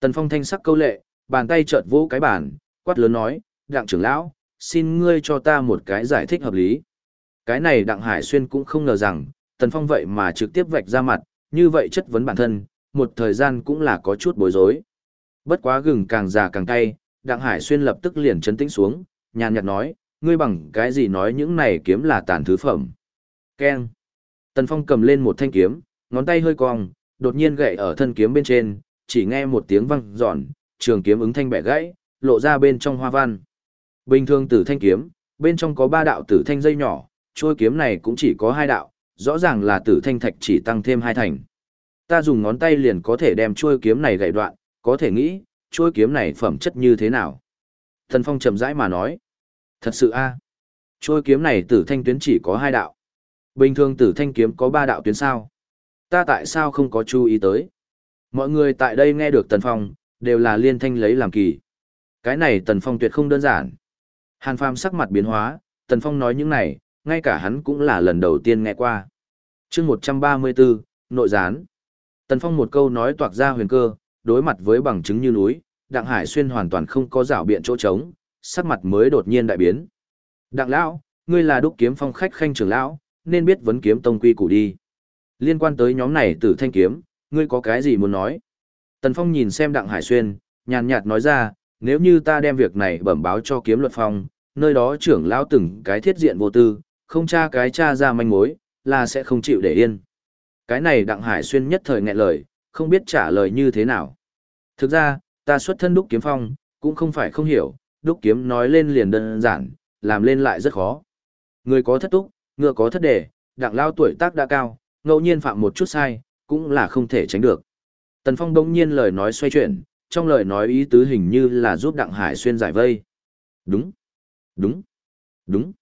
Tần Phong thanh sắc câu lệ, bàn tay chợt vỗ cái bàn, quát lớn nói, đặng trưởng lão, xin ngươi cho ta một cái giải thích hợp lý. Cái này đặng Hải xuyên cũng không ngờ rằng, Tần Phong vậy mà trực tiếp vạch ra mặt, như vậy chất vấn bản thân, một thời gian cũng là có chút bối rối. Bất quá gừng càng già càng cay, Đặng Hải Xuyên lập tức liền chấn tĩnh xuống, nhàn nhạt nói, ngươi bằng cái gì nói những này kiếm là tàn thứ phẩm. Keng. Tần Phong cầm lên một thanh kiếm, ngón tay hơi cong, đột nhiên gậy ở thân kiếm bên trên, chỉ nghe một tiếng vang giòn, trường kiếm ứng thanh bẻ gãy, lộ ra bên trong hoa văn. Bình thường tử thanh kiếm, bên trong có ba đạo tử thanh dây nhỏ, trôi kiếm này cũng chỉ có hai đạo, rõ ràng là tử thanh thạch chỉ tăng thêm hai thành. Ta dùng ngón tay liền có thể đem chuôi kiếm này gãy đoạn, có thể nghĩ, chuôi kiếm này phẩm chất như thế nào. Thần Phong chậm rãi mà nói. Thật sự a à. Chuôi kiếm này tử thanh tuyến chỉ có hai đạo. Bình thường tử thanh kiếm có ba đạo tuyến sao. Ta tại sao không có chú ý tới. Mọi người tại đây nghe được Tần Phong, đều là liên thanh lấy làm kỳ. Cái này Tần Phong tuyệt không đơn giản. Hàn Phàm sắc mặt biến hóa, Tần Phong nói những này, ngay cả hắn cũng là lần đầu tiên nghe qua. chương 134, nội gián. Tần Phong một câu nói toạc ra huyền cơ, đối mặt với bằng chứng như núi, Đặng Hải Xuyên hoàn toàn không có rảo biện chỗ trống, sắc mặt mới đột nhiên đại biến. Đặng lão, ngươi là đúc kiếm phong khách khanh trưởng lão, nên biết vấn kiếm tông quy củ đi. Liên quan tới nhóm này tử thanh kiếm, ngươi có cái gì muốn nói? Tần Phong nhìn xem Đặng Hải Xuyên, nhàn nhạt nói ra, nếu như ta đem việc này bẩm báo cho kiếm luật phong, nơi đó trưởng lão từng cái thiết diện vô tư, không tra cái tra ra manh mối, là sẽ không chịu để yên. Cái này Đặng Hải Xuyên nhất thời nghẹn lời, không biết trả lời như thế nào. Thực ra, ta xuất thân đúc kiếm phong, cũng không phải không hiểu, đúc kiếm nói lên liền đơn giản, làm lên lại rất khó. Người có thất túc, ngựa có thất đề, đặng lao tuổi tác đã cao, ngẫu nhiên phạm một chút sai, cũng là không thể tránh được. Tần Phong đông nhiên lời nói xoay chuyển, trong lời nói ý tứ hình như là giúp Đặng Hải Xuyên giải vây. Đúng, đúng, đúng.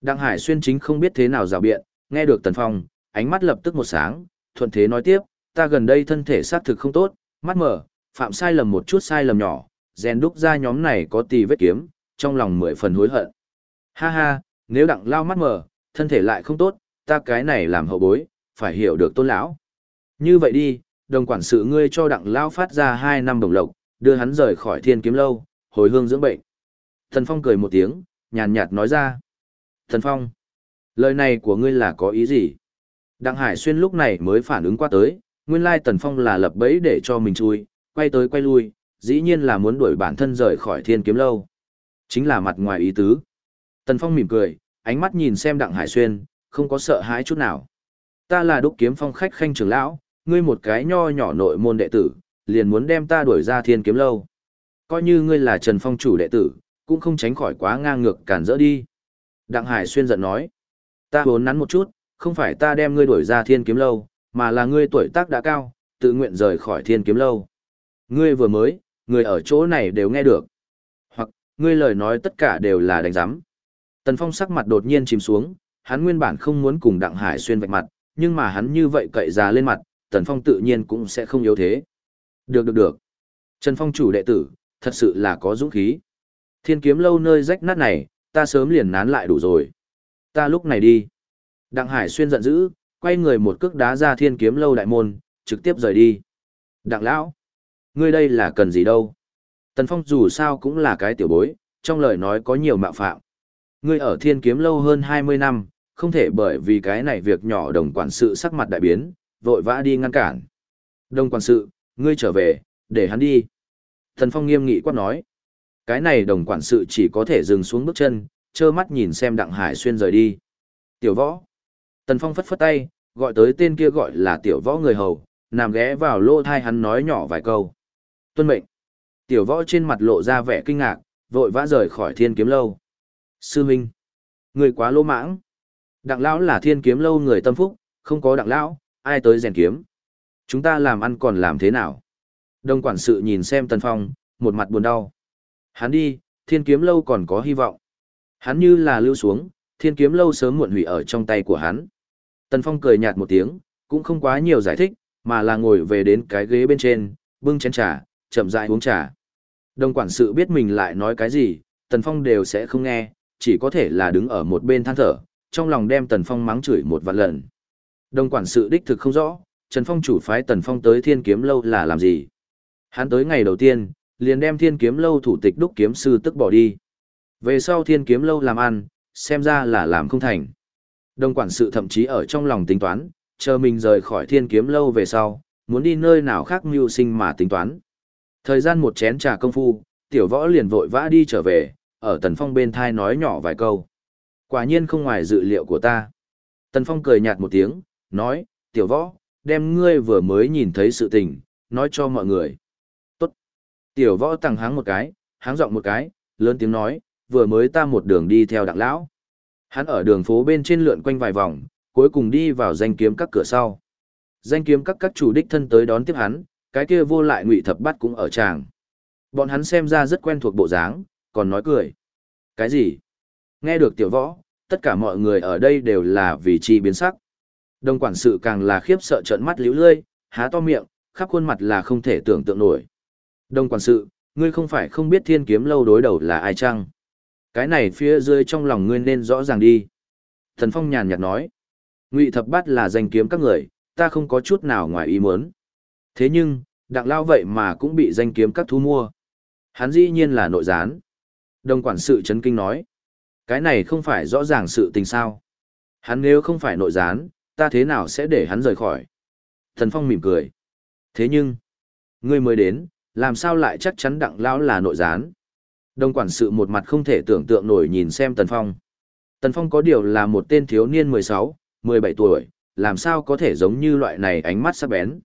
Đặng Hải Xuyên chính không biết thế nào rào biện, nghe được Tần Phong, ánh mắt lập tức một sáng, thuận thế nói tiếp, ta gần đây thân thể xác thực không tốt, mắt mở, phạm sai lầm một chút sai lầm nhỏ, rèn đúc ra nhóm này có tì vết kiếm, trong lòng mười phần hối hận. Ha ha, nếu đặng lao mắt mở, thân thể lại không tốt, ta cái này làm hậu bối, phải hiểu được tôn lão. Như vậy đi, đồng quản sự ngươi cho đặng lao phát ra hai năm đồng lộc, đưa hắn rời khỏi thiên kiếm lâu, hồi hương dưỡng bệnh. Thần Phong cười một tiếng, nhàn nhạt nói ra. Thần Phong, lời này của ngươi là có ý gì? Đặng Hải Xuyên lúc này mới phản ứng qua tới, nguyên lai Tần Phong là lập bẫy để cho mình chui, quay tới quay lui, dĩ nhiên là muốn đuổi bản thân rời khỏi thiên kiếm lâu. Chính là mặt ngoài ý tứ. Tần Phong mỉm cười, ánh mắt nhìn xem Đặng Hải Xuyên, không có sợ hãi chút nào. Ta là đúc kiếm phong khách khanh trưởng lão, ngươi một cái nho nhỏ nội môn đệ tử, liền muốn đem ta đuổi ra thiên kiếm lâu. Coi như ngươi là Trần Phong chủ đệ tử, cũng không tránh khỏi quá ngang ngược cản rỡ đi. Đặng Hải Xuyên giận nói, ta vốn nắn một chút, không phải ta đem ngươi đuổi ra thiên kiếm lâu, mà là ngươi tuổi tác đã cao, tự nguyện rời khỏi thiên kiếm lâu. Ngươi vừa mới, người ở chỗ này đều nghe được. Hoặc, ngươi lời nói tất cả đều là đánh giám. Tần Phong sắc mặt đột nhiên chìm xuống, hắn nguyên bản không muốn cùng Đặng Hải Xuyên vạch mặt, nhưng mà hắn như vậy cậy ra lên mặt, Tần Phong tự nhiên cũng sẽ không yếu thế. Được được được. Trần Phong chủ đệ tử, thật sự là có dũng khí. Thiên kiếm lâu nơi rách nát này, ta sớm liền nán lại đủ rồi. Ta lúc này đi. Đặng Hải Xuyên giận dữ, quay người một cước đá ra thiên kiếm lâu đại môn, trực tiếp rời đi. Đặng lão, ngươi đây là cần gì đâu? Tần Phong dù sao cũng là cái tiểu bối, trong lời nói có nhiều mạo phạm. Ngươi ở thiên kiếm lâu hơn 20 năm, không thể bởi vì cái này việc nhỏ đồng quản sự sắc mặt đại biến, vội vã đi ngăn cản. Đồng quản sự, ngươi trở về, để hắn đi. Tần Phong nghiêm nghị quát nói. Cái này đồng quản sự chỉ có thể dừng xuống bước chân, trơ mắt nhìn xem Đặng Hải Xuyên rời đi. Tiểu võ. Tần Phong phất phất tay, gọi tới tên kia gọi là tiểu võ người hầu, nằm ghé vào lô thai hắn nói nhỏ vài câu. Tuân mệnh. Tiểu võ trên mặt lộ ra vẻ kinh ngạc, vội vã rời khỏi thiên kiếm lâu. Sư Minh. Người quá lô mãng. Đặng lão là thiên kiếm lâu người tâm phúc, không có đặng lão, ai tới rèn kiếm. Chúng ta làm ăn còn làm thế nào? Đông quản sự nhìn xem Tần Phong, một mặt buồn đau. Hắn đi, thiên kiếm lâu còn có hy vọng. Hắn như là lưu xuống, thiên kiếm lâu sớm muộn hủy ở trong tay của hắn. Tần Phong cười nhạt một tiếng, cũng không quá nhiều giải thích, mà là ngồi về đến cái ghế bên trên, bưng chén trà, chậm rãi uống trà. Đồng quản sự biết mình lại nói cái gì, Tần Phong đều sẽ không nghe, chỉ có thể là đứng ở một bên than thở, trong lòng đem Tần Phong mắng chửi một vạn lần. Đồng quản sự đích thực không rõ, Trần Phong chủ phái Tần Phong tới Thiên Kiếm lâu là làm gì? Hắn tới ngày đầu tiên, liền đem Thiên Kiếm lâu thủ tịch đúc kiếm sư tức bỏ đi. Về sau Thiên Kiếm lâu làm ăn, xem ra là làm không thành. Đồng quản sự thậm chí ở trong lòng tính toán, chờ mình rời khỏi thiên kiếm lâu về sau, muốn đi nơi nào khác mưu sinh mà tính toán. Thời gian một chén trà công phu, tiểu võ liền vội vã đi trở về, ở tần phong bên thai nói nhỏ vài câu. Quả nhiên không ngoài dự liệu của ta. Tần phong cười nhạt một tiếng, nói, tiểu võ, đem ngươi vừa mới nhìn thấy sự tình, nói cho mọi người. Tiểu võ tăng háng một cái, háng giọng một cái, lớn tiếng nói, vừa mới ta một đường đi theo đặng lão. Hắn ở đường phố bên trên lượn quanh vài vòng, cuối cùng đi vào danh kiếm các cửa sau. Danh kiếm các các chủ đích thân tới đón tiếp hắn, cái kia vô lại ngụy thập bắt cũng ở tràng. Bọn hắn xem ra rất quen thuộc bộ dáng, còn nói cười. Cái gì? Nghe được tiểu võ, tất cả mọi người ở đây đều là vì chi biến sắc. Đồng quản sự càng là khiếp sợ trợn mắt liễu lơi, há to miệng, khắp khuôn mặt là không thể tưởng tượng nổi. Đồng quản sự, ngươi không phải không biết thiên kiếm lâu đối đầu là ai chăng? Cái này phía dưới trong lòng ngươi nên rõ ràng đi. Thần Phong nhàn nhạt nói. Ngụy thập bát là danh kiếm các người, ta không có chút nào ngoài ý muốn. Thế nhưng, đặng lao vậy mà cũng bị danh kiếm các thu mua. Hắn dĩ nhiên là nội gián. Đồng quản sự chấn kinh nói. Cái này không phải rõ ràng sự tình sao. Hắn nếu không phải nội gián, ta thế nào sẽ để hắn rời khỏi. Thần Phong mỉm cười. Thế nhưng, ngươi mới đến, làm sao lại chắc chắn đặng lão là nội gián? Đồng quản sự một mặt không thể tưởng tượng nổi nhìn xem Tần Phong. Tần Phong có điều là một tên thiếu niên 16, 17 tuổi, làm sao có thể giống như loại này ánh mắt sắc bén.